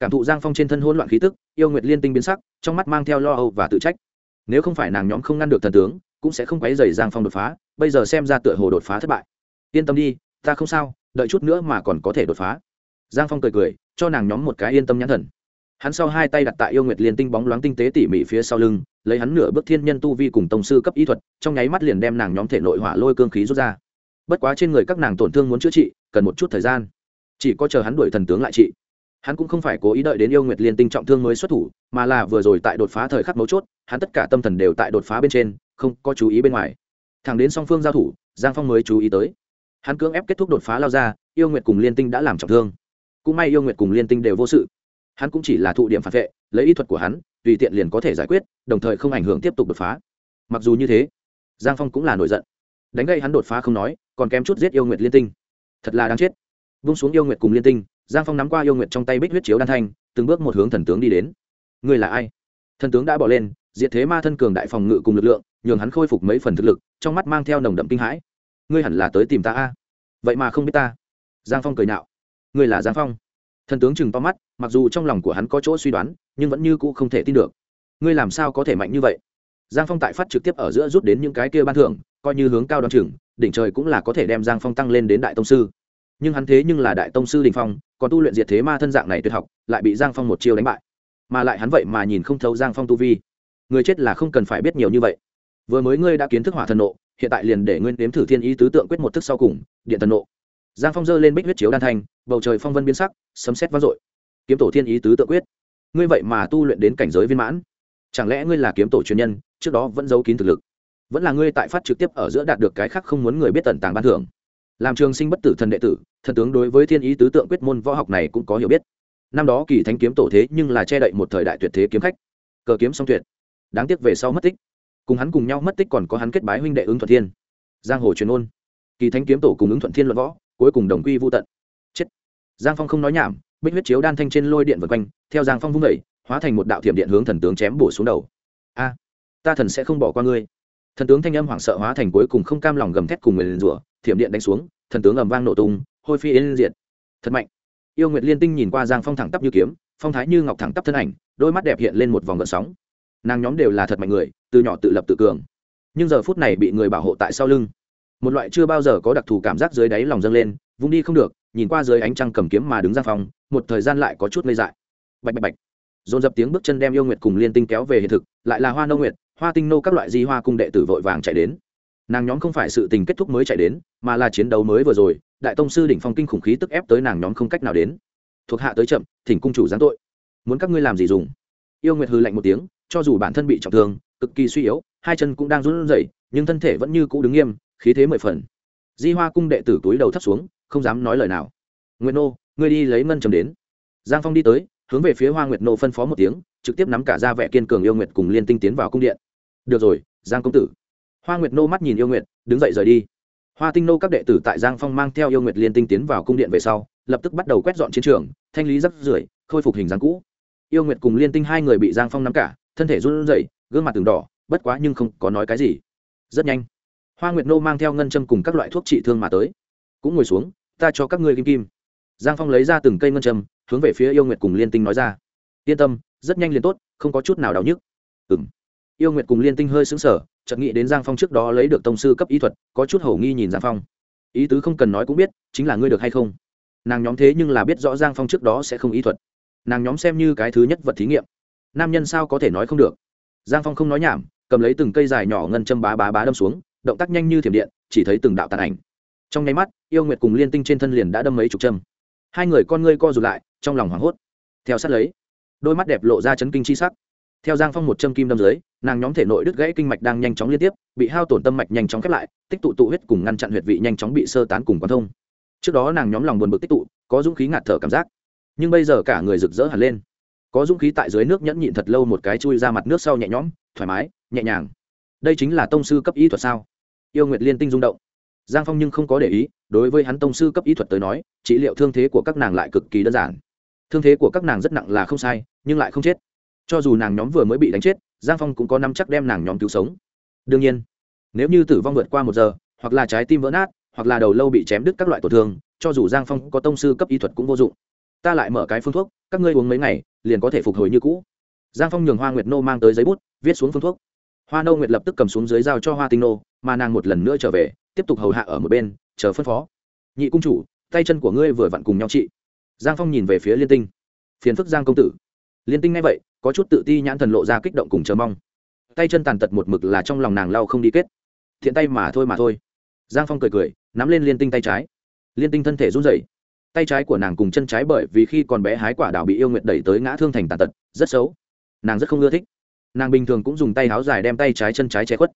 S1: Cảm thụ giang phong trên thân hỗn loạn khí tức, yêu nguyệt liên tinh biến sắc, trong mắt mang theo lo âu và tự trách. Nếu không phải nàng nhóm không ngăn được thần tướng cũng sẽ không quấy rầy giang phong đột phá, bây giờ xem ra tựa hồ đột phá thất bại. Yên tâm đi, ta không sao, đợi chút nữa mà còn có thể đột phá. Giang phong cười cười, cho nàng nhóm một cái yên tâm nhãn thần. Hắn sau hai tay đặt tại yêu nguyệt liên tinh bóng loáng tinh tế tỉ mỉ phía sau lưng, lấy hắn nửa bước thiên nhân tu vi cùng tông sư cấp y thuật, trong nháy mắt liền đem nàng nhóm thể nội hỏa lôi cương khí rút ra. Bất quá trên người các nàng tổn thương muốn chữa trị, cần một chút thời gian. Chỉ có chờ hắn đuổi thần tướng lại trị. Hắn cũng không phải cố ý đợi đến yêu nguyệt liên tinh trọng thương mới xuất thủ, mà là vừa rồi tại đột phá thời khắc mấu chốt, hắn tất cả tâm thần đều tại đột phá bên trên không có chú ý bên ngoài. Thẳng đến song phương giao thủ, giang phong mới chú ý tới. Hắn cưỡng ép kết thúc đột phá lao ra, yêu nguyệt cùng liên tinh đã làm trọng thương. Cũng may yêu nguyệt cùng liên tinh đều vô sự. Hắn cũng chỉ là thụ điểm phản vệ, lấy ý thuật của hắn, tùy tiện liền có thể giải quyết, đồng thời không ảnh hưởng tiếp tục đột phá. Mặc dù như thế, giang phong cũng là nổi giận. Đánh gây hắn đột phá không nói, còn kém chút giết yêu nguyệt liên tinh. Thật là đáng chết. Vung xuống yêu nguyệt cùng liên tinh, giang phong nắm qua yêu nguyệt trong tay bích huyết chiếu đan thanh, từng bước một hướng thần tướng đi đến. Người là ai? Thần tướng đã bỏ lên diệt thế ma thân cường đại phòng ngự cùng lực lượng nhường hắn khôi phục mấy phần thực lực trong mắt mang theo nồng đậm kinh hãi. Ngươi hẳn là tới tìm ta a. Vậy mà không biết ta. Giang phong cười nạo, ngươi là giang phong. Thần tướng chừng to mắt mặc dù trong lòng của hắn có chỗ suy đoán nhưng vẫn như cũ không thể tin được. Ngươi làm sao có thể mạnh như vậy? Giang phong tại phát trực tiếp ở giữa rút đến những cái kia ban thưởng coi như hướng cao đ o chừng đỉnh trời cũng là có thể đem giang phong tăng lên đến đại tông sư. Nhưng hắn thế nhưng là đại tông sư đình phong còn tu luyện diệt thế ma thân dạng này tuyệt học lại bị giang phong một chiêu đánh bại. Mà lại hắn vậy mà nhìn không thấu giang phong tu vi người chết là không cần phải biết nhiều như vậy. Vừa mới ngươi đã kiến thức hỏa thần nộ hiện tại liền để ngươi đếm thử thiên ý tứ tượng quyết một thức sau cùng điện thần nộ. Giang phong dơ lên bích huyết chiếu đan thành, bầu trời phong vân biến sắc sấm xét vang dội. Kiếm tổ thiên ý tứ tự quyết. Ngươi vậy mà tu luyện đến cảnh giới viên mãn. Chẳng lẽ ngươi là kiếm tổ truyền nhân trước đó vẫn giấu kín thực lực? Vẫn là ngươi tại phát trực tiếp ở giữa đạt được cái khác không muốn người biết tận tàng ban thưởng? Làm trường sinh bất tử thần đệ tử thần tướng đối với thiên ý tứ tượng quyết môn võ học này cũng có hiểu biết. Năm đó kỳ thánh kiếm tổ thế nhưng là che đậy một thời đại tuyệt thế kiếm khách. Cờ kiếm song tuyệt đáng tiếc về sau mất tích. Cùng hắn cùng nhau mất tích còn có hắn kết bái huynh đệ ứng thuận thiên. Giang hồ truyền ôn. Kỳ thánh kiếm tổ cùng ứng thuận thiên luận võ, cuối cùng đồng quy vô tận. Chết. Giang phong không nói nhảm, bích huyết chiếu đan thanh trên lôi điện vượt quanh, theo giang phong vung vẩy hóa thành một đạo thiểm điện hướng thần tướng chém bổ xuống đầu. A, ta thần sẽ không bỏ qua ngươi. Thần tướng thanh âm hoảng sợ hóa thành cuối cùng không cam lòng gầm thét cùng người liền rủa, thiểm điện đánh xuống, thần tướng ầm vang nổ tung, hôi phi yên diệt. Thật mạnh. Yêu nguyệt liên tinh nhìn qua giang phong thẳng tắp như kiếm, phong thái như ngọc thẳng tắp thân ảnh, đôi mắt đẹp hiện lên một vòng gợn sóng nàng nhóm đều là thật mạnh người, từ nhỏ tự lập tự cường. Nhưng giờ phút này bị người bảo hộ tại sau lưng. Một loại chưa bao giờ có đặc thù cảm giác dưới đáy lòng dâng lên, vung đi không được, nhìn qua dưới ánh trăng cầm kiếm mà đứng ra phòng. một thời gian lại có chút ngây dại. Bạch bạch bạch. Dồn dập tiếng bước chân đem yêu nguyệt cùng liên tinh kéo về hiện thực, lại là hoa nâu nguyệt, hoa tinh nô các loại di hoa cung đệ tử vội vàng chạy đến. Nàng nhóm không phải sự tình kết thúc mới chạy đến, mà là chiến đấu mới vừa rồi, đại tông sư đỉnh phong kinh khủng khí tức ép tới nàng nhóm không cách nào đến. Thuộc hạ tới chậm, thỉnh cung chủ giáng tội. Muốn các ngươi làm gì dùng? Yêu nguyệt hư lạnh một tiếng cho dù bản thân bị trọng thương, cực kỳ suy yếu, hai chân cũng đang run rẩy, nhưng thân thể vẫn như cũ đứng nghiêm, khí thế mười phần. Di hoa cung đệ tử túi đầu thấp xuống, không dám nói lời nào. Nguyệt nô, ngươi đi lấy ngân trầm đến. Giang phong đi tới, hướng về phía hoa nguyệt nô phân phó một tiếng, trực tiếp nắm cả ra vẻ kiên cường yêu nguyệt cùng liên tinh tiến vào cung điện. Được rồi, giang công tử. Hoa nguyệt nô mắt nhìn yêu nguyệt, đứng dậy rời đi. Hoa tinh nô các đệ tử tại giang phong mang theo yêu nguyệt liên tinh tiến vào cung điện về sau, lập tức bắt đầu quét dọn chiến trường, thanh lý rắc rưởi, khôi phục hình dáng cũ. Yêu nguyệt cùng liên tinh hai người bị giang phong nắm cả thân thể run rẩy, gương mặt từng đỏ, bất quá nhưng không có nói cái gì. Rất nhanh, hoa nguyệt nô mang theo ngân châm cùng các loại thuốc trị thương mà tới. Cũng ngồi xuống, ta cho các ngươi kim kim. Giang phong lấy ra từng cây ngân châm, hướng về phía yêu nguyệt cùng liên tinh nói ra. Yên tâm, rất nhanh liền tốt, không có chút nào đau nhức. Ừm. yêu nguyệt cùng liên tinh hơi xứng sở chợt nghĩ đến giang phong trước đó lấy được tông sư cấp y thuật, có chút hổ nghi nhìn giang phong. Ý tứ không cần nói cũng biết, chính là ngươi được hay không? Nàng nhóm thế nhưng là biết rõ giang phong trước đó sẽ không y thuật. Nàng nhóm xem như cái thứ nhất vật thí nghiệm nam nhân sao có thể nói không được. Giang phong không nói nhảm, cầm lấy từng cây dài nhỏ ngân châm bá bá bá đâm xuống, động tác nhanh như thiểm điện, chỉ thấy từng đạo tàn ảnh. Trong nháy mắt, yêu nguyệt cùng liên tinh trên thân liền đã đâm mấy chục châm. Hai người con ngươi co rụt lại, trong lòng hoảng hốt. Theo sát lấy, đôi mắt đẹp lộ ra chấn kinh chi sắc. Theo giang phong một châm kim đâm dưới, nàng nhóm thể nội đứt gãy kinh mạch đang nhanh chóng liên tiếp, bị hao tổn tâm mạch nhanh chóng khép lại, tích tụ tụ huyết cùng ngăn chặn huyệt vị nhanh chóng bị sơ tán cùng quán thông. Trước đó nàng nhóm lòng buồn bực tích tụ, có dũng khí ngạt thở cảm giác. Nhưng bây giờ cả người rực rỡ hẳn lên có dũng khí tại dưới nước nhẫn nhịn thật lâu một cái chui ra mặt nước sau nhẹ nhõm, thoải mái, nhẹ nhàng. Đây chính là tông sư cấp y thuật sao? Yêu nguyệt liên tinh rung động. Giang phong nhưng không có để ý, đối với hắn tông sư cấp y thuật tới nói, trị liệu thương thế của các nàng lại cực kỳ đơn giản. Thương thế của các nàng rất nặng là không sai, nhưng lại không chết. Cho dù nàng nhóm vừa mới bị đánh chết, giang phong cũng có năm chắc đem nàng nhóm cứu sống. Đương nhiên, nếu như tử vong vượt qua một giờ, hoặc là trái tim vỡ nát, hoặc là đầu lâu bị chém đứt các loại tổn thương, cho dù giang phong có tông sư cấp y thuật cũng vô dụng ta lại mở cái phương thuốc, các ngươi uống mấy ngày, liền có thể phục hồi như cũ. Giang phong nhường hoa nguyệt nô mang tới giấy bút, viết xuống phương thuốc. Hoa nô nguyệt lập tức cầm xuống dưới giao cho hoa tinh nô, mà nàng một lần nữa trở về, tiếp tục hầu hạ ở một bên, chờ phân phó. Nhị cung chủ, tay chân của ngươi vừa vặn cùng nhau chị giang phong nhìn về phía liên tinh. Phiền phức giang công tử. Liên tinh nghe vậy, có chút tự ti nhãn thần lộ ra kích động cùng chờ mong. Tay chân tàn tật một mực là trong lòng nàng lau không đi kết. Thiện tay mà thôi mà thôi. Giang phong cười cười, nắm lên liên tinh tay trái. Liên tinh thân thể run rẩy tay trái của nàng cùng chân trái bởi vì khi còn bé hái quả đào bị yêu nguyệt đẩy tới ngã thương thành tàn tật, rất xấu. Nàng rất không ưa thích. Nàng bình thường cũng dùng tay áo dài đem tay trái chân trái che khuất,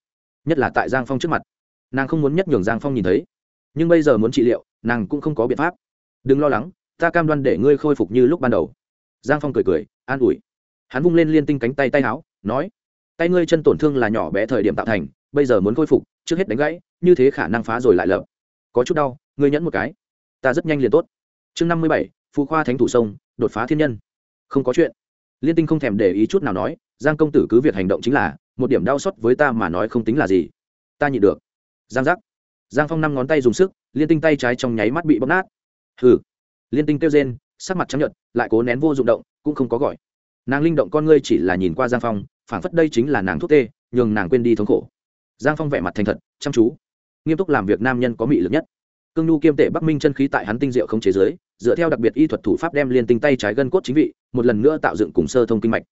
S1: nhất là tại giang phong trước mặt. Nàng không muốn nhất nhường giang phong nhìn thấy. Nhưng bây giờ muốn trị liệu, nàng cũng không có biện pháp. Đừng lo lắng, ta cam đoan để ngươi khôi phục như lúc ban đầu. Giang phong cười cười, an ủi. Hắn vung lên liên tinh cánh tay tay áo nói, tay ngươi chân tổn thương là nhỏ bé thời điểm tạo thành, bây giờ muốn khôi phục, trước hết đánh gãy, như thế khả năng phá rồi lại lợp có chút đau, ngươi nhẫn một cái. Ta rất nhanh liền tốt chương năm mươi bảy phụ khoa thánh thủ sông đột phá thiên nhân. Không có chuyện. Liên tinh không thèm để ý chút nào nói giang công tử cứ việc hành động chính là một điểm đau xót với ta mà nói không tính là gì. Ta nhịn được. Giang giác. Giang phong năm ngón tay dùng sức liên tinh tay trái trong nháy mắt bị bóp nát. Hừ. Liên tinh kêu rên sắc mặt trắng nhợt, lại cố nén vô dụng động cũng không có gọi. Nàng linh động con ngươi chỉ là nhìn qua giang phong phảng phất đây chính là nàng thuốc tê nhường nàng quên đi thống khổ. Giang phong vẻ mặt thành thật chăm chú. Nghiêm túc làm việc nam nhân có mị lực nhất cương nhu kiêm tể bắc minh chân khí tại hắn tinh diệu không chế giới dựa theo đặc biệt y thuật thủ pháp đem liên tinh tay trái gân cốt chính vị, một lần nữa tạo dựng cùng sơ thông kinh mạch.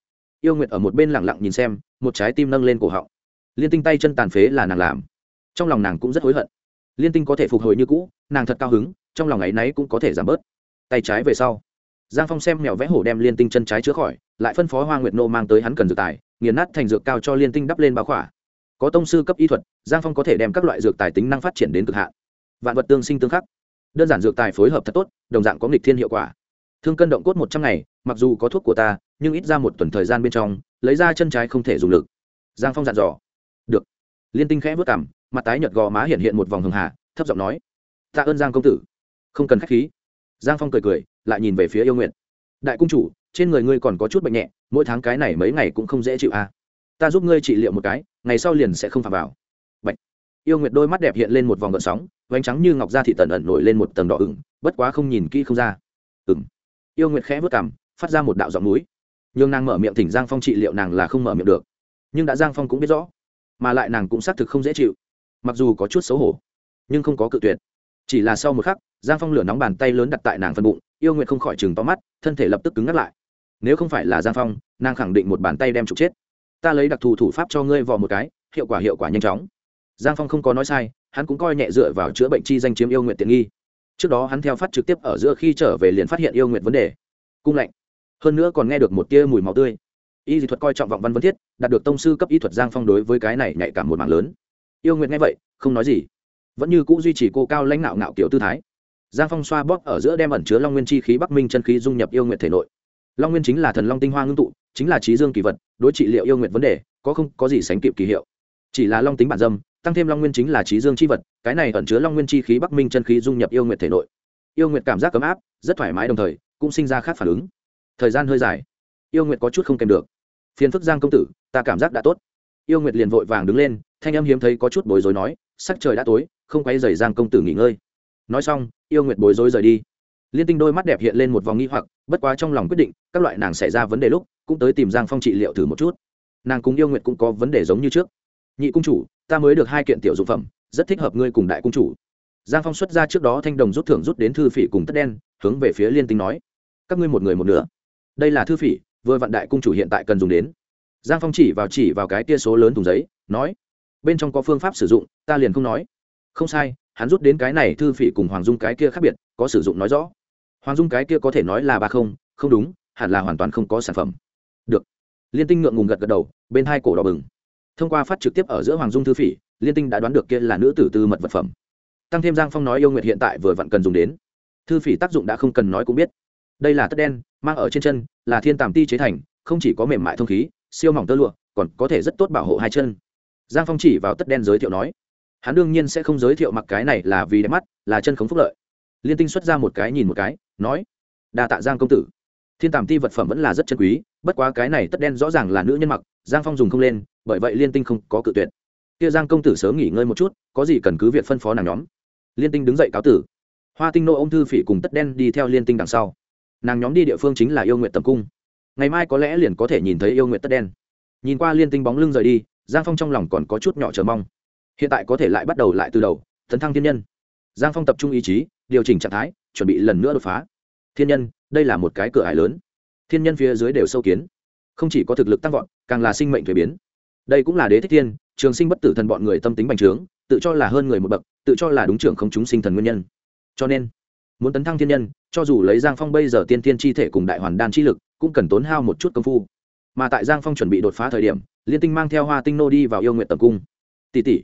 S1: Yêu nguyệt ở một bên lẳng lặng nhìn xem, một trái tim nâng lên cổ họng. Liên tinh tay chân tàn phế là nàng làm. Trong lòng nàng cũng rất hối hận. Liên tinh có thể phục hồi như cũ, nàng thật cao hứng, trong lòng ấy náy cũng có thể giảm bớt. Tay trái về sau, giang phong xem mèo vẽ hổ đem liên tinh chân trái chữa khỏi, lại phân phó hoa nguyệt nô mang tới hắn cần dược tài, nghiền nát thành dược cao cho liên tinh đắp lên báo khỏa. Có tông sư cấp y thuật, giang phong có thể đem các loại dược tài tính năng phát triển đến cực hạn vạn vật tương sinh tương khắc. Đơn giản dược tài phối hợp thật tốt, đồng dạng có nghịch thiên hiệu quả. Thương cân động cốt một trăm ngày, mặc dù có thuốc của ta, nhưng ít ra một tuần thời gian bên trong, lấy ra chân trái không thể dùng lực. Giang phong dặn dò. Được. Liên tinh khẽ vất cảm mặt tái nhợt gò má hiện hiện một vòng hường hà, thấp giọng nói. Tạ ơn giang công tử. Không cần k h á c h khí. Giang phong cười cười, lại nhìn về phía yêu nguyện đại cung chủ, trên người ngươi còn có chút bệnh nhẹ, mỗi tháng cái này mấy ngày cũng không dễ chịu à. ta giúp ngươi trị liệu một cái, ngày sau liền sẽ không phạm vào yêu nguyệt đôi mắt đẹp hiện lên một vòng gợn sóng, vánh trắng như ngọc da thị tần ẩn nổi lên một tầng đỏ ửng, bất quá không nhìn kỹ không ra. Ừng yêu nguyệt khẽ vớt cảm phát ra một đạo giọng núi. Nhưng nàng mở miệng thỉnh giang phong trị liệu nàng là không mở miệng được. Nhưng đã giang phong cũng biết rõ, mà lại nàng cũng xác thực không dễ chịu. Mặc dù có chút xấu hổ, nhưng không có cự tuyệt. Chỉ là sau một khắc, giang phong lửa nóng bàn tay lớn đặt tại nàng phân bụng, yêu Nguyệt không khỏi chừng to mắt, thân thể lập tức cứng ngắt lại. Nếu không phải là giang phong, nàng khẳng định một bàn tay đem trục chết. Ta lấy đặc thù thủ pháp cho ngươi vò một cái, hiệu quả hiệu quả nhanh chóng giang phong không có nói sai, hắn cũng coi nhẹ dựa vào chữa bệnh chi danh chiếm yêu nguyện tiện nghi. Trước đó hắn theo phát trực tiếp ở giữa khi trở về liền phát hiện yêu nguyện vấn đề. Cung lạnh hơn nữa còn nghe được một tia mùi máu tươi. Y dị thuật coi trọng vọng văn vân thiết, đạt được tông sư cấp y thuật giang phong đối với cái này nhạy cảm một mạng lớn. Yêu nguyện nghe vậy, không nói gì. Vẫn như c ũ duy trì cô cao lãnh nạo nạo kiểu tư thái. Giang phong xoa bóp ở giữa đem ẩn chứa long nguyên chi khí bắc minh chân khí dung nhập yêu nguyện thể nội. Long nguyên chính là thần long tinh hoa ngưng tụ, chính là trí dương kỳ vật, đối trị liệu yêu nguyện vấn đề, có không có gì sánh kịp kỳ hiệu. Chỉ là long tính bản dâm tăng thêm long nguyên chính là trí dương chi vật, cái này ẩn chứa long nguyên chi khí bắc minh chân khí dung nhập yêu nguyệt thể nội. Yêu nguyệt cảm giác ấm áp, rất thoải mái đồng thời, cũng sinh ra khác phản ứng. Thời gian hơi dài, yêu nguyệt có chút không kèm được. Phiền phức giang công tử, ta cảm giác đã tốt. Yêu nguyệt liền vội vàng đứng lên, thanh âm hiếm thấy có chút bối rối nói, sắc trời đã tối, không quay dày giang công tử nghỉ ngơi. Nói xong, yêu nguyệt bối rối rời đi. Liên tinh đôi mắt đẹp hiện lên một vòng nghi hoặc, bất quá trong lòng quyết định, các loại nàng xảy ra vấn đề lúc, cũng tới tìm giang phong trị liệu thử một chút. Nàng cùng yêu nguyệt cũng có vấn đề giống như trước nhị cung chủ, ta mới được hai kiện tiểu dụng phẩm, rất thích hợp ngươi cùng đại cung chủ. Giang phong xuất ra trước đó thanh đồng rút thưởng rút đến thư phỉ cùng tất đen, hướng về phía liên tinh nói, các ngươi một người một nửa. Đây là thư phỉ, vừa vạn đại cung chủ hiện tại cần dùng đến. Giang phong chỉ vào chỉ vào cái tia số lớn thùng giấy, nói, bên trong có phương pháp sử dụng, ta liền không nói. Không sai, hắn rút đến cái này thư phỉ cùng hoàng dung cái kia khác biệt, có sử dụng nói rõ. Hoàng dung cái kia có thể nói là ba không không đúng, hẳn là hoàn toàn không có sản phẩm. Được. Liên tinh ngượng ngùng gật gật đầu, bên hai cổ đỏ bừng thông qua phát trực tiếp ở giữa hoàng dung thư phỉ, liên tinh đã đoán được kia là nữ tử tư mật vật phẩm. Tăng thêm giang phong nói yêu nguyện hiện tại vừa vặn cần dùng đến. Thư phỉ tác dụng đã không cần nói cũng biết. Đây là tất đen, mang ở trên chân, là thiên tàm ti chế thành, không chỉ có mềm mại thông khí, siêu mỏng tơ lụa, còn có thể rất tốt bảo hộ hai chân. Giang phong chỉ vào tất đen giới thiệu nói, hắn đương nhiên sẽ không giới thiệu mặc cái này là vì đẹp mắt, là chân khống phúc lợi. Liên tinh xuất ra một cái nhìn một cái, nói, đa tạ giang công tử. Thiên tàm ti vật phẩm vẫn là rất chân quý, bất quá cái này tất đen rõ ràng là nữ nhân mặc, giang phong dùng không lên bởi vậy liên tinh không có cự tuyệt. Kia giang công tử sớm nghỉ ngơi một chút, có gì cần cứ việc phân phó nàng nhóm. Liên tinh đứng dậy cáo tử. Hoa tinh nô ô m thư phỉ cùng tất đen đi theo liên tinh đằng sau. Nàng nhóm đi địa phương chính là yêu nguyện tầm cung. Ngày mai có lẽ liền có thể nhìn thấy yêu nguyện tất đen. Nhìn qua liên tinh bóng lưng rời đi, giang phong trong lòng còn có chút nhỏ chờ mong. Hiện tại có thể lại bắt đầu lại từ đầu, tấn thăng thiên nhân. Giang phong tập trung ý chí, điều chỉnh trạng thái, chuẩn bị lần nữa đột phá. Thiên nhân, đây là một cái cửa hải lớn. Thiên nhân phía dưới đều sâu kiến. Không chỉ có thực lực tăng vọt, càng là sinh mệnh thuế biến đây cũng là đế thích thiên, trường sinh bất tử thần bọn người tâm tính bành trướng, tự cho là hơn người một bậc, tự cho là đúng trưởng không chúng sinh thần nguyên nhân. Cho nên, muốn tấn thăng thiên nhân, cho dù lấy giang phong bây giờ tiên tiên chi thể cùng đại hoàn đan chi lực, cũng cần tốn hao một chút công phu. Mà tại giang phong chuẩn bị đột phá thời điểm, liên tinh mang theo hoa tinh nô đi vào yêu nguyện tập cung. Tỷ tỷ,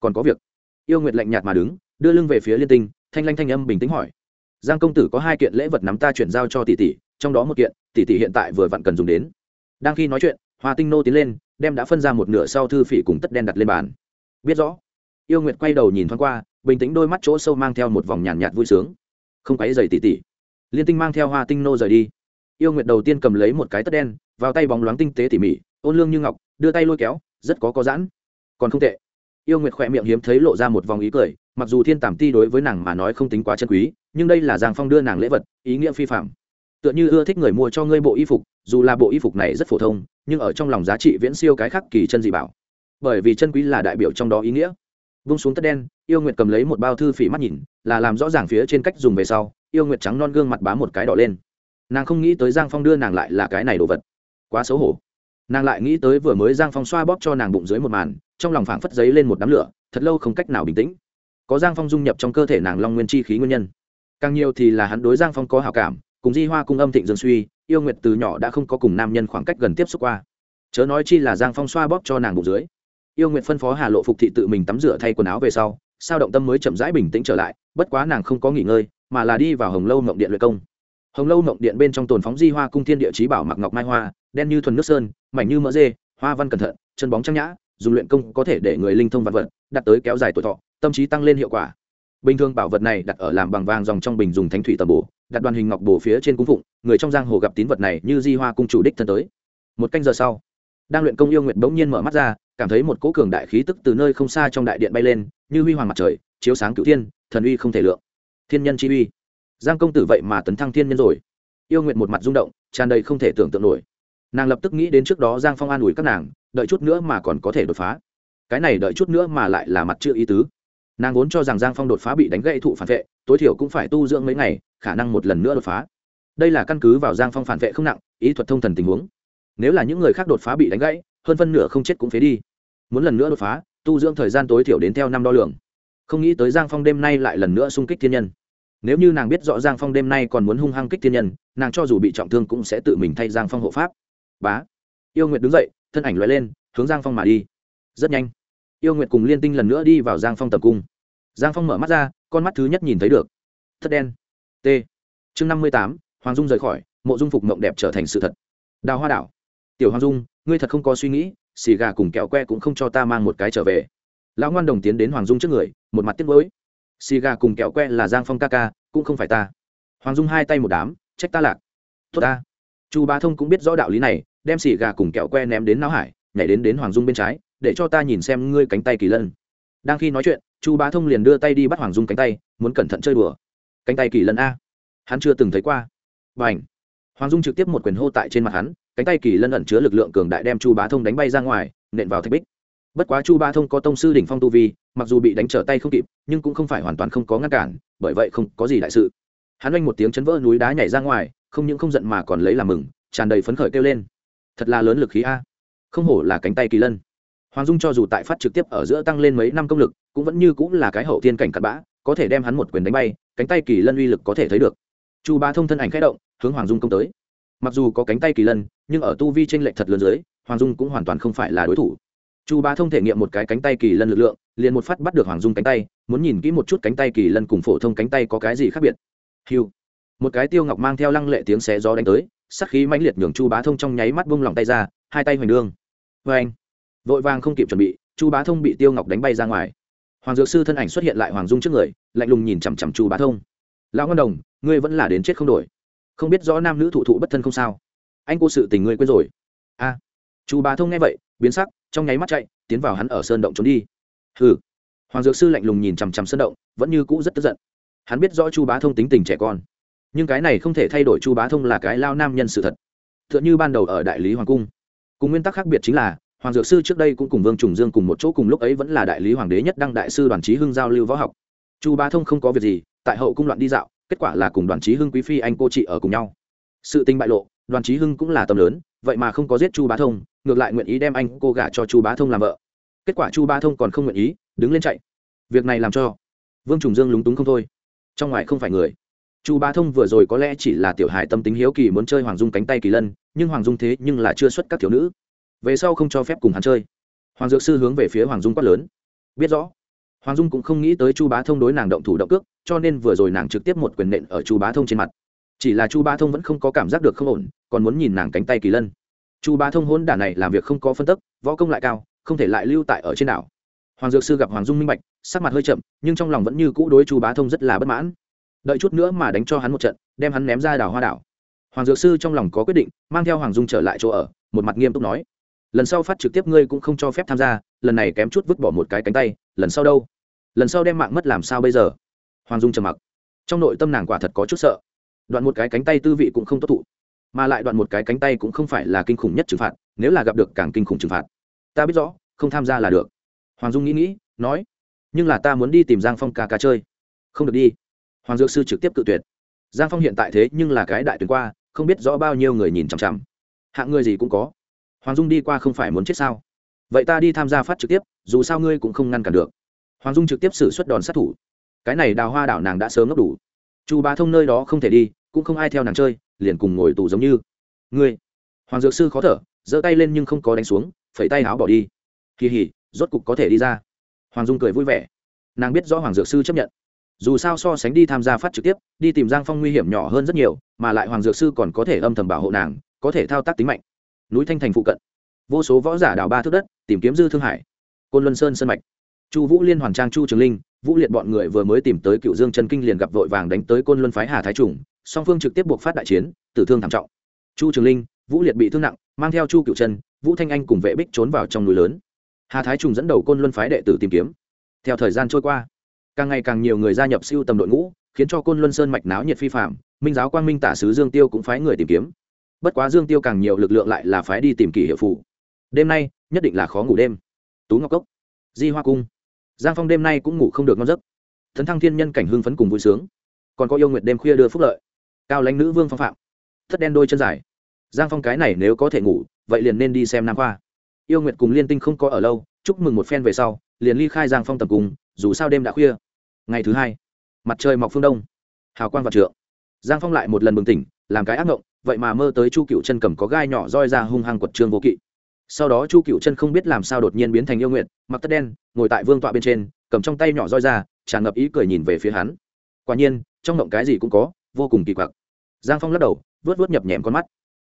S1: còn có việc. Yêu nguyện lạnh nhạt mà đứng, đưa lưng về phía liên tinh, thanh lanh thanh âm bình tĩnh hỏi. Giang công tử có hai kiện lễ vật nắm ta chuyển giao cho tỷ tỷ, trong đó một kiện, tỷ tỷ hiện tại vừa vặn cần dùng đến. Đang khi nói chuyện, hoa tinh nô tiến lên đem đã phân ra một nửa sau thư phỉ cùng tất đen đặt lên bàn. Biết rõ. Yêu nguyệt quay đầu nhìn thoáng qua bình tĩnh đôi mắt chỗ sâu mang theo một vòng nhàn nhạt, nhạt vui sướng. Không quáy dày tỉ tỉ. Liên tinh mang theo hoa tinh nô rời đi. Yêu nguyệt đầu tiên cầm lấy một cái tất đen vào tay bóng loáng tinh tế tỉ mỉ ôn lương như ngọc đưa tay lôi kéo rất có có giãn. Còn không tệ. Yêu nguyệt khỏe miệng hiếm thấy lộ ra một vòng ý cười mặc dù thiên tàm ti đối với nàng mà nói không tính quá chân quý nhưng đây là giang phong đưa nàng lễ vật ý nghĩa phi phạm tựa như ưa thích người mua cho ngươi bộ y phục, dù là bộ y phục này rất phổ thông, nhưng ở trong lòng giá trị viễn siêu cái khắc kỳ chân dị bảo. Bởi vì chân quý là đại biểu trong đó ý nghĩa. Vung xuống tất đen, yêu nguyệt cầm lấy một bao thư phỉ mắt nhìn, là làm rõ ràng phía trên cách dùng về sau, yêu nguyệt trắng non gương mặt bám một cái đỏ lên. Nàng không nghĩ tới giang phong đưa nàng lại là cái này đồ vật. Quá xấu hổ. Nàng lại nghĩ tới vừa mới giang phong xoa bóp cho nàng bụng dưới một màn, trong lòng phảng phất giấy lên một đám lửa, thật lâu không cách nào bình tĩnh. Có giang phong dung nhập trong cơ thể nàng long nguyên chi khí nguyên nhân. Càng nhiều thì là hắn đối giang phong có hào cảm cùng di hoa cung âm thịnh dương suy, yêu nguyệt từ nhỏ đã không có cùng nam nhân khoảng cách gần tiếp xúc qua. Chớ nói chi là giang phong xoa bóp cho nàng bụng dưới. Yêu nguyệt phân phó hà lộ phục thị tự mình tắm rửa thay quần áo về sau, sao động tâm mới chậm rãi bình tĩnh trở lại, bất quá nàng không có nghỉ ngơi, mà là đi vào hồng lâu mộng điện luyện công. Hồng lâu mộng điện bên trong tồn phóng di hoa cung thiên địa trí bảo mặc ngọc mai hoa, đen như thuần nước sơn, mảnh như mỡ dê, hoa văn cẩn thận, chân bóng trang nhã, dùng luyện công có thể để người linh thông vật vật, đạt tới kéo dài tuổi thọ, tâm trí tăng lên hiệu quả. Bình thường bảo vật này đặt ở làm bằng vàng dòng trong bình dùng thánh thủy tầm bổ đặt đoàn hình ngọc bổ phía trên cung phụng, người trong giang hồ gặp tín vật này như di hoa cung chủ đích thân tới. Một canh giờ sau, đang luyện công yêu nguyện bỗng nhiên mở mắt ra, cảm thấy một cỗ cường đại khí tức từ nơi không xa trong đại điện bay lên, như huy hoàng mặt trời, chiếu sáng cửu thiên, thần uy không thể lượng. Thiên nhân chi uy. Giang công tử vậy mà tấn thăng thiên nhân rồi. Yêu nguyện một mặt rung động, tràn đầy không thể tưởng tượng nổi. Nàng lập tức nghĩ đến trước đó giang phong an ủi các nàng, đợi chút nữa mà còn có thể đột phá. Cái này đợi chút nữa mà lại là mặt chưa ý tứ nàng vốn cho rằng giang phong đột phá bị đánh gãy thụ phản vệ, tối thiểu cũng phải tu dưỡng mấy ngày, khả năng một lần nữa đột phá. Đây là căn cứ vào giang phong phản vệ không nặng, ý thuật thông thần tình huống. Nếu là những người khác đột phá bị đánh gãy, hơn phân nửa không chết cũng phế đi. Muốn lần nữa đột phá, tu dưỡng thời gian tối thiểu đến theo năm đo lường. Không nghĩ tới giang phong đêm nay lại lần nữa xung kích thiên nhân. Nếu như nàng biết rõ giang phong đêm nay còn muốn hung hăng kích thiên nhân, nàng cho dù bị trọng thương cũng sẽ tự mình thay giang phong hộ pháp. Bá. Yêu nguyệt đứng dậy, thân ảnh loại lên, hướng giang phong mà đi. Rất nhanh yêu nguyệt cùng liên tinh lần nữa đi vào giang phong tập cung. Giang phong mở mắt ra, con mắt thứ nhất nhìn thấy được. Thất đen. T. Chương năm mươi tám, hoàng dung rời khỏi, mộ dung phục mộng đẹp trở thành sự thật. Đào hoa đảo. Tiểu hoàng dung, ngươi thật không có suy nghĩ, xì gà cùng kẹo que cũng không cho ta mang một cái trở về. Lão ngoan đồng tiến đến hoàng dung trước người, một mặt tiếc gối xì gà cùng kẹo que là giang phong ca ca, cũng không phải ta. Hoàng dung hai tay một đám, trách ta lạc. Tốt ta. Chu bá thông cũng biết rõ đạo lý này, đem xì gà cùng kẹo que ném đến não hải, nhảy đến đến hoàng dung bên trái để cho ta nhìn xem ngươi cánh tay kỳ lân. Đang khi nói chuyện, chu bá thông liền đưa tay đi bắt hoàng dung cánh tay, muốn cẩn thận chơi đùa. Cánh tay kỳ lân a. Hắn chưa từng thấy qua. Và ảnh hoàng dung trực tiếp một quyền hô tại trên mặt hắn, cánh tay kỳ lân ẩn chứa lực lượng cường đại đem chu bá thông đánh bay ra ngoài, nện vào thạch bích. Bất quá chu bá thông có tông sư đỉnh phong tu vi, mặc dù bị đánh trở tay không kịp, nhưng cũng không phải hoàn toàn không có ngăn cản, bởi vậy không có gì đại sự. Hắn oanh một tiếng chấn vỡ núi đá nhảy ra ngoài, không những không giận mà còn lấy làm mừng, tràn đầy phấn khởi kêu lên. Thật là lớn lực khí a. Không hổ là cánh tay kỳ lân hoàng dung cho dù tại phát trực tiếp ở giữa tăng lên mấy năm công lực, cũng vẫn như cũng là cái hậu thiên cảnh cặn bã, có thể đem hắn một quyền đánh bay, cánh tay kỳ lân uy lực có thể thấy được. Chu ba thông thân ảnh k động, hướng hoàng dung công tới. Mặc dù có cánh tay kỳ lân, nhưng ở tu vi t r ê n lệch thật lớn dưới, hoàng dung cũng hoàn toàn không phải là đối thủ. Chu ba thông thể nghiệm một cái cánh tay kỳ lân lực lượng, liền một phát bắt được hoàng dung cánh tay, muốn nhìn kỹ một chút cánh tay kỳ lân cùng phổ thông cánh tay có cái gì khác biệt. Hiu một cái tiêu ngọc mang theo lăng lệ tiếng xé gió đánh tới sắc khí mãnh liệt nhường chu bá thông trong nháy mắt buông lòng tay ra, hai tay hoành đương vê vâng. anh vội vàng không kịp chuẩn bị, chu bá thông bị tiêu ngọc đánh bay ra ngoài. Hoàng dược sư thân ảnh xuất hiện lại hoàng dung trước người, lạnh lùng nhìn chằm chằm chu bá thông. Lão ngân đồng, ngươi vẫn là đến chết không đổi. Không biết rõ nam nữ thụ thụ bất thân không sao. Anh cô sự tình ngươi quên rồi. A. Chu bá thông nghe vậy, biến sắc, trong nháy mắt chạy, tiến vào hắn ở sơn động trốn đi. Hừ. Hoàng dược sư lạnh lùng nhìn chằm chằm sơn động, vẫn như cũ rất tức giận. Hắn biết rõ chu bá thông tính tình trẻ con, nhưng cái này không thể thay đổi chu bá thông là cái lao nam nhân sự thật. T h ư ợ n h ư ban đầu ở đại lý hoàng cung. Cùng nguyên tắc khác biệt chính là hoàng dược sư trước đây cũng cùng vương trùng dương cùng một chỗ cùng lúc ấy vẫn là đại lý hoàng đế nhất đăng đại sư đoàn trí hưng giao lưu võ học. Chu bá thông không có việc gì, tại hậu cung loạn đi dạo, kết quả là cùng đoàn trí hưng quý phi anh cô chị ở cùng nhau. Sự tình bại lộ, đoàn trí hưng cũng là tâm lớn, vậy mà không có giết chu bá thông, ngược lại nguyện ý đem anh cô gả cho chu bá thông làm vợ. Kết quả chu bá thông còn không nguyện ý, đứng lên chạy. Việc này làm cho vương trùng dương lúng túng không thôi. Trong ngoài không phải người. Chu bá thông vừa rồi có lẽ chỉ là tiểu hài tâm tính hiếu kỳ muốn chơi hoàng dung cánh tay kỳ lân, nhưng hoàng dung thế nhưng là chưa xuất các thiếu nữ về sau không cho phép cùng hắn chơi. Hoàng dược sư hướng về phía hoàng dung quát lớn. Biết rõ. Hoàng dung cũng không nghĩ tới chu bá thông đối nàng động thủ động cước, cho nên vừa rồi nàng trực tiếp một quyền nện ở chu bá thông trên mặt. Chỉ là chu bá thông vẫn không có cảm giác được không ổn, còn muốn nhìn nàng cánh tay kỳ lân. Chu bá thông hôn đả này làm việc không có phân tức, võ công lại cao, không thể lại lưu tại ở trên đảo. Hoàng dược sư gặp hoàng dung minh bạch, sắc mặt hơi chậm, nhưng trong lòng vẫn như cũ đối chu bá thông rất là bất mãn. Đợi chút nữa mà đánh cho hắn một trận, đem hắn ném ra đảo hoa đảo. Hoàng dược sư trong lòng có quyết định, mang theo hoàng dung trở lại chỗ ở, một mặt nghiêm túc nói lần sau phát trực tiếp ngươi cũng không cho phép tham gia, lần này kém chút vứt bỏ một cái cánh tay, lần sau đâu? Lần sau đem mạng mất làm sao bây giờ? Hoàng dung trầm mặc. Trong nội tâm nàng quả thật có chút sợ. Đoạn một cái cánh tay tư vị cũng không tốt thụ, mà lại đoạn một cái cánh tay cũng không phải là kinh khủng nhất trừng phạt, nếu là gặp được càng kinh khủng trừng phạt. Ta biết rõ, không tham gia là được. Hoàng dung nghĩ nghĩ, nói, nhưng là ta muốn đi tìm giang phong ca ca chơi. Không được đi. Hoàng dược sư trực tiếp cự tuyệt. Giang phong hiện tại thế nhưng là cái đại tuyển qua, không biết rõ bao nhiêu người nhìn chằm chằm. Hạng người gì cũng có hoàng dung đi qua không phải muốn chết sao? Vậy ta đi tham gia phát trực tiếp, dù sao ngươi cũng không ngăn cản được. Hoàng dung trực tiếp xử suất đòn sát thủ. Cái này đào hoa đảo nàng đã sớm ngốc đủ. Chu bá thông nơi đó không thể đi, cũng không ai theo nàng chơi, liền cùng ngồi tù giống như. Ngươi! Hoàng dược sư khó thở, giơ tay lên nhưng không có đánh xuống, phẩy tay áo bỏ đi. Kỳ hỉ, rốt cục có thể đi ra. Hoàng dung cười vui vẻ. Nàng biết rõ hoàng dược sư chấp nhận. Dù sao so sánh đi tham gia phát trực tiếp, đi tìm giang phong nguy hiểm nhỏ hơn rất nhiều, mà lại hoàng dược sư còn có thể âm thầm bảo hộ nàng, có thể thao tác tính mạnh núi thanh thành phụ cận. Vô số võ giả đào ba thước đất, tìm kiếm dư thương hải. Côn luân sơn sơn mạch. Chu vũ liên hoàn trang chu trường linh, vũ liệt bọn người vừa mới tìm tới cựu dương Trần kinh liền gặp vội vàng đánh tới côn luân phái hà thái trùng, song phương trực tiếp buộc phát đại chiến, tử thương thảm trọng. Chu trường linh, vũ liệt bị thương nặng, mang theo chu cựu trần vũ thanh anh cùng vệ bích trốn vào trong núi lớn. Hà thái trùng dẫn đầu côn luân phái đệ tử tìm kiếm. Theo thời gian trôi qua, càng ngày càng nhiều người gia nhập siêu tầm đội ngũ, khiến cho côn luân sơn mạch náo nhiệt phi phạm, minh giáo quang minh tả sứ dương tiêu cũng phái người tìm kiếm bất quá dương tiêu càng nhiều lực lượng lại là phái đi tìm kỳ hiệu phủ đêm nay, nhất định là khó ngủ đêm. Tú ngọc cốc, di hoa cung. Giang phong đêm nay cũng ngủ không được ngon giấc. Thấn thăng thiên nhân cảnh hưng phấn cùng vui sướng. Còn có yêu nguyệt đêm khuya đưa phúc lợi. Cao lãnh nữ vương phong phạm. Thất đen đôi chân dài. Giang phong cái này nếu có thể ngủ, vậy liền nên đi xem nam khoa yêu nguyệt cùng liên tinh không có ở lâu, chúc mừng một phen về sau, liền ly khai giang phong tập cùng dù sao đêm đã khuya. Ngày thứ hai, mặt trời mọc phương đông. Hào quang vạn trượng giang phong lại một lần bừng tỉnh, làm cái ác ngộng, vậy mà mơ tới chu cựu chân cầm có gai nhỏ roi ra hung hăng quật trương vô kỵ. Sau đó chu cựu chân không biết làm sao đột nhiên biến thành yêu nguyện mặc tất đen, ngồi tại vương tọa bên trên, cầm trong tay nhỏ roi ra, tràn ngập ý cười nhìn về phía hắn. Quả nhiên, trong ngộng cái gì cũng có, vô cùng kỳ quặc. Giang phong lắc đầu vớt vớt nhập nhèm con mắt.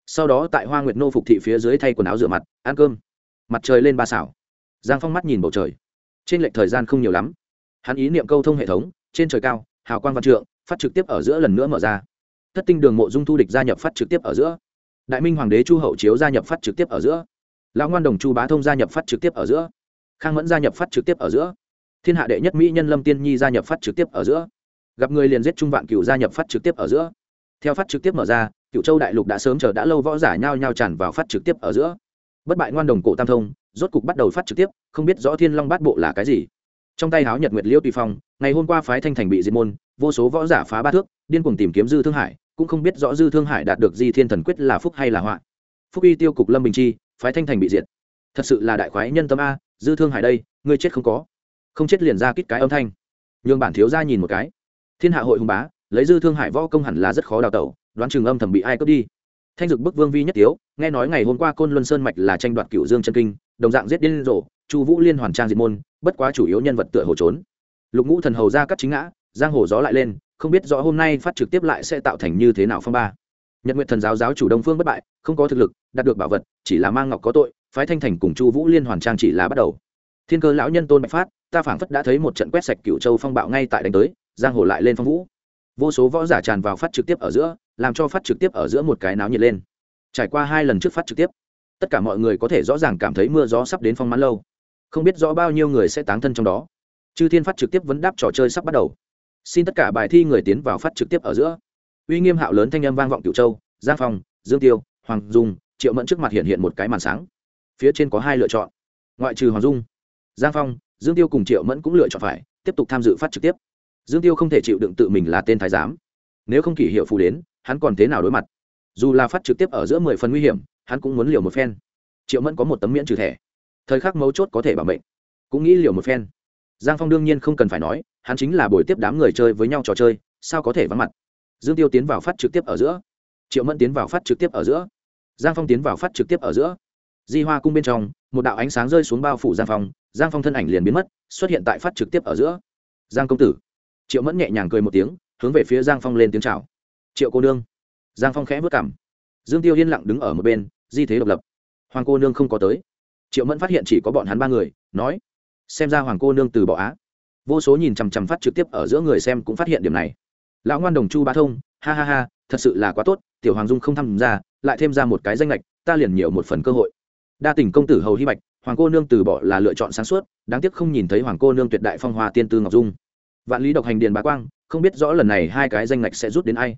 S1: Sau đó tại hoa nguyệt nô phục thị phía dưới thay quần áo rửa mặt, ăn cơm. Mặt trời lên ba xảo. Giang phong mắt nhìn bầu trời. Trên lệch thời gian không nhiều lắm. Hắn ý niệm câu thông hệ thống, trên trời cao, hào quang văn trượng phát trực tiếp ở giữa lần nữa mở ra thất tinh đường mộ dung thu địch gia nhập phát trực tiếp ở giữa đại minh hoàng đế chu hậu chiếu gia nhập phát trực tiếp ở giữa lão ngoan đồng chu bá thông gia nhập phát trực tiếp ở giữa khang mẫn gia nhập phát trực tiếp ở giữa thiên hạ đệ nhất mỹ nhân lâm tiên nhi gia nhập phát trực tiếp ở giữa gặp người liền giết trung vạn cựu gia nhập phát trực tiếp ở giữa theo phát trực tiếp mở ra cựu châu đại lục đã sớm chờ đã lâu võ giả nhao nhao tràn vào phát trực tiếp ở giữa bất bại ngoan đồng cổ tam thông rốt cục bắt đầu phát trực tiếp không biết rõ thiên long bát bộ là cái gì trong tay háo nhật nguyệt liêu tùy phong, ngày hôm qua phái thanh thành bị diệt môn, vô số võ giả phá ba thước, điên cuồng tìm kiếm dư thương hải, cũng không biết rõ dư thương hải đạt được di thiên thần quyết là phúc hay là họa. Phúc y tiêu cục lâm bình chi, phái thanh thành bị diệt. Thật sự là đại khoái nhân tâm a, dư thương hải đây, ngươi chết không có. Không chết liền ra kít cái âm thanh. Nhường bản thiếu ra nhìn một cái. Thiên hạ hội hùng bá, lấy dư thương hải võ công hẳn là rất khó đào tẩu, đoán trường âm thầm bị ai cướp đi. Thanh dực bức vương vi nhất tiếu, nghe nói ngày hôm qua côn luân sơn mạch là tranh đoạt cựu dương chân kinh, đồng dạng giết điên rồ chu vũ liên hoàn trang diệt môn, bất quá chủ yếu nhân vật tựa hồ trốn. Lục ngũ thần hầu ra cắt chính ngã, giang hồ gió lại lên, không biết rõ hôm nay phát trực tiếp lại sẽ tạo thành như thế nào phong ba. Nhật nguyện thần giáo giáo chủ đông phương bất bại, không có thực lực, đạt được bảo vật, chỉ là mang ngọc có tội, phái thanh thành cùng chu vũ liên hoàn trang chỉ là bắt đầu. Thiên cơ lão nhân tôn bạch phát, ta phảng phất đã thấy một trận quét sạch cựu châu phong bạo ngay tại đánh tới, giang hồ lại lên phong vũ. Vô số võ giả tràn vào phát trực tiếp ở giữa, làm cho phát trực tiếp ở giữa một cái náo nhiệt lên. Trải qua hai lần trước phát trực tiếp, tất cả mọi người có thể rõ ràng cảm thấy mưa gió sắp đến phong mãn lâu không biết rõ bao nhiêu người sẽ tán thân trong đó. Chư thiên phát trực tiếp vấn đáp trò chơi sắp bắt đầu. Xin tất cả bài thi người tiến vào phát trực tiếp ở giữa. Uy nghiêm hạo lớn thanh âm vang vọng cựu châu, giang phong, dương tiêu, hoàng dung, triệu mẫn trước mặt hiện hiện một cái màn sáng. Phía trên có hai lựa chọn. Ngoại trừ hoàng dung, giang phong, dương tiêu cùng triệu mẫn cũng lựa chọn phải tiếp tục tham dự phát trực tiếp. Dương tiêu không thể chịu đựng tự mình là tên thái giám. Nếu không kỷ hiệu phù đến, hắn còn thế nào đối mặt? Dù là phát trực tiếp ở giữa mười phần nguy hiểm, hắn cũng muốn liều một phen. Triệu mẫn có một tấm miễn trừ thẻ thời khắc mấu chốt có thể bảo mệnh. Cũng nghĩ liều một phen. Giang phong đương nhiên không cần phải nói, hắn chính là buổi tiếp đám người chơi với nhau trò chơi, sao có thể vắng mặt? Dương tiêu tiến vào phát trực tiếp ở giữa. Triệu mẫn tiến vào phát trực tiếp ở giữa. Giang phong tiến vào phát trực tiếp ở giữa. Di hoa cung bên trong, một đạo ánh sáng rơi xuống bao phủ giang phong giang phong thân ảnh liền biến mất, xuất hiện tại phát trực tiếp ở giữa. Giang công tử. Triệu mẫn nhẹ nhàng cười một tiếng, hướng về phía giang phong lên tiếng c h à o triệu cô nương. Giang phong khẽ vất cảm dương tiêu yên lặng đứng ở một bên, di thế độc lập. Hoàng cô nương không có tới triệu mẫn phát hiện chỉ có bọn hắn ba người, nói, xem ra hoàng cô nương từ bỏ á. Vô số nhìn chằm chằm phát trực tiếp ở giữa người xem cũng phát hiện điểm này. Lão ngoan đồng chu ba thông, ha ha ha, thật sự là quá tốt, tiểu hoàng dung không tham gia, lại thêm ra một cái danh lệch, ta liền nhiều một phần cơ hội. Đa tình công tử hầu hy bạch, hoàng cô nương từ bỏ là lựa chọn sáng suốt, đáng tiếc không nhìn thấy hoàng cô nương tuyệt đại phong hoa tiên tư ngọc dung. Vạn lý độc hành điền bá quang, không biết rõ lần này hai cái danh lệch sẽ rút đến ai.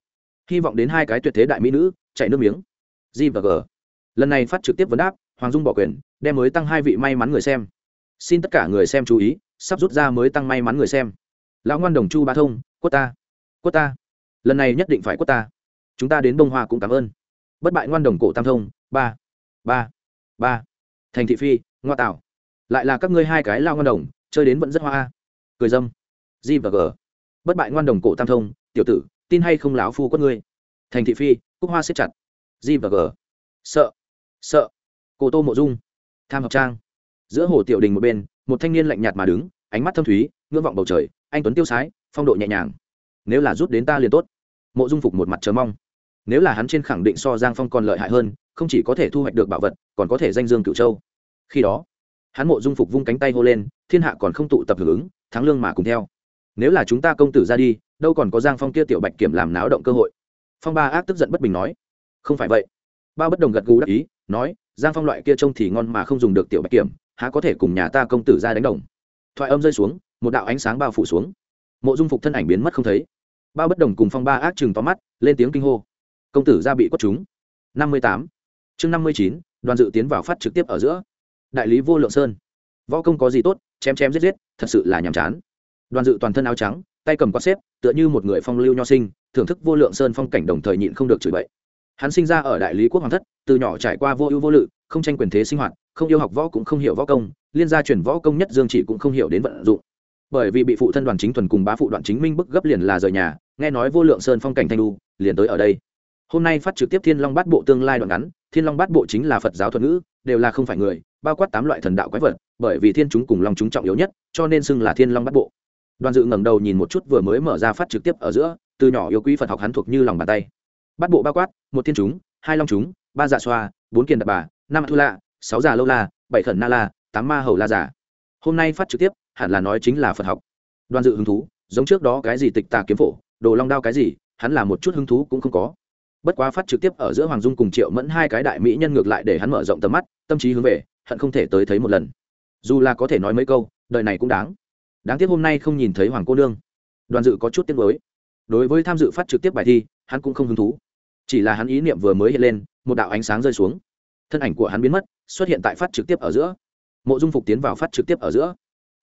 S1: Hy vọng đến hai cái tuyệt thế đại mỹ nữ, chạy nước miếng. G và g. Lần này phát trực tiếp vấn đáp, hoàng dung bỏ quyền đem mới tăng hai vị may mắn người xem. Xin tất cả người xem chú ý, sắp rút ra mới tăng may mắn người xem. Lão ngoan đồng chu ba thông, quất ta quất ta. Lần này nhất định phải quất ta. Chúng ta đến bông hoa cũng cảm ơn. Bất bại ngoan đồng cổ tam thông, ba ba ba. Thành thị phi, ngoa tạo. Lại là các ngươi hai cái lao ngoan đồng, chơi đến vẫn rất hoa. Cười dâm. G và g. Bất bại ngoan đồng cổ tam thông, tiểu tử, tin hay không lão phu quất ngươi? Thành thị phi, cúc hoa xếp chặt. G và g. Sợ sợ. Cổ tô mộ dung tham hợp trang. Giữa hồ tiểu đình một bên, một thanh niên lạnh nhạt mà đứng, ánh mắt thâm thúy, ngưỡng vọng bầu trời, anh tuấn tiêu sái, phong độ nhẹ nhàng. Nếu là rút đến ta liền tốt. Mộ dung phục một mặt chờ mong. Nếu là hắn trên khẳng định so giang phong còn lợi hại hơn, không chỉ có thể thu hoạch được bảo vật, còn có thể danh dương cựu châu. Khi đó, hắn mộ dung phục vung cánh tay hô lên, thiên hạ còn không tụ tập hưởng ứng, thắng lương mà cùng theo. Nếu là chúng ta công tử ra đi, đâu còn có giang phong kia tiểu bạch kiểm làm náo động cơ hội. Phong ba ác tức giận bất bình nói, không phải vậy ba bất đồng gật gù đắc ý, nói, giang phong loại kia trông thì ngon mà không dùng được tiểu bạch kiểm, há có thể cùng nhà ta công tử ra đánh đồng. Thoại âm rơi xuống, một đạo ánh sáng bao phủ xuống. Mộ dung phục thân ảnh biến mất không thấy. Ba bất đồng cùng phong ba ác chừng tóm mắt, lên tiếng kinh hô. Công tử ra bị quất chúng. Năm mươi tám. Chương năm mươi chín, đoàn dự tiến vào phát trực tiếp ở giữa. Đại lý vô lượng sơn. Võ công có gì tốt, chém chém giết giết, thật sự là nhàm chán. Đoàn dự toàn thân áo trắng, tay cầm quát xếp, tựa như một người phong lưu nho sinh, thưởng thức vô lượng sơn phong cảnh đồng thời nhịn không được chửi bậy hắn sinh ra ở đại lý quốc hoàng thất, từ nhỏ trải qua vô ưu vô lự, không tranh quyền thế sinh hoạt, không yêu học võ cũng không hiểu võ công, liên gia truyền võ công nhất dương chỉ cũng không hiểu đến vận dụng. Bởi vì bị phụ thân đoàn chính thuần cùng bá phụ đoàn chính minh bức gấp liền là rời nhà, nghe nói vô lượng sơn phong cảnh thanh lu liền tới ở đây. Hôm nay phát trực tiếp thiên long bát bộ tương lai đoạn ngắn, thiên long bát bộ chính là phật giáo thuật ngữ, đều là không phải người, bao quát tám loại thần đạo quái vật, bởi vì thiên chúng cùng long chúng trọng yếu nhất, cho nên xưng là thiên long bát bộ. Đoàn dự ngẩng đầu nhìn một chút vừa mới mở ra phát trực tiếp ở giữa, từ nhỏ yêu quý phật học hắn thuộc như lòng bàn tay bát bộ bao quát, một thiên chúng, hai long chúng, ba dạ xoa, bốn kiền đập bà, năm thu la sáu già lâu la, bảy khẩn na la, tám ma hầu la giả hôm nay phát trực tiếp, hẳn là nói chính là phật học. Đoàn dự hứng thú, giống trước đó cái gì tịch tà kiếm phổ, đồ long đao cái gì, hắn là một chút hứng thú cũng không có. Bất quá phát trực tiếp ở giữa hoàng dung cùng triệu mẫn hai cái đại mỹ nhân ngược lại để hắn mở rộng tầm mắt, tâm trí hướng về, hận không thể tới thấy một lần. Dù là có thể nói mấy câu, đời này cũng đáng. Đáng tiếc hôm nay không nhìn thấy hoàng cô nương. Đoàn dự có chút tiếc nuối. Đối với tham dự phát trực tiếp bài thi, hắn cũng không hứng thú chỉ là hắn ý niệm vừa mới hiện lên, một đạo ánh sáng rơi xuống. Thân ảnh của hắn biến mất, xuất hiện tại phát trực tiếp ở giữa. Mộ dung phục tiến vào phát trực tiếp ở giữa.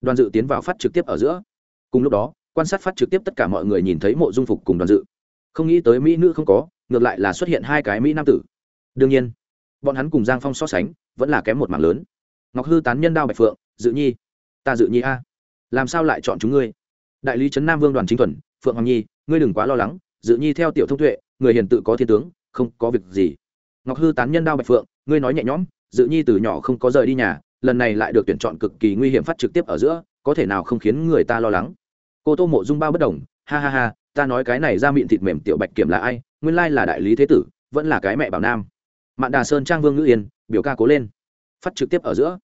S1: Đoàn dự tiến vào phát trực tiếp ở giữa. Cùng lúc đó, quan sát phát trực tiếp tất cả mọi người nhìn thấy mộ dung phục cùng đoàn dự. Không nghĩ tới mỹ nữ không có, ngược lại là xuất hiện hai cái mỹ nam tử. Đương nhiên, bọn hắn cùng giang phong so sánh, vẫn là kém một mảng lớn. Ngọc hư tán nhân đao bạch phượng, dự nhi, ta dự nhi a. Làm sao lại chọn chúng ngươi? Đại lý trấn nam vương đoàn chính thuần, phượng hoàng nhi, ngươi đừng quá lo lắng, dự nhi theo tiểu thông tuệ người hiền tự có thiên tướng, không có việc gì. Ngọc hư tán nhân đao bạch phượng, ngươi nói nhẹ nhõm, dự nhi từ nhỏ không có rời đi nhà, lần này lại được tuyển chọn cực kỳ nguy hiểm phát trực tiếp ở giữa, có thể nào không khiến người ta lo lắng? Cô tô mộ dung bao bất đồng ha ha ha, ta nói cái này ra miệng thịt mềm tiểu bạch kiểm là ai, nguyên lai là đại lý thế tử, vẫn là cái mẹ bảo nam. Mạn đà sơn trang vương ngữ yên, biểu ca cố lên. Phát trực tiếp ở giữa.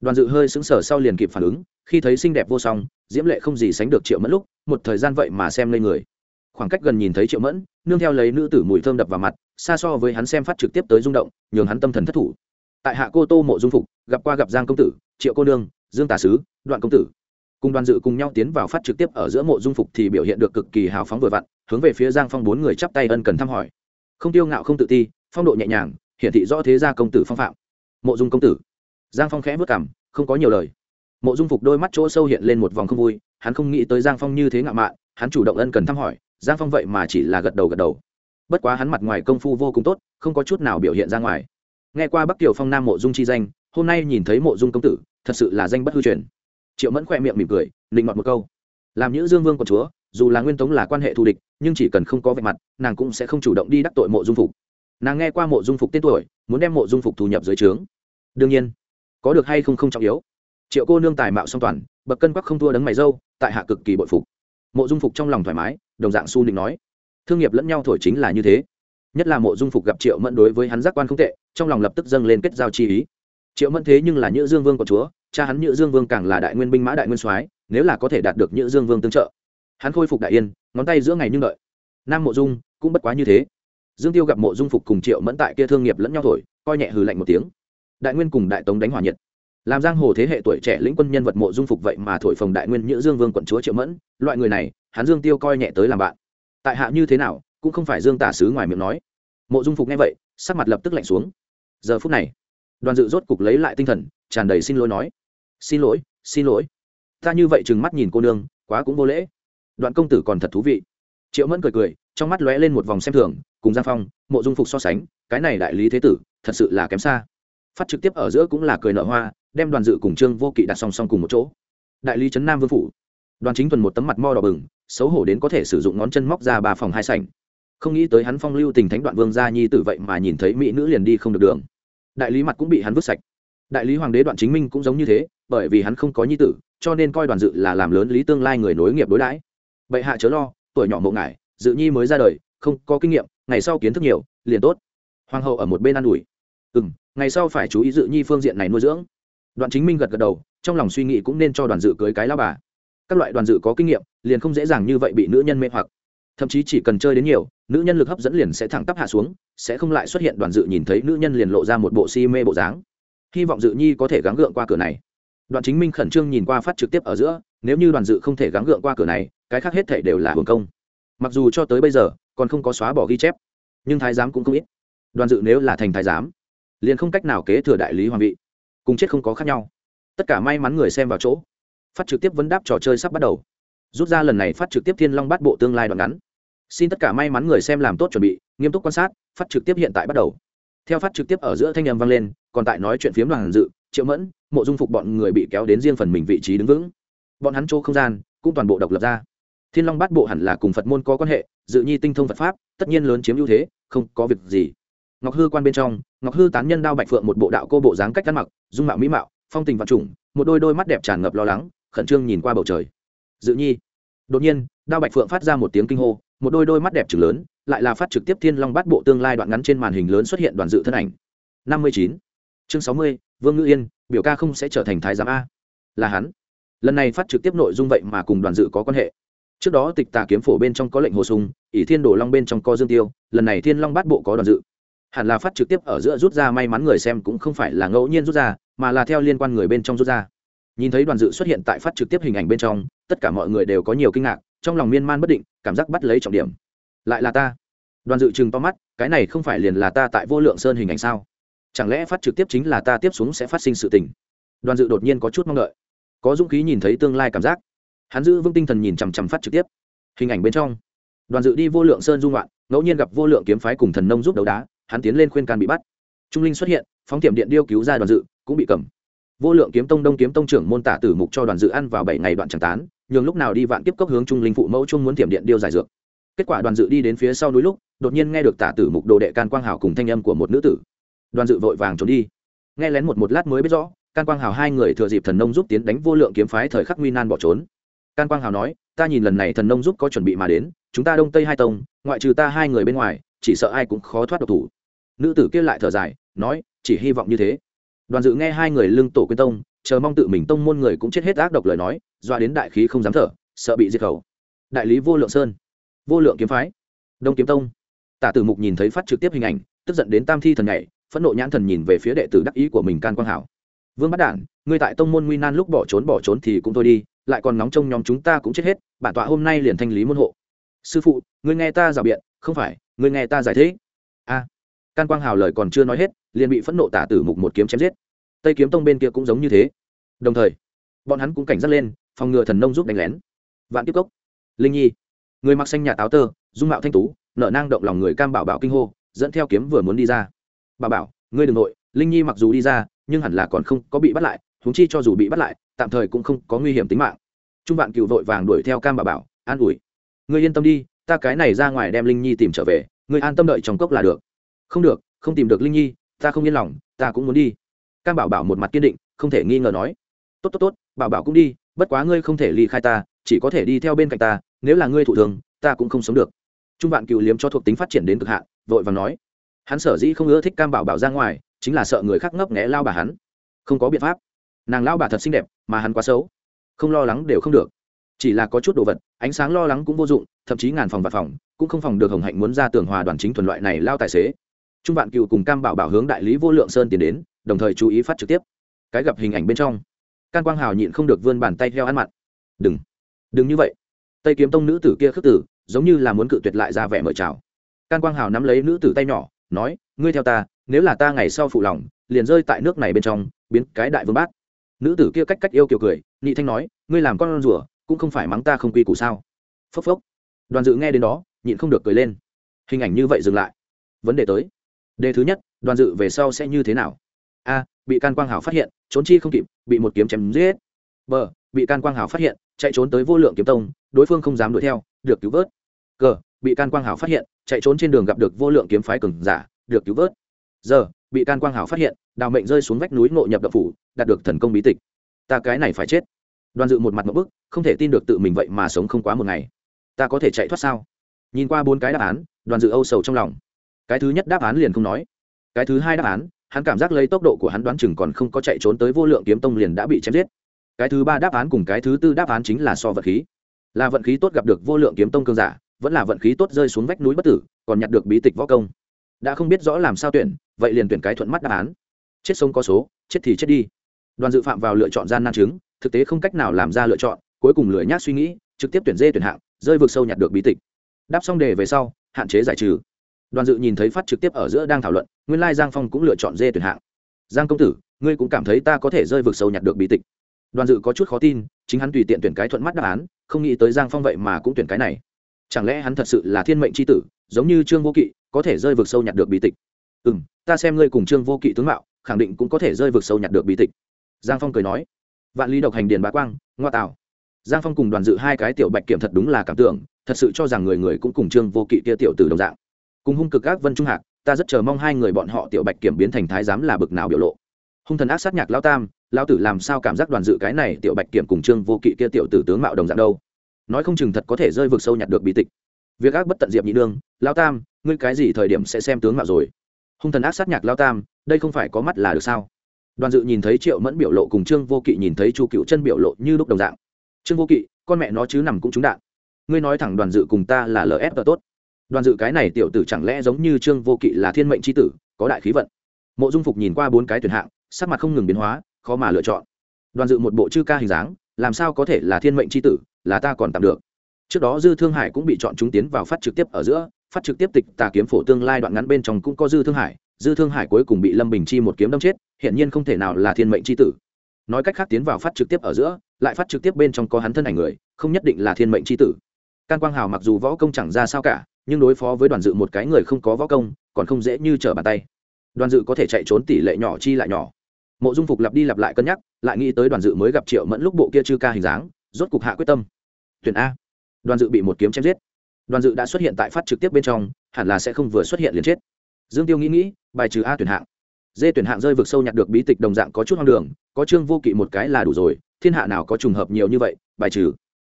S1: Đoàn dự hơi sững sờ sau liền kịp phản ứng, khi thấy xinh đẹp vô song, diễm lệ không gì sánh được triệu mẫn lúc, một thời gian vậy mà xem lên người khoảng cách gần nhìn thấy triệu mẫn, nương theo lấy nữ tử mùi thơm đập vào mặt, xa so với hắn xem phát trực tiếp tới rung động, nhường hắn tâm thần thất thủ. Tại hạ cô tô mộ dung phục, gặp qua gặp giang công tử, triệu cô nương, dương tả sứ, đoạn công tử. Cùng đoàn dự cùng nhau tiến vào phát trực tiếp ở giữa mộ dung phục thì biểu hiện được cực kỳ hào phóng vừa vặn, hướng về phía giang phong bốn người chắp tay ân cần thăm hỏi. Không tiêu ngạo không tự ti, phong độ nhẹ nhàng, hiển thị rõ thế gia công tử phong phạm. Mộ dung công tử. Giang phong khẽ vất cảm không có nhiều lời. Mộ dung phục đôi mắt chỗ sâu hiện lên một vòng không vui, hắn không nghĩ tới giang phong như thế ngạo mạn hắn chủ động ân cần thăm hỏi, giang phong vậy mà chỉ là gật đầu gật đầu. Bất quá hắn mặt ngoài công phu vô cùng tốt, không có chút nào biểu hiện ra ngoài. Nghe qua bắc kiều phong nam mộ dung chi danh, hôm nay nhìn thấy mộ dung công tử, thật sự là danh bất hư truyền. Triệu mẫn khoe miệng mỉm cười định mọt một câu. Làm những dương vương của chúa, dù là nguyên tống là quan hệ thù địch, nhưng chỉ cần không có vẻ mặt, nàng cũng sẽ không chủ động đi đắc tội mộ dung phục. Nàng nghe qua mộ dung phục tên tuổi, muốn đem mộ dung phục thu nhập dưới trướng. Đương nhiên, có được hay không không trọng yếu. Triệu cô nương tài mạo song toàn, bậc cân quắc không thua đấng mày dâu, tại hạ cực kỳ bội phục mộ dung phục trong lòng thoải mái, đồng dạng su định nói. Thương nghiệp lẫn nhau thổi chính là như thế. Nhất là mộ dung phục gặp triệu mẫn đối với hắn giác quan không tệ, trong lòng lập tức dâng lên kết giao chi ý. Triệu mẫn thế nhưng là nhữ dương vương của chúa, cha hắn nhữ dương vương càng là đại nguyên binh mã đại nguyên soái, nếu là có thể đạt được nhữ dương vương tương trợ. Hắn khôi phục đại yên, ngón tay giữa ngày nhưng đợi. Nam mộ dung, cũng bất quá như thế. Dương tiêu gặp mộ dung phục cùng triệu mẫn tại kia thương nghiệp lẫn nhau thổi, coi nhẹ hừ lạnh một tiếng. Đại nguyên cùng đại tống đánh hòa nhiệt làm giang hồ thế hệ tuổi trẻ lĩnh quân nhân vật mộ dung phục vậy mà thổi phồng đại nguyên nhữ dương vương quận chúa triệu mẫn, loại người này, hắn dương tiêu coi nhẹ tới làm bạn. Tại hạ như thế nào, cũng không phải dương tả sứ ngoài miệng nói. Mộ dung phục nghe vậy, sắc mặt lập tức lạnh xuống. Giờ phút này, đoàn dự rốt cục lấy lại tinh thần, tràn đầy xin lỗi nói. Xin lỗi xin lỗi. Ta như vậy chừng mắt nhìn cô nương, quá cũng vô lễ. Đoạn công tử còn thật thú vị. Triệu mẫn cười cười, trong mắt lóe lên một vòng xem thường, cùng giang phong, mộ dung phục so sánh, cái này đại lý thế tử, thật sự là kém xa phát trực tiếp ở giữa cũng là cười nợ hoa, đem đoàn dự cùng trương vô kỵ đặt song song cùng một chỗ. Đại lý trấn nam vương phủ. Đoàn chính thuần một tấm mặt mo đỏ bừng, xấu hổ đến có thể sử dụng ngón chân móc ra ba phòng hai sảnh. Không nghĩ tới hắn phong lưu tình thánh đoạn vương gia nhi tử vậy mà nhìn thấy mỹ nữ liền đi không được đường. Đại lý mặt cũng bị hắn vứt sạch. Đại lý hoàng đế đoạn chính minh cũng giống như thế, bởi vì hắn không có nhi tử, cho nên coi đoàn dự là làm lớn lý tương lai người nối nghiệp đối đãi. Bệ hạ chớ lo, tuổi nhỏ mộ ngải, dự nhi mới ra đời, không có kinh nghiệm, ngày sau kiến thức nhiều, liền tốt. Hoàng hậu ở một bên ă n ủi. Ừ m ngày sau phải chú ý dự nhi phương diện này nuôi dưỡng. Đoạn chính minh gật gật đầu, trong lòng suy nghĩ cũng nên cho đoàn dự cưới cái lao bà. Các loại đoàn dự có kinh nghiệm, liền không dễ dàng như vậy bị nữ nhân mê hoặc. Thậm chí chỉ cần chơi đến nhiều, nữ nhân lực hấp dẫn liền sẽ thẳng tắp hạ xuống, sẽ không lại xuất hiện đoàn dự nhìn thấy nữ nhân liền lộ ra một bộ si mê bộ dáng. Hy vọng dự nhi có thể gắng gượng qua cửa này. Đoàn chính minh khẩn trương nhìn qua phát trực tiếp ở giữa, nếu như đoàn dự không thể gắng gượng qua cửa này, cái khác hết thể đều là hưởng công. Mặc dù cho tới bây giờ, còn không có xóa bỏ ghi chép, nhưng thái giám cũng không ít. Đoàn dự nếu là thành thái giám liền không cách nào kế thừa đại lý hoàng vị, cùng chết không có khác nhau. Tất cả may mắn người xem vào chỗ. Phát trực tiếp vấn đáp trò chơi sắp bắt đầu. Rút ra lần này phát trực tiếp thiên long bắt bộ tương lai đoạn ngắn. Xin tất cả may mắn người xem làm tốt chuẩn bị, nghiêm túc quan sát, phát trực tiếp hiện tại bắt đầu. Theo phát trực tiếp ở giữa thanh â m vang lên, còn tại nói chuyện phiếm đoàn dự, triệu mẫn, mộ dung phục bọn người bị kéo đến riêng phần mình vị trí đứng vững. Bọn hắn chỗ không gian, cũng toàn bộ độc lập ra. Thiên long bát bộ hẳn là cùng phật môn có quan hệ, dự nhi tinh thông phật pháp, tất nhiên lớn chiếm ưu thế, không có việc gì ngọc hư quan bên trong ngọc hư tán nhân đao bạch phượng một bộ đạo cô bộ dáng cách ăn mặc dung mạo mỹ mạo phong tình vạn trùng một đôi đôi mắt đẹp tràn ngập lo lắng khẩn trương nhìn qua bầu trời. Dự nhi. Đột nhiên đao bạch phượng phát ra một tiếng kinh hô một đôi đôi mắt đẹp trừng lớn lại là phát trực tiếp thiên long bát bộ tương lai đoạn ngắn trên màn hình lớn xuất hiện đoàn dự thân ảnh. Năm mươi chín. Chương sáu mươi vương ngữ yên biểu ca không sẽ trở thành thái giám a. Là hắn. Lần này phát trực tiếp nội dung vậy mà cùng đoàn dự có quan hệ. Trước đó tịch tà kiếm phổ bên trong có lệnh hồ sùng, ỷ thiên đồ long bên trong co dương tiêu lần này thiên long bát bộ có đoàn dự hẳn là phát trực tiếp ở giữa rút ra, may mắn người xem cũng không phải là ngẫu nhiên rút ra, mà là theo liên quan người bên trong rút ra. Nhìn thấy đoàn dự xuất hiện tại phát trực tiếp hình ảnh bên trong, tất cả mọi người đều có nhiều kinh ngạc, trong lòng miên man bất định, cảm giác bắt lấy trọng điểm. Lại là ta. Đoàn dự chừng to mắt, cái này không phải liền là ta tại vô lượng sơn hình ảnh sao? Chẳng lẽ phát trực tiếp chính là ta tiếp xuống sẽ phát sinh sự tình? Đoàn dự đột nhiên có chút mong đợi. Có dũng khí nhìn thấy tương lai cảm giác. Hắn giữ vững tinh thần nhìn chằm chằm phát trực tiếp. Hình ảnh bên trong. Đoàn dự đi vô lượng sơn dung loạn ngẫu nhiên gặp vô lượng kiếm phái cùng thần nông giúp đấu đá hắn tiến lên khuyên can bị bắt. Trung linh xuất hiện, phóng tiệm điện điêu cứu ra đoàn dự, cũng bị cầm. Vô lượng kiếm tông đông kiếm tông trưởng môn tả tử mục cho đoàn dự ăn vào bảy ngày đoạn tràng tán, nhường lúc nào đi vạn kiếp cốc hướng trung linh phụ mẫu chung muốn tiệm điện điêu giải dược. Kết quả đoàn dự đi đến phía sau núi lúc, đột nhiên nghe được tả tử mục đồ đệ can quang hào cùng thanh âm của một nữ tử. Đoàn dự vội vàng trốn đi. Nghe lén một một lát mới biết rõ, can quang hào hai người thừa dịp thần nông giúp tiến đánh vô lượng kiếm phái thời khắc nguy nan bỏ trốn. Can quang hào nói, ta nhìn lần này thần nông giúp có chuẩn bị mà đến, chúng ta đông tây hai tông, ngoại trừ ta hai người bên ngoài, chỉ sợ ai cũng khó thoát độc thủ nữ tử kia lại thở dài, nói, chỉ hy vọng như thế. Đoàn dự nghe hai người lưng tổ quyên tông, chờ mong tự mình tông môn người cũng chết hết ác độc lời nói, doa đến đại khí không dám thở, sợ bị diệt khẩu. Đại lý vô lượng sơn, vô lượng kiếm phái, đông kiếm tông. Tả tử mục nhìn thấy phát trực tiếp hình ảnh, tức giận đến tam thi thần nhảy, phẫn nộ nhãn thần nhìn về phía đệ tử đắc ý của mình can quang hảo. Vương bắt đản, ngươi tại tông môn nguy nan lúc bỏ trốn bỏ trốn thì cũng thôi đi, lại còn nóng trong nhóm chúng ta cũng chết hết, bản tọa hôm nay liền thanh lý môn hộ. Sư phụ, ngươi nghe ta rào biện, không phải, ngươi nghe ta giải thích can quang hào lời còn chưa nói hết, liền bị phẫn nộ tả tử mục một kiếm chém giết. Tây kiếm tông bên kia cũng giống như thế. Đồng thời, bọn hắn cũng cảnh giác lên, phòng ngừa thần nông giúp đánh lén. Vạn tiếp cốc, linh nhi, người mặc xanh nhà táo tơ, dung mạo thanh tú nợ nang động lòng người cam bảo bảo kinh hô, dẫn theo kiếm vừa muốn đi ra. Bà bảo, ngươi đ ừ n g nội, linh nhi mặc dù đi ra, nhưng hẳn là còn không có bị bắt lại húng chi cho dù bị bắt lại, tạm thời cũng không có nguy hiểm tính mạng. Trung vạn cựu vội vàng đuổi theo cam bà bảo, an ủi. Ngươi yên tâm đi, ta cái này ra ngoài đem linh nhi tìm trở về, ngươi an tâm đợi trong cốc là được không được, không tìm được linh nhi, ta không yên lòng, ta cũng muốn đi. Cam bảo bảo một mặt kiên định, không thể nghi ngờ nói. Tốt tốt tốt, bảo bảo cũng đi, bất quá ngươi không thể ly khai ta, chỉ có thể đi theo bên cạnh ta, nếu là ngươi thủ thường ta cũng không sống được. Trung vạn cựu liếm cho thuộc tính phát triển đến cực hạn, vội vàng nói. Hắn sở dĩ không ưa thích cam bảo bảo ra ngoài, chính là sợ người khác ngấp nghẽ lao bà hắn. Không có biện pháp. Nàng lao bà thật xinh đẹp, mà hắn quá xấu. Không lo lắng đều không được. Chỉ là có chút đồ vật, ánh sáng lo lắng cũng vô dụng, thậm chí ngàn phòng và phòng, cũng không phòng được hồng hạnh muốn ra tường hòa đoàn chính thuần loại này lao tài xế trung vạn cựu cùng cam bảo bảo hướng đại lý vô lượng sơn tiến đến, đồng thời chú ý phát trực tiếp. Cái gặp hình ảnh bên trong, can quang hào nhịn không được vươn bàn tay theo ăn mặn. Đừng đừng như vậy. Tây kiếm tông nữ tử kia khước tử giống như là muốn cự tuyệt lại ra vẻ mời chào. Can quang hào nắm lấy nữ tử tay nhỏ, nói, ngươi theo ta, nếu là ta ngày sau phụ lòng, liền rơi tại nước này bên trong, biến cái đại vương bát. Nữ tử kia cách cách yêu kiểu cười, nhị thanh nói, ngươi làm con rùa, cũng không phải mắng ta không quy củ sao? Phốc phốc. Đoàn dự nghe đến đó, nhịn không được cười lên. Hình ảnh như vậy dừng lại. Vấn đề tới đề thứ nhất, đoàn dự về sau sẽ như thế nào? A, bị can quang hảo phát hiện, trốn chi không kịp, bị một kiếm chém giết. B, bị can quang hảo phát hiện, chạy trốn tới vô lượng kiếm tông, đối phương không dám đuổi theo, được cứu vớt. C bị can quang hảo phát hiện, chạy trốn trên đường gặp được vô lượng kiếm phái cừng giả, được cứu vớt. Giờ bị can quang hảo phát hiện, đào mệnh rơi xuống vách núi nội nhập đập phủ, đạt được thần công bí tịch. Ta cái này phải chết. Đoàn dự một mặt một bức, không thể tin được tự mình vậy mà sống không quá một ngày. Ta có thể chạy thoát sao? Nhìn qua bốn cái đáp án, đoàn dự âu sầu trong lòng cái thứ nhất đáp án liền không nói. Cái thứ hai đáp án, hắn cảm giác lấy tốc độ của hắn đoán chừng còn không có chạy trốn tới vô lượng kiếm tông liền đã bị chém giết. Cái thứ ba đáp án cùng cái thứ tư đáp án chính là so vật khí. Là vận khí tốt gặp được vô lượng kiếm tông cương giả, vẫn là vận khí tốt rơi xuống vách núi bất tử, còn nhặt được bí tịch võ công. Đã không biết rõ làm sao tuyển, vậy liền tuyển cái thuận mắt đáp án. Chết sông có số, chết thì chết đi. Đoàn dự phạm vào lựa chọn gian nan chứng, thực tế không cách nào làm ra lựa chọn, cuối cùng lười nhác suy nghĩ, trực tiếp tuyển dê tuyển hạng, rơi vực sâu nhặt được bí tịch. Đáp xong đề về sau, hạn chế giải trừ đoàn dự nhìn thấy phát trực tiếp ở giữa đang thảo luận, nguyên lai giang phong cũng lựa chọn dê tuyển hạng. Giang công tử, ngươi cũng cảm thấy ta có thể rơi vực sâu nhặt được bí tịch. Đoàn dự có chút khó tin, chính hắn tùy tiện tuyển cái thuận mắt đáp án, không nghĩ tới giang phong vậy mà cũng tuyển cái này. Chẳng lẽ hắn thật sự là thiên mệnh c h i tử, giống như trương vô kỵ, có thể rơi vực sâu nhặt được bí tịch? Ừ m ta xem ngươi cùng trương vô kỵ tướng mạo, khẳng định cũng có thể rơi vực sâu nhặt được bí tịch. Giang phong cười nói. Vạn lý độc hành điền bá quang, ngoa tạo. Giang phong cùng đoàn dự hai cái tiểu bạch kiểm thật đúng là cảm tưởng, thật sự cho rằng người người cũng cùng trương vô kỵ kia tiểu tử đồng dạng cùng hung cực ác vân trung hạc, ta rất chờ mong hai người bọn họ tiểu bạch kiểm biến thành thái giám là bực nào biểu lộ. Hung thần ác sát nhạc lao tam lao tử làm sao cảm giác đoàn dự cái này tiểu bạch kiểm cùng trương vô kỵ kia tiểu tử tướng mạo đồng dạng đâu? Nói không chừng thật có thể rơi vực sâu nhặt được bí tịch. Việc ác bất tận diệp nhị đương lao tam, ngươi cái gì thời điểm sẽ xem tướng mạo rồi? Hung thần ác sát nhạc lao tam, đây không phải có mắt là được sao? Đoàn dự nhìn thấy triệu mẫn biểu lộ cùng trương vô kỵ nhìn thấy chu cựu chân biểu lộ như lúc đồng dạng. Trương vô kỵ, con mẹ nó chứ nằm cũng trúng đạn. Ngươi nói thẳng đoàn dự cùng ta là lf tốt đoàn dự cái này tiểu tử chẳng lẽ giống như trương vô kỵ là thiên mệnh c h i tử, có đại khí vận? Mộ dung phục nhìn qua bốn cái tuyển hạng, sắc mặt không ngừng biến hóa, khó mà lựa chọn. Đoàn dự một bộ chư ca hình dáng, làm sao có thể là thiên mệnh c h i tử, là ta còn tạm được. Trước đó dư thương hải cũng bị chọn chúng tiến vào phát trực tiếp ở giữa, phát trực tiếp tịch tà kiếm phổ tương lai đoạn ngắn bên trong cũng có dư thương hải, dư thương hải cuối cùng bị lâm bình chi một kiếm đâm chết hiện nhiên không thể nào là thiên mệnh c h i tử. Nói cách khác tiến vào phát trực tiếp ở giữa, lại phát trực tiếp bên trong có hắn thân ảnh người, không nhất định là thiên mệnh c tử. Can quang hào mặc dù võ công chẳng ra sao cả nhưng đối phó với đoàn dự một cái người không có võ công, còn không dễ như trở bàn tay. Đoàn dự có thể chạy trốn tỷ lệ nhỏ chi lại nhỏ. Mộ dung phục lặp đi lặp lại cân nhắc, lại nghĩ tới đoàn dự mới gặp triệu mẫn lúc bộ kia chư ca hình dáng, rốt cục hạ quyết tâm. Tuyển a. Đoàn dự bị một kiếm chém giết. Đoàn dự đã xuất hiện tại phát trực tiếp bên trong, hẳn là sẽ không vừa xuất hiện liền chết. Dương tiêu nghĩ nghĩ, bài trừ a tuyển hạng. Dê tuyển hạng rơi vực sâu nhặt được bí tịch đồng dạng có chút hoang đường, có trương vô kỵ một cái là đủ rồi, thiên hạ nào có trùng hợp nhiều như vậy, bài trừ.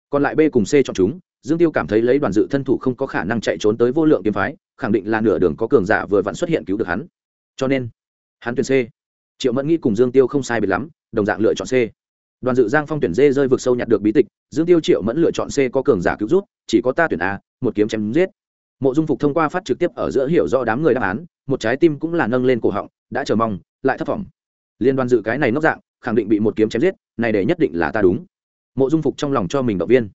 S1: Còn lại b cùng c chọn chúng dương tiêu cảm thấy lấy đoàn dự thân thủ không có khả năng chạy trốn tới vô lượng kiếm phái, khẳng định là nửa đường có cường giả vừa vặn xuất hiện cứu được hắn. Cho nên, hắn tuyển c. Triệu mẫn nghĩ cùng dương tiêu không sai biệt lắm, đồng dạng lựa chọn c. Đoàn dự giang phong tuyển d rơi vực sâu nhặt được bí tịch, dương tiêu triệu mẫn lựa chọn c có cường giả cứu rút, chỉ có ta tuyển a, một kiếm chém giết. Mộ dung phục thông qua phát trực tiếp ở giữa hiểu rõ đám người đáp án, một trái tim cũng là nâng lên cổ họng, đã chờ mong, lại thất vọng liên đoàn dự cái này nốc dạng, khẳng định bị một kiếm chém giết, này để nhất định là ta đúng. Mộ dung phục trong lòng cho mình động viên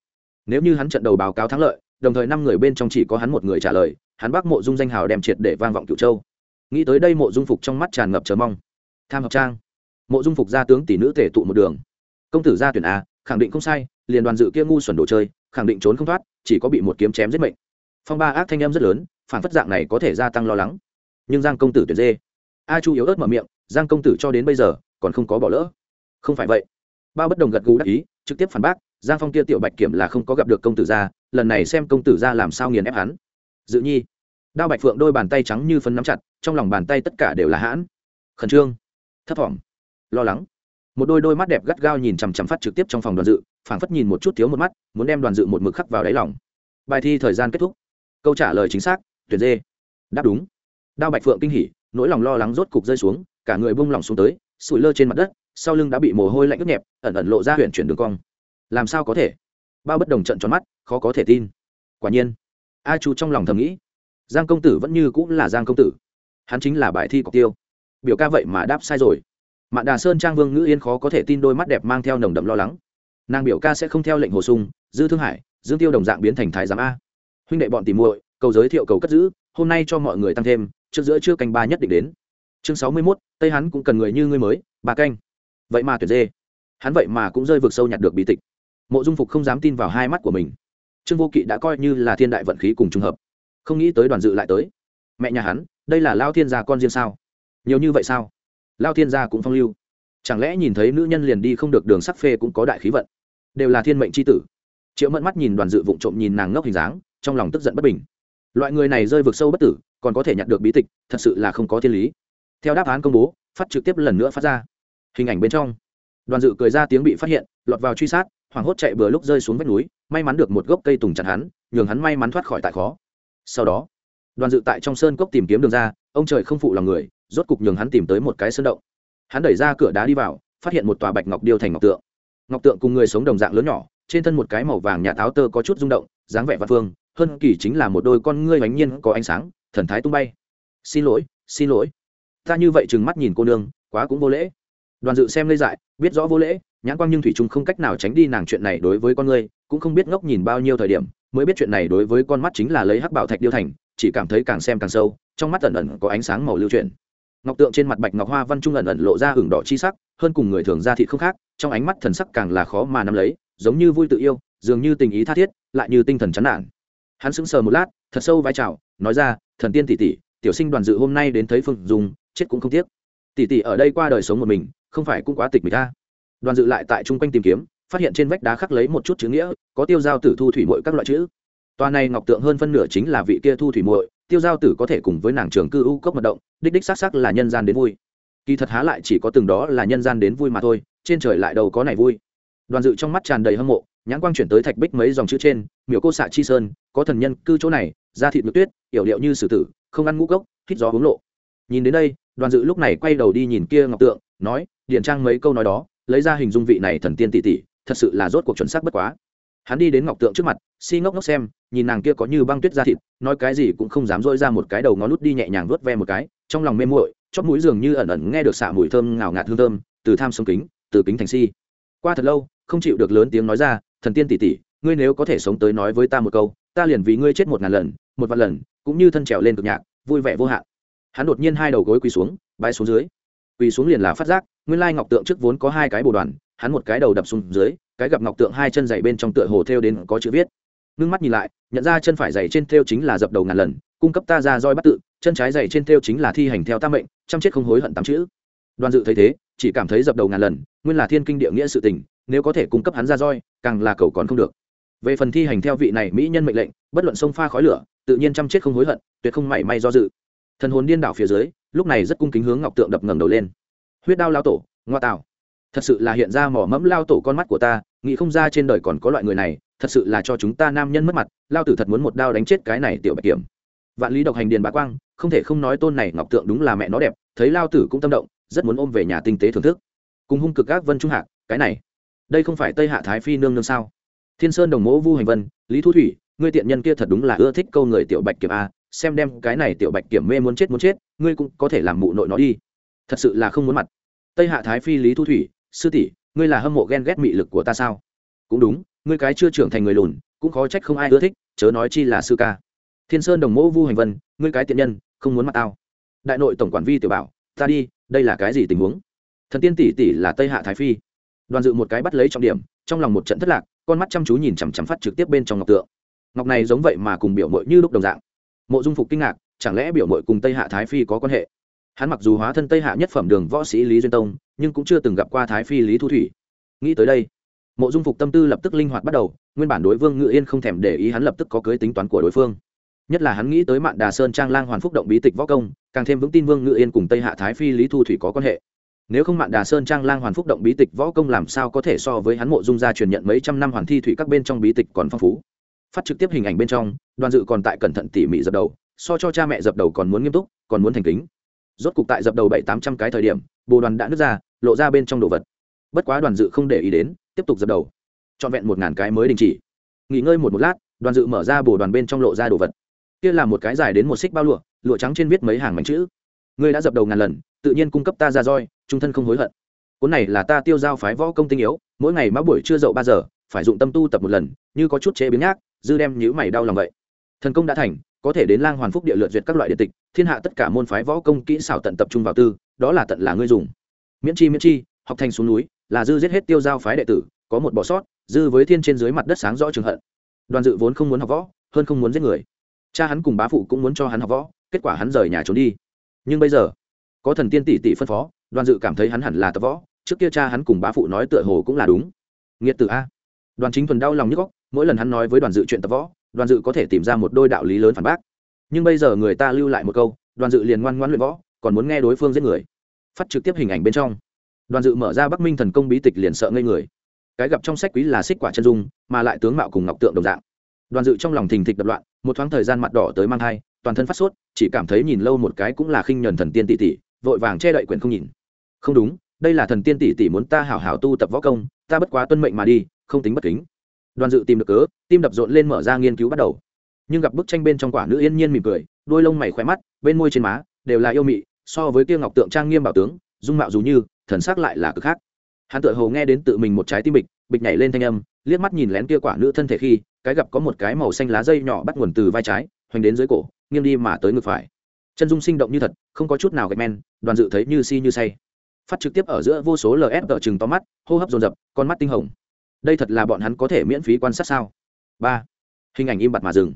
S1: nếu như hắn trận đầu báo cáo thắng lợi, đồng thời năm người bên trong chỉ có hắn một người trả lời, hắn bác mộ dung danh hào đem triệt để vang vọng cựu châu. Nghĩ tới đây mộ dung phục trong mắt tràn ngập chờ mong. Tham hợp trang. Mộ dung phục gia tướng tỷ nữ thể tụ một đường. Công tử gia tuyển a, khẳng định không sai, liền đoàn dự kia ngu xuẩn đồ chơi, khẳng định trốn không thoát, chỉ có bị một kiếm chém giết mệnh. Phong ba ác thanh em rất lớn, phản phất dạng này có thể gia tăng lo lắng. Nhưng giang công tử tuyệt dê. A chu yếu ớt mở miệng, giang công tử cho đến bây giờ, còn không có bỏ lỡ. Không phải vậy. Bao bất đồng gật gù đắc ý trực tiếp phản bác, giang phong kia tiểu bạch kiểm là không có gặp được công tử gia, lần này xem công tử gia làm sao nghiền ép hắn. Dự nhi, đao bạch phượng đôi bàn tay trắng như phấn nắm chặt, trong lòng bàn tay tất cả đều là hãn. Khẩn trương, thấp thỏm, lo lắng. Một đôi đôi mắt đẹp gắt gao nhìn chằm chằm phát trực tiếp trong phòng đoàn dự, phảng phất nhìn một chút thiếu một mắt, muốn đem đoàn dự một mực khắc vào đáy lòng. Bài thi thời gian kết thúc. Câu trả lời chính xác tuyệt dê. Đáp đúng. Đao bạch phượng kinh hỉ, nỗi lòng lo lắng rốt cục rơi xuống, cả người bung lỏng xuống tới sụi lơ trên mặt đất sau lưng đã bị mồ hôi lạnh ướt nhẹp ẩn ẩn lộ ra huyện chuyển đường cong. Làm sao có thể? Bao bất đồng trận tròn mắt khó có thể tin. Quả nhiên a chu trong lòng thầm nghĩ giang công tử vẫn như cũng là giang công tử. Hắn chính là bài thi cọc tiêu. Biểu ca vậy mà đáp sai rồi. Mạn đà sơn trang vương ngữ yên khó có thể tin đôi mắt đẹp mang theo nồng đậm lo lắng. Nàng biểu ca sẽ không theo lệnh hồ sung dư thương hải dương tiêu đồng dạng biến thành thái giám a. Huynh đệ bọn tìm muội cầu giới thiệu cầu cất giữ hôm nay cho mọi người tăng thêm trước giữa chưa canh ba nhất định đến. Chương sáu mươi 61, tây hắn cũng cần người như ngươi mới bà canh vậy mà tuyệt dê. Hắn vậy mà cũng rơi vực sâu nhặt được bí tịch. Mộ dung phục không dám tin vào hai mắt của mình. Trương vô kỵ đã coi như là thiên đại vận khí cùng trùng hợp. Không nghĩ tới đoàn dự lại tới. Mẹ nhà hắn, đây là lao thiên gia con riêng sao? Nhiều như vậy sao? Lao thiên gia cũng phong lưu. Chẳng lẽ nhìn thấy nữ nhân liền đi không được đường sắc phê cũng có đại khí vận? Đều là thiên mệnh c h i tử. Triệu mẫn mắt nhìn đoàn dự vụng trộm nhìn nàng ngốc hình dáng, trong lòng tức giận bất bình. Loại người này rơi vực sâu bất tử, còn có thể nhặt được bí tịch, thật sự là không có thiên lý. Theo đáp án công bố, phát trực tiếp lần nữa phát ra hình ảnh bên trong. Đoàn dự cười ra tiếng bị phát hiện, lọt vào truy sát, hoảng hốt chạy vừa lúc rơi xuống vách núi, may mắn được một gốc cây tùng chặt hắn, nhường hắn may mắn thoát khỏi tại khó. Sau đó, đoàn dự tại trong sơn cốc tìm kiếm đường ra, ông trời không phụ lòng người, rốt cục nhường hắn tìm tới một cái sơn động. Hắn đẩy ra cửa đá đi vào, phát hiện một tòa bạch ngọc điêu thành ngọc tượng. Ngọc tượng cùng người sống đồng dạng lớn nhỏ, trên thân một cái màu vàng nhà tháo tơ có chút rung động, dáng vẻ văn phương, hơn kỳ chính là một đôi con ngươi bánh nhiên có ánh sáng, thần thái tung bay. Xin lỗi xin lỗi. Ta như vậy trừng mắt nhìn cô nương, quá cũng vô lễ đoàn dự xem lê dại, biết rõ vô lễ, nhãn quang nhưng thủy trung không cách nào tránh đi nàng chuyện này đối với con ngươi, cũng không biết ngốc nhìn bao nhiêu thời điểm, mới biết chuyện này đối với con mắt chính là lấy hắc bảo thạch điêu thành, chỉ cảm thấy càng xem càng sâu, trong mắt ẩn ẩn có ánh sáng màu lưu chuyển. Ngọc tượng trên mặt bạch ngọc hoa văn trung ẩn ẩn lộ ra hưởng đỏ chi sắc, hơn cùng người thường ra thị không khác, trong ánh mắt thần sắc càng là khó mà nắm lấy, giống như vui tự yêu, dường như tình ý tha thiết, lại như tinh thần chán nản. Hắn sững sờ một lát, thật sâu vai trào nói ra, thần tiên tỷ tỷ, tiểu sinh đoàn dự hôm nay đến thấy phương dùng chết cũng không tiếc. Tỷ tỷ ở đây qua đời sống một mình không phải cũng quá tịch mịch ta. Đoàn dự lại tại chung quanh tìm kiếm, phát hiện trên vách đá khắc lấy một chút chữ nghĩa, có tiêu giao tử thu thủy mội các loại chữ. Toa này ngọc tượng hơn phân nửa chính là vị kia thu thủy muội, tiêu giao tử có thể cùng với nàng trường cư u cốc mật động, đích đích xác sắc là nhân gian đến vui. Kỳ thật há lại chỉ có từng đó là nhân gian đến vui mà thôi, trên trời lại đâu có này vui. Đoàn dự trong mắt tràn đầy hâm mộ, nhãn quang chuyển tới thạch bích mấy dòng chữ trên, miểu cô xạ chi sơn, có thần nhân cư chỗ này, da thịt ngực tuyết, yểu điệu như sử tử, không ăn ngũ cốc, hít gió hướng lộ. Nhìn đến đây, đoàn dự lúc này quay đầu đi nhìn kia ngọc tượng nói điện trang mấy câu nói đó, lấy ra hình dung vị này thần tiên tỷ tỷ, thật sự là rốt cuộc chuẩn xác bất quá. Hắn đi đến ngọc tượng trước mặt, si ngốc ngốc xem, nhìn nàng kia có như băng tuyết da thịt, nói cái gì cũng không dám dỗi ra một cái đầu ngó lút đi nhẹ nhàng vuốt ve một cái, trong lòng mê muội, chóp mũi dường như ẩn ẩn nghe được xạ mùi thơm ngào ngạt hương thơm, từ tham sống kính, từ kính thành si. Qua thật lâu, không chịu được lớn tiếng nói ra, thần tiên tỷ tỷ, ngươi nếu có thể sống tới nói với ta một câu, ta liền vì ngươi chết một ngàn lần, một vạn lần, cũng như thân trèo lên cực nhạc, vui vẻ vô hạn. Hắn đột nhiên hai đầu gối quỳ xuống bay xuống dưới quỳ xuống liền là phát giác, nguyên lai ngọc tượng trước vốn có hai cái bồ đoàn, hắn một cái đầu đập xuống dưới, cái gặp ngọc tượng hai chân dày bên trong tựa hồ theo đến có chữ viết. Ngưng mắt nhìn lại, nhận ra chân phải dày trên theo chính là dập đầu ngàn lần, cung cấp ta ra roi bắt tự, chân trái dày trên theo chính là thi hành theo tam mệnh chăm chết không hối hận tám chữ. Đoàn dự thấy thế, chỉ cảm thấy dập đầu ngàn lần, nguyên là thiên kinh địa nghĩa sự tình, nếu có thể cung cấp hắn ra roi, càng là cầu còn không được. Về phần thi hành theo vị này mỹ nhân mệnh lệnh, bất luận sông pha khói lửa, tự nhiên chăm chết không hối hận, tuyệt không mảy may do dự. Thần hồn điên đảo phía dưới lúc này rất cung kính hướng ngọc tượng đập ngẩng đầu lên. Huyết đao lao tổ, ngoa tạo. Thật sự là hiện ra mỏ mẫm lao tổ con mắt của ta, nghĩ không ra trên đời còn có loại người này, thật sự là cho chúng ta nam nhân mất mặt, lao tử thật muốn một đao đánh chết cái này tiểu bạch kiểm. Vạn lý độc hành điền bá quang, không thể không nói tôn này ngọc tượng đúng là mẹ nó đẹp, thấy lao tử cũng tâm động, rất muốn ôm về nhà tinh tế thưởng thức. Cùng hung cực các vân trung hạc, cái này, đây không phải tây hạ thái phi nương nương sao? Thiên sơn đồng mẫu vu hành vân, lý thu thủy, ngươi tiện nhân kia thật đúng là ưa thích câu người tiểu bạch kiểm a xem đem cái này tiểu bạch kiểm mê muốn chết muốn chết, ngươi cũng có thể làm mụ nội nó đi. Thật sự là không muốn mặt. Tây hạ thái phi lý thu thủy, sư tỷ, ngươi là hâm mộ ghen ghét mị lực của ta sao? Cũng đúng, ngươi cái chưa trưởng thành người lùn, cũng khó trách không ai ưa thích, chớ nói chi là sư ca. Thiên sơn đồng mẫu vu hành vân, ngươi cái tiện nhân, không muốn mặt tao. Đại nội tổng quản vi tiểu bảo, ta đi, đây là cái gì tình huống? Thần tiên tỷ tỷ là tây hạ thái phi. Đoàn dự một cái bắt lấy trọng điểm, trong lòng một trận thất lạc, con mắt chăm chú nhìn chằm chằm phát trực tiếp bên trong ngọc tượng. Ngọc này giống vậy mà cùng biểu mội như lúc đồng dạng mộ dung phục kinh ngạc, chẳng lẽ biểu mội cùng tây hạ thái phi có quan hệ? Hắn mặc dù hóa thân tây hạ nhất phẩm đường võ sĩ lý duyên tông, nhưng cũng chưa từng gặp qua thái phi lý thu thủy. Nghĩ tới đây, mộ dung phục tâm tư lập tức linh hoạt bắt đầu, nguyên bản đối vương ngự yên không thèm để ý hắn lập tức có cưới tính toán của đối phương. Nhất là hắn nghĩ tới mạn đà sơn trang lang hoàn phúc động bí tịch võ công, càng thêm vững tin vương ngự yên cùng tây hạ thái phi lý thu thủy có quan hệ. Nếu không mạn đà sơn trang lang hoàn phúc động bí tịch võ công làm sao có thể so với hắn mộ dung gia truyền nhận mấy trăm năm hoàn thi thủy các bên trong bí tịch còn phong phú? Phát trực tiếp hình ảnh bên trong, đoàn dự còn tại cẩn thận tỉ mỉ dập đầu, so cho cha mẹ dập đầu còn muốn nghiêm túc, còn muốn thành kính. Rốt cục tại dập đầu bảy tám trăm cái thời điểm, bồ đoàn đã nứt ra, lộ ra bên trong đồ vật. Bất quá đoàn dự không để ý đến, tiếp tục dập đầu. Trọn vẹn một ngàn cái mới đình chỉ. Nghỉ ngơi một một lát, đoàn dự mở ra bồ đoàn bên trong lộ ra đồ vật. Kia là một cái dài đến một xích bao lụa lụa trắng trên viết mấy hàng mảnh chữ. Ngươi đã dập đầu ngàn lần, tự nhiên cung cấp ta ra roi, trung thân không hối hận. Cuốn này là ta tiêu giao phái võ công tinh yếu, mỗi ngày mã buổi chưa dậu ba giờ, phải dụng tâm tu tập một lần, như có chút chế biến nhác dư đem nhữ mày đau lòng vậy. Thần công đã thành, có thể đến lang hoàn phúc địa lượt duyệt các loại điện tịch, thiên hạ tất cả môn phái võ công kỹ xảo tận tập trung vào tư, đó là tận là ngươi dùng. Miễn chi miễn chi, học thành xuống núi, là dư giết hết tiêu giao phái đệ tử, có một bỏ sót, dư với thiên trên dưới mặt đất sáng rõ trường hận. Đoàn dự vốn không muốn học võ, hơn không muốn giết người. Cha hắn cùng bá phụ cũng muốn cho hắn học võ, kết quả hắn rời nhà trốn đi. Nhưng bây giờ, có thần tiên tỷ tỷ phân phó, đoàn dự cảm thấy hắn hẳn là tập võ, trước kia cha hắn cùng bá phụ nói tựa hồ cũng là đúng. Nghiệt tử a. Đoàn chính thuần đau lòng nhức góc mỗi lần hắn nói với đoàn dự chuyện tập võ, đoàn dự có thể tìm ra một đôi đạo lý lớn phản bác. Nhưng bây giờ người ta lưu lại một câu, đoàn dự liền ngoan ngoan luyện võ, còn muốn nghe đối phương giết người. Phát trực tiếp hình ảnh bên trong. Đoàn dự mở ra bắc minh thần công bí tịch liền sợ ngây người. Cái gặp trong sách quý là xích quả chân dung, mà lại tướng mạo cùng ngọc tượng đồng dạng. Đoàn dự trong lòng thình thịch đập loạn, một thoáng thời gian mặt đỏ tới mang thai, toàn thân phát sốt, chỉ cảm thấy nhìn lâu một cái cũng là khinh nhuần thần tiên tỷ tỷ, vội vàng che đậy quyển không nhìn. Không đúng, đây là thần tiên tỷ tỷ muốn ta hảo hảo tu tập võ công, ta bất quá tuân mệnh mà đi, không tính bất kính đoàn dự tìm được cớ, tim đập rộn lên mở ra nghiên cứu bắt đầu. Nhưng gặp bức tranh bên trong quả nữ yên nhiên mỉm cười, đôi lông mày khỏe mắt, bên môi trên má đều là yêu mị, so với kia ngọc tượng trang nghiêm bảo tướng, dung mạo dù như, thần sắc lại là cực khác. Hắn tự hồ nghe đến tự mình một trái tim bịch bịch nhảy lên thanh âm, liếc mắt nhìn lén kia quả nữ thân thể khi, cái gặp có một cái màu xanh lá dây nhỏ bắt nguồn từ vai trái, hoành đến dưới cổ, nghiêng đi mà tới ngực phải. Chân dung sinh động như thật, không có chút nào gạch men, đoàn dự thấy như si như say. Phát trực tiếp ở giữa vô số lf tờ chừng to mắt, hô hấp dồn dập, con mắt tinh hồng đây thật là bọn hắn có thể miễn phí quan sát sao? Ba, hình ảnh im bặt mà dừng.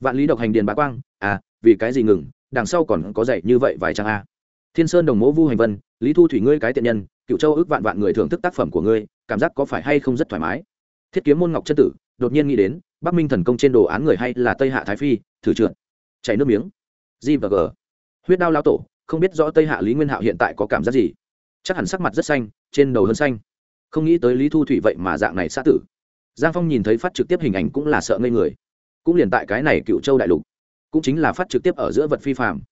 S1: Vạn lý độc hành điền bá quang à vì cái gì ngừng, đằng sau còn có dạy như vậy vài trang a. Thiên sơn đồng mố vu hành vân, lý thu thủy ngươi cái tiện nhân, cựu châu ước vạn vạn người thưởng thức tác phẩm của ngươi, cảm giác có phải hay không rất thoải mái? Thiết kiếm môn ngọc chân tử, đột nhiên nghĩ đến, bắc minh thần công trên đồ án người hay là tây hạ thái phi, thử trượt. Chảy nước miếng. G và g. Huyết đao lao tổ, không biết rõ tây hạ lý nguyên hạo hiện tại có cảm giác gì. Chắc hẳn sắc mặt rất xanh, trên đầu hơn xanh không nghĩ tới lý thu thủy vậy mà dạng này xã tử. Giang phong nhìn thấy phát trực tiếp hình ảnh cũng là sợ ngây người. Cũng liền tại cái này cựu châu đại lục, cũng chính là phát trực tiếp ở giữa vật phi phạm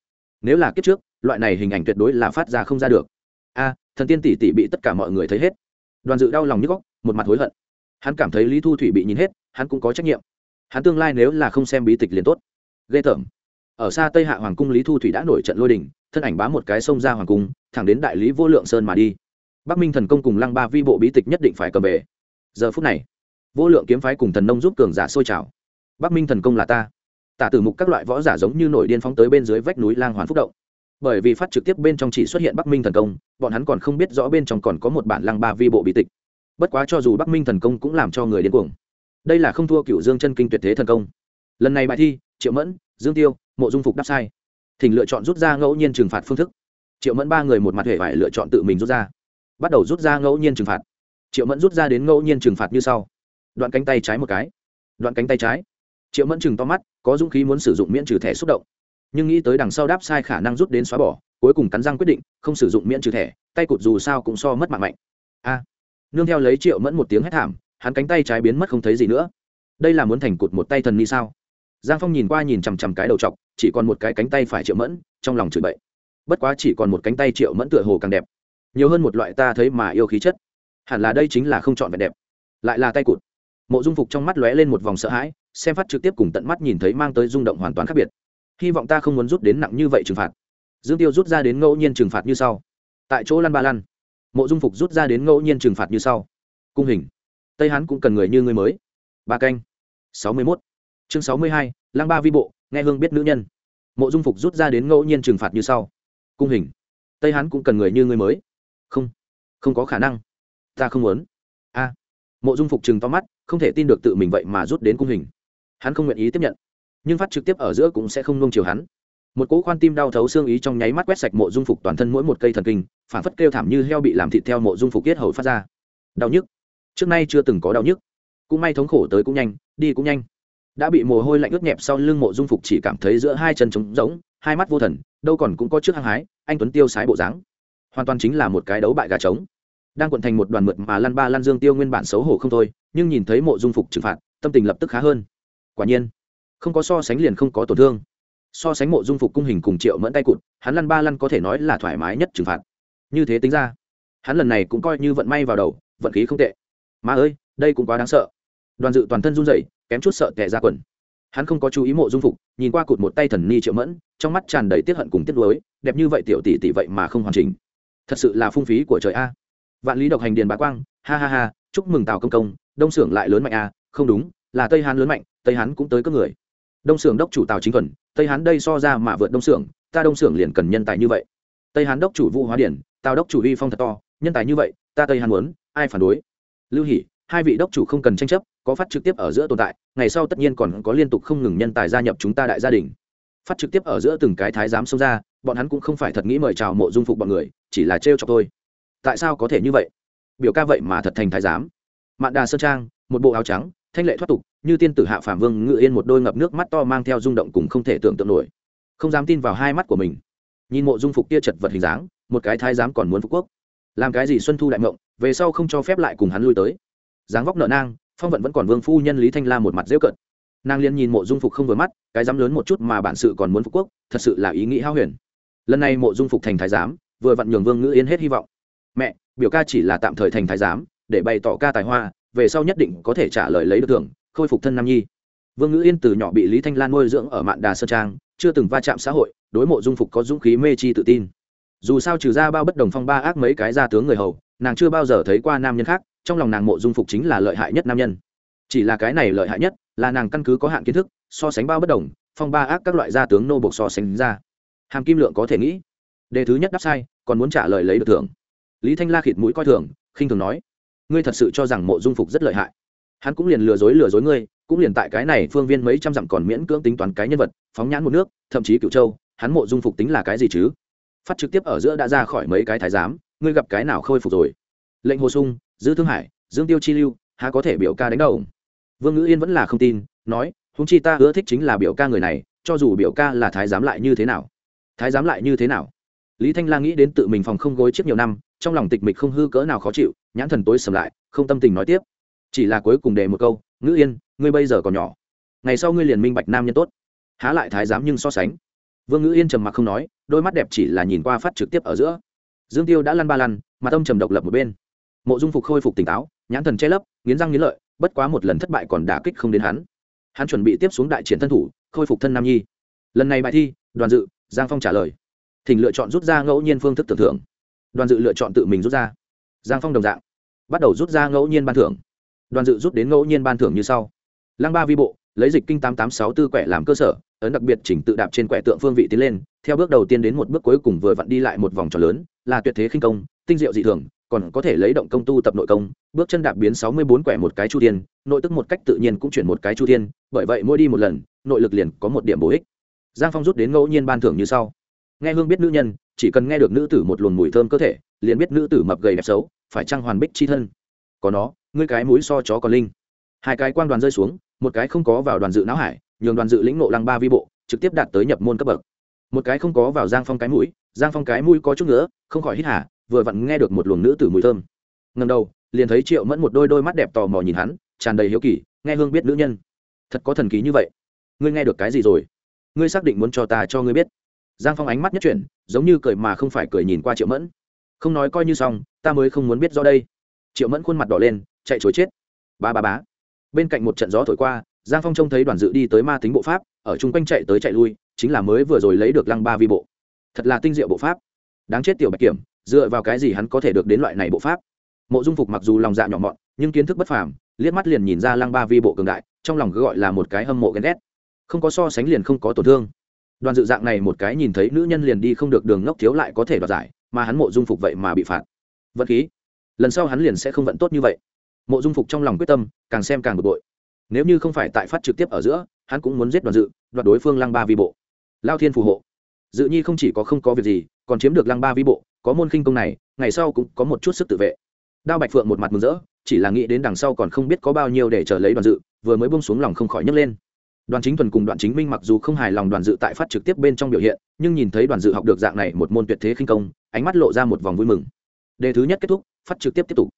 S1: nếu là kiếp trước, loại này hình ảnh tuyệt đối là phát ra không ra được. A, thần tiên tỷ tỷ bị tất cả mọi người thấy hết. Đoàn dự đau lòng nhức góc một mặt hối hận. Hắn cảm thấy lý thu thủy bị nhìn hết, hắn cũng có trách nhiệm. Hắn tương lai nếu là không xem bí tịch liền tốt. Ghê tởm. Ở xa tây hạ hoàng cung lý thu thủy đã nổi trận lôi đình, thân ảnh bá một cái sông ra hoàng cung, thẳng đến đại lý vô lượng sơn mà đi bắc minh thần công cùng lăng ba vi bộ bí tịch nhất định phải cầm về. Giờ phút này, vô lượng kiếm phái cùng thần nông giúp cường giả sôi trào. Bắc minh thần công là ta. Tả tử mục các loại võ giả giống như nổi điên phóng tới bên dưới vách núi lang hoàn phúc động. Bởi vì phát trực tiếp bên trong chỉ xuất hiện bắc minh thần công, bọn hắn còn không biết rõ bên trong còn có một bản lăng ba vi bộ bí tịch. Bất quá cho dù bắc minh thần công cũng làm cho người điên cuồng. Đây là không thua cựu dương chân kinh tuyệt thế thần công. Lần này bài thi, triệu mẫn, dương tiêu, mộ dung phục đáp sai. Thỉnh lựa chọn rút ra ngẫu nhiên trừng phạt phương thức. Triệu mẫn ba người một mặt hệ phải lựa chọn tự mình rút ra bắt đầu rút ra ngẫu nhiên trừng phạt. Triệu mẫn rút ra đến ngẫu nhiên trừng phạt như sau. Đoạn cánh tay trái một cái. Đoạn cánh tay trái. Triệu mẫn chừng to mắt, có dũng khí muốn sử dụng miễn trừ thẻ xúc động. Nhưng nghĩ tới đằng sau đáp sai khả năng rút đến xóa bỏ, cuối cùng cắn răng quyết định, không sử dụng miễn trừ thẻ, tay cụt dù sao cũng so mất mạng mạnh. A. Nương theo lấy triệu mẫn một tiếng hét thảm, hắn cánh tay trái biến mất không thấy gì nữa. Đây là muốn thành cụt một tay thần ni sao? Giang phong nhìn qua nhìn chằm chằm cái đầu t chỉ còn một cái cánh tay phải triệu mẫn, trong lòng chửi bậy. Bất quá chỉ còn một cánh tay triệu mẫn tựa hồ càng đẹp nhiều hơn một loại ta thấy mà yêu khí chất. Hẳn là đây chính là không chọn vẻ đẹp. Lại là tay cụt. Mộ dung phục trong mắt lóe lên một vòng sợ hãi, xem phát trực tiếp cùng tận mắt nhìn thấy mang tới rung động hoàn toàn khác biệt. Hy vọng ta không muốn rút đến nặng như vậy trừng phạt. Dương tiêu rút ra đến ngẫu nhiên trừng phạt như sau. Tại chỗ lăn ba lăn. Mộ dung phục rút ra đến ngẫu nhiên trừng phạt như sau. Cung hình. Tây hán cũng cần người như người mới. Ba canh. Sáu mươi mốt. Chương sáu mươi hai, lăng ba vi bộ, nghe hương biết nữ nhân. Mộ dung phục rút ra đến ngẫu nhiên trừng phạt như sau. Cung hình. Tây hán cũng cần người như người mới không không có khả năng. Ta không muốn. A. Mộ dung phục chừng to mắt, không thể tin được tự mình vậy mà rút đến cung hình. Hắn không nguyện ý tiếp nhận, nhưng phát trực tiếp ở giữa cũng sẽ không nung chiều hắn. Một cỗ khoan tim đau thấu xương ý trong nháy mắt quét sạch mộ dung phục toàn thân mỗi một cây thần kinh, phản phất kêu thảm như heo bị làm thịt theo mộ dung phục kết hầu phát ra. Đau nhức. Trước nay chưa từng có đau nhức. Cũng may thống khổ tới cũng nhanh, đi cũng nhanh. Đã bị mồ hôi lạnh ướt nhẹp sau lưng mộ dung phục chỉ cảm thấy giữa hai chân trống rỗng, hai mắt vô thần, đâu còn cũng có trước hăng hái, anh tuấn tiêu sái bộ dáng hoàn toàn chính là một cái đấu bại gà trống. Đang cuộn thành một đoàn mượt mà lăn ba lăn dương tiêu nguyên bản xấu hổ không thôi, nhưng nhìn thấy mộ dung phục trừng phạt, tâm tình lập tức khá hơn. Quả nhiên, không có so sánh liền không có tổn thương. So sánh mộ dung phục cung hình cùng triệu mẫn tay cụt, hắn lăn ba lăn có thể nói là thoải mái nhất trừng phạt. Như thế tính ra, hắn lần này cũng coi như vận may vào đầu, vận khí không tệ. Mà ơi, đây cũng quá đáng sợ. Đoàn dự toàn thân run rẩy, kém chút sợ tệ ra quần. Hắn không có chú ý mộ dung phục, nhìn qua cụt một tay thần ni triệu mẫn, trong mắt tràn đầy tiết hận cùng tiết lối đẹp như vậy tiểu tỷ tỷ vậy mà không hoàn chỉnh thật sự là phung phí của trời a. Vạn lý độc hành điền bá quang, ha ha ha, chúc mừng tào công công, đông xưởng lại lớn mạnh a, không đúng, là tây hán lớn mạnh, tây hán cũng tới các người. Đông xưởng đốc chủ tào chính thuần, tây hán đây so ra mà vượt đông xưởng ta đông xưởng liền cần nhân tài như vậy. Tây hán đốc chủ vũ hóa điển, tào đốc chủ uy phong thật to, nhân tài như vậy, ta tây hán muốn, ai phản đối? Lưu hỷ, hai vị đốc chủ không cần tranh chấp, có phát trực tiếp ở giữa tồn tại, ngày sau tất nhiên còn có liên tục không ngừng nhân tài gia nhập chúng ta đại gia đình. Phát trực tiếp ở giữa từng cái thái giám xông ra bọn hắn cũng không phải thật nghĩ mời chào mộ dung phục bọn người, chỉ là trêu chọc thôi. Tại sao có thể như vậy? Biểu ca vậy mà thật thành thái giám. Mạn đà sơn trang, một bộ áo trắng, thanh lệ thoát tục, như tiên tử hạ phạm vương ngự yên một đôi ngập nước mắt to mang theo rung động cùng không thể tưởng tượng nổi. Không dám tin vào hai mắt của mình. Nhìn mộ dung phục kia chật vật hình dáng, một cái thái giám còn muốn phục quốc. Làm cái gì xuân thu đại mộng, về sau không cho phép lại cùng hắn lui tới. Dáng vóc nợ nang, phong vận vẫn còn vương phu nhân lý thanh la một mặt dễ cận nàng liên nhìn mộ dung phục không vừa mắt, cái dám lớn một chút mà bản sự còn muốn phục quốc, thật sự là ý nghĩ hao huyền lần này mộ dung phục thành thái giám, vừa vặn nhường vương ngữ yên hết hy vọng. Mẹ, biểu ca chỉ là tạm thời thành thái giám, để bày tỏ ca tài hoa, về sau nhất định có thể trả lời lấy được thưởng, khôi phục thân nam nhi. Vương ngữ yên từ nhỏ bị lý thanh lan nuôi dưỡng ở mạn đà sơn trang, chưa từng va chạm xã hội, đối mộ dung phục có dũng khí mê chi tự tin. Dù sao trừ ra bao bất đồng phong ba ác mấy cái gia tướng người hầu, nàng chưa bao giờ thấy qua nam nhân khác, trong lòng nàng mộ dung phục chính là lợi hại nhất nam nhân. Chỉ là cái này lợi hại nhất, là nàng căn cứ có hạn kiến thức, so sánh bao bất đồng, phong ba ác các loại gia tướng nô bộc so sánh ra hàm kim lượng có thể nghĩ. Đề thứ nhất đáp sai, còn muốn trả lời lấy được thưởng. Lý thanh la khịt mũi coi thường, khinh thường nói, ngươi thật sự cho rằng mộ dung phục rất lợi hại. Hắn cũng liền lừa dối lừa dối ngươi, cũng liền tại cái này phương viên mấy trăm dặm còn miễn cưỡng tính toán cái nhân vật, phóng nhãn một nước, thậm chí cựu châu, hắn mộ dung phục tính là cái gì chứ? Phát trực tiếp ở giữa đã ra khỏi mấy cái thái giám, ngươi gặp cái nào khôi phục rồi? Lệnh hồ sung giữ thương hải, dương tiêu chi lưu, há có thể biểu ca đánh đầu vương ngữ yên vẫn là không tin, nói húng chi ta ưa thích chính là biểu ca người này, cho dù biểu ca là thái giám lại như thế nào? Thái giám lại như thế nào? Lý thanh la nghĩ đến tự mình phòng không gối chiếc nhiều năm, trong lòng tịch mịch không hư cỡ nào khó chịu, nhãn thần tối sầm lại, không tâm tình nói tiếp. Chỉ là cuối cùng đề một câu, ngữ yên, ngươi bây giờ còn nhỏ. Ngày sau ngươi liền minh bạch nam nhân tốt. Há lại thái giám nhưng so sánh. Vương ngữ yên trầm mặc không nói, đôi mắt đẹp chỉ là nhìn qua phát trực tiếp ở giữa. Dương tiêu đã lăn ba lăn, mà tâm trầm độc lập một bên. Mộ dung phục khôi phục tỉnh táo, nhãn thần che lấp, nghiến răng nghiến lợi, bất quá một lần thất bại còn đả kích không đến hắn. Hắn chuẩn bị tiếp xuống đại triển thân thủ, khôi phục thân nam nhi. Lần này bài thi, đoàn dự giang phong trả lời. Thỉnh lựa chọn rút ra ngẫu nhiên phương thức tưởng thưởng. Đoàn dự lựa chọn tự mình rút ra. Giang phong đồng dạng. Bắt đầu rút ra ngẫu nhiên ban thưởng. Đoàn dự rút đến ngẫu nhiên ban thưởng như sau. Lăng ba vi bộ, lấy dịch kinh tám tám sáu tư quẻ làm cơ sở, ấn đặc biệt chỉnh tự đạp trên quẻ tượng phương vị tiến lên, theo bước đầu tiên đến một bước cuối cùng vừa vặn đi lại một vòng tròn lớn, là tuyệt thế khinh công, tinh diệu dị thường, còn có thể lấy động công tu tập nội công, bước chân đạp biến sáu mươi bốn quẻ một cái chu thiên, nội tức một cách tự nhiên cũng chuyển một cái chu thiên, bởi vậy mỗi đi một lần, nội lực liền có một điểm bổ ích giang phong rút đến ngẫu nhiên ban thưởng như sau. Nghe hương biết nữ nhân, chỉ cần nghe được nữ tử một luồng mùi thơm cơ thể, liền biết nữ tử mập gầy đẹp xấu, phải trăng hoàn bích chi thân? Có nó, ngươi cái mũi so chó còn linh. Hai cái quan đoàn rơi xuống, một cái không có vào đoàn dự não hải, nhường đoàn dự lĩnh nộ lăng ba vi bộ, trực tiếp đạt tới nhập môn cấp bậc. Một cái không có vào giang phong cái mũi, giang phong cái mũi có chút nữa, không khỏi hít hả vừa vặn nghe được một luồng nữ tử mùi thơm. Ngần đầu, liền thấy triệu mẫn một đôi đôi mắt đẹp tò mò nhìn hắn, tràn đầy hiếu kỳ, nghe hương biết nữ nhân. Thật có thần ký như vậy. Ngươi nghe được cái gì rồi? Ngươi xác định muốn cho ta cho ngươi biết. Giang phong ánh mắt nhất chuyển, giống như cười mà không phải cười nhìn qua triệu mẫn. Không nói coi như xong, ta mới không muốn biết do đây. Triệu mẫn khuôn mặt đỏ lên, chạy chối chết. Ba ba bá bên cạnh một trận gió thổi qua, giang phong trông thấy đoàn dự đi tới ma tính bộ pháp, ở chung quanh chạy tới chạy lui, chính là mới vừa rồi lấy được lăng ba vi bộ. Thật là tinh diệu bộ pháp. Đáng chết tiểu bạch kiểm, dựa vào cái gì hắn có thể được đến loại này bộ pháp? Mộ dung phục mặc dù lòng dạ nhỏ mọn, nhưng kiến thức bất phàm, liếc mắt liền nhìn ra lăng ba vi bộ cường đại, trong lòng cứ gọi là một cái hâm mộ ghen ghét không có so sánh liền không có tổn thương. Đoàn dự dạng này một cái nhìn thấy nữ nhân liền đi không được đường ngốc thiếu lại có thể đoạt giải, mà hắn mộ dung phục vậy mà bị phạt. Vận khí. Lần sau hắn liền sẽ không vận tốt như vậy. Mộ dung phục trong lòng quyết tâm, càng xem càng bực bội. Nếu như không phải tại phát trực tiếp ở giữa, hắn cũng muốn giết đoàn dự, đoạt đối phương lăng ba vi bộ. Lao thiên phù hộ. Dự nhi không chỉ có không có việc gì, còn chiếm được lăng ba vi bộ, có môn khinh công này, ngày sau cũng có một chút sức tự vệ. Đao bạch phượng một mặt mừng rỡ, chỉ là nghĩ đến đằng sau còn không biết có bao nhiêu để chờ lấy đoàn dự, vừa mới bông xuống lòng không khỏi nhấc lên đoàn chính thuần cùng đoàn chính minh mặc dù không hài lòng đoàn dự tại phát trực tiếp bên trong biểu hiện, nhưng nhìn thấy đoàn dự học được dạng này một môn tuyệt thế khinh công, ánh mắt lộ ra một vòng vui mừng. Đề thứ nhất kết thúc, phát trực tiếp tiếp tục.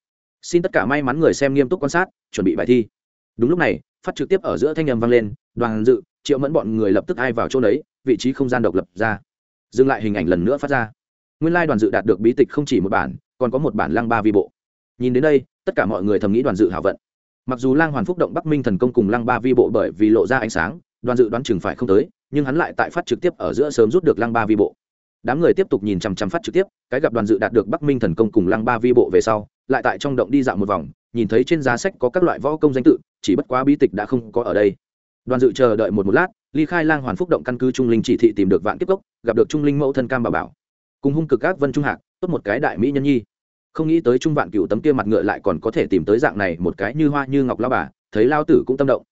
S1: Xin tất cả may mắn người xem nghiêm túc quan sát, chuẩn bị bài thi. Đúng lúc này, phát trực tiếp ở giữa thanh nhầm vang lên, đoàn dự, triệu mẫn bọn người lập tức ai vào chỗ đấy vị trí không gian độc lập ra. Dừng lại hình ảnh lần nữa phát ra. Nguyên lai đoàn dự đạt được bí tịch không chỉ một bản, còn có một bản lăng ba vi bộ. Nhìn đến đây, tất cả mọi người thầm nghĩ đoàn dự hảo vận mặc dù lang hoàn phúc động bắc minh thần công cùng Lang ba vi bộ bởi vì lộ ra ánh sáng, đoàn dự đoán chừng phải không tới, nhưng hắn lại tại phát trực tiếp ở giữa sớm rút được Lang ba vi bộ. Đám người tiếp tục nhìn chằm chằm phát trực tiếp, cái gặp đoàn dự đạt được bắc minh thần công cùng Lang ba vi bộ về sau, lại tại trong động đi dạo một vòng, nhìn thấy trên giá sách có các loại võ công danh tự, chỉ bất quá bí tịch đã không có ở đây. Đoàn dự chờ đợi một một lát, ly khai lang hoàn phúc động căn cứ trung linh chỉ thị tìm được vạn kiếp cốc, gặp được trung linh mẫu thân cam bà bảo. Cùng hung cực các vân trung hạc, tốt một cái đại mỹ nhân nhi không nghĩ tới trung vạn cựu tấm kia mặt ngựa lại còn có thể tìm tới dạng này một cái như hoa như ngọc lao bà, thấy lao tử cũng tâm động.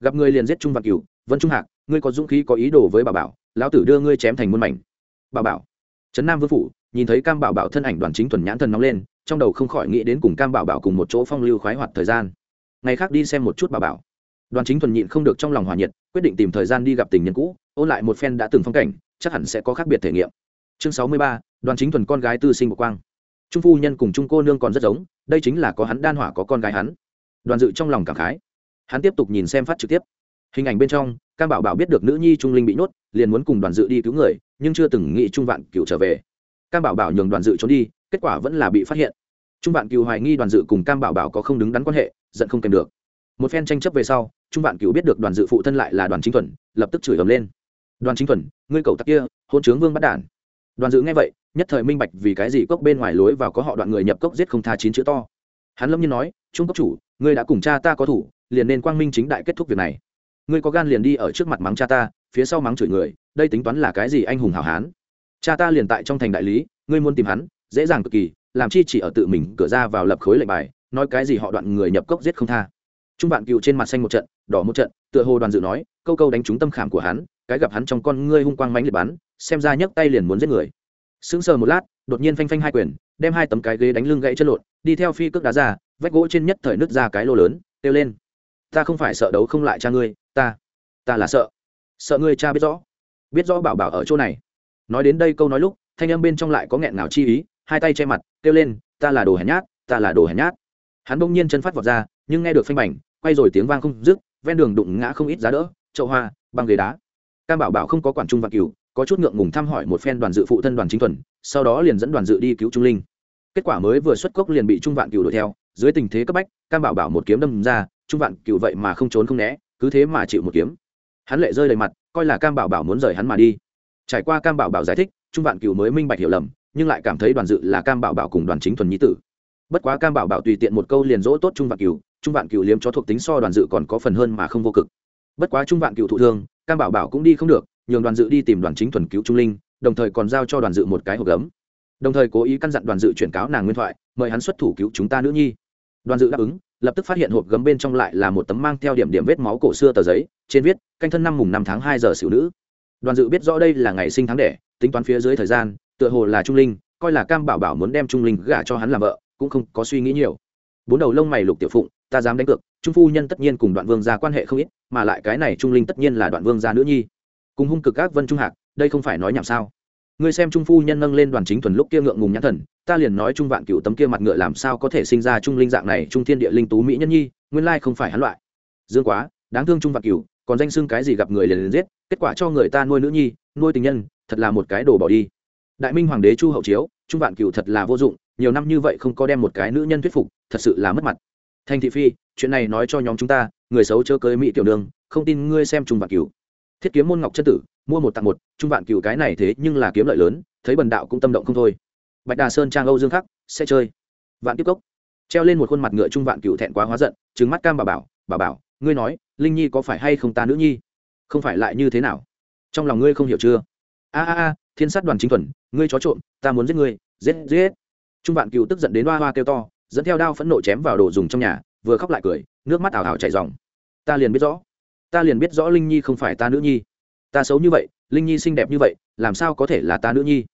S1: Gặp người liền giết trung vạn cựu vân trung hạc, ngươi có dũng khí có ý đồ với bà bảo lao tử đưa ngươi chém thành muôn mảnh. Bà bảo, trấn nam vương phủ, nhìn thấy cam bảo bảo thân ảnh đoàn chính thuần nhãn thần nóng lên, trong đầu không khỏi nghĩ đến cùng cam bảo bảo cùng một chỗ phong lưu khoái hoạt thời gian. Ngày khác đi xem một chút bà bảo. Đoàn chính thuần nhịn không được trong lòng hòa nhiệt, quyết định tìm thời gian đi gặp tình nhân cũ, ôn lại một phen đã từng phong cảnh, chắc hẳn sẽ có khác biệt thể nghiệm. Chương sáu mươi ba, đoàn chính thuần con gái tư sinh một quang trung phu nhân cùng trung cô nương còn rất giống, đây chính là có hắn đan hỏa có con gái hắn. Đoàn dự trong lòng cảm khái. Hắn tiếp tục nhìn xem phát trực tiếp. Hình ảnh bên trong, cam bảo bảo biết được nữ nhi trung linh bị nhốt, liền muốn cùng đoàn dự đi cứu người, nhưng chưa từng nghĩ trung vạn cựu trở về. Cam bảo bảo nhường đoàn dự trốn đi, kết quả vẫn là bị phát hiện. Trung vạn cựu hoài nghi đoàn dự cùng cam bảo bảo có không đứng đắn quan hệ, giận không kèm được. Một phen tranh chấp về sau, trung vạn cựu biết được đoàn dự phụ thân lại là đoàn chính thuần, lập tức chửi ầm lên. Đoàn chính thuần, ngươi cầu tặc kia, hôn trướng vương bắt đản. Đoàn dự nghe vậy nhất thời minh bạch vì cái gì cốc bên ngoài lối vào có họ đoạn người nhập cốc giết không tha chín chữ to. Hắn lâm nhiên nói, trung cốc chủ, ngươi đã cùng cha ta có thủ, liền nên quang minh chính đại kết thúc việc này. Ngươi có gan liền đi ở trước mặt mắng cha ta, phía sau mắng chửi người, đây tính toán là cái gì anh hùng hảo hán? Cha ta liền tại trong thành đại lý, ngươi muốn tìm hắn, dễ dàng cực kỳ, làm chi chỉ ở tự mình cửa ra vào lập khối lệnh bài, nói cái gì họ đoạn người nhập cốc giết không tha. Trung bạn cựu trên mặt xanh một trận, đỏ một trận, tựa hồ đoàn dự nói, câu câu đánh trúng tâm khảm của hắn, cái gặp hắn trong con ngươi hung quang mánh liệt bắn, xem ra nhấc tay liền muốn giết người sững sờ một lát, đột nhiên phanh phanh hai quyền, đem hai tấm cái ghế đánh lưng gãy chân lộn, đi theo phi cước đá ra, vách gỗ trên nhất thời nứt ra cái lô lớn, kêu lên. Ta không phải sợ đấu không lại cha ngươi, ta ta là sợ. Sợ ngươi cha biết rõ. Biết rõ bảo bảo ở chỗ này. Nói đến đây câu nói lúc, thanh âm bên trong lại có nghẹn nào chi ý, hai tay che mặt, kêu lên, ta là đồ hèn nhát, ta là đồ hèn nhát. Hắn bỗng nhiên chân phát vọt ra, nhưng nghe được phanh bảnh quay rồi tiếng vang không dứt, ven đường đụng ngã không ít giá đỡ, chậu hoa, băng ghế đá. Cam bảo bảo không có quản trung và cửu có chút ngượng ngùng thăm hỏi một phen đoàn dự phụ thân đoàn chính thuần, sau đó liền dẫn đoàn dự đi cứu trung linh. Kết quả mới vừa xuất cốc liền bị trung vạn cửu đuổi theo, dưới tình thế cấp bách, cam bảo bảo một kiếm đâm ra, trung vạn cửu vậy mà không trốn không né, cứ thế mà chịu một kiếm. Hắn lệ rơi đầy mặt, coi là cam bảo bảo muốn rời hắn mà đi. Trải qua cam bảo bảo giải thích, trung vạn cửu mới minh bạch hiểu lầm, nhưng lại cảm thấy đoàn dự là cam bảo bảo cùng đoàn chính thuần nhí tử. Bất quá cam bảo bảo tùy tiện một câu liền dỗ tốt trung vạn cửu, trung vạn cửu liếm cho thuộc tính so đoàn dự còn có phần hơn mà không vô cực. Bất quá trung vạn cửu thụ thương, cam bảo bảo cũng đi không được nhường đoàn dự đi tìm đoàn chính thuần cứu trung linh, đồng thời còn giao cho đoàn dự một cái hộp gấm. Đồng thời cố ý căn dặn đoàn dự chuyển cáo nàng nguyên thoại, mời hắn xuất thủ cứu chúng ta nữ nhi. Đoàn dự đáp ứng, lập tức phát hiện hộp gấm bên trong lại là một tấm mang theo điểm điểm vết máu cổ xưa tờ giấy, trên viết, canh thân năm mùng năm tháng hai giờ xỉu nữ. Đoàn dự biết rõ đây là ngày sinh tháng đẻ, tính toán phía dưới thời gian, tựa hồ là trung linh, coi là cam bảo bảo muốn đem trung linh gả cho hắn làm vợ, cũng không có suy nghĩ nhiều. Bốn đầu lông mày lục tiểu phụng, ta dám đánh cược, trung phu nhân tất nhiên cùng đoạn vương gia quan hệ không ít, mà lại cái này trung linh tất nhiên là đoạn vương gia nữ nhi cùng hung cực các vân trung hạc, đây không phải nói nhảm sao? Ngươi xem trung phu nhân nâng lên đoàn chính thuần lúc kia ngượng ngùng nhãn thần, ta liền nói trung vạn cựu tấm kia mặt ngựa làm sao có thể sinh ra trung linh dạng này trung thiên địa linh tú mỹ nhân nhi, nguyên lai không phải hắn loại. Dương quá, đáng thương trung vạn cựu còn danh xưng cái gì gặp người liền liền giết, kết quả cho người ta nuôi nữ nhi, nuôi tình nhân, thật là một cái đồ bỏ đi. Đại minh hoàng đế chu hậu chiếu, trung vạn cựu thật là vô dụng, nhiều năm như vậy không có đem một cái nữ nhân thuyết phục, thật sự là mất mặt. Thanh thị phi, chuyện này nói cho nhóm chúng ta, người xấu chớ cưới mỹ tiểu đường, không tin ngươi xem trung vạn cựu thiết kiếm môn ngọc chân tử, mua một tặng một, trung vạn cựu cái này thế nhưng là kiếm lợi lớn, thấy bần đạo cũng tâm động không thôi. Bạch đà sơn trang âu dương khắc, sẽ chơi. Vạn tiếp cốc. Treo lên một khuôn mặt ngựa trung vạn cựu thẹn quá hóa giận trứng mắt cam bà bảo bà bảo, ngươi nói, linh nhi có phải hay không ta nữ nhi? Không phải lại như thế nào? Trong lòng ngươi không hiểu chưa? A a a, thiên sát đoàn chính thuần, ngươi chó trộm, ta muốn giết ngươi, giết giết. Trung vạn cựu tức giận đến hoa hoa kêu to, dẫn theo đao phẫn nộ chém vào đồ dùng trong nhà, vừa khóc lại cười, nước mắt ảo ảo chảy dòng. Ta liền biết rõ ta liền biết rõ linh nhi không phải ta nữ nhi. Ta xấu như vậy, linh nhi xinh đẹp như vậy, làm sao có thể là ta nữ nhi?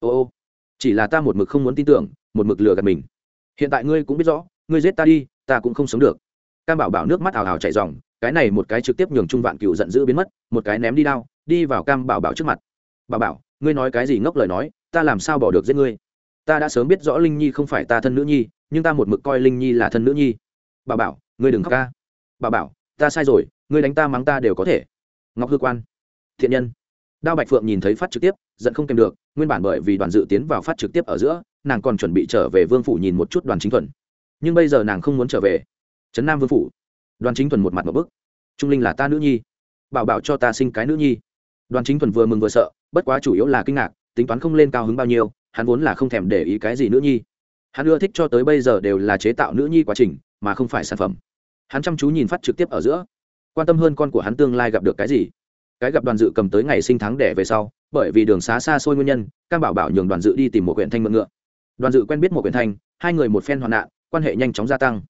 S1: Ô ô, chỉ là ta một mực không muốn tin tưởng, một mực lừa gạt mình. Hiện tại ngươi cũng biết rõ, ngươi giết ta đi, ta cũng không sống được. Cam bảo bảo nước mắt ảo ảo chảy dòng cái này một cái trực tiếp nhường trung vạn cựu giận dữ biến mất, một cái ném đi đao, đi vào cam bảo bảo trước mặt. Bảo bảo, ngươi nói cái gì ngốc lời nói, ta làm sao bỏ được giết ngươi? Ta đã sớm biết rõ linh nhi không phải ta thân nữ nhi, nhưng ta một mực coi linh nhi là thân nữ nhi. Bà bảo, ngươi đừng khóc ca. Bà bảo, ta sai rồi ngươi đánh ta mắng ta đều có thể. Ngọc hư quan, thiện nhân. Đao bạch phượng nhìn thấy phát trực tiếp, giận không kèm được, nguyên bản bởi vì đoàn dự tiến vào phát trực tiếp ở giữa, nàng còn chuẩn bị trở về vương phủ nhìn một chút đoàn chính thuần. Nhưng bây giờ nàng không muốn trở về. Trấn nam vương phủ. Đoàn chính thuần một mặt một bức. Trung linh là ta nữ nhi. Bảo bảo cho ta sinh cái nữ nhi. Đoàn chính thuần vừa mừng vừa sợ, bất quá chủ yếu là kinh ngạc, tính toán không lên cao hứng bao nhiêu, hắn vốn là không thèm để ý cái gì nữ nhi. Hắn ưa thích cho tới bây giờ đều là chế tạo nữ nhi quá trình, mà không phải sản phẩm. Hắn chăm chú nhìn phát trực tiếp ở giữa quan tâm hơn con của hắn tương lai gặp được cái gì. Cái gặp đoàn dự cầm tới ngày sinh tháng đẻ về sau, bởi vì đường xá xa xôi nguyên nhân, cam bảo bảo nhường đoàn dự đi tìm một quyển thanh mượn ngựa. Đoàn dự quen biết một quyển thanh, hai người một phen hoạn nạn, quan hệ nhanh chóng gia tăng.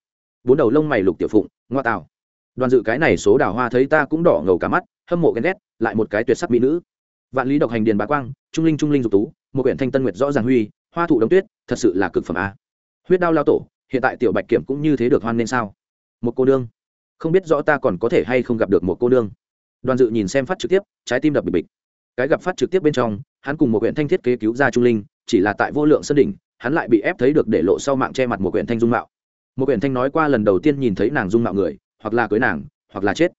S1: Bốn đầu lông mày lục tiểu phụng, ngoa tạo. Đoàn dự cái này số đào hoa thấy ta cũng đỏ ngầu cả mắt, hâm mộ ghen ghét, lại một cái tuyệt sắc mỹ nữ. Vạn lý độc hành điền bá quang, trung linh trung linh dục tú, một quyển thanh tân nguyệt rõ ràng huy, hoa thụ đống tuyết, thật sự là cực phẩm a. Huyết đao lao tổ, hiện tại tiểu bạch kiểm cũng như thế được hoan nên sao? Một cô đương không biết rõ ta còn có thể hay không gặp được một cô đương đoàn dự nhìn xem phát trực tiếp, trái tim đập bịch bịch. Cái gặp phát trực tiếp bên trong, hắn cùng một quyển thanh thiết kế cứu ra trung linh, chỉ là tại vô lượng sân đỉnh, hắn lại bị ép thấy được để lộ sau mạng che mặt một quyển thanh dung mạo. Một quyển thanh nói qua lần đầu tiên nhìn thấy nàng dung mạo người, hoặc là cưới nàng, hoặc là chết.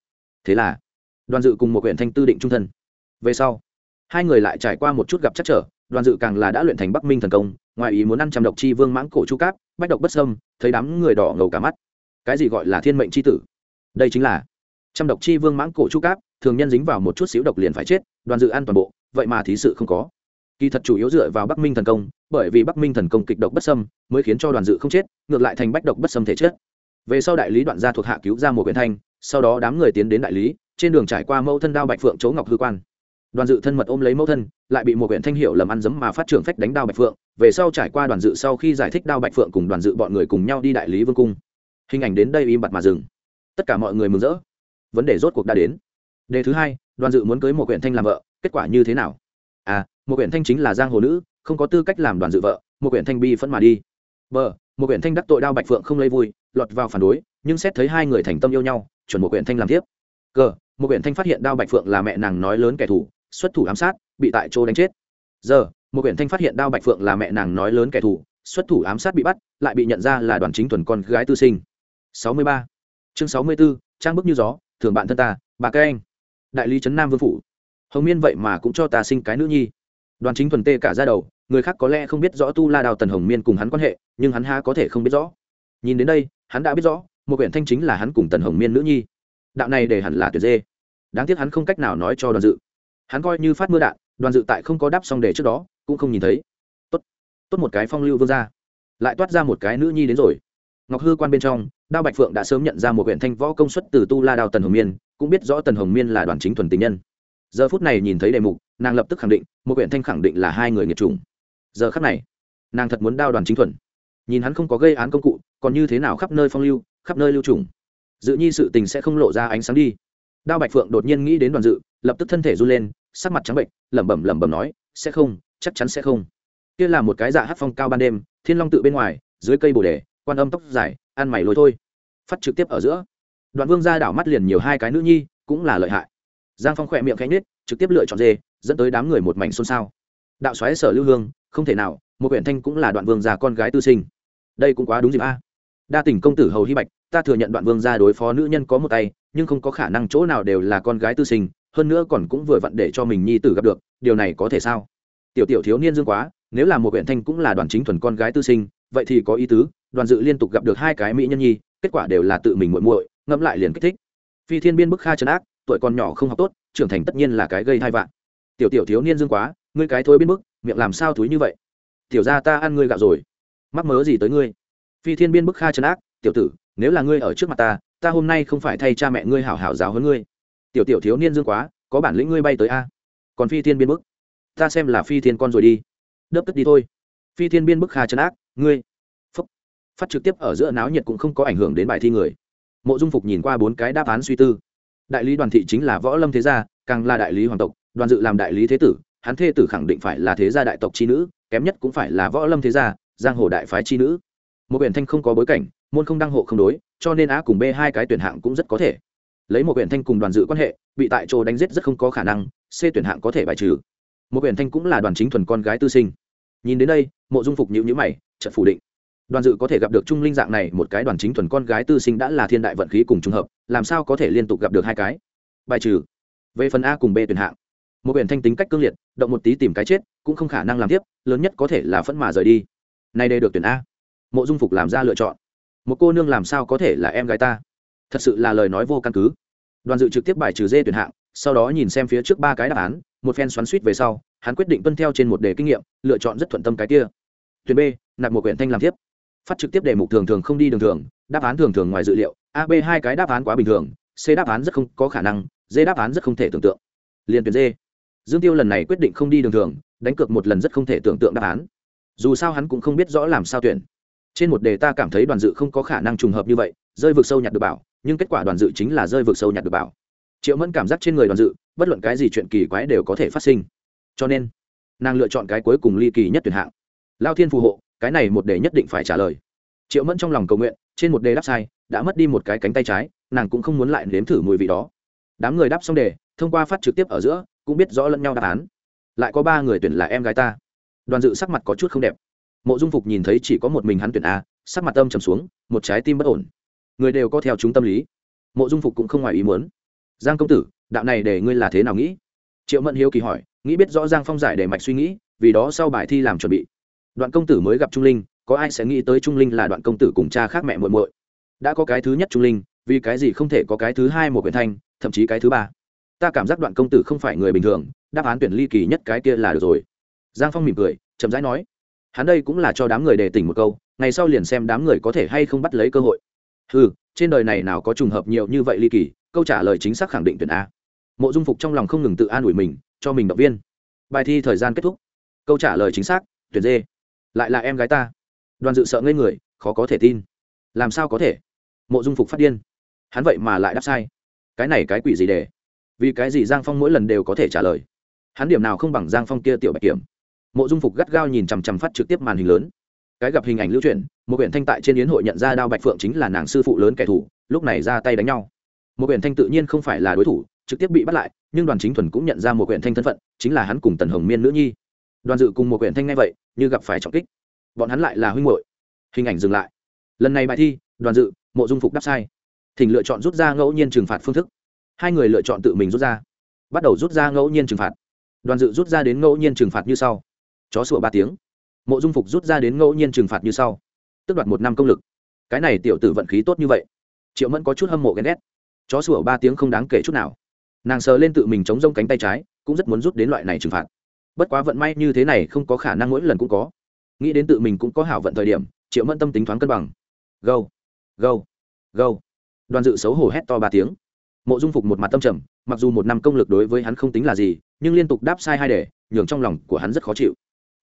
S1: Thế là, đoàn dự cùng một quyển thanh tư định trung thân. Về sau, hai người lại trải qua một chút gặp chắc trở, đoàn dự càng là đã luyện thành bắc minh thần công, ngoài ý muốn ăn trăm độc chi vương mãng cổ chu cáp, bách độc bất sâm thấy đám người đỏ ngầu cả mắt. Cái gì gọi là thiên mệnh chi tử? Đây chính là trăm độc chi vương mãng cổ chu cáp, thường nhân dính vào một chút xíu độc liền phải chết, đoàn dự ăn toàn bộ, vậy mà thí sự không có. Kỳ thật chủ yếu dựa vào bắc minh thần công, bởi vì bắc minh thần công kịch độc bất sâm mới khiến cho đoàn dự không chết, ngược lại thành bách độc bất sâm thể chết về sau đại lý đoạn gia thuộc hạ cứu ra một quyển thanh, sau đó đám người tiến đến đại lý, trên đường trải qua mẫu thân đao bạch phượng chỗ ngọc hư quan. Đoàn dự thân mật ôm lấy mẫu thân, lại bị một quyển thanh hiệu lầm ăn dấm mà phát trưởng phách đánh đao bạch phượng, về sau trải qua đoàn dự sau khi giải thích đao bạch phượng cùng đoàn dự bọn người cùng nhau đi đại lý vương cung. Hình ảnh đến đây im bặt mà dừng tất cả mọi người mừng rỡ. Vấn đề rốt cuộc đã đến. Đề thứ hai, đoàn dự muốn cưới một quyển thanh làm vợ, kết quả như thế nào? À một quyển thanh chính là giang hồ nữ, không có tư cách làm đoàn dự vợ một quyển thanh bi phẫn mà đi. B một quyển thanh đắc tội đao bạch phượng không lấy vui, lọt vào phản đối, nhưng xét thấy hai người thành tâm yêu nhau, chuẩn một quyển thanh làm tiếp. C một quyển thanh phát hiện đao bạch phượng là mẹ nàng nói lớn kẻ thù, xuất thủ ám sát, bị tại chỗ đánh chết. Giờ một quyển thanh phát hiện đao bạch phượng là mẹ nàng nói lớn kẻ thù, xuất thủ ám sát bị bắt, lại bị nhận ra là đoàn chính thuần con gái tư sinh. Sáu mươi ba chương sáu mươi b ố trang bức như gió, thường bạn thân ta, bà các anh. Đại lý trấn nam vương phủ. Hồng miên vậy mà cũng cho ta sinh cái nữ nhi. Đoàn chính thuần tê cả ra đầu, người khác có lẽ không biết rõ tu la đào tần hồng miên cùng hắn quan hệ, nhưng hắn ha có thể không biết rõ. Nhìn đến đây, hắn đã biết rõ, một huyện thanh chính là hắn cùng tần hồng miên nữ nhi. Đạo này để hẳn là tuyệt dê. Đáng tiếc hắn không cách nào nói cho đoàn dự. Hắn coi như phát mưa đạn, đoàn dự tại không có đáp xong để trước đó, cũng không nhìn thấy. Tốt tốt một cái phong lưu vương ra lại toát ra một cái nữ nhi đến rồi ngọc hư quan bên trong, đao bạch phượng đã sớm nhận ra một huyện thanh võ công suất từ tu la đao tần hồng miên, cũng biết rõ tần hồng miên là đoàn chính thuần tình nhân. Giờ phút này nhìn thấy đề mục, nàng lập tức khẳng định, một huyện thanh khẳng định là hai người nghiệt chủng. Giờ khắc này, nàng thật muốn đao đoàn chính thuần. Nhìn hắn không có gây án công cụ, còn như thế nào khắp nơi phong lưu, khắp nơi lưu trùng dự nhi sự tình sẽ không lộ ra ánh sáng đi. Đao bạch phượng đột nhiên nghĩ đến đoàn dự, lập tức thân thể run lên, sắc mặt trắng bệnh, lẩm bẩm lẩm bẩm nói, sẽ không, chắc chắn sẽ không. Kia là một cái dạ hát phong cao ban đêm, thiên long tự bên ngoài, dưới cây bồ đề quan âm tóc dài, ăn mày lôi thôi. Phát trực tiếp ở giữa. Đoạn vương ra đảo mắt liền nhiều hai cái nữ nhi, cũng là lợi hại. Giang phong khỏe miệng cánh nết trực tiếp lựa chọn dê, dẫn tới đám người một mảnh xôn xao. Đạo xoáy sở lưu hương, không thể nào, một huyện thanh cũng là đoạn vương già con gái tư sinh. Đây cũng quá đúng dịp a. Đa tỉnh công tử hầu hy bạch, ta thừa nhận đoạn vương gia đối phó nữ nhân có một tay, nhưng không có khả năng chỗ nào đều là con gái tư sinh, hơn nữa còn cũng vừa vặn để cho mình nhi tử gặp được, điều này có thể sao? Tiểu tiểu thiếu niên dương quá, nếu là một huyện thanh cũng là đoàn chính thuần con gái tư sinh, vậy thì có ý tứ đoàn dự liên tục gặp được hai cái mỹ nhân nhi, kết quả đều là tự mình muội muội, ngẫm lại liền kích thích. Phi thiên biên bức kha trấn ác, tuổi còn nhỏ không học tốt, trưởng thành tất nhiên là cái gây hai vạn tiểu tiểu thiếu niên dương quá, ngươi cái thối biên bức, miệng làm sao thúi như vậy? Tiểu ra ta ăn ngươi gạo rồi. Mắc mớ gì tới ngươi? Phi thiên biên bức kha trấn ác, tiểu tử, nếu là ngươi ở trước mặt ta ta hôm nay không phải thay cha mẹ ngươi hảo hảo giáo hơn ngươi. Tiểu tiểu thiếu niên dương quá, có bản lĩnh ngươi bay tới a. Còn phi thiên biên bức, ta xem là phi thiên con rồi đi. Đớp tức đi thôi. Phi thiên biên bức kha trấn ác, ngươi phát trực tiếp ở giữa náo nhiệt cũng không có ảnh hưởng đến bài thi người. Mộ dung phục nhìn qua bốn cái đáp án suy tư. Đại lý đoàn thị chính là võ lâm thế gia, càng là đại lý hoàng tộc, đoàn dự làm đại lý thế tử, hắn thê tử khẳng định phải là thế gia đại tộc chi nữ, kém nhất cũng phải là võ lâm thế gia, giang hồ đại phái chi nữ. Một uyển thanh không có bối cảnh, môn không đăng hộ không đối, cho nên a cùng b hai cái tuyển hạng cũng rất có thể. Lấy một uyển thanh cùng đoàn dự quan hệ, bị tại chỗ đánh giết rất không có khả năng, c tuyển hạng có thể bài trừ. Một uyển thanh cũng là đoàn chính thuần con gái tư sinh. Nhìn đến đây, mộ dung phục nhíu nhữ mày trận phủ định đoàn dự có thể gặp được trung linh dạng này, một cái đoàn chính thuần con gái tư sinh đã là thiên đại vận khí cùng trùng hợp, làm sao có thể liên tục gặp được hai cái? Bài trừ. Về phần a cùng b tuyển hạng. Một biển thanh tính cách cương liệt, động một tí tìm cái chết, cũng không khả năng làm tiếp, lớn nhất có thể là phẫn mà rời đi. Nay đây được tuyển a. Mộ dung phục làm ra lựa chọn. Một cô nương làm sao có thể là em gái ta? Thật sự là lời nói vô căn cứ. Đoàn dự trực tiếp bài trừ dê tuyển hạng, sau đó nhìn xem phía trước ba cái đáp án, một phen xoắn suýt về sau, hắn quyết định tuân theo trên một đề kinh nghiệm, lựa chọn rất thuận tâm cái kia. Tuyển b, nạp một quyển thanh làm tiếp phát trực tiếp đề mục thường thường không đi đường thường, đáp án thường thường ngoài dự liệu, a, b, hai cái đáp án quá bình thường, c, đáp án rất không có khả năng, d, đáp án rất không thể tưởng tượng. Liền tuyển d. Dương tiêu lần này quyết định không đi đường thường, đánh cược một lần rất không thể tưởng tượng đáp án. Dù sao hắn cũng không biết rõ làm sao tuyển. Trên một đề ta cảm thấy đoàn dự không có khả năng trùng hợp như vậy, rơi vực sâu nhặt được bảo, nhưng kết quả đoàn dự chính là rơi vực sâu nhặt được bảo. Triệu mẫn cảm giác trên người đoàn dự, bất luận cái gì chuyện kỳ quái đều có thể phát sinh. Cho nên, nàng lựa chọn cái cuối cùng ly kỳ nhất tuyển hạng. Lao thiên phù hộ cái này một đề nhất định phải trả lời. Triệu mẫn trong lòng cầu nguyện, trên một đề đáp sai, đã mất đi một cái cánh tay trái, nàng cũng không muốn lại nếm thử mùi vị đó. Đám người đáp xong đề, thông qua phát trực tiếp ở giữa, cũng biết rõ lẫn nhau đáp án. Lại có ba người tuyển là em gái ta. Đoàn dự sắc mặt có chút không đẹp. Mộ dung phục nhìn thấy chỉ có một mình hắn tuyển a, sắc mặt âm trầm xuống, một trái tim bất ổn. Người đều có theo chúng tâm lý. Mộ dung phục cũng không ngoài ý muốn. Giang công tử, đạo này để ngươi là thế nào nghĩ? Triệu mẫn hiếu kỳ hỏi, nghĩ biết rõ giang phong giải để mạch suy nghĩ, vì đó sau bài thi làm chuẩn bị đoạn công tử mới gặp trung linh, có ai sẽ nghĩ tới trung linh là đoạn công tử cùng cha khác mẹ muội muội? Đã có cái thứ nhất trung linh, vì cái gì không thể có cái thứ hai một quyển thanh, thậm chí cái thứ ba? Ta cảm giác đoạn công tử không phải người bình thường, đáp án tuyển ly kỳ nhất cái kia là được rồi. Giang phong mỉm cười, chậm rãi nói, hắn đây cũng là cho đám người đề tỉnh một câu, ngày sau liền xem đám người có thể hay không bắt lấy cơ hội. Ừ trên đời này nào có trùng hợp nhiều như vậy ly kỳ, câu trả lời chính xác khẳng định tuyển a. Mộ dung phục trong lòng không ngừng tự an ủi mình, cho mình động viên. Bài thi thời gian kết thúc. Câu trả lời chính xác, tuyển d lại là em gái ta. Đoàn dự sợ ngây người, khó có thể tin. Làm sao có thể? Mộ dung phục phát điên. Hắn vậy mà lại đáp sai. Cái này cái quỷ gì để? Vì cái gì giang phong mỗi lần đều có thể trả lời? Hắn điểm nào không bằng giang phong kia tiểu bạch kiểm? Mộ dung phục gắt gao nhìn chằm chằm phát trực tiếp màn hình lớn. Cái gặp hình ảnh lưu truyền một huyện thanh tại trên yến hội nhận ra đao bạch phượng chính là nàng sư phụ lớn kẻ thù, lúc này ra tay đánh nhau. Một huyện thanh tự nhiên không phải là đối thủ, trực tiếp bị bắt lại, nhưng đoàn chính thuần cũng nhận ra một huyện thanh thân phận, chính là hắn cùng tần hồng miên nữ nhi đoàn dự cùng một quyển thanh ngay vậy, như gặp phải trọng kích. Bọn hắn lại là huynh hội hình ảnh dừng lại. Lần này bài thi, đoàn dự, mộ dung phục đáp sai. Thỉnh lựa chọn rút ra ngẫu nhiên trừng phạt phương thức. Hai người lựa chọn tự mình rút ra. Bắt đầu rút ra ngẫu nhiên trừng phạt. Đoàn dự rút ra đến ngẫu nhiên trừng phạt như sau. Chó sủa ba tiếng. Mộ dung phục rút ra đến ngẫu nhiên trừng phạt như sau. Tức đoạt một năm công lực. Cái này tiểu tử vận khí tốt như vậy. Triệu mẫn có chút hâm mộ ghen ghét. Chó sủa ba tiếng không đáng kể chút nào. Nàng sờ lên tự mình chống rông cánh tay trái, cũng rất muốn rút đến loại này trừng phạt bất quá vận may như thế này không có khả năng mỗi lần cũng có. Nghĩ đến tự mình cũng có hảo vận thời điểm, triệu mẫn tâm tính thoáng cân bằng. Gâu gâu gâu. Đoàn dự xấu hổ hét to ba tiếng. Mộ dung phục một mặt tâm trầm, mặc dù một năm công lực đối với hắn không tính là gì, nhưng liên tục đáp sai hai đề, nhường trong lòng của hắn rất khó chịu.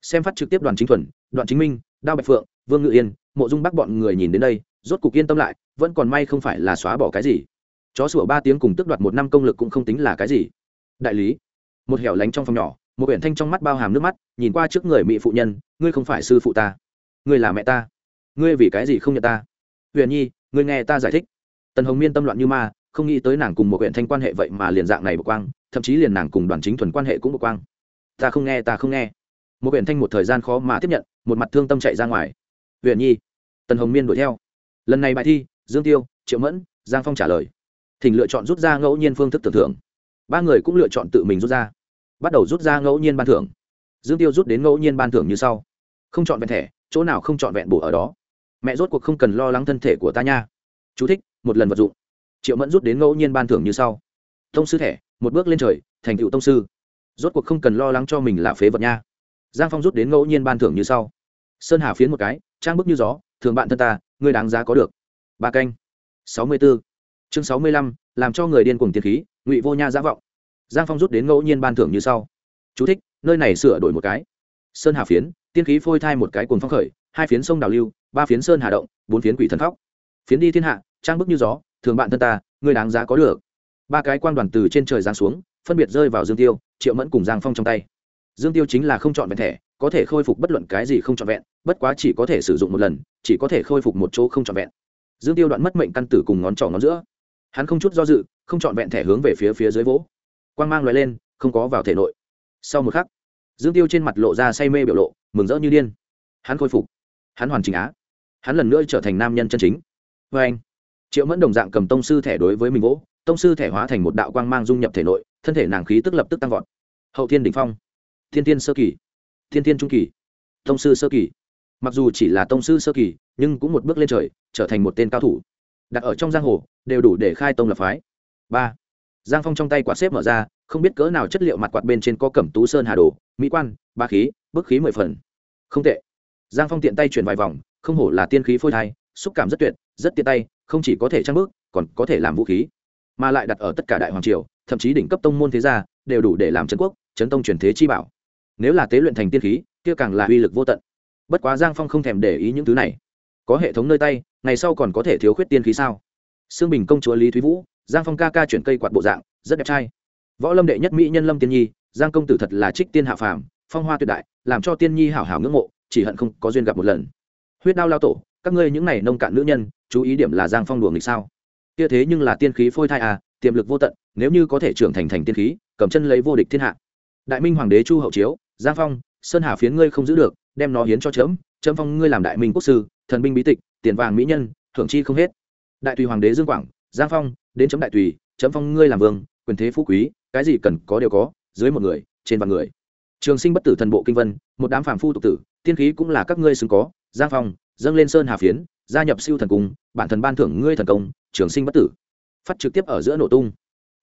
S1: Xem phát trực tiếp đoàn chính thuần, đoàn chính minh, đao bạch phượng, vương ngự yên, mộ dung bắc bọn người nhìn đến đây, rốt cục yên tâm lại, vẫn còn may không phải là xóa bỏ cái gì. Chó sủa ba tiếng cùng tức đoạt một năm công lực cũng không tính là cái gì. Đại lý, một hẻo lánh trong phòng nhỏ một huyện thanh trong mắt bao hàm nước mắt, nhìn qua trước người mỹ phụ nhân, ngươi không phải sư phụ ta. Ngươi là mẹ ta. Ngươi vì cái gì không nhận ta? Huyền nhi, ngươi nghe ta giải thích. Tần hồng miên tâm loạn như ma, không nghĩ tới nàng cùng một huyện thanh quan hệ vậy mà liền dạng này bộc quang, thậm chí liền nàng cùng đoàn chính thuần quan hệ cũng bộc quang. Ta không nghe, ta không nghe. Một huyện thanh một thời gian khó mà tiếp nhận, một mặt thương tâm chạy ra ngoài. Huyền nhi, tần hồng miên đuổi theo. Lần này bài thi, dương tiêu, triệu mẫn, giang phong trả lời. Thỉnh lựa chọn rút ra ngẫu nhiên phương thức tưởng thưởng ba người cũng lựa chọn tự mình rút ra bắt đầu rút ra ngẫu nhiên ban thưởng. Dương tiêu rút đến ngẫu nhiên ban thưởng như sau. Không chọn vẹn thẻ, chỗ nào không chọn vẹn bổ ở đó. Mẹ rốt cuộc không cần lo lắng thân thể của ta nha. Chú thích, một lần vật dụng. Triệu mẫn rút đến ngẫu nhiên ban thưởng như sau. Tông sư thẻ, một bước lên trời, thành tựu tông sư. Rốt cuộc không cần lo lắng cho mình là phế vật nha. Giang phong rút đến ngẫu nhiên ban thưởng như sau. Sơn hà phiến một cái, trang bức như gió, thường bạn thân ta, ngươi đáng giá có được. Ba canh. Sáu mươi b ố chương sáu mươi lăm, làm cho người điên cuồng tiền khí, ngụy vô nha giả vọng giang phong rút đến ngẫu nhiên ban thưởng như sau. Chú thích, nơi này sửa đổi một cái. Sơn hà phiến tiên khí phôi thai một cái cồn phong khởi hai phiến sông đào lưu ba phiến sơn hà động bốn phiến quỷ thần khóc phiến đi thiên hạ trang bức như gió thường bạn thân ta ngươi đáng giá có được. Ba cái quan đoàn từ trên trời giáng xuống phân biệt rơi vào dương tiêu triệu mẫn cùng giang phong trong tay. Dương tiêu chính là không chọn vẹn thẻ có thể khôi phục bất luận cái gì không chọn vẹn bất quá chỉ có thể sử dụng một lần chỉ có thể khôi phục một chỗ không chọn vẹn. Dương tiêu đoạn mất mệnh căn tử cùng ngón trỏ ngón giữa. Hắn không chút do dự không chọn vẹn thẻ hướng về phía phía dưới vỗ quang mang loại lên, không có vào thể nội. Sau một khắc, dương tiêu trên mặt lộ ra say mê biểu lộ, mừng rỡ như điên. Hắn khôi phục. Hắn hoàn chỉnh á. Hắn lần nữa trở thành nam nhân chân chính. Vê anh, triệu mẫn đồng dạng cầm tông sư thẻ đối với mình vỗ, tông sư thẻ hóa thành một đạo quang mang dung nhập thể nội, thân thể nàng khí tức lập tức tăng vọt. Hậu thiên đ ỉ n h phong. Thiên tiên sơ kỳ. Thiên tiên trung kỳ. Tông sư sơ kỳ. Mặc dù chỉ là tông sư sơ kỳ, nhưng cũng một bước lên trời, trở thành một tên cao thủ. Đặt ở trong giang hồ, đều đủ để khai tông lập phái. Ba giang phong trong tay quạt xếp mở ra, không biết cỡ nào chất liệu mặt quạt bên trên có cẩm tú sơn hà đồ, mỹ quan ba khí, bức khí mười phần. Không tệ. Giang phong tiện tay chuyển vài vòng, không hổ là tiên khí phôi thai, xúc cảm rất tuyệt, rất tiện tay, không chỉ có thể trang bước còn có thể làm vũ khí. Mà lại đặt ở tất cả đại hoàng triều, thậm chí đỉnh cấp tông môn thế gia, đều đủ để làm trấn quốc, trấn tông truyền thế chi bảo. Nếu là tế luyện thành tiên khí, kia càng là uy lực vô tận. Bất quá giang phong không thèm để ý những thứ này. Có hệ thống nơi tay, ngày sau còn có thể thiếu khuyết tiên khí sao? Xương bình công chúa lý thúy vũ giang phong ca ca chuyển cây quạt bộ dạng, rất đẹp trai. Võ lâm đệ nhất mỹ nhân lâm tiên nhi, giang công tử thật là trích tiên hạ phàm, phong hoa tuyệt đại, làm cho tiên nhi hảo hảo ngưỡng mộ, chỉ hận không có duyên gặp một lần. Huyết đao lao tổ, các ngươi những này nông cạn nữ nhân, chú ý điểm là giang phong đùa nghịch sao? Kia thế nhưng là tiên khí phôi thai à tiềm lực vô tận, nếu như có thể trưởng thành thành tiên khí, cầm chân lấy vô địch thiên hạ. Đại minh hoàng đế chu hậu chiếu, giang phong, sơn hà phiến ngươi không giữ được, đem nó hiến cho chấm chấm phong ngươi làm đại minh quốc sư, thần binh bí tịch, tiền vàng mỹ nhân, thưởng chi không hết. Đại tùy hoàng đế dương quảng giang phong, đến chấm đại tùy, chấm phong ngươi làm vương, quyền thế phú quý, cái gì cần có đều có, dưới một người, trên vạn người. Trường sinh bất tử thần bộ kinh vân, một đám phàm phu tục tử, tiên khí cũng là các ngươi xứng có. Giang phong, dâng lên sơn hà phiến, gia nhập siêu thần cung, bản thần ban thưởng ngươi thần công, trường sinh bất tử. Phát trực tiếp ở giữa nổ tung.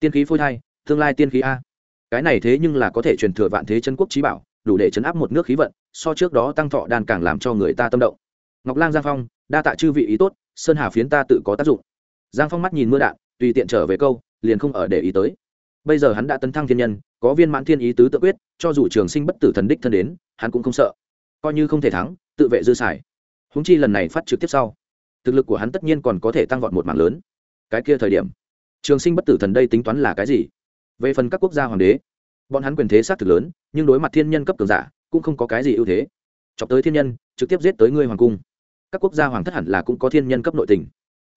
S1: Tiên khí phôi thai, tương lai tiên khí a. Cái này thế nhưng là có thể truyền thừa vạn thế chân quốc trí bảo, đủ để chấn áp một nước khí vận, so trước đó tăng thọ đan càng làm cho người ta tâm động. Ngọc lang giang phong, đa tạ chư vị ý tốt, sơn hà phiến ta tự có tác dụng giang phong mắt nhìn mưa đạn, tùy tiện trở về câu, liền không ở để ý tới. Bây giờ hắn đã tấn thăng thiên nhân, có viên mãn thiên ý tứ tự quyết, cho dù trường sinh bất tử thần đích thân đến, hắn cũng không sợ. Coi như không thể thắng, tự vệ dư xài. Húng chi lần này phát trực tiếp sau, thực lực của hắn tất nhiên còn có thể tăng vọt một mảng lớn. Cái kia thời điểm, trường sinh bất tử thần đây tính toán là cái gì? Về phần các quốc gia hoàng đế, bọn hắn quyền thế sát thực lớn, nhưng đối mặt thiên nhân cấp cường giả, cũng không có cái gì ưu thế. Chọc tới thiên nhân, trực tiếp giết tới ngươi hoàng cung. Các quốc gia hoàng thất hẳn là cũng có thiên nhân cấp nội tình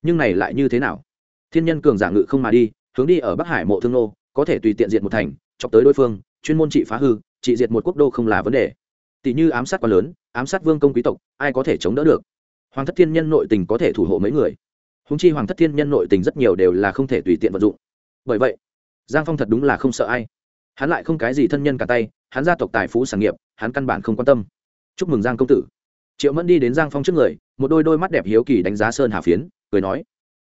S1: nhưng này lại như thế nào? Thiên nhân cường giả ngự không mà đi, hướng đi ở bắc hải mộ thương nô, có thể tùy tiện diệt một thành, chọc tới đối phương, chuyên môn trị phá hư, trị diệt một quốc đô không là vấn đề. Tỷ như ám sát quá lớn, ám sát vương công quý tộc, ai có thể chống đỡ được? Hoàng thất thiên nhân nội tình có thể thủ hộ mấy người? Húng chi hoàng thất thiên nhân nội tình rất nhiều đều là không thể tùy tiện vận dụng. Bởi vậy, giang phong thật đúng là không sợ ai. Hắn lại không cái gì thân nhân cả tay, hắn gia tộc tài phú sản nghiệp, hắn căn bản không quan tâm. Chúc mừng giang công tử. Triệu mẫn đi đến giang phong trước người, một đôi đôi mắt đẹp hiếu kỳ đánh giá sơn hà phiến cười nói,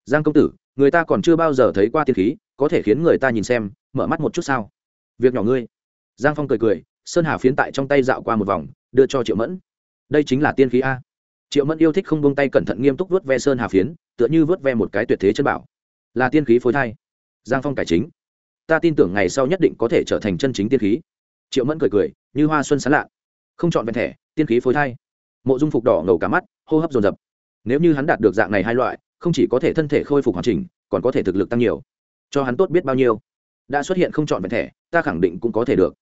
S1: giang công tử, người ta còn chưa bao giờ thấy qua tiên khí, có thể khiến người ta nhìn xem, mở mắt một chút sao? Việc nhỏ ngươi. Giang phong cười cười, sơn hà phiến tại trong tay dạo qua một vòng, đưa cho triệu mẫn. Đây chính là tiên khí a. Triệu mẫn yêu thích không bông tay cẩn thận nghiêm túc vớt ve sơn hà phiến, tựa như vớt ve một cái tuyệt thế chân bảo. Là tiên khí phối thai. Giang phong cải chính. Ta tin tưởng ngày sau nhất định có thể trở thành chân chính tiên khí. Triệu mẫn cười cười, như hoa xuân sán lạ, không chọn vẹn thẻ, tiên khí phối thai. Mộ dung phục đỏ ngầu cả mắt, hô hấp dồn dập nếu như hắn đạt được dạng này hai loại, không chỉ có thể thân thể khôi phục hoàn chỉnh, còn có thể thực lực tăng nhiều. Cho hắn tốt biết bao nhiêu. Đã xuất hiện không chọn vẹn thẻ, ta khẳng định cũng có thể được.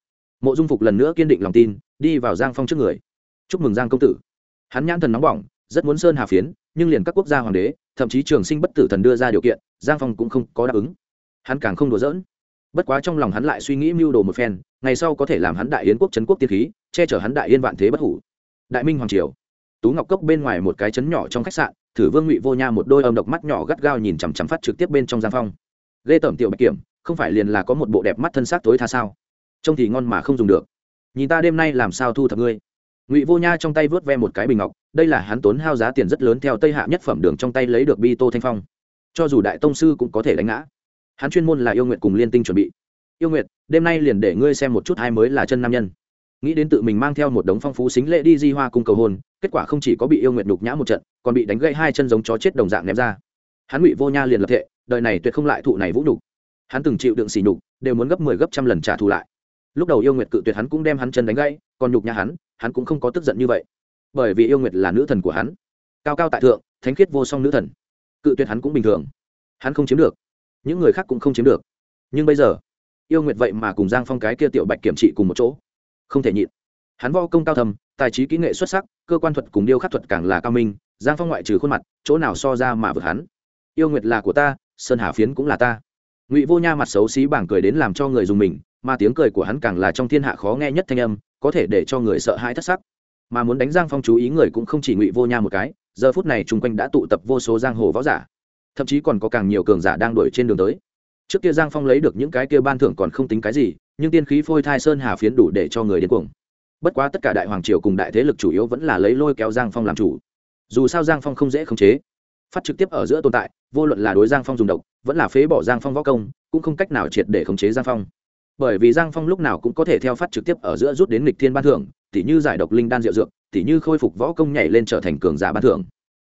S1: Mộ dung phục lần nữa kiên định lòng tin, đi vào giang phong trước người. Chúc mừng giang công tử. Hắn nhãn thần nóng bỏng, rất muốn sơn hà phiến, nhưng liền các quốc gia hoàng đế, thậm chí trường sinh bất tử thần đưa ra điều kiện, giang phong cũng không có đáp ứng. Hắn càng không đùa giỡn. Bất quá trong lòng hắn lại suy nghĩ mưu đồ một phen, ngày sau có thể làm hắn đại yến quốc trấn quốc tiên khí, che chở hắn đại yên vạn thế bất hủ. Đại minh hoàng triều tú ngọc cốc bên ngoài một cái trấn nhỏ trong khách sạn, thử vương ngụy vô nha một đôi âm độc mắt nhỏ gắt gao nhìn chằm chằm phát trực tiếp bên trong giang phong. Ghê tởm tiểu bạch kiểm, không phải liền là có một bộ đẹp mắt thân xác tối tha sao? Trông thì ngon mà không dùng được. Nhìn ta đêm nay làm sao thu thập ngươi? Ngụy vô nha trong tay vớt ve một cái bình ngọc, đây là hắn tốn hao giá tiền rất lớn theo tây hạ nhất phẩm đường trong tay lấy được bi tô thanh phong. Cho dù đại tông sư cũng có thể đánh ngã. Hắn chuyên môn là yêu nguyện cùng liên tinh chuẩn bị. Yêu nguyệt, đêm nay liền để ngươi xem một chút hai mới là chân nam nhân nghĩ đến tự mình mang theo một đống phong phú xính lễ đi di hoa cung cầu hôn, kết quả không chỉ có bị yêu nguyệt nhục nhã một trận, còn bị đánh gãy hai chân giống chó chết đồng dạng ném ra. Hắn ngụy vô nha liền lập thệ, đời này tuyệt không lại thụ này vũ nhục. Hắn từng chịu đựng xỉ nhục, đều muốn gấp mười 10 gấp trăm lần trả thù lại. Lúc đầu yêu nguyệt cự tuyệt hắn cũng đem hắn chân đánh gãy, còn nhục nhã hắn hắn cũng không có tức giận như vậy. Bởi vì yêu nguyệt là nữ thần của hắn. Cao cao tại thượng, thánh khiết vô song nữ thần. Cự tuyệt hắn cũng bình thường. Hắn không chiếm được. Những người khác cũng không chiếm được. Nhưng bây giờ, yêu nguyệt vậy mà cùng giang phong cái kia tiểu bạch kiểm trị cùng một chỗ không thể nhịn. Hắn vo công cao thầm tài trí kỹ nghệ xuất sắc, cơ quan thuật cùng điêu khắc thuật càng là cao minh, giang phong ngoại trừ khuôn mặt, chỗ nào so ra mà vượt hắn. Yêu nguyệt là của ta, sơn hà phiến cũng là ta. Ngụy vô nha mặt xấu xí bảng cười đến làm cho người dùng mình, mà tiếng cười của hắn càng là trong thiên hạ khó nghe nhất thanh âm, có thể để cho người sợ hãi thất sắc. Mà muốn đánh giang phong chú ý người cũng không chỉ ngụy vô nha một cái, giờ phút này chung quanh đã tụ tập vô số giang hồ võ giả. Thậm chí còn có càng nhiều cường giả đang đuổi trên đường tới. Trước kia giang phong lấy được những cái kia ban thưởng còn không tính cái gì nhưng tiên khí phôi thai sơn hà phiến đủ để cho người điên cuồng. Bất quá tất cả đại hoàng triều cùng đại thế lực chủ yếu vẫn là lấy lôi kéo giang phong làm chủ. Dù sao giang phong không dễ khống chế. Phát trực tiếp ở giữa tồn tại, vô luận là đối giang phong dùng độc, vẫn là phế bỏ giang phong võ công, cũng không cách nào triệt để khống chế giang phong. Bởi vì giang phong lúc nào cũng có thể theo phát trực tiếp ở giữa rút đến lịch thiên ban thưởng, tỉ như giải độc linh đan diệu dược, tỉ như khôi phục võ công nhảy lên trở thành cường giả ban thưởng.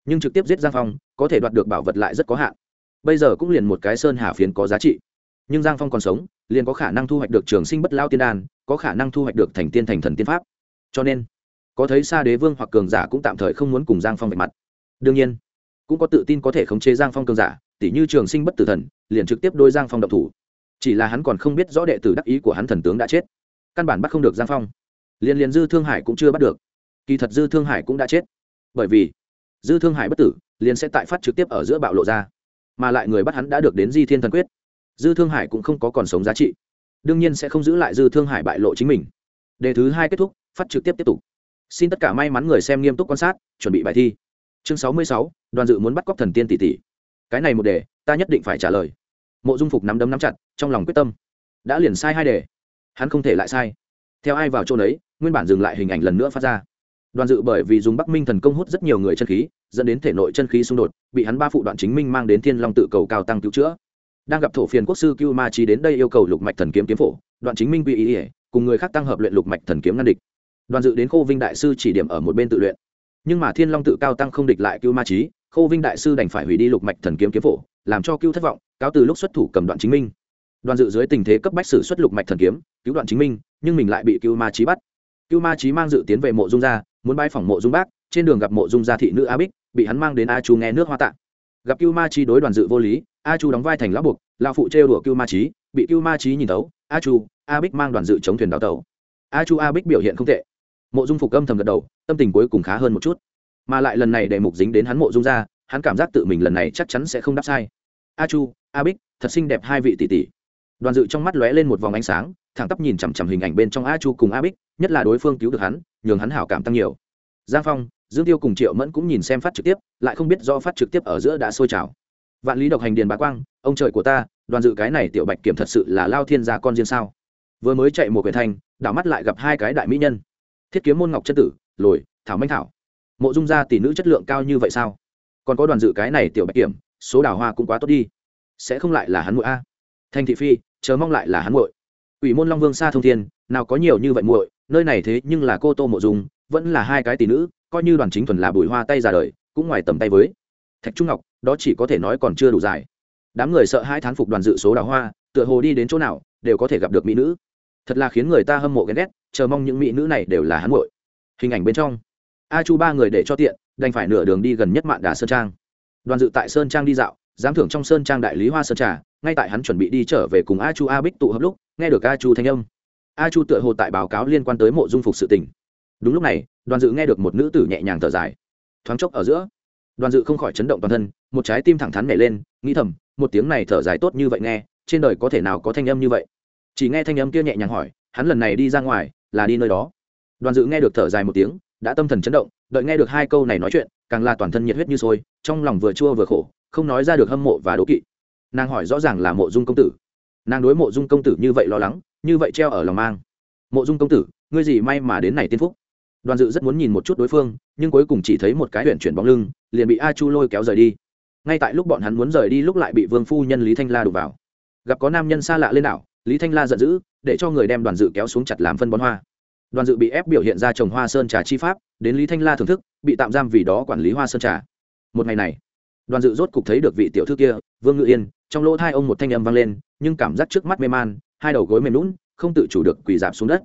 S1: Nhưng trực tiếp giết giang phong, có thể đoạt được bảo vật lại rất có hạn. Bây giờ cũng liền một cái sơn hà phiến có giá trị nhưng giang phong còn sống, liền có khả năng thu hoạch được trường sinh bất lao tiên đan, có khả năng thu hoạch được thành tiên thành thần tiên pháp. Cho nên, có thấy xa đế vương hoặc cường giả cũng tạm thời không muốn cùng giang phong vạch mặt. Đương nhiên, cũng có tự tin có thể khống chế giang phong cường giả, tỉ như trường sinh bất tử thần, liền trực tiếp đôi giang phong độc thủ. Chỉ là hắn còn không biết rõ đệ tử đắc ý của hắn thần tướng đã chết. Căn bản bắt không được giang phong. Liền liền dư thương hải cũng chưa bắt được. Kỳ thật dư thương hải cũng đã chết. Bởi vì, dư thương hải bất tử, liền sẽ tại phát trực tiếp ở giữa bạo lộ ra. Mà lại người bắt hắn đã được đến di thiên thần quyết dư thương hải cũng không có còn sống giá trị. Đương nhiên sẽ không giữ lại dư thương hải bại lộ chính mình. Đề thứ hai kết thúc, phát trực tiếp tiếp tục. Xin tất cả may mắn người xem nghiêm túc quan sát, chuẩn bị bài thi. Chương sáu mươi sáu, đoàn dự muốn bắt cóc thần tiên tỷ tỷ. Cái này một đề, ta nhất định phải trả lời. Mộ dung phục nắm đấm nắm chặt, trong lòng quyết tâm. Đã liền sai hai đề. Hắn không thể lại sai. Theo ai vào chỗ đấy nguyên bản dừng lại hình ảnh lần nữa phát ra. Đoàn dự bởi vì dùng bắc minh thần công hút rất nhiều người chân khí, dẫn đến thể nội chân khí xung đột, bị hắn ba phụ đoạn chính minh mang đến thiên long tự cầu cao tăng cứu chữa đang gặp thổ phiền quốc sư cưu ma trí đến đây yêu cầu lục mạch thần kiếm kiếm phổ, đoạn chính minh bị ý ỉa cùng người khác tăng hợp luyện lục mạch thần kiếm ngăn địch. Đoàn dự đến khô vinh đại sư chỉ điểm ở một bên tự luyện. Nhưng mà thiên long tự cao tăng không địch lại cưu ma trí khô vinh đại sư đành phải hủy đi lục mạch thần kiếm kiếm phổ, làm cho cưu thất vọng, cáo từ lúc xuất thủ cầm đoạn chính minh. Đoàn dự dưới tình thế cấp bách sử xuất lục mạch thần kiếm, cứu đoạn chính minh, nhưng mình lại bị cưu ma trí bắt. Cưu ma trí mang dự tiến về mộ dung gia, muốn bay phỏng mộ dung bác, trên đường gặp mộ dung gia thị nữ a bích, bị hắn mang đến a chu nghe nước hoa tạ gặp cưu ma trí đối đoàn dự vô lý, a chu đóng vai thành lão buộc, lão phụ trêu đùa cưu ma trí bị cưu ma trí nhìn tấu a chu, a bích mang đoàn dự chống thuyền đào tàu a chu, a bích biểu hiện không tệ. Mộ dung phục âm thầm gật đầu, tâm tình cuối cùng khá hơn một chút. Mà lại lần này để mục dính đến hắn mộ dung ra, hắn cảm giác tự mình lần này chắc chắn sẽ không đáp sai. A chu, a bích, thật xinh đẹp hai vị tỷ tỷ. Đoàn dự trong mắt lóe lên một vòng ánh sáng, thẳng tắp nhìn chằm chằm hình ảnh bên trong a chu cùng a bích, nhất là đối phương cứu được hắn, nhường hắn hảo cảm tăng nhiều. Giang phong dương tiêu cùng triệu mẫn cũng nhìn xem phát trực tiếp, lại không biết do phát trực tiếp ở giữa đã sôi trào. Vạn lý độc hành điền bá quang, ông trời của ta, đoàn dự cái này tiểu bạch kiểm thật sự là lao thiên gia con riêng sao? Vừa mới chạy một quyển thành đảo mắt lại gặp hai cái đại mỹ nhân. Thiết kiếm môn ngọc chất tử, lồi, thảo manh thảo. Mộ dung gia tỷ nữ chất lượng cao như vậy sao? Còn có đoàn dự cái này tiểu bạch kiểm, số đào hoa cũng quá tốt đi. Sẽ không lại là hắn muội a? Thanh thị phi, chờ mong lại là hắn muội. Ủy môn long vương xa thông thiên, nào có nhiều như vậy muội, nơi này thế nhưng là cô tô mộ dung, vẫn là hai cái tỷ nữ coi như đoàn chính thuần là bùi hoa tay ra đời, cũng ngoài tầm tay với. Thạch trung ngọc, đó chỉ có thể nói còn chưa đủ dài. Đám người sợ hai thán phục đoàn dự số đào hoa, tựa hồ đi đến chỗ nào, đều có thể gặp được mỹ nữ. Thật là khiến người ta hâm mộ ghen ghét, chờ mong những mỹ nữ này đều là hắn muội. Hình ảnh bên trong. A chu ba người để cho tiện, đành phải nửa đường đi gần nhất mạn đà sơn trang. Đoàn dự tại sơn trang đi dạo, giám thưởng trong sơn trang đại lý hoa sơn trà, ngay tại hắn chuẩn bị đi trở về cùng a chu a bích tụ hợp lúc, nghe được a chu thanh âm. A chu tựa hồ tại báo cáo liên quan tới mộ dung phục sự tình. Đúng lúc này đoàn dự nghe được một nữ tử nhẹ nhàng thở dài. Thoáng chốc ở giữa, đoàn dự không khỏi chấn động toàn thân, một trái tim thẳng thắn nhảy lên, nghĩ thầm, một tiếng này thở dài tốt như vậy nghe, trên đời có thể nào có thanh âm như vậy? Chỉ nghe thanh âm kia nhẹ nhàng hỏi, hắn lần này đi ra ngoài, là đi nơi đó? Đoàn dự nghe được thở dài một tiếng, đã tâm thần chấn động, đợi nghe được hai câu này nói chuyện, càng là toàn thân nhiệt huyết như sôi, trong lòng vừa chua vừa khổ, không nói ra được hâm mộ và đố kỵ. Nàng hỏi rõ ràng là mộ dung công tử. Nàng đối mộ dung công tử như vậy lo lắng, như vậy treo ở lòng mang. Mộ dung công tử, ngươi gì may mà đến này tiên phúc? Đoàn dự rất muốn nhìn một chút đối phương, nhưng cuối cùng chỉ thấy một cái huyện chuyển bóng lưng, liền bị a chu lôi kéo rời đi. Ngay tại lúc bọn hắn muốn rời đi lúc lại bị vương phu nhân lý thanh la đục vào. Gặp có nam nhân xa lạ lên đảo, lý thanh la giận dữ, để cho người đem đoàn dự kéo xuống chặt làm phân bón hoa. Đoàn dự bị ép biểu hiện ra trồng hoa sơn trà chi pháp, đến lý thanh la thưởng thức, bị tạm giam vì đó quản lý hoa sơn trà. Một ngày này, đoàn dự rốt cục thấy được vị tiểu thư kia, vương ngự yên, trong lỗ thai ông một thanh âm vang lên, nhưng cảm giác trước mắt mê man, hai đầu gối mềm lún không tự chủ được quỳ dạp xuống đất.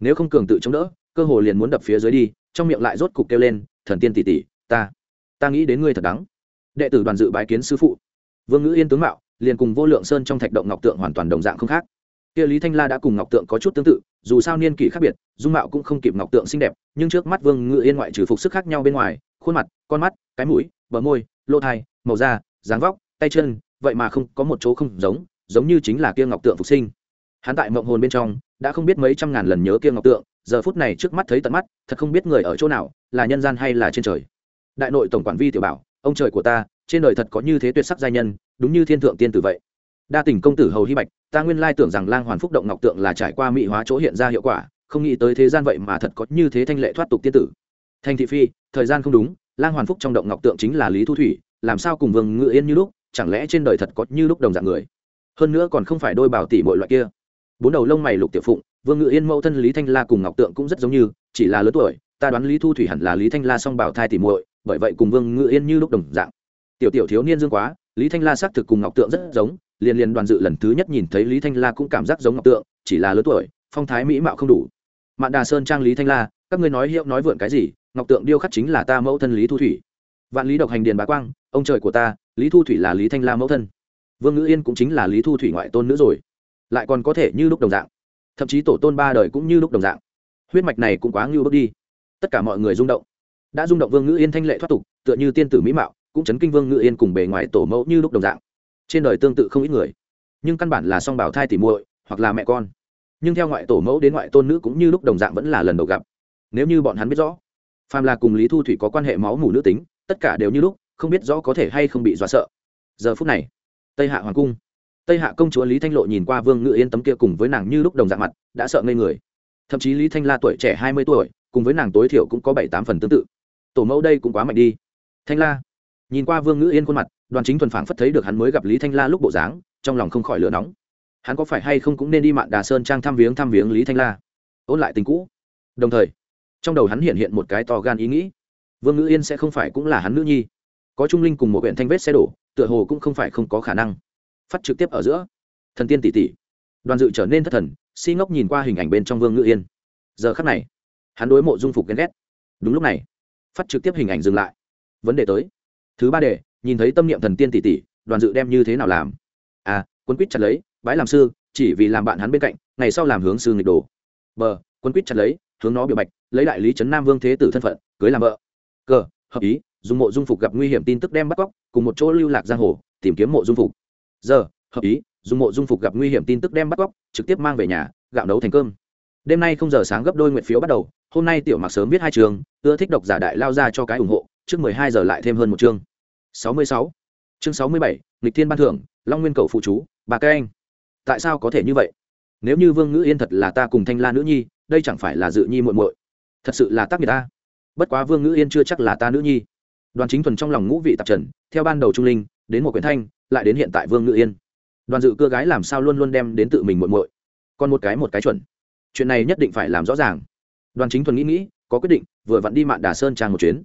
S1: Nếu không cường tự chống đỡ cơ hồ liền muốn đập phía dưới đi, trong miệng lại rốt cục kêu lên, thần tiên tỷ tỷ, ta ta nghĩ đến ngươi thật đắng. Đệ tử đoàn dự bái kiến sư phụ. Vương ngữ yên tướng mạo, liền cùng vô lượng sơn trong thạch động ngọc tượng hoàn toàn đồng dạng không khác. Kia lý thanh la đã cùng ngọc tượng có chút tương tự, dù sao niên kỷ khác biệt, dung mạo cũng không kịp ngọc tượng xinh đẹp, nhưng trước mắt vương ngự yên ngoại trừ phục sức khác nhau bên ngoài, khuôn mặt, con mắt, cái mũi, bờ môi, lỗ thai, màu da, dáng vóc, tay chân, vậy mà không có một chỗ không giống giống như chính là kia ngọc tượng phục sinh. Hắn tại mộng hồn bên trong, đã không biết mấy trăm ngàn lần nhớ kia ngọc tượng giờ phút này trước mắt thấy tận mắt, thật không biết người ở chỗ nào, là nhân gian hay là trên trời. Đại nội tổng quản vi tiểu bảo, ông trời của ta, trên đời thật có như thế tuyệt sắc giai nhân, đúng như thiên thượng tiên tử vậy. Đa tình công tử hầu hy bạch, ta nguyên lai tưởng rằng lang hoàn phúc động ngọc tượng là trải qua mỹ hóa chỗ hiện ra hiệu quả, không nghĩ tới thế gian vậy mà thật có như thế thanh lệ thoát tục tiên tử. Thanh thị phi, thời gian không đúng, lang hoàn phúc trong động ngọc tượng chính là lý thu thủy, làm sao cùng vương ngự yên như lúc, chẳng lẽ trên đời thật có như lúc đồng dạng người? Hơn nữa còn không phải đôi bảo tỷ mọi loại kia. Bốn đầu lông mày lục tiểu phụng vương ngự yên mẫu thân lý thanh la cùng ngọc tượng cũng rất giống như, chỉ là lớn tuổi, ta đoán lý thu thủy hẳn là lý thanh la song bảo thai tỷ muội, bởi vậy cùng vương ngự yên như lúc đồng dạng. Tiểu tiểu thiếu niên dương quá, lý thanh la xác thực cùng ngọc tượng rất giống, liền liền đoàn dự lần thứ nhất nhìn thấy lý thanh la cũng cảm giác giống ngọc tượng, chỉ là lớn tuổi, phong thái mỹ mạo không đủ. Mạn đà sơn trang lý thanh la, các ngươi nói hiệu nói vượn cái gì, ngọc tượng điêu khắc chính là ta mẫu thân lý thu thủy. Vạn lý độc hành điền bá quang, ông trời của ta, lý thu thủy là lý thanh la mẫu thân. Vương ngữ yên cũng chính là lý thu thủy ngoại tôn nữ rồi. Lại còn có thể như lúc đồng dạng thậm chí tổ tôn ba đời cũng như lúc đồng dạng. Huyết mạch này cũng quá ngưu bước đi. Tất cả mọi người rung động. Đã rung động vương ngữ yên thanh lệ thoát tục, tựa như tiên tử mỹ mạo, cũng chấn kinh vương ngữ yên cùng bề ngoài tổ mẫu như lúc đồng dạng. Trên đời tương tự không ít người, nhưng căn bản là song bảo thai tỉ muội hoặc là mẹ con. Nhưng theo ngoại tổ mẫu đến ngoại tôn nữ cũng như lúc đồng dạng vẫn là lần đầu gặp. Nếu như bọn hắn biết rõ, phàm là cùng lý thu thủy có quan hệ máu mủ nữ tính, tất cả đều như lúc, không biết rõ có thể hay không bị dọa sợ. Giờ phút này, tây hạ hoàng cung tây hạ công chúa lý thanh lộ nhìn qua vương ngự yên tấm kia cùng với nàng như lúc đồng dạng mặt, đã sợ ngây người. Thậm chí lý thanh la tuổi trẻ hai mươi tuổi, cùng với nàng tối thiểu cũng có bảy tám phần tương tự. Tổ mẫu đây cũng quá mạnh đi. Thanh la nhìn qua vương ngự yên khuôn mặt, đoàn chính thuần phảng phất thấy được hắn mới gặp lý thanh la lúc bộ dáng, trong lòng không khỏi lửa nóng. Hắn có phải hay không cũng nên đi mạn đà sơn trang thăm viếng thăm viếng lý thanh la? Ôn lại tình cũ. Đồng thời, trong đầu hắn hiện hiện một cái to gan ý nghĩ. Vương ngữ yên sẽ không phải cũng là hắn nữ nhi. Có trung linh cùng một huyện thanh vết xe đổ, tựa hồ cũng không phải không có khả năng phát trực tiếp ở giữa. Thần tiên tỷ tỷ. Đoàn dự trở nên thất thần, si ngốc nhìn qua hình ảnh bên trong vương ngự yên. Giờ khắc này, hắn đối mộ dung phục ghen ghét. Đúng lúc này, phát trực tiếp hình ảnh dừng lại. Vấn đề tới. Thứ ba đề, nhìn thấy tâm niệm thần tiên tỷ tỷ, đoàn dự đem như thế nào làm? À, A quân quýt chặt lấy, bái làm sư, chỉ vì làm bạn hắn bên cạnh, ngày sau làm hướng sư nghịch đồ. B quân quýt chặt lấy, hướng nó biểu bạch, lấy đại lý trấn nam vương thế tử thân phận, cưới làm vợ. Cơ hợp ý, dùng mộ dung phục gặp nguy hiểm tin tức đem bắt cóc, cùng một chỗ lưu lạc giang hồ, tìm kiếm mộ dung phục giờ, hợp ý, dùng mộ dung phục gặp nguy hiểm tin tức đem bắt cóc, trực tiếp mang về nhà, gạo nấu thành cơm. Đêm nay không giờ sáng gấp đôi nguyện phiếu bắt đầu, hôm nay tiểu mặc sớm viết hai trường ưa thích độc giả đại lao ra cho cái ủng hộ, trước mười hai giờ lại thêm hơn một chương. Sáu mươi sáu. Chương sáu mươi bảy lịch thiên ban thưởng, long nguyên cầu phụ chú, bà các anh. Tại sao có thể như vậy? Nếu như vương ngữ yên thật là ta cùng thanh la nữ nhi, đây chẳng phải là dự nhi muội muội. Thật sự là tác người ta. Bất quá vương ngữ yên chưa chắc là ta nữ nhi. Đoàn chính thuần trong lòng ngũ vị tạp trần, theo ban đầu trung linh đến một quyển thanh, lại đến hiện tại vương ngự yên. Đoàn dự cưa gái làm sao luôn luôn đem đến tự mình muội muội? Còn một cái một cái chuẩn. Chuyện này nhất định phải làm rõ ràng. Đoàn chính thuần nghĩ nghĩ, có quyết định, vừa vặn đi mạn đà sơn trang một chuyến.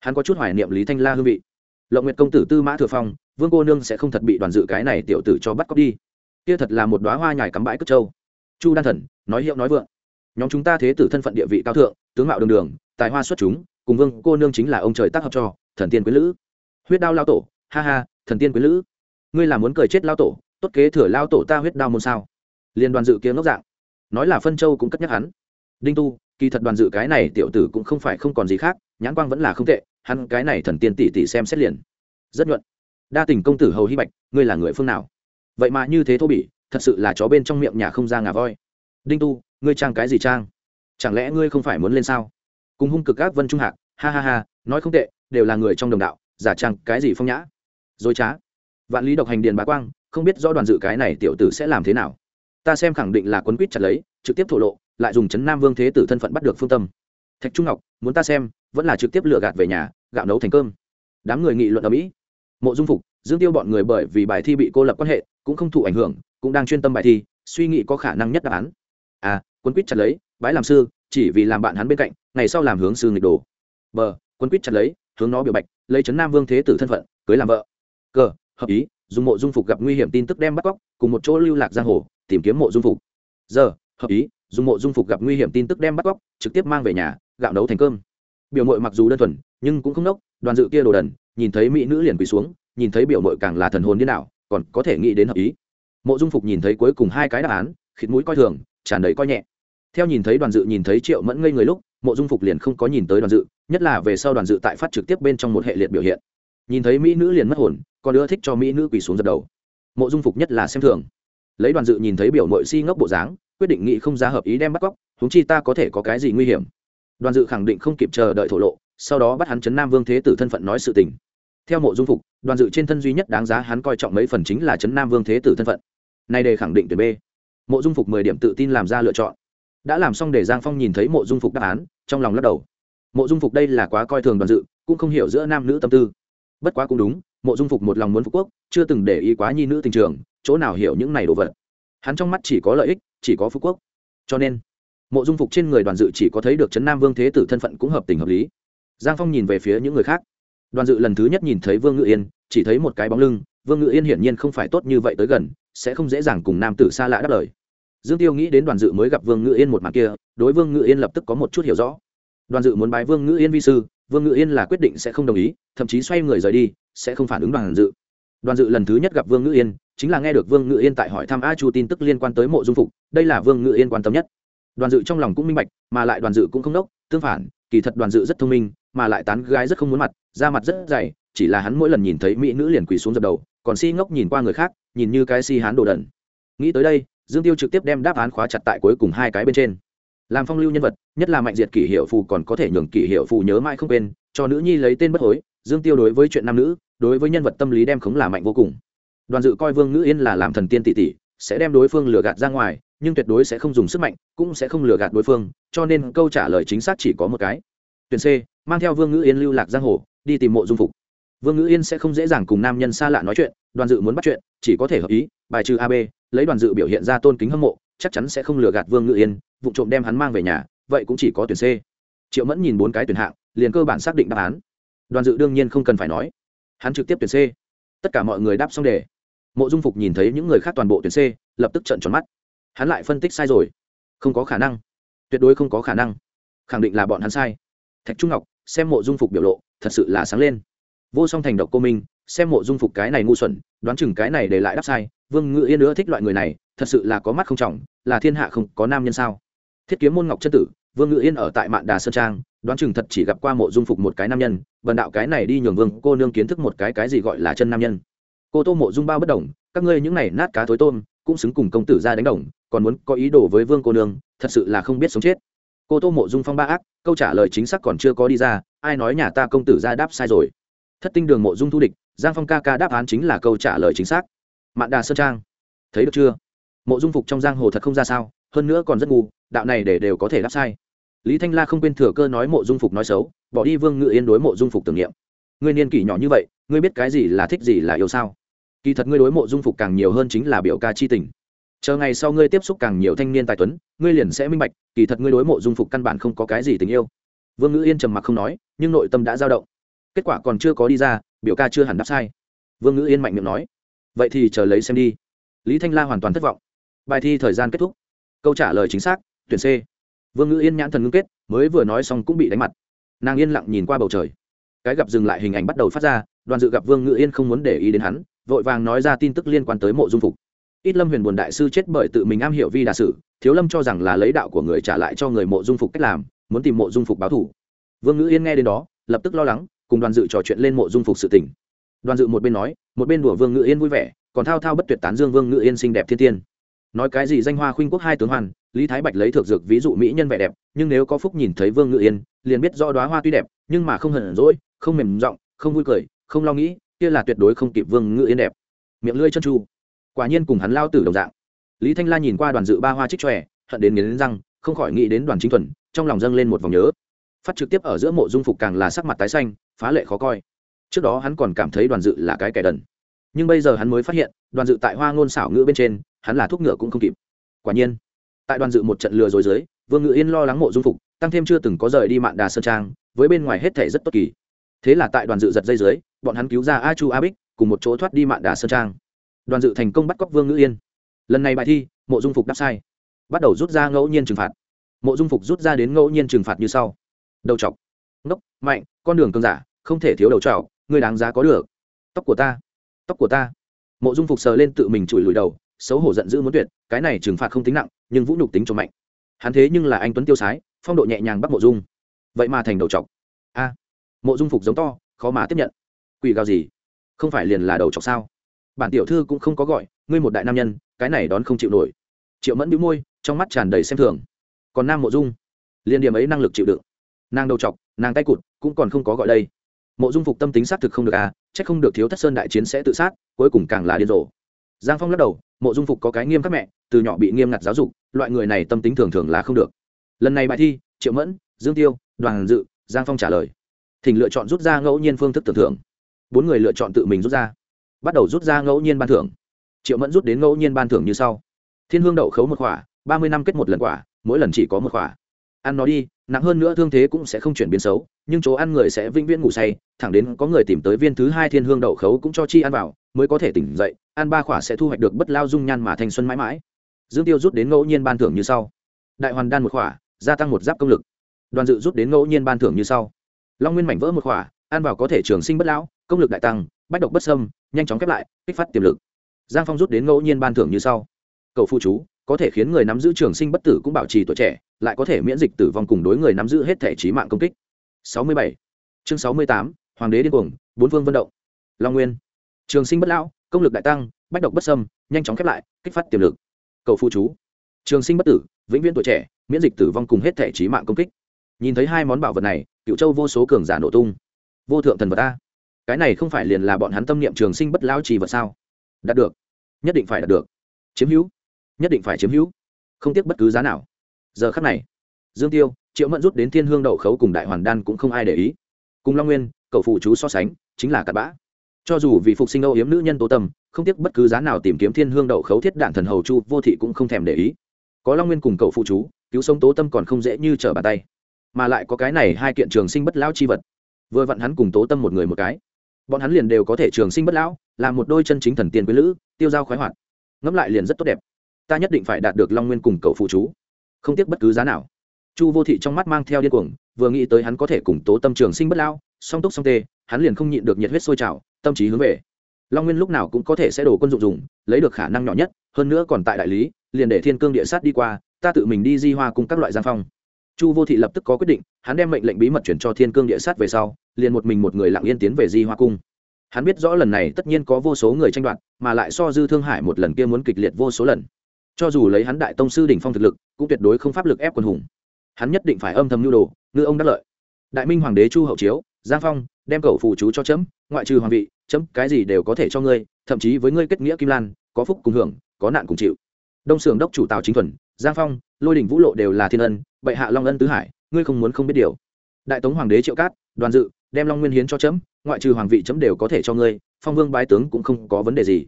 S1: Hắn có chút hoài niệm lý thanh la hương vị. Lộng nguyệt công tử tư mã thừa phong, vương cô nương sẽ không thật bị đoàn dự cái này tiểu tử cho bắt cóc đi. Kia thật là một đoá hoa nhài cắm bãi cất trâu. Chu đan thần, nói hiệu nói vượng. Nhóm chúng ta thế tử thân phận địa vị cao thượng, tướng mạo đường đường, tài hoa xuất chúng, cùng vương cô nương chính là ông trời tác hợp cho, thần tiên quý lữ. Huyết đao lao tổ, ha ha thần tiên quý lữ. Ngươi là muốn cười chết lao tổ, tốt kế thừa lao tổ ta huyết đao môn sao? Liên đoàn dự kia ngốc dạng. Nói là phân châu cũng cất nhắc hắn. Đinh tu, kỳ thật đoàn dự cái này tiểu tử cũng không phải không còn gì khác, nhãn quang vẫn là không tệ, hắn cái này thần tiên tỷ tỷ xem xét liền. Rất nhuận. Đa tình công tử hầu hy bạch, ngươi là người phương nào? Vậy mà như thế thô bỉ, thật sự là chó bên trong miệng nhà không ra ngà voi. Đinh tu, ngươi trang cái gì trang? Chẳng lẽ ngươi không phải muốn lên sao? Cùng hung cực các vân trung hạc, ha ha ha, nói không tệ, đều là người trong đồng đạo, giả trang cái gì phong nhã? Dối trá. Vạn lý độc hành điền bá quang không biết do đoàn dự cái này tiểu tử sẽ làm thế nào. Ta xem khẳng định là quấn quýt chặt lấy trực tiếp thổ lộ lại dùng chấn nam vương thế tử thân phận bắt được phương tâm. Thạch trung ngọc muốn ta xem vẫn là trực tiếp lựa gạt về nhà gạo nấu thành cơm. Đám người nghị luận ở mỹ mộ dung phục dương tiêu bọn người bởi vì bài thi bị cô lập quan hệ cũng không thụ ảnh hưởng cũng đang chuyên tâm bài thi suy nghĩ có khả năng nhất đáp án. À, quân quýt chặt lấy bái làm sư chỉ vì làm bạn hắn bên cạnh ngày sau làm hướng sư nghịch đồ. B quân quýt chặt lấy hướng nó biểu bạch lấy trấn nam vương thế tử thân phận cưới làm vợ cờ, hợp ý, dùng mộ dung phục gặp nguy hiểm tin tức đem bắt cóc, cùng một chỗ lưu lạc giang hồ, tìm kiếm mộ dung phục. Giờ, hợp ý, dùng mộ dung phục gặp nguy hiểm tin tức đem bắt cóc, trực tiếp mang về nhà, gạo nấu thành cơm. Biểu mội mặc dù đơn thuần, nhưng cũng không nốc, đoàn dự kia đồ đần, nhìn thấy mỹ nữ liền quỳ xuống, nhìn thấy biểu mội càng là thần hồn như nào còn có thể nghĩ đến hợp ý. Mộ dung phục nhìn thấy cuối cùng hai cái đáp án, khịt mũi coi thường, tràn đầy coi nhẹ. Theo nhìn thấy đoàn dự nhìn thấy triệu mẫn ngây người lúc, mộ dung phục liền không có nhìn tới đoàn dự, nhất là về sau đoàn dự tại phát trực tiếp bên trong một hệ liệt biểu hiện nhìn thấy mỹ nữ liền mất hồn còn ưa thích cho mỹ nữ quỳ xuống dập đầu. Mộ dung phục nhất là xem thường. Lấy đoàn dự nhìn thấy biểu mội si ngốc bộ dáng, quyết định nghị không ra hợp ý đem bắt cóc húng chi ta có thể có cái gì nguy hiểm. Đoàn dự khẳng định không kịp chờ đợi thổ lộ, sau đó bắt hắn chấn nam vương thế tử thân phận nói sự tình. Theo mộ dung phục, đoàn dự trên thân duy nhất đáng giá hắn coi trọng mấy phần chính là chấn nam vương thế tử thân phận. Nay đề khẳng định tuyển b. Mộ dung phục mười điểm tự tin làm ra lựa chọn. Đã làm xong để giang phong nhìn thấy mộ dung phục đáp án, trong lòng lắc đầu. Mộ dung phục đây là quá coi thường đoàn dự, cũng không hiểu giữa nam nữ tâm tư bất quá cũng đúng, mộ dung phục một lòng muốn phục quốc, chưa từng để ý quá nhi nữ tình trường, chỗ nào hiểu những này đồ vật. Hắn trong mắt chỉ có lợi ích, chỉ có phú quốc. Cho nên, mộ dung phục trên người đoàn dự chỉ có thấy được trấn nam vương thế tử thân phận cũng hợp tình hợp lý. Giang phong nhìn về phía những người khác. Đoàn dự lần thứ nhất nhìn thấy vương ngự yên, chỉ thấy một cái bóng lưng, vương ngự yên hiển nhiên không phải tốt như vậy tới gần, sẽ không dễ dàng cùng nam tử xa lạ đáp lời. Dương tiêu nghĩ đến đoàn dự mới gặp vương ngự yên một mặt kia, đối vương ngự yên lập tức có một chút hiểu rõ. Đoàn dự muốn bái vương ngự yên vi sư vương ngự yên là quyết định sẽ không đồng ý, thậm chí xoay người rời đi, sẽ không phản ứng đoàn dự. Đoàn dự lần thứ nhất gặp vương ngự yên, chính là nghe được vương ngự yên tại hỏi thăm a chu tin tức liên quan tới mộ dung phục, đây là vương ngự yên quan tâm nhất. Đoàn dự trong lòng cũng minh bạch, mà lại đoàn dự cũng không đốc, tương phản, kỳ thật đoàn dự rất thông minh, mà lại tán gái rất không muốn mặt, da mặt rất dày, chỉ là hắn mỗi lần nhìn thấy mỹ nữ liền quỳ xuống dập đầu, còn si ngốc nhìn qua người khác, nhìn như cái si hán đồ đần. Nghĩ tới đây, dương tiêu trực tiếp đem đáp án khóa chặt tại cuối cùng hai cái bên trên làm phong lưu nhân vật, nhất là mạnh diệt kỷ hiệu phù còn có thể nhường kỷ hiệu phù nhớ mãi không quên, cho nữ nhi lấy tên bất hối, dương tiêu đối với chuyện nam nữ, đối với nhân vật tâm lý đem khống là mạnh vô cùng. Đoàn dự coi vương ngữ yên là làm thần tiên tỷ tỷ, sẽ đem đối phương lừa gạt ra ngoài, nhưng tuyệt đối sẽ không dùng sức mạnh, cũng sẽ không lừa gạt đối phương, cho nên câu trả lời chính xác chỉ có một cái. Tuyển c, mang theo vương ngữ yên lưu lạc giang hồ, đi tìm mộ dung phục. Vương ngữ yên sẽ không dễ dàng cùng nam nhân xa lạ nói chuyện, đoàn dự muốn bắt chuyện, chỉ có thể hợp ý, bài trừ ab lấy đoàn dự biểu hiện ra tôn kính hâm mộ chắc chắn sẽ không lừa gạt vương Ngự yên vụ trộm đem hắn mang về nhà vậy cũng chỉ có tuyển c triệu mẫn nhìn bốn cái tuyển hạng liền cơ bản xác định đáp án đoàn dự đương nhiên không cần phải nói hắn trực tiếp tuyển c tất cả mọi người đáp xong đề mộ dung phục nhìn thấy những người khác toàn bộ tuyển c lập tức trận tròn mắt hắn lại phân tích sai rồi không có khả năng tuyệt đối không có khả năng khẳng định là bọn hắn sai thạch trung ngọc xem mộ dung phục biểu lộ thật sự là sáng lên vô song thành độc cô minh xem mộ dung phục cái này ngu xuẩn đoán chừng cái này để lại đáp sai vương ngự yên nữa thích loại người này thật sự là có mắt không trọng, là thiên hạ không có nam nhân sao? Thiết kiếm môn ngọc chân tử, vương ngự yên ở tại mạn đà sơn trang, đoán chừng thật chỉ gặp qua mộ dung phục một cái nam nhân vần đạo cái này đi nhường vương cô nương kiến thức một cái cái gì gọi là chân nam nhân. Cô tô mộ dung bao bất đồng, các ngươi những này nát cá thối tôm, cũng xứng cùng công tử ra đánh đồng, còn muốn có ý đồ với vương cô nương, thật sự là không biết sống chết. Cô tô mộ dung phong ba ác, câu trả lời chính xác còn chưa có đi ra, ai nói nhà ta công tử ra đáp sai rồi. Thất tinh đường mộ dung thu địch, giang phong ca ca đáp án chính là câu trả lời chính xác. Mạn đà sơn trang, thấy được chưa? Mộ dung phục trong giang hồ thật không ra sao, hơn nữa còn rất ngu, đạo này để đều có thể đáp sai. Lý thanh la không quên thừa cơ nói mộ dung phục nói xấu, bỏ đi vương ngự yên đối mộ dung phục tưởng niệm. Ngươi niên kỷ nhỏ như vậy, ngươi biết cái gì là thích gì là yêu sao? Kỳ thật ngươi đối mộ dung phục càng nhiều hơn chính là biểu ca chi tình. Chờ ngày sau ngươi tiếp xúc càng nhiều thanh niên tài tuấn, ngươi liền sẽ minh bạch, kỳ thật ngươi đối mộ dung phục căn bản không có cái gì tình yêu. Vương ngữ yên trầm mặc không nói, nhưng nội tâm đã dao động. Kết quả còn chưa có đi ra, biểu ca chưa hẳn đáp sai. Vương ngữ yên mạnh miệng nói, vậy thì chờ lấy xem đi. Lý thanh la hoàn toàn thất vọng bài thi thời gian kết thúc. Câu trả lời chính xác, tuyển c. Vương ngữ yên nhãn thần ngưng kết, mới vừa nói xong cũng bị đánh mặt. Nàng yên lặng nhìn qua bầu trời. Cái gặp dừng lại hình ảnh bắt đầu phát ra, đoàn dự gặp vương ngữ yên không muốn để ý đến hắn, vội vàng nói ra tin tức liên quan tới mộ dung phục. Ít lâm huyền buồn đại sư chết bởi tự mình am hiểu vi đà sử, thiếu lâm cho rằng là lấy đạo của người trả lại cho người mộ dung phục cách làm, muốn tìm mộ dung phục báo thủ. Vương ngữ yên nghe đến đó, lập tức lo lắng, cùng đoàn dự trò chuyện lên mộ dung phục sự tình. Đoàn dự một bên nói, một bên đùa vương ngữ yên vui vẻ, còn thao thao bất tuyệt tán dương vương ngữ yên xinh đẹp thiên tiên nói cái gì danh hoa khuynh quốc hai tướng hoàn, lý thái bạch lấy thực dược ví dụ mỹ nhân vẻ đẹp, nhưng nếu có phúc nhìn thấy vương ngự yên, liền biết do đoá hoa tuy đẹp, nhưng mà không hận rỗi không mềm giọng, không vui cười, không lo nghĩ, kia là tuyệt đối không kịp vương ngự yên đẹp. Miệng lưỡi chân chu. Quả nhiên cùng hắn lao tử đồng dạng. Lý thanh la nhìn qua đoàn dự ba hoa trích tròe hận đến nghiến răng, không khỏi nghĩ đến đoàn chính thuần, trong lòng dâng lên một vòng nhớ. Phát trực tiếp ở giữa mộ dung phục càng là sắc mặt tái xanh, phá lệ khó coi. Trước đó hắn còn cảm thấy đoàn dự là cái kẻ đần. Nhưng bây giờ hắn mới phát hiện, đoàn dự tại hoa ngôn xảo ngữ bên trên hắn là thuốc ngựa cũng không kịp. Quả nhiên, tại đoàn dự một trận lừa dối dưới, vương ngự yên lo lắng mộ dung phục, tăng thêm chưa từng có rời đi mạn đà sơn trang, với bên ngoài hết thể rất tốt kỳ. Thế là tại đoàn dự giật dây dưới, bọn hắn cứu ra a chu a bích, cùng một chỗ thoát đi mạn đà sơn trang. Đoàn dự thành công bắt cóc vương ngự yên. Lần này bài thi, mộ dung phục đáp sai. Bắt đầu rút ra ngẫu nhiên trừng phạt. Mộ dung phục rút ra đến ngẫu nhiên trừng phạt như sau. Đầu chọc. Ngốc, mạnh, con đường cơn giả, không thể thiếu đầu trào người đáng giá có được. Tóc của ta. Tóc của ta. Mộ dung phục sờ lên tự mình chùi lùi đầu xấu hổ giận dữ muốn tuyệt, cái này trừng phạt không tính nặng, nhưng vũ nhục tính cho mạnh. Hắn thế nhưng là anh tuấn tiêu sái, phong độ nhẹ nhàng bắt mộ dung. Vậy mà thành đầu chọc. A, mộ dung phục giống to, khó mà tiếp nhận. Quỷ gào gì? Không phải liền là đầu chọc sao? Bản tiểu thư cũng không có gọi, ngươi một đại nam nhân, cái này đón không chịu nổi. Triệu mẫn bĩu môi, trong mắt tràn đầy xem thường. Còn nam mộ dung? Liên điểm ấy năng lực chịu đựng. Nàng đầu chọc, nàng tay cụt, cũng còn không có gọi đây. Mộ dung phục tâm tính xác thực không được à c h ắ c không được thiếu thất sơn đại chiến sẽ tự sát, cuối cùng càng là điên rồ giang phong lắc đầu mộ dung phục có cái nghiêm khắc mẹ từ nhỏ bị nghiêm ngặt giáo dục loại người này tâm tính thường thường là không được. Lần này bài thi triệu mẫn dương tiêu đoàn dự giang phong trả lời. Thỉnh lựa chọn rút ra ngẫu nhiên phương thức tưởng thưởng. Bốn người lựa chọn tự mình rút ra. Bắt đầu rút ra ngẫu nhiên ban thưởng. Triệu mẫn rút đến ngẫu nhiên ban thưởng như sau. Thiên hương đậu khấu một quả, ba mươi năm kết một lần quả mỗi lần chỉ có một quả. ăn nó đi nặng hơn nữa thương thế cũng sẽ không chuyển biến xấu nhưng chỗ ăn người sẽ vĩnh viễn ngủ say thẳng đến có người tìm tới viên thứ hai thiên hương đậu khấu cũng cho chi ăn vào mới có thể tỉnh dậy ăn ba khỏa sẽ thu hoạch được bất lao dung nhan mà thanh xuân mãi mãi. Dương tiêu rút đến ngẫu nhiên ban thưởng như sau. Đại hoàn đan một khỏa gia tăng một giáp công lực. Đoàn dự rút đến ngẫu nhiên ban thưởng như sau. Long nguyên mảnh vỡ một khỏa ăn vào có thể trường sinh bất lão công lực đại tăng bách độc bất sâm nhanh chóng khép lại kích phát tiềm lực. Giang phong rút đến ngẫu nhiên ban thưởng như sau. Cầu phụ chú có thể khiến người nắm giữ trường sinh bất tử cũng bảo trì tuổi trẻ lại có thể miễn dịch tử vong cùng đối người nắm giữ hết thể trí mạng công kích. 67. chương 68, hoàng đế điên cuồng bốn phương vận động. Long nguyên trường sinh bất lão, công lực đại tăng, bách độc bất sâm nhanh chóng khép lại, kích phát tiềm lực. Cầu phụ chú. Trường sinh bất tử, vĩnh viễn tuổi trẻ, miễn dịch tử vong cùng hết thể trí mạng công kích. Nhìn thấy hai món bảo vật này, cựu châu vô số cường giả nổ tung. Vô thượng thần vật a. Cái này không phải liền là bọn hắn tâm niệm trường sinh bất lão trì vật sao? Đạt được. Nhất định phải đạt được. Chiếm hữu. Nhất định phải chiếm hữu. Không tiếc bất cứ giá nào. Giờ khắc này, dương tiêu, triệu mẫn rút đến thiên hương đậu khấu cùng đại hoàn đan cũng không ai để ý. Cùng long nguyên cậu phụ chú so sánh, chính là cặn bã cho dù vì phục sinh âu yếm nữ nhân tố tâm, không tiếc bất cứ giá nào tìm kiếm thiên hương đậu khấu thiết đạn thần hầu chu, vô thị cũng không thèm để ý. Có long nguyên cùng cậu phụ chú, cứu sống tố tâm còn không dễ như trở bàn tay. Mà lại có cái này hai kiện trường sinh bất lão chi vật. Vừa vặn hắn cùng tố tâm một người một cái. Bọn hắn liền đều có thể trường sinh bất lão làm một đôi chân chính thần tiên quý lữ, tiêu giao khoái hoạt. Ngẫm lại liền rất tốt đẹp. Ta nhất định phải đạt được long nguyên cùng cậu phụ chú. Không tiếc bất cứ giá nào. Chu vô thị trong mắt mang theo điên cuồng, vừa nghĩ tới hắn có thể cùng tố tâm trường sinh bất lão, song túc song tê hắn liền không nhịn được nhiệt huyết sôi trào, tâm trí hướng về. Long nguyên lúc nào cũng có thể sẽ đổ quân dụng dùng, lấy được khả năng nhỏ nhất, hơn nữa còn tại đại lý, liền để thiên cương địa sát đi qua, ta tự mình đi di hoa cùng các loại giang phong. Chu vô thị lập tức có quyết định, hắn đem mệnh lệnh bí mật chuyển cho thiên cương địa sát về sau, liền một mình một người lặng yên tiến về di hoa cung. Hắn biết rõ lần này tất nhiên có vô số người tranh đoạt, mà lại so dư thương hải một lần kia muốn kịch liệt vô số lần. Cho dù lấy hắn đại tông sư đỉnh phong thực lực, cũng tuyệt đối không pháp lực ép quân hùng. Hắn nhất định phải âm thầm nhu đồ, ngư ông đắc lợi. Đại minh hoàng đế chu hậu chiếu giang phong, đem cầu phù chú cho chấm ngoại trừ hoàng vị chấm cái gì đều có thể cho ngươi, thậm chí với ngươi kết nghĩa kim lan, có phúc cùng hưởng, có nạn cùng chịu. Đông xưởng đốc chủ tào chính thuần, giang phong, lôi đình vũ lộ đều là thiên ân, bệ hạ long ân tứ hải, ngươi không muốn không biết điều. Đại tống hoàng đế triệu cát, đoàn dự, đem long nguyên hiến cho chấm ngoại trừ hoàng vị chấm đều có thể cho ngươi, phong vương bái tướng cũng không có vấn đề gì.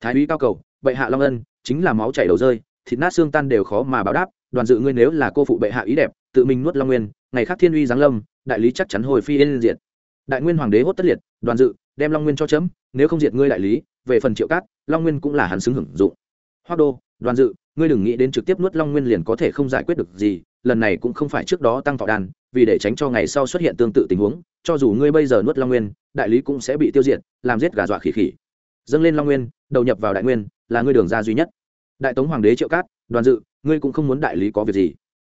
S1: Thái úy cao cầu, bệ hạ long ân, chính là máu chảy đầu rơi, thịt nát xương tan đều khó mà báo đáp, đoàn dự ngươi nếu là cô phụ bệ hạ ý đẹp, tự mình nuốt long nguyên, ngày khác thiên uy giáng lâm đại lý chắc chắn hồi phi yên diệt. Đại nguyên hoàng đế hốt tất liệt, đoàn dự, đem long nguyên cho chấm, nếu không diệt ngươi đại lý, về phần triệu cát, long nguyên cũng là hắn xứng hưởng dụng. Hoa đô, đoàn dự, ngươi đừng nghĩ đến trực tiếp nuốt long nguyên liền có thể không giải quyết được gì, lần này cũng không phải trước đó tăng thọ đàn, vì để tránh cho ngày sau xuất hiện tương tự tình huống, cho dù ngươi bây giờ nuốt long nguyên, đại lý cũng sẽ bị tiêu diệt, làm giết gà dọa khỉ khỉ. Dâng lên long nguyên, đầu nhập vào đại nguyên, là ngươi đường ra duy nhất. Đại tống hoàng đế triệu cát, đoàn dự, ngươi cũng không muốn đại lý có việc gì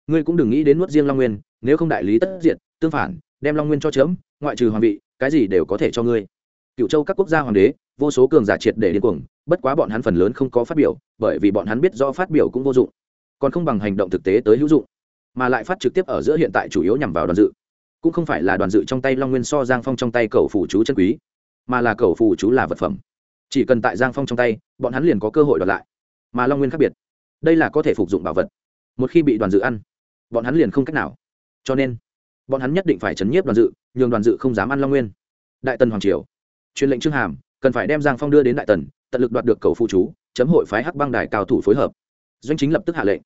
S1: ngươi cũng đừng nghĩ đến nuốt riêng long nguyên, nếu không đại lý tất diệt, tương phản, đem long nguyên cho chớm ngoại trừ hoàng vị, cái gì đều có thể cho ngươi. Cựu châu các quốc gia hoàng đế, vô số cường giả triệt để điên cuồng, bất quá bọn hắn phần lớn không có phát biểu, bởi vì bọn hắn biết do phát biểu cũng vô dụng, còn không bằng hành động thực tế tới hữu dụng, mà lại phát trực tiếp ở giữa hiện tại chủ yếu nhằm vào đoàn dự. Cũng không phải là đoàn dự trong tay long nguyên so giang phong trong tay cầu phủ chú chân quý, mà là cầu phủ chú là vật phẩm. Chỉ cần tại giang phong trong tay, bọn hắn liền có cơ hội đoạt lại, mà long nguyên khác biệt. Đây là có thể phục dụng bảo vật, một khi bị đoàn dự ăn bọn hắn liền không cách nào. Cho nên, bọn hắn nhất định phải chấn nhiếp đoàn dự, nhường đoàn dự không dám ăn long nguyên. Đại tần hoàng triều. Truyền lệnh trương hàm, cần phải đem giang phong đưa đến đại tần, tận lực đoạt được cầu phụ chú, chấm hội phái hắc băng đài cao thủ phối hợp. Doanh chính lập tức hạ lệnh.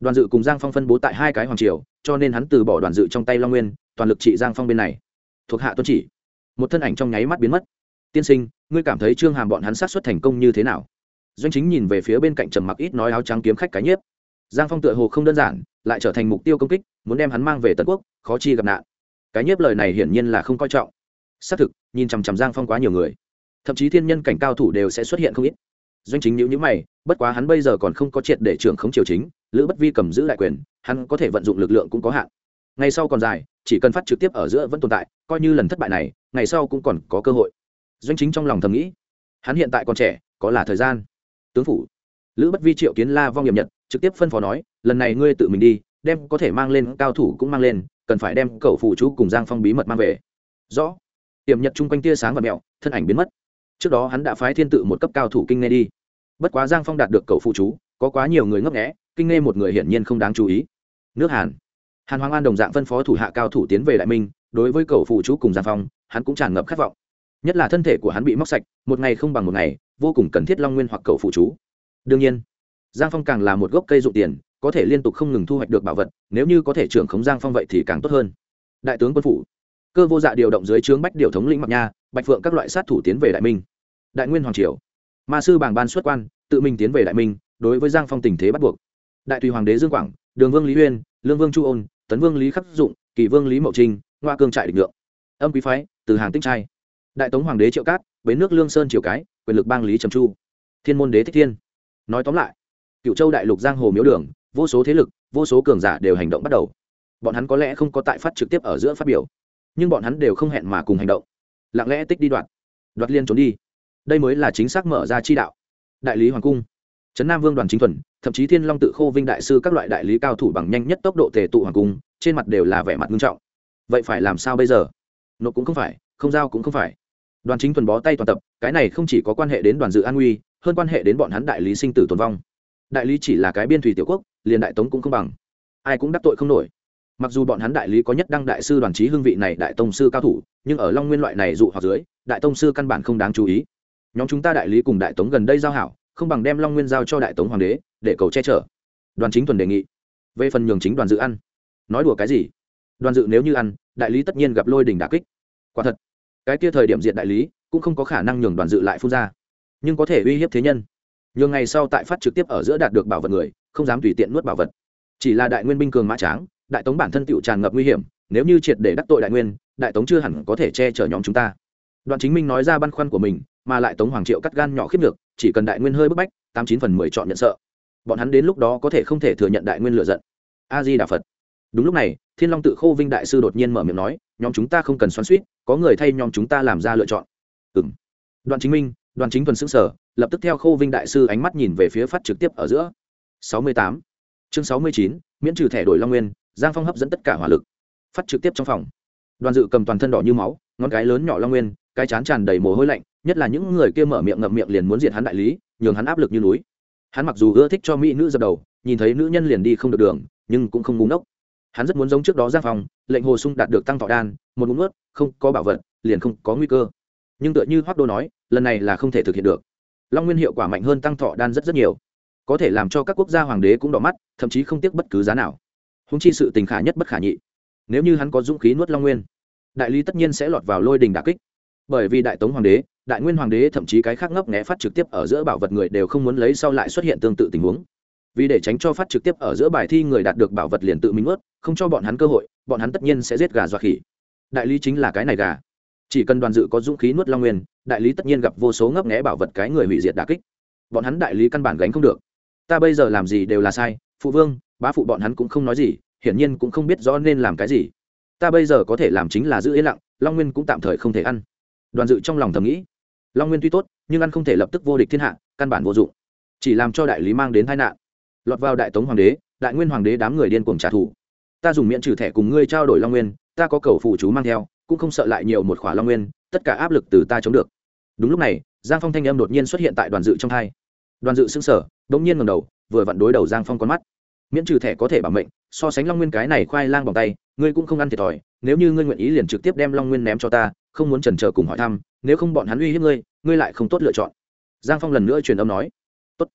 S1: Đoàn dự cùng giang phong phân bố tại hai cái hoàng triều, cho nên hắn từ bỏ đoàn dự trong tay long nguyên, toàn lực trị giang phong bên này. Thuộc hạ tuân chỉ. Một thân ảnh trong nháy mắt biến mất. Tiên sinh, ngươi cảm thấy trương hàm bọn hắn sát xuất thành công như thế nào? Doanh chính nhìn về phía bên cạnh trầm mặc ít nói áo trắng kiếm khách cái nhiếp giang phong tựa hồ không đơn giản, lại trở thành mục tiêu công kích, muốn đem hắn mang về tần quốc, khó chi gặp nạn. Cái nhiếp lời này hiển nhiên là không coi trọng. Xác thực, nhìn chằm chằm giang phong quá nhiều người, thậm chí thiên nhân cảnh cao thủ đều sẽ xuất hiện không ít. Doanh chính nhữ nhữ mày, bất quá hắn bây giờ còn không có triệt để trưởng khống triều chính, lữ bất vi cầm giữ lại quyền, hắn có thể vận dụng lực lượng cũng có hạn. Ngày sau còn dài, chỉ cần phát trực tiếp ở giữa vẫn tồn tại, coi như lần thất bại này, ngày sau cũng còn có cơ hội. Doanh chính trong lòng thầm nghĩ, hắn hiện tại còn trẻ, có là thời gian. Tướng phủ, lữ bất vi triệu kiến la vong hiểm nhật trực tiếp phân phó nói, lần này ngươi tự mình đi, đem có thể mang lên, cao thủ cũng mang lên, cần phải đem cậu phụ chú cùng giang phong bí mật mang về. Rõ. Tiềm nhật chung quanh tia sáng và mẹo, thân ảnh biến mất. Trước đó hắn đã phái thiên tự một cấp cao thủ kinh nghe đi. Bất quá giang phong đạt được cậu phụ chú, có quá nhiều người ngấp nghẽ kinh nghe một người hiển nhiên không đáng chú ý. Nước hàn. Hàn hoàng an đồng dạng phân phó thủ hạ cao thủ tiến về đại minh, đối với cậu phụ chú cùng giang phong, hắn cũng tràn ngập khát vọng. Nhất là thân thể của hắn bị móc sạch, một ngày không bằng một ngày, vô cùng cần thiết long nguyên hoặc cậu phụ chú. Đương nhiên giang phong càng là một gốc cây dụng tiền, có thể liên tục không ngừng thu hoạch được bảo vật, nếu như có thể trưởng khống giang phong vậy thì càng tốt hơn. Đại tướng quân phủ, cơ vô dạ điều động dưới trướng bách điều thống lĩnh mặc nha, bạch phượng các loại sát thủ tiến về đại minh. Đại nguyên hoàng triều, ma sư bàng ban xuất quan, tự mình tiến về đại minh, đối với giang phong tình thế bắt buộc. Đại tùy hoàng đế dương quảng, đường vương lý uyên lương vương chu ôn, tấn vương lý khắc dụng, kỳ vương lý mậu trinh ngoa cương trại định lượng. Âm quý phái, từ hàng tích trai. Đại tống hoàng đế triệu cát, bến nước lương sơn triều cái, quyền lực bang lý trầm chu. Thiên môn đế thích thiên. Nói tóm lại cựu châu đại lục giang hồ miếu đường, vô số thế lực, vô số cường giả đều hành động bắt đầu. Bọn hắn có lẽ không có tại phát trực tiếp ở giữa phát biểu, nhưng bọn hắn đều không hẹn mà cùng hành động. Lặng lẽ tích đi đoạt đoạt liên trốn đi. Đây mới là chính xác mở ra chi đạo. Đại lý hoàng cung, trấn nam vương đoàn chính thuần, thậm chí thiên long tự khô vinh đại sư các loại đại lý cao thủ bằng nhanh nhất tốc độ tề tụ hoàng cung, trên mặt đều là vẻ mặt nghiêm trọng. Vậy phải làm sao bây giờ? Nộp cũng không phải, không giao cũng không phải. Đoàn chính thuần bó tay toàn tập, cái này không chỉ có quan hệ đến đoàn dự an nguy, hơn quan hệ đến bọn hắn đại lý sinh tử tồn vong đại lý chỉ là cái biên thủy tiểu quốc, liền đại tống cũng không bằng. Ai cũng đắc tội không nổi. Mặc dù bọn hắn đại lý có nhất đăng đại sư đoàn trí hương vị này đại tông sư cao thủ, nhưng ở long nguyên loại này dụ hoặc dưới, đại tông sư căn bản không đáng chú ý. Nhóm chúng ta đại lý cùng đại tống gần đây giao hảo, không bằng đem long nguyên giao cho đại tống hoàng đế, để cầu che chở. Đoàn chính thuần đề nghị. Về phần nhường chính đoàn dự ăn. Nói đùa cái gì? Đoàn dự nếu như ăn, đại lý tất nhiên gặp lôi đình đà kích. Quả thật, cái kia thời điểm diện đại lý, cũng không có khả năng nhường đoàn dự lại phun ra. Nhưng có thể uy hiếp thế nhân nhường ngày sau tại phát trực tiếp ở giữa đạt được bảo vật người, không dám tùy tiện nuốt bảo vật. Chỉ là đại nguyên binh cường mã tráng, đại tống bản thân tựu tràn ngập nguy hiểm, nếu như triệt để đắc tội đại nguyên, đại tống chưa hẳn có thể che chở nhóm chúng ta. Đoạn chính minh nói ra băn khoăn của mình, mà lại tống hoàng triệu cắt gan nhỏ khiếp được chỉ cần đại nguyên hơi bức bách, tám chín phần mười chọn nhận sợ. Bọn hắn đến lúc đó có thể không thể thừa nhận đại nguyên lựa giận. A di đà phật. Đúng lúc này, thiên long tự khô vinh đại sư đột nhiên mở miệng nói, nhóm chúng ta không cần xoắn suýt có người thay nhóm chúng ta làm ra lựa chọn. Ừ m đoạn chính minh đoàn chính thuần xứng sở, lập tức theo khô vinh đại sư ánh mắt nhìn về phía phát trực tiếp ở giữa. Sáu mươi tám. Chương sáu mươi chín, miễn trừ thẻ đổi long nguyên, giang phong hấp dẫn tất cả hỏa lực. Phát trực tiếp trong phòng. Đoàn dự cầm toàn thân đỏ như máu, ngón cái lớn nhỏ long nguyên, cái chán tràn đầy mồ hôi lạnh, nhất là những người kia mở miệng ngậm miệng liền muốn diệt hắn đại lý, nhường hắn áp lực như núi. Hắn mặc dù ưa thích cho mỹ nữ dập đầu, nhìn thấy nữ nhân liền đi không được đường, nhưng cũng không búng đốc hắn rất muốn giống trước đó giang phong, lệnh hồ sung đạt được tăng thọ đan, một ngụm ướt không có bảo vật, liền không có nguy cơ nhưng tựa như hoác đô nói, lần này là không thể thực hiện được. Long nguyên hiệu quả mạnh hơn tăng thọ đan rất rất nhiều. Có thể làm cho các quốc gia hoàng đế cũng đỏ mắt, thậm chí không tiếc bất cứ giá nào. Húng chi sự tình khả nhất bất khả nhị. Nếu như hắn có dũng khí nuốt long nguyên, đại lý tất nhiên sẽ lọt vào lôi đình đà kích. Bởi vì đại tống hoàng đế, đại nguyên hoàng đế thậm chí cái khác ngấp nghẽ phát trực tiếp ở giữa bảo vật người đều không muốn lấy sau lại xuất hiện tương tự tình huống. Vì để tránh cho phát trực tiếp ở giữa bài thi người đạt được bảo vật liền tự mình ướt không cho bọn hắn cơ hội, bọn hắn tất nhiên sẽ giết gà dọa khỉ. Đại lý chính là cái này gà chỉ cần đoàn dự có dũng khí nuốt long nguyên, đại lý tất nhiên gặp vô số ngấp nghẽ bảo vật cái người hủy diệt đà kích. Bọn hắn đại lý căn bản gánh không được. Ta bây giờ làm gì đều là sai, phụ vương, bá phụ bọn hắn cũng không nói gì, hiển nhiên cũng không biết rõ nên làm cái gì. Ta bây giờ có thể làm chính là giữ yên lặng, long nguyên cũng tạm thời không thể ăn. Đoàn dự trong lòng thầm nghĩ. Long nguyên tuy tốt, nhưng ăn không thể lập tức vô địch thiên hạ, căn bản vô dụng. Chỉ làm cho đại lý mang đến tai nạn. Lọt vào đại tống hoàng đế, đại nguyên hoàng đế đám người điên cuồng trả thù. Ta dùng miễn trừ thẻ cùng ngươi trao đổi long nguyên, ta có cầu phụ chú mang theo cũng không sợ lại nhiều một khỏa long nguyên, tất cả áp lực từ ta chống được. Đúng lúc này, giang phong thanh âm đột nhiên xuất hiện tại đoàn dự trong thai. Đoàn dự xưng sở đ ỗ n g nhiên ngầm đầu, vừa vặn đối đầu giang phong con mắt. Miễn trừ thẻ có thể bảo mệnh, so sánh long nguyên cái này khoai lang bằng tay, ngươi cũng không ăn thiệt thòi, nếu như ngươi nguyện ý liền trực tiếp đem long nguyên ném cho ta, không muốn trần trờ cùng hỏi thăm, nếu không bọn hắn uy hiếp ngươi ngươi lại không tốt lựa chọn. Giang phong lần nữa truyền âm nói. Tốt.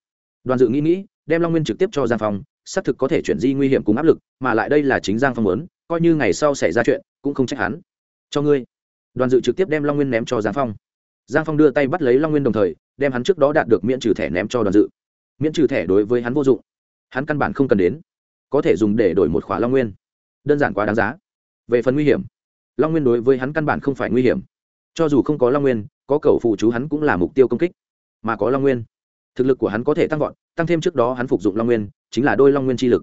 S1: Đoàn dự nghĩ nghĩ, đem long nguyên trực tiếp cho giang phong, xác thực có thể chuyển di nguy hiểm cùng áp lực, mà lại đây là chính giang phong muốn, coi như ngày sau xảy ra chuyện, cũng không trách hắn cho ngươi. Đoàn dự trực tiếp đem long nguyên ném cho giang phong. Giang phong đưa tay bắt lấy long nguyên đồng thời, đem hắn trước đó đạt được miễn trừ thẻ ném cho đoàn dự. Miễn trừ thẻ đối với hắn vô dụng. Hắn căn bản không cần đến. Có thể dùng để đổi một khóa long nguyên. Đơn giản quá đáng giá. Về phần nguy hiểm, long nguyên đối với hắn căn bản không phải nguy hiểm. Cho dù không có long nguyên, có cầu phụ chú hắn cũng là mục tiêu công kích. Mà có long nguyên, thực lực của hắn có thể tăng vọt, tăng thêm trước đó hắn phục dụng long nguyên, chính là đôi long nguyên chi lực.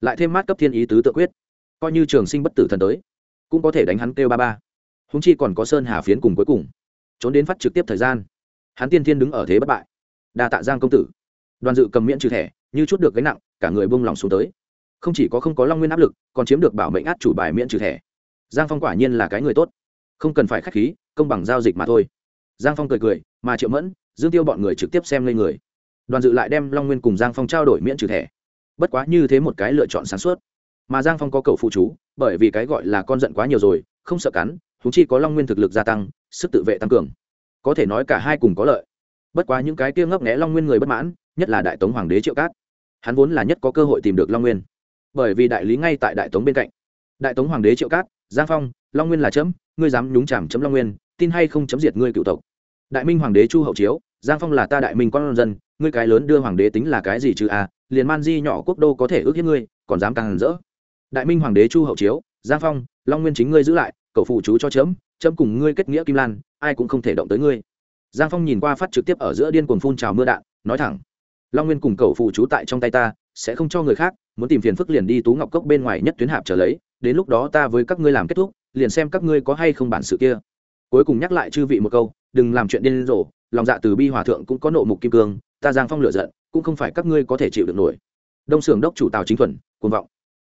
S1: Lại thêm mát cấp thiên ý tứ tự quyết, coi như trường sinh bất tử thần tới, cũng có thể đánh hắn kêu ba ba húng chi còn có sơn hà phiến cùng cuối cùng. Trốn đến phát trực tiếp thời gian. Hắn tiên thiên đứng ở thế bất bại. Đa tạ giang công tử. Đoàn dự cầm miễn trừ thẻ, như chút được gánh nặng, cả người bông lòng xuống tới. Không chỉ có không có long nguyên áp lực, còn chiếm được bảo mệnh át chủ bài miễn trừ thẻ. Giang phong quả nhiên là cái người tốt. Không cần phải k h á c h khí, công bằng giao dịch mà thôi. Giang phong cười cười, mà triệu mẫn, dương tiêu bọn người trực tiếp xem lên người. Đoàn dự lại đem long nguyên cùng giang phong trao đổi miễn trừ thẻ. Bất quá như thế một cái lựa chọn sáng suốt. Mà giang phong có cầu phụ chú, bởi vì cái gọi là con giận quá nhiều rồi, không sợ cắn thú chi có long nguyên thực lực gia tăng, sức tự vệ tăng cường. Có thể nói cả hai cùng có lợi. Bất quá những cái kia ngấp nghẽ long nguyên người bất mãn, nhất là đại tống hoàng đế triệu cát. Hắn vốn là nhất có cơ hội tìm được long nguyên. Bởi vì đại lý ngay tại đại tống bên cạnh. Đại tống hoàng đế triệu cát, giang phong, long nguyên là chấm, ngươi dám nhúng chàm chấm long nguyên, tin hay không chấm diệt ngươi cựu tộc. Đại minh hoàng đế chu hậu chiếu, giang phong là ta đại minh con dân, ngươi cái lớn đưa hoàng đế tính là cái gì chứ a liền man di nhỏ quốc đô có thể ước hiếp ngươi, còn dám càng hẳn rỡ. Đại minh hoàng đế chu hậu chiếu, giang phong, long nguyên chính ngươi giữ lại cậu phụ chú cho chấm chấm cùng ngươi kết nghĩa kim lan, ai cũng không thể động tới ngươi. Giang phong nhìn qua phát trực tiếp ở giữa điên cuồng phun trào mưa đạn, nói thẳng, long nguyên cùng cậu phụ chú tại trong tay ta, sẽ không cho người khác, muốn tìm phiền phức liền đi tú ngọc cốc bên ngoài nhất tuyến hạp trở lấy, đến lúc đó ta với các ngươi làm kết thúc, liền xem các ngươi có hay không bản sự kia. Cuối cùng nhắc lại chư vị một câu, đừng làm chuyện điên rồ, lòng dạ từ bi hòa thượng cũng có nộ mục kim cương, ta giang phong lựa giận, cũng không phải các ngươi có thể chịu được nổi. Đông xưởng đốc chủ tào chính thuần, cuồng vọng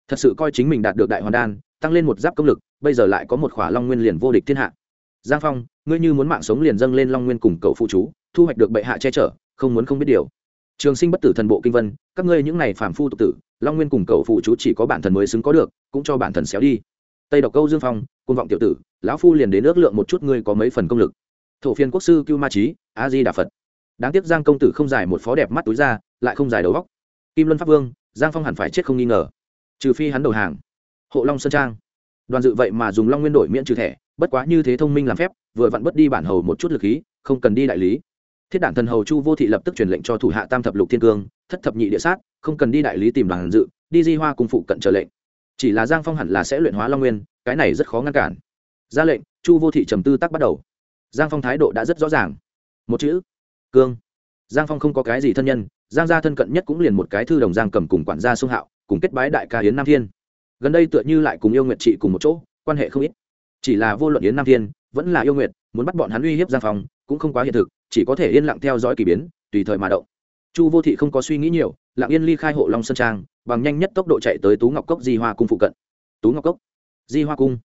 S1: thật sự coi chính mình đạt được đại hoàn đan, tăng lên một giáp công lực, bây giờ lại có một khỏa long nguyên liền vô địch thiên hạ. Giang phong, ngươi như muốn mạng sống liền dâng lên long nguyên cùng cậu phụ chú, thu hoạch được bệ hạ che chở, không muốn không biết điều. Trường sinh bất tử thần bộ kinh vân, các ngươi những này phàm phu tục tử, long nguyên cùng cậu phụ chú chỉ có bản thần mới xứng có được, cũng cho bản thần xéo đi. Tây độc câu dương phong, côn vọng tiểu tử, lão phu liền đến ước lượng một chút ngươi có mấy phần công lực. Thổ phiên quốc sư cưu ma trí a di đà phật. Đáng tiếc giang công tử không dài một phó đẹp mắt túi ra, lại không dài đầu góc kim luân pháp vương, giang phong hẳn phải chết không nghi ngờ trừ phi hắn đầu hàng. Hộ long sơn trang. Đoàn dự vậy mà dùng long nguyên đổi miễn trừ thẻ, bất quá như thế thông minh làm phép, vừa vặn bất đi bản hầu một chút lực khí, không cần đi đại lý. Thiết đản thần hầu chu vô thị lập tức truyền lệnh cho thủ hạ tam thập lục thiên cương, thất thập nhị địa sát, không cần đi đại lý tìm đoàn dự, đi di hoa cùng phụ cận trở lệnh. Chỉ là giang phong hẳn là sẽ luyện hóa long nguyên, cái này rất khó ngăn cản. Ra lệnh, chu vô thị trầm tư tắc bắt đầu. Giang phong thái độ đã rất rõ ràng. Một chữ, cương. Giang phong không có cái gì thân nhân, giang gia thân cận nhất cũng liền một cái thư đồng giang cầm cùng quản gia sông hạo cùng kết bái đại ca yến nam thiên. Gần đây tựa như lại cùng yêu nguyệt trị cùng một chỗ, quan hệ không ít. Chỉ là vô luận yến nam thiên vẫn là yêu nguyệt, muốn bắt bọn hắn uy hiếp giang phong, cũng không quá hiện thực, chỉ có thể yên lặng theo dõi k ỳ biến, tùy thời mà động. Chu vô thị không có suy nghĩ nhiều, lặng yên ly khai hộ long sơn trang, bằng nhanh nhất tốc độ chạy tới tú ngọc cốc di hoa cung phụ cận. Tú ngọc cốc? Di hoa cung?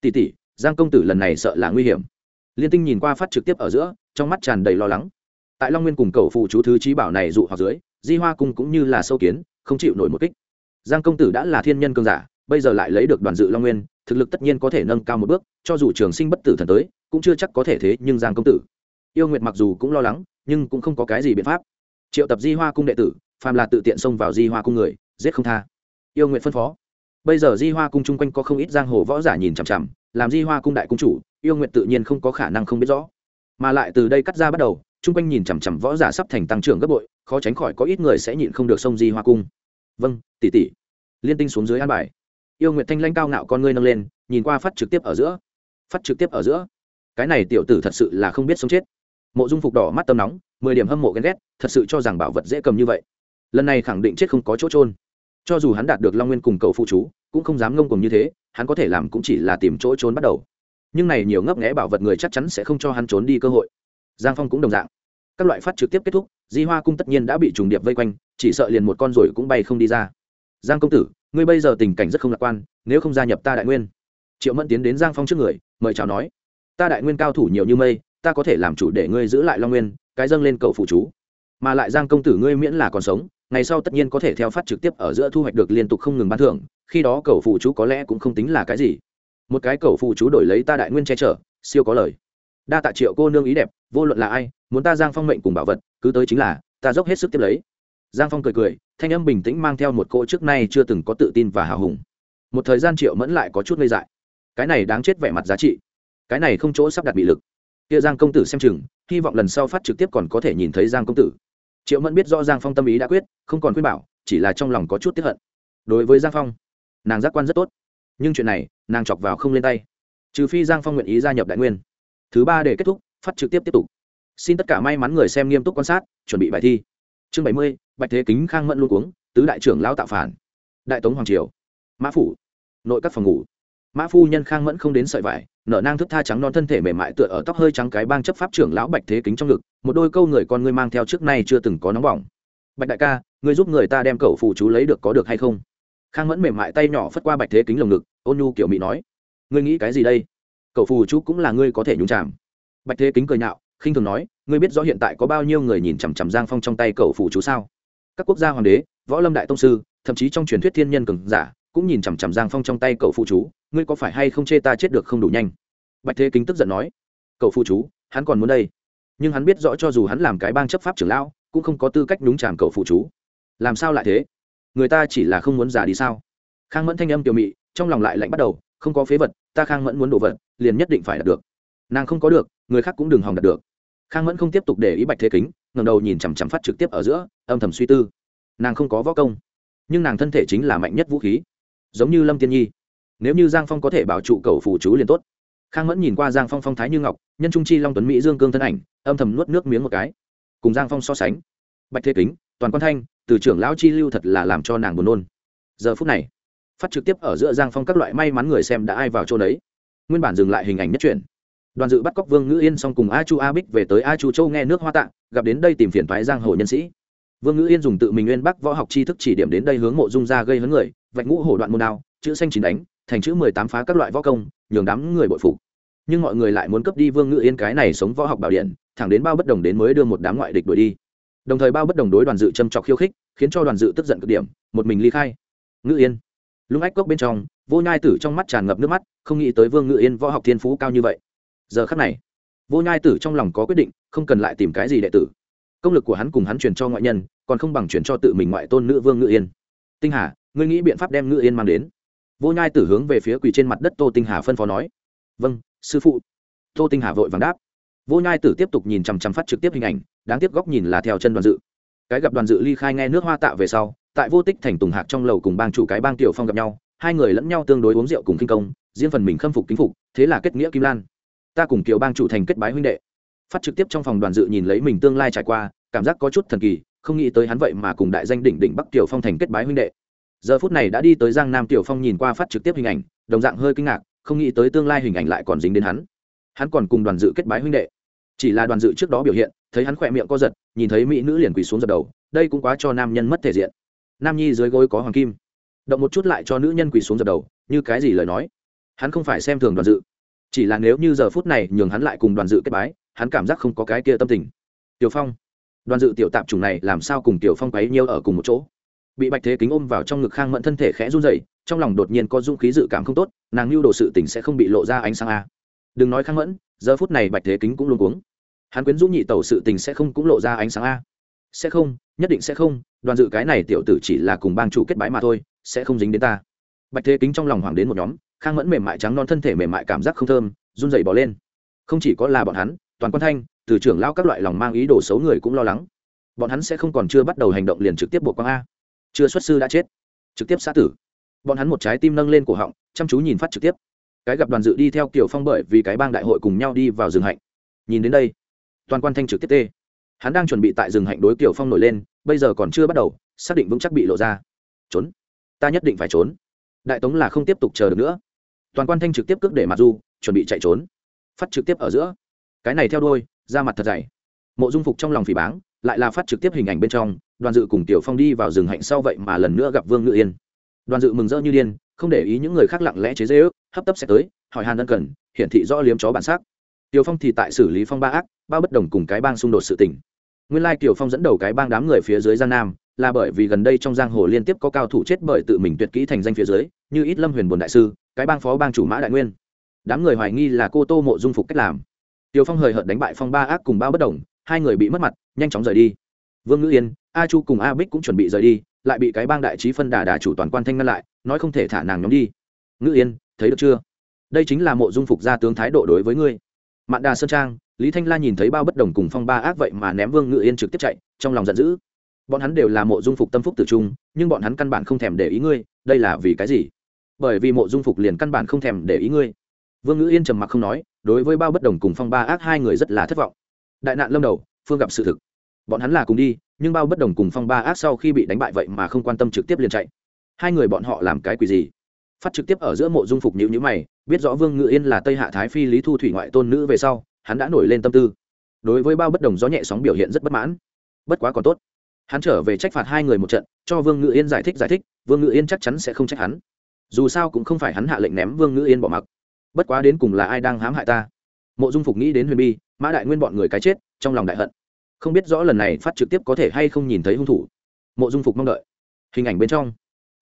S1: Tỷ tỷ, giang công tử lần này sợ là nguy hiểm. Liên tinh nhìn qua phát trực tiếp ở giữa, trong mắt tràn đầy lo lắng. Tại long nguyên cùng cầu phụ chú thứ trí bảo này dụ hoặc dưới, di hoa cung cũng như là sâu kiến, không chịu nổi một kích giang công tử đã là thiên nhân cường giả, bây giờ lại lấy được đoàn dự long nguyên, thực lực tất nhiên có thể nâng cao một bước, cho dù trường sinh bất tử thần tới, cũng chưa chắc có thể thế nhưng giang công tử. Yêu nguyệt mặc dù cũng lo lắng, nhưng cũng không có cái gì biện pháp. Triệu tập di hoa cung đệ tử, phàm là tự tiện xông vào di hoa cung người, giết không tha. Yêu nguyện phân phó. Bây giờ di hoa cung chung quanh có không ít giang hồ võ giả nhìn chằm chằm, làm di hoa cung đại cung chủ, yêu nguyện tự nhiên không có khả năng không biết rõ. Mà lại từ đây cắt ra bắt đầu, chung quanh nhìn chằm chằm võ giả sắp thành tăng trưởng gấp bội, khó tránh khỏi có ít người sẽ nhịn không được sông di hoa cung vâng tỷ tỷ. Liên tinh xuống dưới an bài. Yêu nguyện thanh lanh cao ngạo con ngươi nâng lên, nhìn qua phát trực tiếp ở giữa. Phát trực tiếp ở giữa? Cái này tiểu tử thật sự là không biết sống chết. Mộ dung phục đỏ mắt tâm nóng, mười điểm hâm mộ ghen ghét, thật sự cho rằng bảo vật dễ cầm như vậy. Lần này khẳng định chết không có chỗ trôn cho dù hắn đạt được long nguyên cùng cầu phụ chú, cũng không dám ngông cùng như thế, hắn có thể làm cũng chỉ là tìm chỗ trốn bắt đầu. Nhưng này nhiều ngấp nghẽ bảo vật người chắc chắn sẽ không cho hắn trốn đi cơ hội. Giang phong cũng đồng dạng các loại phát trực tiếp kết thúc, di hoa cung tất nhiên đã bị trùng điệp vây quanh, chỉ sợ liền một con rồi cũng bay không đi ra. Giang công tử, ngươi bây giờ tình cảnh rất không lạc quan, nếu không gia nhập ta đại nguyên. Triệu mẫn tiến đến giang phong trước người, mời chào nói. Ta đại nguyên cao thủ nhiều như mây, ta có thể làm chủ để ngươi giữ lại long nguyên, cái dâng lên cầu phụ chú. Mà lại giang công tử ngươi miễn là còn sống, ngày sau tất nhiên có thể theo phát trực tiếp ở giữa thu hoạch được liên tục không ngừng bán thưởng, khi đó cầu phụ chú có lẽ cũng không tính là cái gì. Một cái cầu phụ chú đổi lấy ta đại nguyên che chở, siêu có lời đa tạ triệu cô nương ý đẹp, vô luận là ai, muốn ta giang phong mệnh cùng bảo vật, cứ tới chính là, ta dốc hết sức tiếp lấy. Giang phong cười cười, thanh âm bình tĩnh mang theo một cỗ trước nay chưa từng có tự tin và hào hùng. Một thời gian triệu mẫn lại có chút ngây dại. Cái này đáng chết vẻ mặt giá trị. Cái này không chỗ sắp đặt bị lực. Kia giang công tử xem chừng, hy vọng lần sau phát trực tiếp còn có thể nhìn thấy giang công tử. Triệu mẫn biết rõ giang phong tâm ý đã quyết, không còn khuyên bảo, chỉ là trong lòng có chút tiếp hận. Đối với giang phong, nàng giác quan rất tốt. Nhưng chuyện này, nàng chọc vào không lên tay. Trừ phi giang phong nguyện ý gia nhập đại nguyên thứ ba để kết thúc, phát trực tiếp tiếp tục. Xin tất cả may mắn người xem nghiêm túc quan sát, chuẩn bị bài thi. Chương bảy mươi, bạch thế kính khang mẫn luôn uống tứ đại trưởng lão tạo phản. Đại tống hoàng triều. Mã phủ. Nội các phòng ngủ. Mã phu nhân khang mẫn không đến sợi vải, nở nang thức tha trắng non thân thể mềm mại tựa ở tóc hơi trắng cái bang chấp pháp trưởng lão bạch thế kính trong ngực, một đôi câu người con ngươi mang theo trước nay chưa từng có nóng bỏng. Bạch đại ca, ngươi giúp người ta đem cậu phù chú lấy được có được hay không? Khang mẫn mềm mại tay nhỏ phất qua bạch thế kính lồng ngực, ôn nhu kiểu mỹ nói. Ngươi nghĩ cái gì đây? Cậu phù chú cũng là ngươi có thể nhúng chạm bạch thế kính cười nhạo, khinh thường nói, ngươi biết rõ hiện tại có bao nhiêu người nhìn chằm chằm giang phong trong tay cậu phù chú sao? Các quốc gia hoàng đế, võ lâm đại tông sư, thậm chí trong truyền thuyết thiên nhân cường giả, cũng nhìn chằm chằm giang phong trong tay cậu phụ chú, ngươi có phải hay không chê ta chết được không đủ nhanh? Bạch thế kính tức giận nói, cậu phụ chú, hắn còn muốn đây. Nhưng hắn biết rõ cho dù hắn làm cái bang chấp pháp trưởng lão, cũng không có tư cách nhúng chàm cậu phụ chú. Làm sao lại thế? Người ta chỉ là không muốn giả đi sao? Khang mẫn thanh âm tiểu mị, trong lòng lại lạnh bắt đầu không có phế vật, ta khang mẫn muốn đồ vật, liền nhất định phải đạt được. Nàng không có được, người khác cũng đừng hòng đạt được. Khang mẫn không tiếp tục để ý bạch thế kính ngầm đầu nhìn chằm chằm phát trực tiếp ở giữa, âm thầm suy tư. Nàng không có võ công, nhưng nàng thân thể chính là mạnh nhất vũ khí. Giống như lâm tiên nhi. Nếu như giang phong có thể bảo trụ cầu phù chú liền tốt. Khang mẫn nhìn qua giang phong phong thái như ngọc, nhân trung chi long tuấn mỹ dương cương thân ảnh, âm thầm nuốt nước miếng một cái. Cùng giang phong so sánh, bạch thế kính, toàn quan thanh, từ trưởng lão chi lưu thật là làm cho nàng buồn nôn. Giờ phút này phát trực tiếp ở giữa giang phong các loại may mắn người xem đã ai vào chỗ đấy. Nguyên bản dừng lại hình ảnh nhất truyền đoàn dự bắt cóc vương ngữ yên xong cùng a chu a bích về tới a chu châu nghe nước hoa tạng gặp đến đây tìm phiền thoái giang hồ nhân sĩ. Vương ngữ yên dùng tự mình nguyên bắc võ học tri thức chỉ điểm đến đây hướng mộ dung ra gây hấn người, vạch ngũ hổ đoạn môn đao, chữ xanh chín đánh, thành chữ mười tám phá các loại võ công, nhường đám người bội phục. Nhưng mọi người lại muốn cấp đi vương ngữ yên cái này sống võ học bảo điện, thẳng đến bao bất đồng đến mới đưa một đám ngoại địch đuổi đi. Đồng thời bao bất đồng đối đoàn dự châm trọc khiêu khích, khiến cho đoàn dự tức giận cực điểm, một mình ly khai. Ngữ yên lũng ách cốc bên trong, vô nhai tử trong mắt tràn ngập nước mắt, không nghĩ tới vương ngự yên võ học thiên phú cao như vậy. Giờ khắc này, vô nhai tử trong lòng có quyết định, không cần lại tìm cái gì đệ tử. Công lực của hắn cùng hắn truyền cho ngoại nhân, còn không bằng truyền cho tự mình ngoại tôn nữ vương ngự yên. Tinh hà, ngươi nghĩ biện pháp đem ngự yên mang đến? Vô nhai tử hướng về phía quỳ trên mặt đất tô tinh hà phân phó nói. Vâng sư phụ. Tô tinh hà vội vàng đáp. Vô nhai tử tiếp tục nhìn chằm chằm phát trực tiếp hình ảnh, đáng tiếc góc nhìn là theo chân đoàn dự. Cái gặp đoàn dự ly khai nghe nước hoa tạo về sau tại vô tích thành tùng hạc trong lầu cùng bang chủ cái bang tiểu phong gặp nhau, hai người lẫn nhau tương đối uống rượu cùng kinh công, riêng phần mình khâm phục kính phục, thế là kết nghĩa kim lan. Ta cùng kiều bang chủ thành kết bái huynh đệ. Phát trực tiếp trong phòng đoàn dự nhìn lấy mình tương lai trải qua, cảm giác có chút thần kỳ, không nghĩ tới hắn vậy mà cùng đại danh đỉnh đỉnh bắc tiểu phong thành kết bái huynh đệ. Giờ phút này đã đi tới giang nam tiểu phong nhìn qua phát trực tiếp hình ảnh, đồng dạng hơi kinh ngạc, không nghĩ tới tương lai hình ảnh lại còn dính đến hắn. Hắn còn cùng đoàn dự kết bái huynh đệ. Chỉ là đoàn dự trước đó biểu hiện, thấy hắn khỏe miệng co giật, nhìn thấy mỹ nữ liền quỳ xuống dập đầu, đây cũng quá cho nam nhân mất thể diện nam nhi dưới gối có hoàng kim. Động một chút lại cho nữ nhân quỳ xuống dập đầu, như cái gì lời nói? Hắn không phải xem thường đoàn dự. Chỉ là nếu như giờ phút này nhường hắn lại cùng đoàn dự kết bái, hắn cảm giác không có cái kia tâm tình. Tiểu phong. Đoàn dự tiểu tạp chủng này làm sao cùng tiểu phong quấy nhiêu ở cùng một chỗ? Bị bạch thế kính ôm vào trong ngực khang mẫn thân thể khẽ run dậy trong lòng đột nhiên có dũng khí dự cảm không tốt, nàng lưu đồ sự tình sẽ không bị lộ ra ánh sáng a. Đừng nói khang mẫn, giờ phút này bạch thế kính cũng luôn cuống. Hắn quyến dũng nhị tẩu sự tình sẽ không cũng lộ ra ánh sáng a. Sẽ không nhất định sẽ không, đoàn dự cái này tiểu tử chỉ là cùng bang chủ kết bãi mà thôi, sẽ không dính đến ta. Bạch thế kính trong lòng hoàng đến một nhóm, khang mẫn mềm mại trắng non thân thể mềm mại cảm giác không thơm, run rẩy bỏ lên. Không chỉ có là bọn hắn, toàn quan thanh, từ trưởng lao các loại lòng mang ý đồ xấu người cũng lo lắng. Bọn hắn sẽ không còn chưa bắt đầu hành động liền trực tiếp buộc quang a. Chưa xuất sư đã chết. Trực tiếp xã tử. Bọn hắn một trái tim nâng lên cổ họng, chăm chú nhìn phát trực tiếp. Cái gặp đoàn dự đi theo kiểu phong bởi vì cái bang đại hội cùng nhau đi vào rừng hạnh. Nhìn đến đây, toàn quan thanh trực tiếp tê hắn đang chuẩn bị tại rừng hạnh đối kiểu phong nổi lên, bây giờ còn chưa bắt đầu, xác định vững chắc bị lộ ra. Trốn. Ta nhất định phải trốn. Đại tống là không tiếp tục chờ được nữa. Toàn quan thanh trực tiếp cước để mặt du, chuẩn bị chạy trốn. Phát trực tiếp ở giữa. Cái này theo đôi ra mặt thật dày. Mộ dung phục trong lòng phỉ báng, lại là phát trực tiếp hình ảnh bên trong, đoàn dự cùng tiểu phong đi vào rừng hạnh sau vậy mà lần nữa gặp vương ngự yên. Đoàn dự mừng rỡ như điên, không để ý những người khác lặng lẽ chế dễ ước hấp tấp sẽ tới, hỏi hàn ân cần, hiển thị rõ liếm chó bản sắc tiểu phong thì tại xử lý phong ba ác, ba bất đồng cùng cái bang xung đột sự tình. Nguyên lai tiểu phong dẫn đầu cái bang đám người phía dưới giang nam, là bởi vì gần đây trong giang hồ liên tiếp có cao thủ chết bởi tự mình tuyệt kỹ thành danh phía dưới, như ít lâm huyền bồn đại sư, cái bang phó bang chủ mã đại nguyên. Đám người hoài nghi là cô tô mộ dung phục cách làm. Tiểu phong hời hợt đánh bại phong ba ác cùng Ba bất đồng, hai người bị mất mặt, nhanh chóng rời đi. Vương ngữ yên, a chu cùng a bích cũng chuẩn bị rời đi, lại bị cái bang đại trí phân đà đà chủ toàn quan thanh ngăn lại, nói không thể thả nàng nhóm đi. Ngữ yên, thấy được chưa? Đây chính là mộ dung phục gia tướng thái độ đối với ngươi mạn đà sơn trang, lý thanh la nhìn thấy bao bất đồng cùng phong ba ác vậy mà ném vương ngự yên trực tiếp chạy, trong lòng giận dữ. Bọn hắn đều là mộ dung phục tâm phúc tử trung, nhưng bọn hắn căn bản không thèm để ý ngươi, đây là vì cái gì? Bởi vì mộ dung phục liền căn bản không thèm để ý ngươi. Vương ngữ yên trầm mặc không nói, đối với bao bất đồng cùng phong ba ác hai người rất là thất vọng. Đại nạn lâm đầu, phương gặp sự thực. Bọn hắn là cùng đi, nhưng bao bất đồng cùng phong ba ác sau khi bị đánh bại vậy mà không quan tâm trực tiếp liền chạy. Hai người bọn họ làm cái quỷ gì? Phát trực tiếp ở giữa mộ dung phục nhữ nhữ mày, biết rõ vương ngự yên là tây hạ thái phi lý thu thủy ngoại tôn nữ về sau, hắn đã nổi lên tâm tư. Đối với bao bất đồng gió nhẹ sóng biểu hiện rất bất mãn. Bất quá còn tốt. Hắn trở về trách phạt hai người một trận, cho vương ngự yên giải thích giải thích, vương ngự yên chắc chắn sẽ không trách hắn. Dù sao cũng không phải hắn hạ lệnh ném vương ngự yên bỏ mặc. Bất quá đến cùng là ai đang hãm hại ta? Mộ dung phục nghĩ đến huyền bi, mã đại nguyên bọn người cái chết, trong lòng đại hận. Không biết rõ lần này phát trực tiếp có thể hay không nhìn thấy hung thủ. Mộ dung phục mong đợi. Hình ảnh bên trong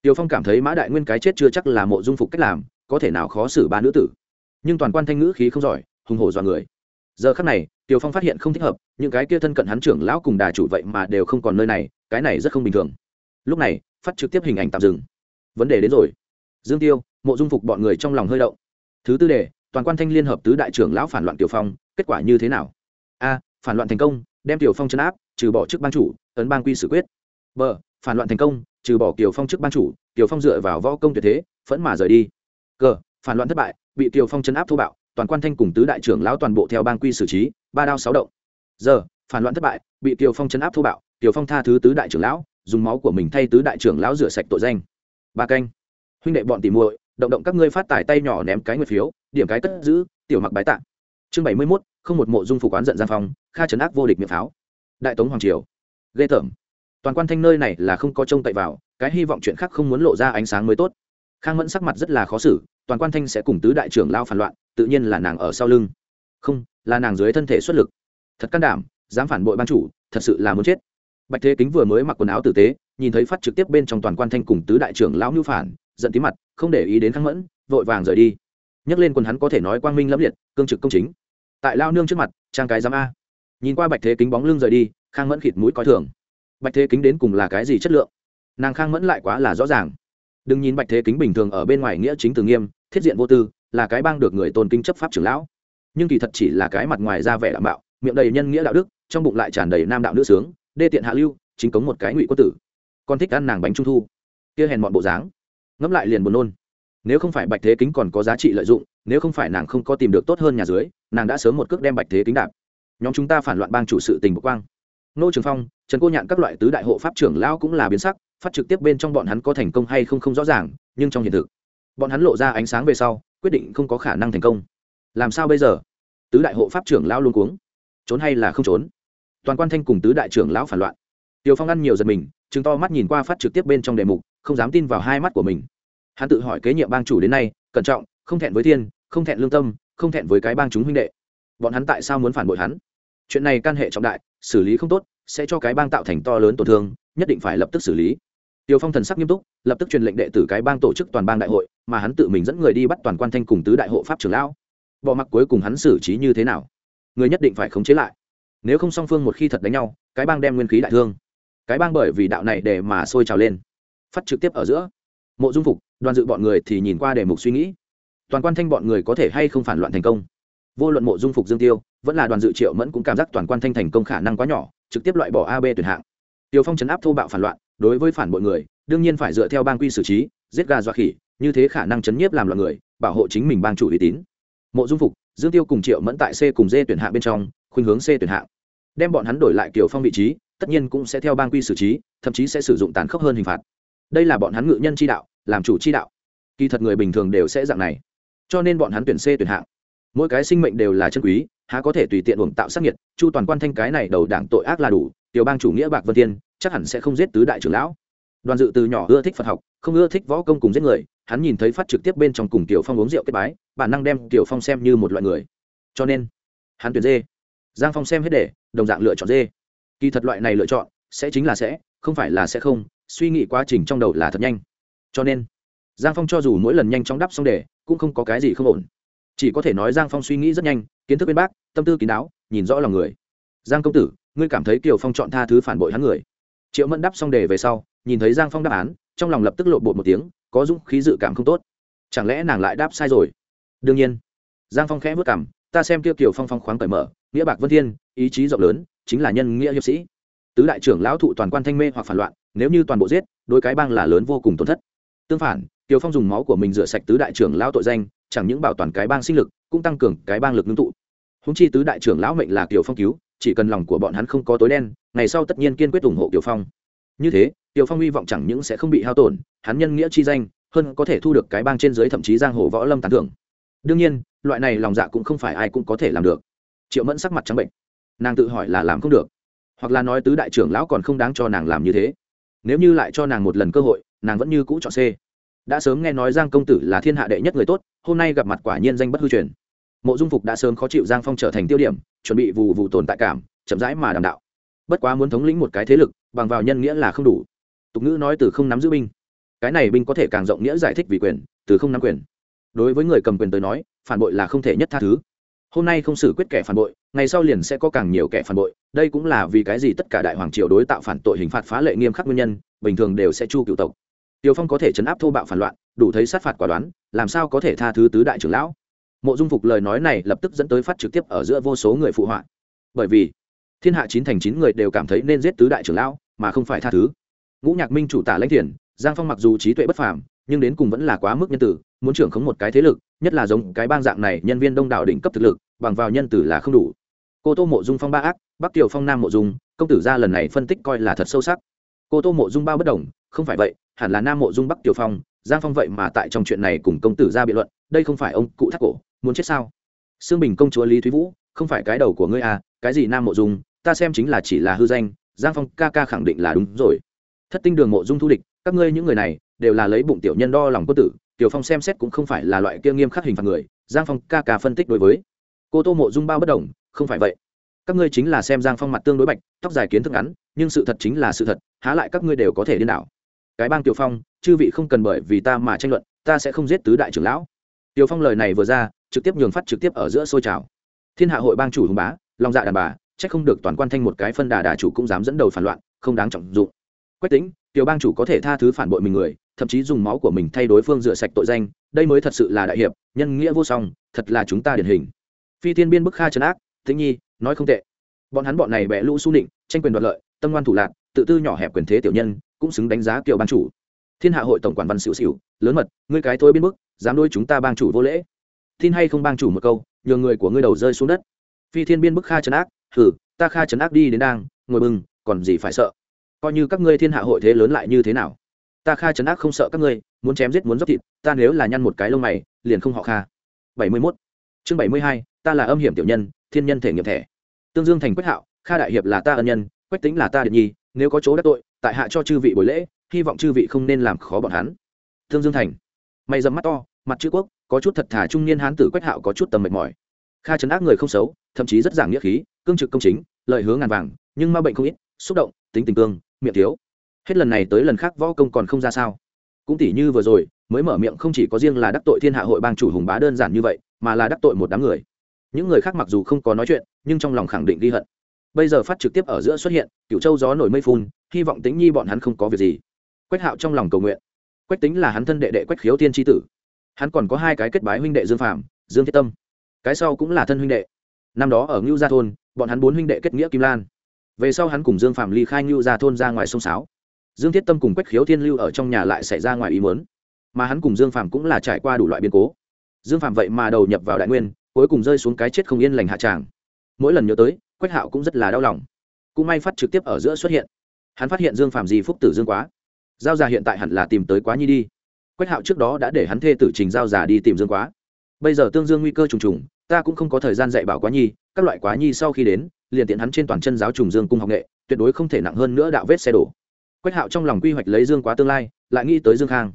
S1: tiều phong cảm thấy mã đại nguyên cái chết chưa chắc là mộ dung phục cách làm, có thể nào khó xử ba nữ tử. Nhưng toàn quan thanh ngữ khí không giỏi, hùng hổ dọa người. Giờ khắc này tiều phong phát hiện không thích hợp, những cái kia thân cận hắn trưởng lão cùng đà chủ vậy mà đều không còn nơi này, cái này rất không bình thường. Lúc này, phát trực tiếp hình ảnh tạm dừng. Vấn đề đến rồi. Dương tiêu, mộ dung phục bọn người trong lòng hơi động. Thứ tư đề, toàn quan thanh liên hợp tứ đại trưởng lão phản loạn tiểu phong, kết quả như thế nào? A, phản loạn thành công, đem tiểu phong chấn áp, trừ bỏ chức ban chủ, ấn bang quy xử quyết. B, phản loạn thành công trừ bỏ kiều phong chức ban chủ, kiều phong dựa vào võ công tuyệt thế, phẫn mà rời đi. C phản loạn thất bại, bị kiều phong chấn áp thô bạo, toàn quan thanh cùng tứ đại trưởng lão toàn bộ theo bang quy xử trí, ba đao sáu động. Giờ phản loạn thất bại, bị kiều phong chấn áp thô bạo, kiều phong tha thứ tứ đại trưởng lão, dùng máu của mình thay tứ đại trưởng lão rửa sạch tội danh. Ba canh. Huynh đệ bọn tìm muội, động động các ngươi phát tài tay nhỏ ném cái nguyệt phiếu, điểm cái cất giữ, tiểu mặc bái tạ. Chương bảy mươi mốt, không một mộ dung phục oán giận giang phong, kha trấn ác vô địch miệng pháo. Đại tống hoàng triều. Ghê tởm toàn quan thanh nơi này là không có trông cậy vào, cái hy vọng chuyện khác không muốn lộ ra ánh sáng mới tốt. Khang mẫn sắc mặt rất là khó xử, toàn quan thanh sẽ cùng tứ đại trưởng lao phản loạn, tự nhiên là nàng ở sau lưng. Không, là nàng dưới thân thể xuất lực. Thật can đảm, dám phản bội ban chủ, thật sự là muốn chết. Bạch thế kính vừa mới mặc quần áo tử tế, nhìn thấy phát trực tiếp bên trong toàn quan thanh cùng tứ đại trưởng lão ngưu phản, giận tí mặt, không để ý đến khang mẫn, vội vàng rời đi. Nhấc lên quần hắn có thể nói quang minh lẫm liệt, cương trực công chính. Tại lao nương trước mặt, trang cái giám a. Nhìn qua bạch thế kính bóng lưng rời đi, khang mẫn khịt mũi coi thường bạch thế kính đến cùng là cái gì chất lượng? Nàng khang mẫn lại quá là rõ ràng. Đừng nhìn bạch thế kính bình thường ở bên ngoài nghĩa chính từ nghiêm, thiết diện vô tư, là cái bang được người tôn kinh chấp pháp trưởng lão. Nhưng kỳ thật chỉ là cái mặt ngoài ra vẻ đảm bảo, miệng đầy nhân nghĩa đạo đức, trong bụng lại tràn đầy nam đạo nữ sướng, đê tiện hạ lưu, chính cống một cái ngụy quân tử. Con thích ăn nàng bánh trung thu. Kia hèn mọn bộ dáng. Ngẫm lại liền buồn nôn. Nếu không phải bạch thế kính còn có giá trị lợi dụng, nếu không phải nàng không có tìm được tốt hơn nhà dưới, nàng đã sớm một cước đem bạch thế kính đạp. Nhóm chúng ta phản loạn bang chủ sự tình bộ quang. Nô trường phong trần cô nhạn các loại tứ đại hộ pháp trưởng lão cũng là biến sắc, phát trực tiếp bên trong bọn hắn có thành công hay không không rõ ràng, nhưng trong hiện thực, bọn hắn lộ ra ánh sáng về sau, quyết định không có khả năng thành công. Làm sao bây giờ? Tứ đại hộ pháp trưởng lão luôn cuống. Trốn hay là không trốn? Toàn quan thanh cùng tứ đại trưởng lão phản loạn. Tiều phong ăn nhiều giật mình chứng to mắt nhìn qua phát trực tiếp bên trong đề mục, không dám tin vào hai mắt của mình. Hắn tự hỏi kế nhiệm bang chủ đến nay, cẩn trọng, không thẹn với thiên, không thẹn lương tâm, không thẹn với cái bang chúng huynh đệ. Bọn hắn tại sao muốn phản bội hắn? Chuyện này can hệ trọng đại, xử lý không tốt sẽ cho cái bang tạo thành to lớn tổn thương nhất định phải lập tức xử lý Tiêu Phong thần sắc nghiêm túc, lập tức truyền lệnh đệ tử cái bang tổ chức toàn bang đại hội, mà hắn tự mình dẫn người đi bắt toàn quan thanh cùng tứ đại hộ pháp trưởng lão. Bỏ mặc cuối cùng hắn xử trí như thế nào, người nhất định phải khống chế lại. Nếu không song phương một khi thật đánh nhau, cái bang đem nguyên khí đại thương. Cái bang bởi vì đạo này để mà sôi trào lên. Phát trực tiếp ở giữa. Mộ Dung Phục, đoàn dự bọn người thì nhìn qua đề mục suy nghĩ. Toàn quan thanh bọn người có thể hay không phản loạn thành công. Vô luận Mộ Dung Phục Dương Tiêu, vẫn là đoàn dự Triệu Mẫn cũng cảm giác toàn quan thanh thành công khả năng quá nhỏ, trực tiếp loại bỏ AB tuyển hạng. Tiêu Phong chấn áp thô bạo phản loạn, đối với phản bội người đương nhiên phải dựa theo bang quy xử trí giết gà dọa khỉ như thế khả năng chấn nhiếp làm loạn người bảo hộ chính mình bang chủ uy tín. Mộ dung phục dương tiêu cùng triệu mẫn tại c cùng d tuyển hạng bên trong khuynh hướng c tuyển hạng. Đem bọn hắn đổi lại kiểu phong vị trí tất nhiên cũng sẽ theo bang quy xử trí thậm chí sẽ sử dụng tàn khốc hơn hình phạt. Đây là bọn hắn ngự nhân chi đạo làm chủ chi đạo. Kỳ thật người bình thường đều sẽ dạng này. Cho nên bọn hắn tuyển c tuyển hạng. Mỗi cái sinh mệnh đều là chân quý há có thể tùy tiện uổng tạo sát nhiệt chu toàn quan thanh cái này đầu đảng tội ác là đủ, tiểu bang chủ nghĩa bạc vân thiên chắc hẳn sẽ không giết tứ đại trưởng lão. Đoàn dự từ nhỏ ưa thích phật học, không ưa thích võ công cùng giết người, hắn nhìn thấy phát trực tiếp bên trong cùng tiểu phong uống rượu kết bái, bản năng đem tiểu phong xem như một loại người. Cho nên, hắn tuyển dê. Giang phong xem hết để, đồng dạng lựa chọn dê. Kỳ thật loại này lựa chọn, sẽ chính là sẽ, không phải là sẽ không, suy nghĩ quá trình trong đầu là thật nhanh. Cho nên, giang phong cho dù mỗi lần nhanh chóng đắp xong đề cũng không có cái gì không ổn. Chỉ có thể nói giang phong suy nghĩ rất nhanh kiến thức bên bác, tâm tư kín đáo, nhìn rõ lòng người. Giang công tử, ngươi cảm thấy kiều phong chọn tha thứ phản bội hắn người. Triệu mẫn đáp xong đề về sau, nhìn thấy giang phong đáp án, trong lòng lập tức lộ bột một tiếng, có dũng khí dự cảm không tốt. Chẳng lẽ nàng lại đáp sai rồi? Đương nhiên. Giang phong khẽ vất cảm ta xem kia kiều phong phong khoáng cởi mở, nghĩa bạc vân thiên, ý chí rộng lớn, chính là nhân nghĩa hiệp sĩ. Tứ đại trưởng lão thụ toàn quan thanh mê hoặc phản loạn, nếu như toàn bộ giết đôi cái bang là lớn vô cùng tổn thất. Tương phản, kiều phong dùng máu của mình rửa sạch tứ đại trưởng lão tội danh chẳng những bảo toàn cái bang sinh lực, cũng tăng cường cái bang lực ngưng tụ. Húng chi tứ đại trưởng lão mệnh là kiều phong cứu, chỉ cần lòng của bọn hắn không có tối đen, ngày sau tất nhiên kiên quyết ủng hộ kiều phong. Như thế, kiều phong hy vọng chẳng những sẽ không bị hao tổn, hắn nhân nghĩa chi danh, hơn có thể thu được cái bang trên dưới thậm chí giang hồ võ lâm tán thưởng. Đương nhiên, loại này lòng dạ cũng không phải ai cũng có thể làm được. Triệu mẫn sắc mặt trắng bệnh. Nàng tự hỏi là làm không được. Hoặc là nói tứ đại trưởng lão còn không đáng cho nàng làm như thế. Nếu như lại cho nàng một lần cơ hội, nàng vẫn như cũ chọn c đã sớm nghe nói giang công tử là thiên hạ đệ nhất người tốt, hôm nay gặp mặt quả nhiên danh bất hư truyền. Mộ dung phục đã sớm khó chịu giang phong trở thành tiêu điểm, chuẩn bị vụ vụ tồn tại cảm, chậm rãi mà đàm đạo. Bất quá muốn thống lĩnh một cái thế lực, bằng vào nhân nghĩa là không đủ. Tục ngữ nói từ không nắm giữ binh. Cái này binh có thể càng rộng nghĩa giải thích vì quyền, từ không nắm quyền. Đối với người cầm quyền tới nói, phản bội là không thể nhất tha thứ. Hôm nay không xử quyết kẻ phản bội, ngày sau liền sẽ có càng nhiều kẻ phản bội, đây cũng là vì cái gì tất cả đại hoàng triều đối tạo phản tội hình phạt phá lệ nghiêm khắc nguyên nhân, bình thường đều sẽ chu cựu tộc. Tiểu phong có thể chấn áp thô bạo phản loạn, đủ thấy sát phạt quả đoán, làm sao có thể tha thứ tứ đại trưởng lão? Mộ dung phục lời nói này lập tức dẫn tới phát trực tiếp ở giữa vô số người phụ họa. Bởi vì, thiên hạ chín thành chín người đều cảm thấy nên giết tứ đại trưởng lão, mà không phải tha thứ. Ngũ nhạc minh chủ tả lãnh thiền, giang phong mặc dù trí tuệ bất phàm, nhưng đến cùng vẫn là quá mức nhân tử, muốn trưởng khống một cái thế lực, nhất là giống cái bang dạng này nhân viên đông đảo đỉnh cấp thực lực, bằng vào nhân tử là không đủ. Cô tô mộ dung phong ba ác, bắc tiểu phong nam mộ dung, công tử gia lần này phân tích coi là thật sâu sắc. Cô tô mộ dung bao bất đồng, không phải vậy hẳn là nam mộ dung bắc Tiểu phong, giang phong vậy mà tại trong chuyện này cùng công tử ra biện luận, đây không phải ông cụ thác cổ, muốn chết sao? Xương bình công chúa lý thúy vũ, không phải cái đầu của ngươi à cái gì nam mộ dung, ta xem chính là chỉ là hư danh, giang phong ca ca khẳng định là đúng rồi. Thất tinh đường mộ dung thu địch, các ngươi những người này, đều là lấy bụng tiểu nhân đo lòng quân tử, tiểu phong xem xét cũng không phải là loại kia nghiêm khắc hình phạt người, giang phong ca ca phân tích đối với. Cô tô mộ dung bao bất đồng, không phải vậy. Các ngươi chính là xem giang phong mặt tương đối bạch, tóc dài kiến thức ngắn, nhưng sự thật chính là sự thật, há lại các ngươi đều có thể điên đảo cái bang tiểu phong, chư vị không cần bởi vì ta mà tranh luận, ta sẽ không giết tứ đại trưởng lão. Tiểu phong lời này vừa ra, trực tiếp nhường phát trực tiếp ở giữa xôi trào. Thiên hạ hội bang chủ hùng bá lòng dạ đàn bà, chắc không được toàn quan thanh một cái phân đà đà chủ cũng dám dẫn đầu phản loạn, không đáng trọng dụng. Quách tính tiểu bang chủ có thể tha thứ phản bội mình người, thậm chí dùng máu của mình thay đối phương rửa sạch tội danh, đây mới thật sự là đại hiệp, nhân nghĩa vô song, thật là chúng ta điển hình. Phi thiên biên bức kha trấn ác, tĩnh nhi, nói không tệ. Bọn hắn bọn này bẻ lũ su định tranh quyền đoạt lợi, tâm ngoan thủ lạc, tự tư nhỏ hẹp quyền thế tiểu nhân cũng xứng đánh giá kiểu ban chủ. Thiên hạ hội tổng quản văn xỉu xỉu, lớn mật, ngươi cái thôi biên bức, dám đôi chúng ta bang chủ vô lễ. Tin hay không bang chủ một câu, nhường người của ngươi đầu rơi xuống đất. Phi thiên biên bức kha trấn ác thử ta kha trấn ác đi đến đang, ngồi bừng, còn gì phải sợ? Coi như các ngươi thiên hạ hội thế lớn lại như thế nào? Ta kha trấn ác không sợ các ngươi, muốn chém giết muốn dốc thịt, ta nếu là nhăn một cái lông mày, liền không họ kha. Bảy mươi mốt. Chương bảy mươi hai, ta là âm hiểm tiểu nhân, thiên nhân thể nghiệp thẻ. Tương dương thành quách hạo, kha đại hiệp là ta ân nhân, quách tính là ta điện nhi nếu có chỗ đắc tội tại hạ cho chư vị buổi lễ, hy vọng chư vị không nên làm khó bọn hắn. Thương dương thành. Mày dầm mắt to, mặt chữ quốc, có chút thật thà trung niên hán tử quách hạo có chút tầm mệt mỏi. Kha chấn ác người không xấu, thậm chí rất giảng nghĩa khí, cương trực công chính lợi hướng ngàn vàng, nhưng ma bệnh không ít, xúc động, tính tình cương, miệng thiếu. Hết lần này tới lần khác võ công còn không ra sao. Cũng tỷ như vừa rồi, mới mở miệng không chỉ có riêng là đắc tội thiên hạ hội bang chủ hùng bá đơn giản như vậy, mà là đắc tội một đám người. Những người khác mặc dù không có nói chuyện, nhưng trong lòng khẳng định ghi hận bây giờ phát trực tiếp ở giữa xuất hiện cựu châu gió nổi mây phun, hy vọng tính nhi bọn hắn không có việc gì. Quách hạo trong lòng cầu nguyện. Quách tính là hắn thân đệ đệ quách khiếu tiên tri tử. Hắn còn có hai cái kết bái huynh đệ dương phạm dương thiết tâm. Cái sau cũng là thân huynh đệ. Năm đó ở ngưu gia thôn, bọn hắn bốn huynh đệ kết nghĩa kim lan. Về sau hắn cùng dương phạm ly khai ngưu gia thôn ra ngoài sông sáo. Dương thiết tâm cùng quách khiếu thiên lưu ở trong nhà lại xảy ra ngoài ý mớn mà hắn cùng dương phạm cũng là trải qua đủ loại biến cố. Dương phạm vậy mà đầu nhập vào đại nguyên, cuối cùng rơi xuống cái chết không yên lành hạ tràng. Mỗi lần nhớ tới quách hạo cũng rất là đau lòng. Cũng may phát trực tiếp ở giữa xuất hiện. Hắn phát hiện dương phạm gì phúc tử dương quá. Giao già hiện tại hẳn là tìm tới quá nhi đi. Quách hạo trước đó đã để hắn thê tử trình giao già đi tìm dương quá. Bây giờ tương dương nguy cơ trùng trùng, ta cũng không có thời gian dạy bảo quá nhi, các loại quá nhi sau khi đến, liền tiện hắn trên toàn chân giáo trùng dương cung học nghệ, tuyệt đối không thể nặng hơn nữa đạo vết xe đổ. Quách hạo trong lòng quy hoạch lấy dương quá tương lai, lại nghĩ tới dương khang.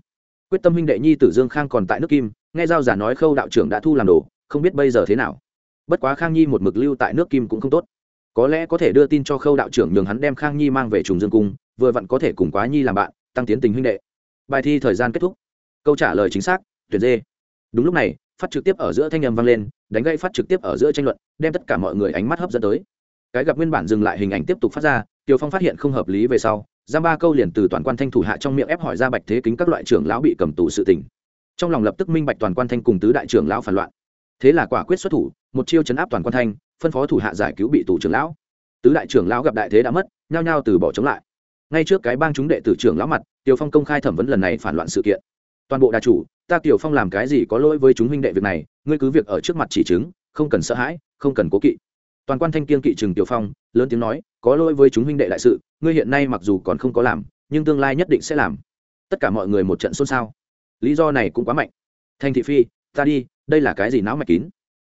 S1: Quyết tâm huynh đệ nhi tử dương khang còn tại nước kim, nghe giao giả nói khâu đạo trưởng đã thu làm đồ, không biết bây giờ thế nào. Bất quá khang nhi một mực lưu tại nước kim cũng không tốt có lẽ có thể đưa tin cho khâu đạo trưởng nhường hắn đem khang nhi mang về trùng dương cung, vừa vặn có thể cùng quá nhi làm bạn, tăng tiến tình huynh đệ. Bài thi thời gian kết thúc. Câu trả lời chính xác tuyệt dê. Đúng lúc này, phát trực tiếp ở giữa thanh âm vang lên, đánh gây phát trực tiếp ở giữa tranh luận, đem tất cả mọi người ánh mắt hấp dẫn tới. Cái gặp nguyên bản dừng lại hình ảnh tiếp tục phát ra tiều phong phát hiện không hợp lý về sau, giam ba câu liền từ toàn quan thanh thủ hạ trong miệng ép hỏi ra bạch thế kính các loại trưởng lão bị cầm tù sự tình. Trong lòng lập tức minh bạch toàn quan thanh cùng tứ đại trưởng lão phản loạn. Thế là quả quyết xuất thủ, một chiêu chấn áp toàn quan thanh phân phó thủ hạ giải cứu bị tù trưởng lão. Tứ đại trưởng lão gặp đại thế đã mất, nhao nhao từ bỏ chống lại. Ngay trước cái bang chúng đệ tử trưởng lão mặt tiều phong công khai thẩm vấn lần này phản loạn sự kiện. Toàn bộ đà chủ, ta tiểu phong làm cái gì có lỗi với chúng huynh đệ việc này, ngươi cứ việc ở trước mặt chỉ chứng, không cần sợ hãi, không cần cố kỵ. Toàn quan thanh kiên kỵ trừng tiểu phong, lớn tiếng nói, có lỗi với chúng huynh đệ đại sự, ngươi hiện nay mặc dù còn không có làm, nhưng tương lai nhất định sẽ làm. Tất cả mọi người một trận xôn xao. Lý do này cũng quá mạnh. Thanh thị phi, ta đi, đây là cái gì não mạch kín?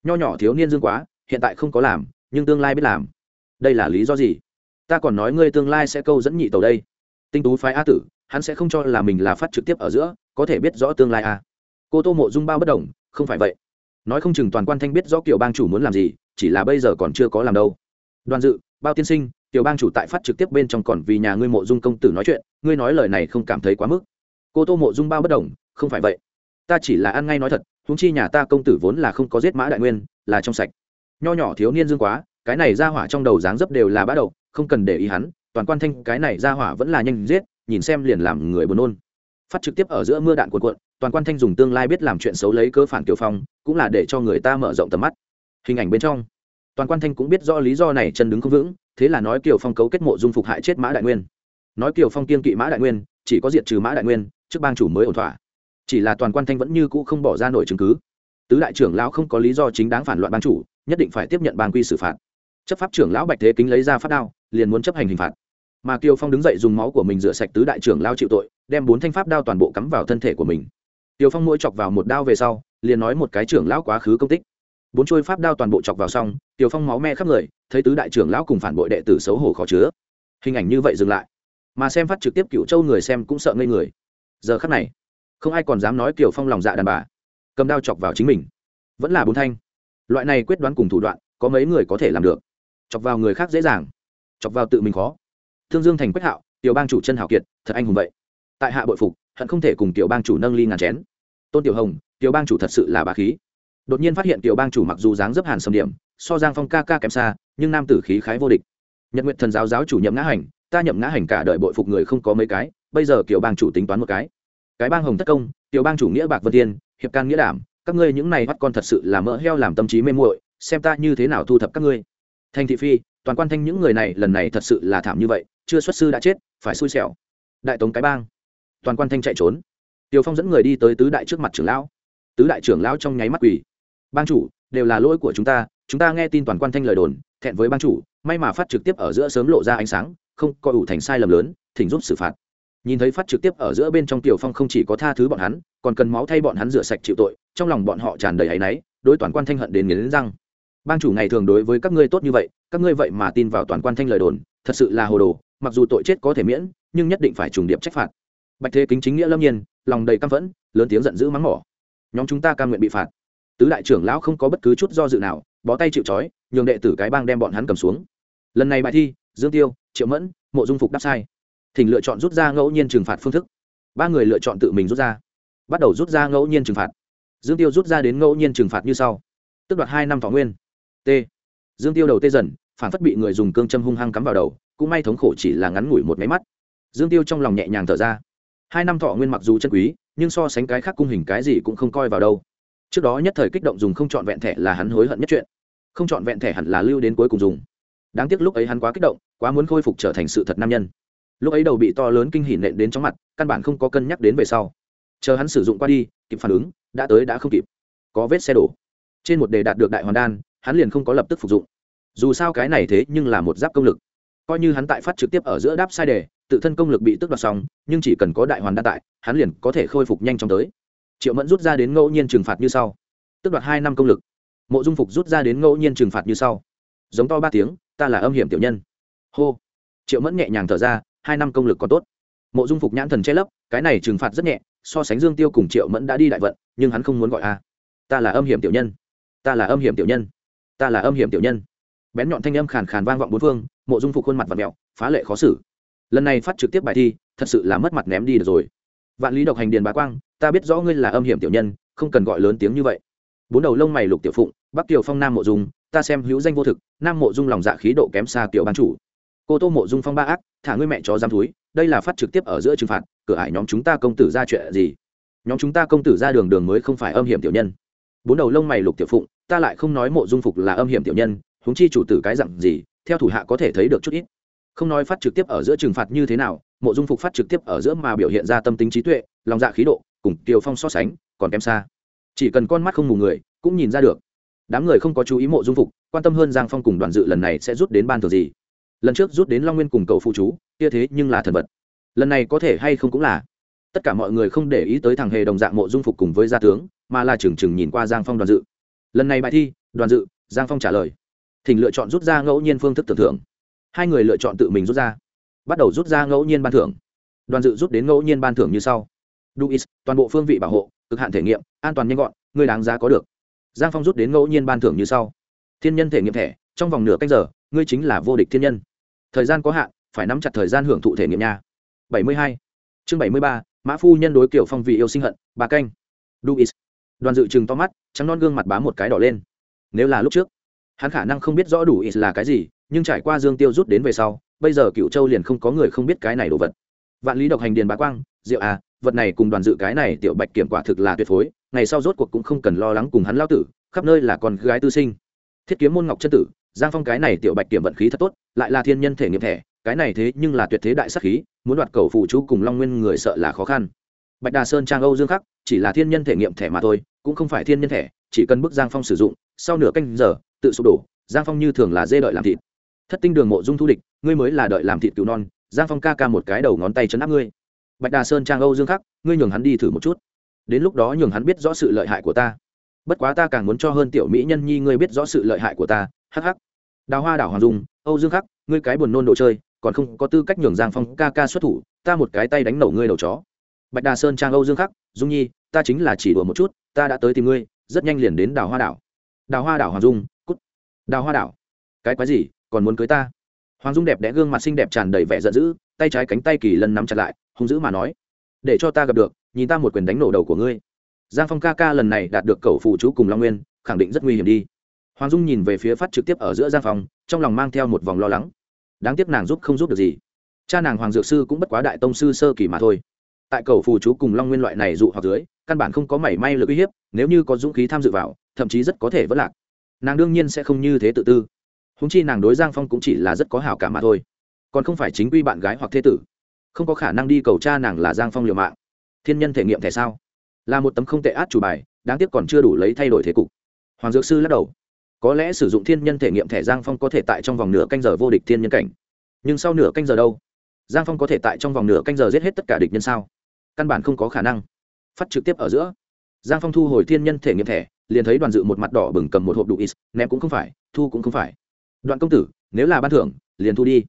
S1: Nho nhỏ thiếu niên dương quá hiện tại không có làm, nhưng tương lai biết làm. Đây là lý do gì? Ta còn nói ngươi tương lai sẽ câu dẫn nhị tàu đây. Tinh tú phái a tử, hắn sẽ không cho là mình là phát trực tiếp ở giữa, có thể biết rõ tương lai a cô tô mộ dung bao bất đồng không phải vậy. Nói không chừng toàn quan thanh biết rõ kiểu bang chủ muốn làm gì, chỉ là bây giờ còn chưa có làm đâu. Đoàn dự, bao tiên sinh tiểu bang chủ tại phát trực tiếp bên trong còn vì nhà ngươi mộ dung công tử nói chuyện, ngươi nói lời này không cảm thấy quá mức. Cô tô mộ dung bao bất đồng không phải vậy. Ta chỉ là ăn ngay nói thật húng chi nhà ta công tử vốn là không có giết mã đại nguyên, là trong sạch nho nhỏ thiếu niên dương quá, cái này ra hỏa trong đầu dáng dấp đều là bã đầu, không cần để ý hắn, toàn quan thanh cái này ra hỏa vẫn là nhanh giết, nhìn xem liền làm người buồn nôn. Phát trực tiếp ở giữa mưa đạn cuộn cuộn, toàn quan thanh dùng tương lai biết làm chuyện xấu lấy cơ phản kiều phong, cũng là để cho người ta mở rộng tầm mắt. Hình ảnh bên trong, toàn quan thanh cũng biết do lý do này chân đứng không vững, thế là nói kiều phong cấu kết mộ dung phục hại chết mã đại nguyên. Nói kiều phong kiên kỵ mã đại nguyên, chỉ có diệt trừ mã đại nguyên, trước bang chủ mới ổn thỏa. Chỉ là toàn quan thanh vẫn như cũ không bỏ ra nổi chứng cứ. Tứ đại trưởng lão không có lý do chính đáng phản loạn bang chủ nhất định phải tiếp nhận bàn quy xử phạt. Chấp pháp trưởng lão bạch thế kính lấy ra phát đao, liền muốn chấp hành hình phạt. Mà kiều phong đứng dậy dùng máu của mình rửa sạch tứ đại trưởng lao chịu tội, đem bốn thanh pháp đao toàn bộ cắm vào thân thể của mình. Kiều phong mỗi chọc vào một đao về sau, liền nói một cái trưởng lão quá khứ công tích. Bốn trôi pháp đao toàn bộ chọc vào xong, kiều phong máu me khắp người, thấy tứ đại trưởng lão cùng phản bội đệ tử xấu hổ khó chứa. Hình ảnh như vậy dừng lại. Mà xem phát trực tiếp cựu châu người xem cũng sợ ngây người. Giờ khắc này, không ai còn dám nói kiều phong lòng dạ đàn bà, cầm đao chọc vào chính mình. Vẫn là bốn thanh loại này quyết đoán cùng thủ đoạn, có mấy người có thể làm được. Chọc vào người khác dễ dàng, chọc vào tự mình khó. Thương dương thành quách hạo, tiểu bang chủ chân hảo kiệt, thật anh hùng vậy. Tại hạ bội phục, hận không thể cùng tiểu bang chủ nâng ly ngàn chén. Tôn tiểu hồng, tiểu bang chủ thật sự là bà khí. Đột nhiên phát hiện tiểu bang chủ mặc dù dáng dấp hàn sầm điểm, so giang phong ca ca kém xa, nhưng nam tử khí khái vô địch. Nhật nguyện thần giáo giáo chủ nhậm ngã hành, ta nhậm ngã hành cả đời bội phục người không có mấy cái, bây giờ kiểu bang chủ tính toán một cái. Cái bang hồng tất công, tiểu bang chủ nghĩa bạc vân tiên, hiệp can nghĩa đảm các ngươi những này bắt con thật sự là mỡ heo làm tâm trí mê muội, xem ta như thế nào thu thập các ngươi. Thanh thị phi, toàn quan thanh những người này lần này thật sự là thảm như vậy, chưa xuất sư đã chết, phải xui xẻo. Đại tống cái bang. Toàn quan thanh chạy trốn. Tiều phong dẫn người đi tới tứ đại trước mặt trưởng lão. Tứ đại trưởng lão trong nháy mắt quỳ. Bang chủ, đều là lỗi của chúng ta chúng ta nghe tin toàn quan thanh lời đồn, thẹn với bang chủ, may mà phát trực tiếp ở giữa sớm lộ ra ánh sáng, không coi ủ thành sai lầm lớn, thỉnh giúp xử phạt nhìn thấy phát trực tiếp ở giữa bên trong tiểu phong không chỉ có tha thứ bọn hắn, còn cần máu thay bọn hắn rửa sạch chịu tội, trong lòng bọn họ tràn đầy áy náy, đối toàn quan thanh hận đến nghiến răng. Bang chủ ngày thường đối với các ngươi tốt như vậy, các ngươi vậy mà tin vào toàn quan thanh lời đồn, thật sự là hồ đồ, mặc dù tội chết có thể miễn, nhưng nhất định phải trùng điệp trách phạt. Bạch thế kính chính nghĩa lâm nhiên, lòng đầy căm phẫn, lớn tiếng giận dữ mắng mỏ. Nhóm chúng ta cam nguyện bị phạt. Tứ đại trưởng lão không có bất cứ chút do dự nào, bó tay chịu trói, nhường đệ tử cái bang đem bọn hắn cầm xuống. Lần này bài thi, dương tiêu, triệu mẫn, mộ dung phục đáp sai thỉnh lựa chọn rút ra ngẫu nhiên trừng phạt phương thức. Ba người lựa chọn tự mình rút ra. Bắt đầu rút ra ngẫu nhiên trừng phạt. Dương tiêu rút ra đến ngẫu nhiên trừng phạt như sau. Tức đoạt hai năm thọ nguyên. T. Dương tiêu đầu tê dần, phản phất bị người dùng cương châm hung hăng cắm vào đầu, cũng may thống khổ chỉ là ngắn ngủi một máy mắt. Dương tiêu trong lòng nhẹ nhàng thở ra. Hai năm thọ nguyên mặc dù chân quý, nhưng so sánh cái khác cung hình cái gì cũng không coi vào đâu. Trước đó nhất thời kích động dùng không chọn vẹn thẻ là hắn hối hận nhất chuyện. Không chọn vẹn thẻ hẳn là lưu đến cuối cùng dùng. Đáng tiếc lúc ấy hắn quá kích động, quá muốn khôi phục trở thành sự thật nam nhân lúc ấy đầu bị to lớn kinh hỉ nện đến chóng mặt, căn bản không có cân nhắc đến về sau. Chờ hắn sử dụng qua đi, kịp phản ứng, đã tới đã không kịp. Có vết xe đổ. Trên một đề đạt được đại hoàn đan, hắn liền không có lập tức phục dụng. Dù sao cái này thế nhưng là một giáp công lực. Coi như hắn tại phát trực tiếp ở giữa đáp sai đề, tự thân công lực bị tức đoạt xong, nhưng chỉ cần có đại hoàn đan tại, hắn liền có thể khôi phục nhanh chóng tới. Triệu mẫn rút ra đến ngẫu nhiên trừng phạt như sau. Tức đoạt hai năm công lực. Mộ dung phục rút ra đến ngẫu nhiên trừng phạt như sau. Giống to ba tiếng, ta là âm hiểm tiểu nhân. Hô. Triệu mẫn nhẹ nhàng thở ra hai năm công lực còn tốt. Mộ dung phục nhãn thần che lấp, cái này trừng phạt rất nhẹ, so sánh dương tiêu cùng triệu mẫn đã đi đại vận, nhưng hắn không muốn gọi a. Ta là âm hiểm tiểu nhân. Ta là âm hiểm tiểu nhân. Ta là âm hiểm tiểu nhân. Bén nhọn thanh âm khàn khàn vang vọng bốn phương, mộ dung phục khuôn mặt và mẹo phá lệ khó xử. Lần này phát trực tiếp bài thi, thật sự là mất mặt ném đi được rồi. Vạn lý độc hành điền bá quang, ta biết rõ ngươi là âm hiểm tiểu nhân, không cần gọi lớn tiếng như vậy. Bốn đầu lông mày lục tiểu phụng, bắc kiều phong nam mộ dung, ta xem hữu danh vô thực, nam mộ dung lòng dạ khí độ kém xa tiểu ban chủ cô tô mộ dung phong ba ác, thả ngươi mẹ chó giam túi đây là phát trực tiếp ở giữa trừng phạt, cửa ải nhóm chúng ta công tử ra chuyện gì? Nhóm chúng ta công tử ra đường đường mới không phải âm hiểm tiểu nhân. Bốn đầu lông mày lục tiểu phụng, ta lại không nói mộ dung phục là âm hiểm tiểu nhân, huống chi chủ tử cái dặn gì, theo thủ hạ có thể thấy được chút ít. Không nói phát trực tiếp ở giữa trừng phạt như thế nào, mộ dung phục phát trực tiếp ở giữa mà biểu hiện ra tâm tính trí tuệ, lòng dạ khí độ, cùng tiều phong so sánh, còn kém xa. Chỉ cần con mắt không mù người, cũng nhìn ra được. Đám người không có chú ý mộ dung phục, quan tâm hơn giang phong cùng đoàn dự lần này sẽ rút đến ban thường gì lần trước rút đến long nguyên cùng cầu phụ chú, kia thế nhưng là thần vật. Lần này có thể hay không cũng là. Tất cả mọi người không để ý tới thằng hề đồng dạng mộ dung phục cùng với gia tướng, mà là chừng chừng nhìn qua giang phong đoàn dự. Lần này bài thi, đoàn dự, giang phong trả lời. Thỉnh lựa chọn rút ra ngẫu nhiên phương thức tưởng thưởng hai người lựa chọn tự mình rút ra. Bắt đầu rút ra ngẫu nhiên ban thưởng. Đoàn dự rút đến ngẫu nhiên ban thưởng như sau. Duis toàn bộ phương vị bảo hộ, cực hạn thể nghiệm, an toàn nhanh gọn, người đáng giá có được. Giang phong rút đến ngẫu nhiên ban thưởng như sau. Thiên nhân thể nghiệm thẻ, trong vòng nửa cách giờ, ngươi chính là vô địch thiên nhân thời gian có hạn, phải nắm chặt thời gian hưởng thụ thể nghiệm nha. Bảy mươi hai. Chương bảy mươi ba, mã phu nhân đối kiểu phong vị yêu sinh hận, bà canh. Duis đoàn dự chừng to mắt, trắng non gương mặt bám một cái đỏ lên. Nếu là lúc trước, hắn khả năng không biết rõ đủ is là cái gì, nhưng trải qua dương tiêu rút đến về sau, bây giờ cựu châu liền không có người không biết cái này đồ vật. Vạn lý độc hành điền bá quang, diệu à vật này cùng đoàn dự cái này tiểu bạch kiểm quả thực là tuyệt phối, ngày sau rốt cuộc cũng không cần lo lắng cùng hắn lao tử, khắp nơi là con gái tư sinh. Thiết kiếm môn ngọc chân tử giang phong cái này tiểu bạch kiểm vận khí thật tốt, lại là thiên nhân thể nghiệm thẻ, cái này thế nhưng là tuyệt thế đại sắc khí, muốn đoạt cầu phụ chú cùng long nguyên người sợ là khó khăn. Bạch đà sơn trang âu dương khắc, chỉ là thiên nhân thể nghiệm thẻ mà thôi, cũng không phải thiên nhân thẻ, chỉ cần bức giang phong sử dụng, sau nửa canh giờ, tự sụp đổ, giang phong như thường là dê đợi làm thịt. Thất tinh đường mộ dung thu địch, ngươi mới là đợi làm thịt cứu non, giang phong ca ca một cái đầu ngón tay chấn áp ngươi. Bạch đà sơn trang âu dương khắc, ngươi nhường hắn đi thử một chút. Đến lúc đó nhường hắn biết rõ sự lợi hại của ta. Bất quá ta càng muốn cho hơn tiểu mỹ nhân nhi ngươi biết rõ sự lợi hại của ta, hắc hắc đào hoa đảo hoàng dung, âu dương khắc, ngươi cái buồn nôn đồ chơi, còn không có tư cách nhường giang phong ca ca xuất thủ, ta một cái tay đánh nổ ngươi đầu chó. Bạch đà sơn trang âu dương khắc, dung nhi, ta chính là chỉ đùa một chút, ta đã tới tìm ngươi, rất nhanh liền đến đào hoa đảo. Đào hoa đảo hoàng dung, cút. Đào hoa đảo, cái quái gì, còn muốn cưới ta? Hoàng dung đẹp đẽ gương mặt xinh đẹp tràn đầy vẻ giận dữ, tay trái cánh tay kỳ lân nắm chặt lại, hung dữ mà nói, để cho ta gặp được, nhìn ta một quyền đánh nổ đầu của ngươi. Giang phong ca ca lần này đạt được cầu phụ chú cùng long nguyên, khẳng định rất nguy hiểm đi hoàng dung nhìn về phía phát trực tiếp ở giữa gian phòng, trong lòng mang theo một vòng lo lắng. Đáng tiếc nàng giúp không giúp được gì. Cha nàng hoàng dược sư cũng bất quá đại tông sư sơ kỳ mà thôi. Tại cầu phù chú cùng long nguyên loại này dụ hoặc dưới, căn bản không có mảy may lực uy hiếp, nếu như có dũng khí tham dự vào, thậm chí rất có thể vất lạc. Nàng đương nhiên sẽ không như thế tự tư. Húng chi nàng đối giang phong cũng chỉ là rất có hảo cảm mà thôi. Còn không phải chính quy bạn gái hoặc thế tử. Không có khả năng đi cầu cha nàng là giang phong liều mạng. Thiên nhân thể nghiệm thể sao? Là một tấm không tệ át chủ bài, đáng tiếc còn chưa đủ lấy thay đổi thế cục. Hoàng dược sư lắc đầu có lẽ sử dụng thiên nhân thể nghiệm thẻ giang phong có thể tại trong vòng nửa canh giờ vô địch thiên nhân cảnh. Nhưng sau nửa canh giờ đâu? Giang phong có thể tại trong vòng nửa canh giờ giết hết tất cả địch nhân sao? Căn bản không có khả năng. Phát trực tiếp ở giữa. Giang phong thu hồi thiên nhân thể nghiệm thẻ, liền thấy đoàn dự một mặt đỏ bừng cầm một hộp đủ is, ném cũng không phải, thu cũng không phải. Đoạn công tử, nếu là ban thưởng, liền thu đi.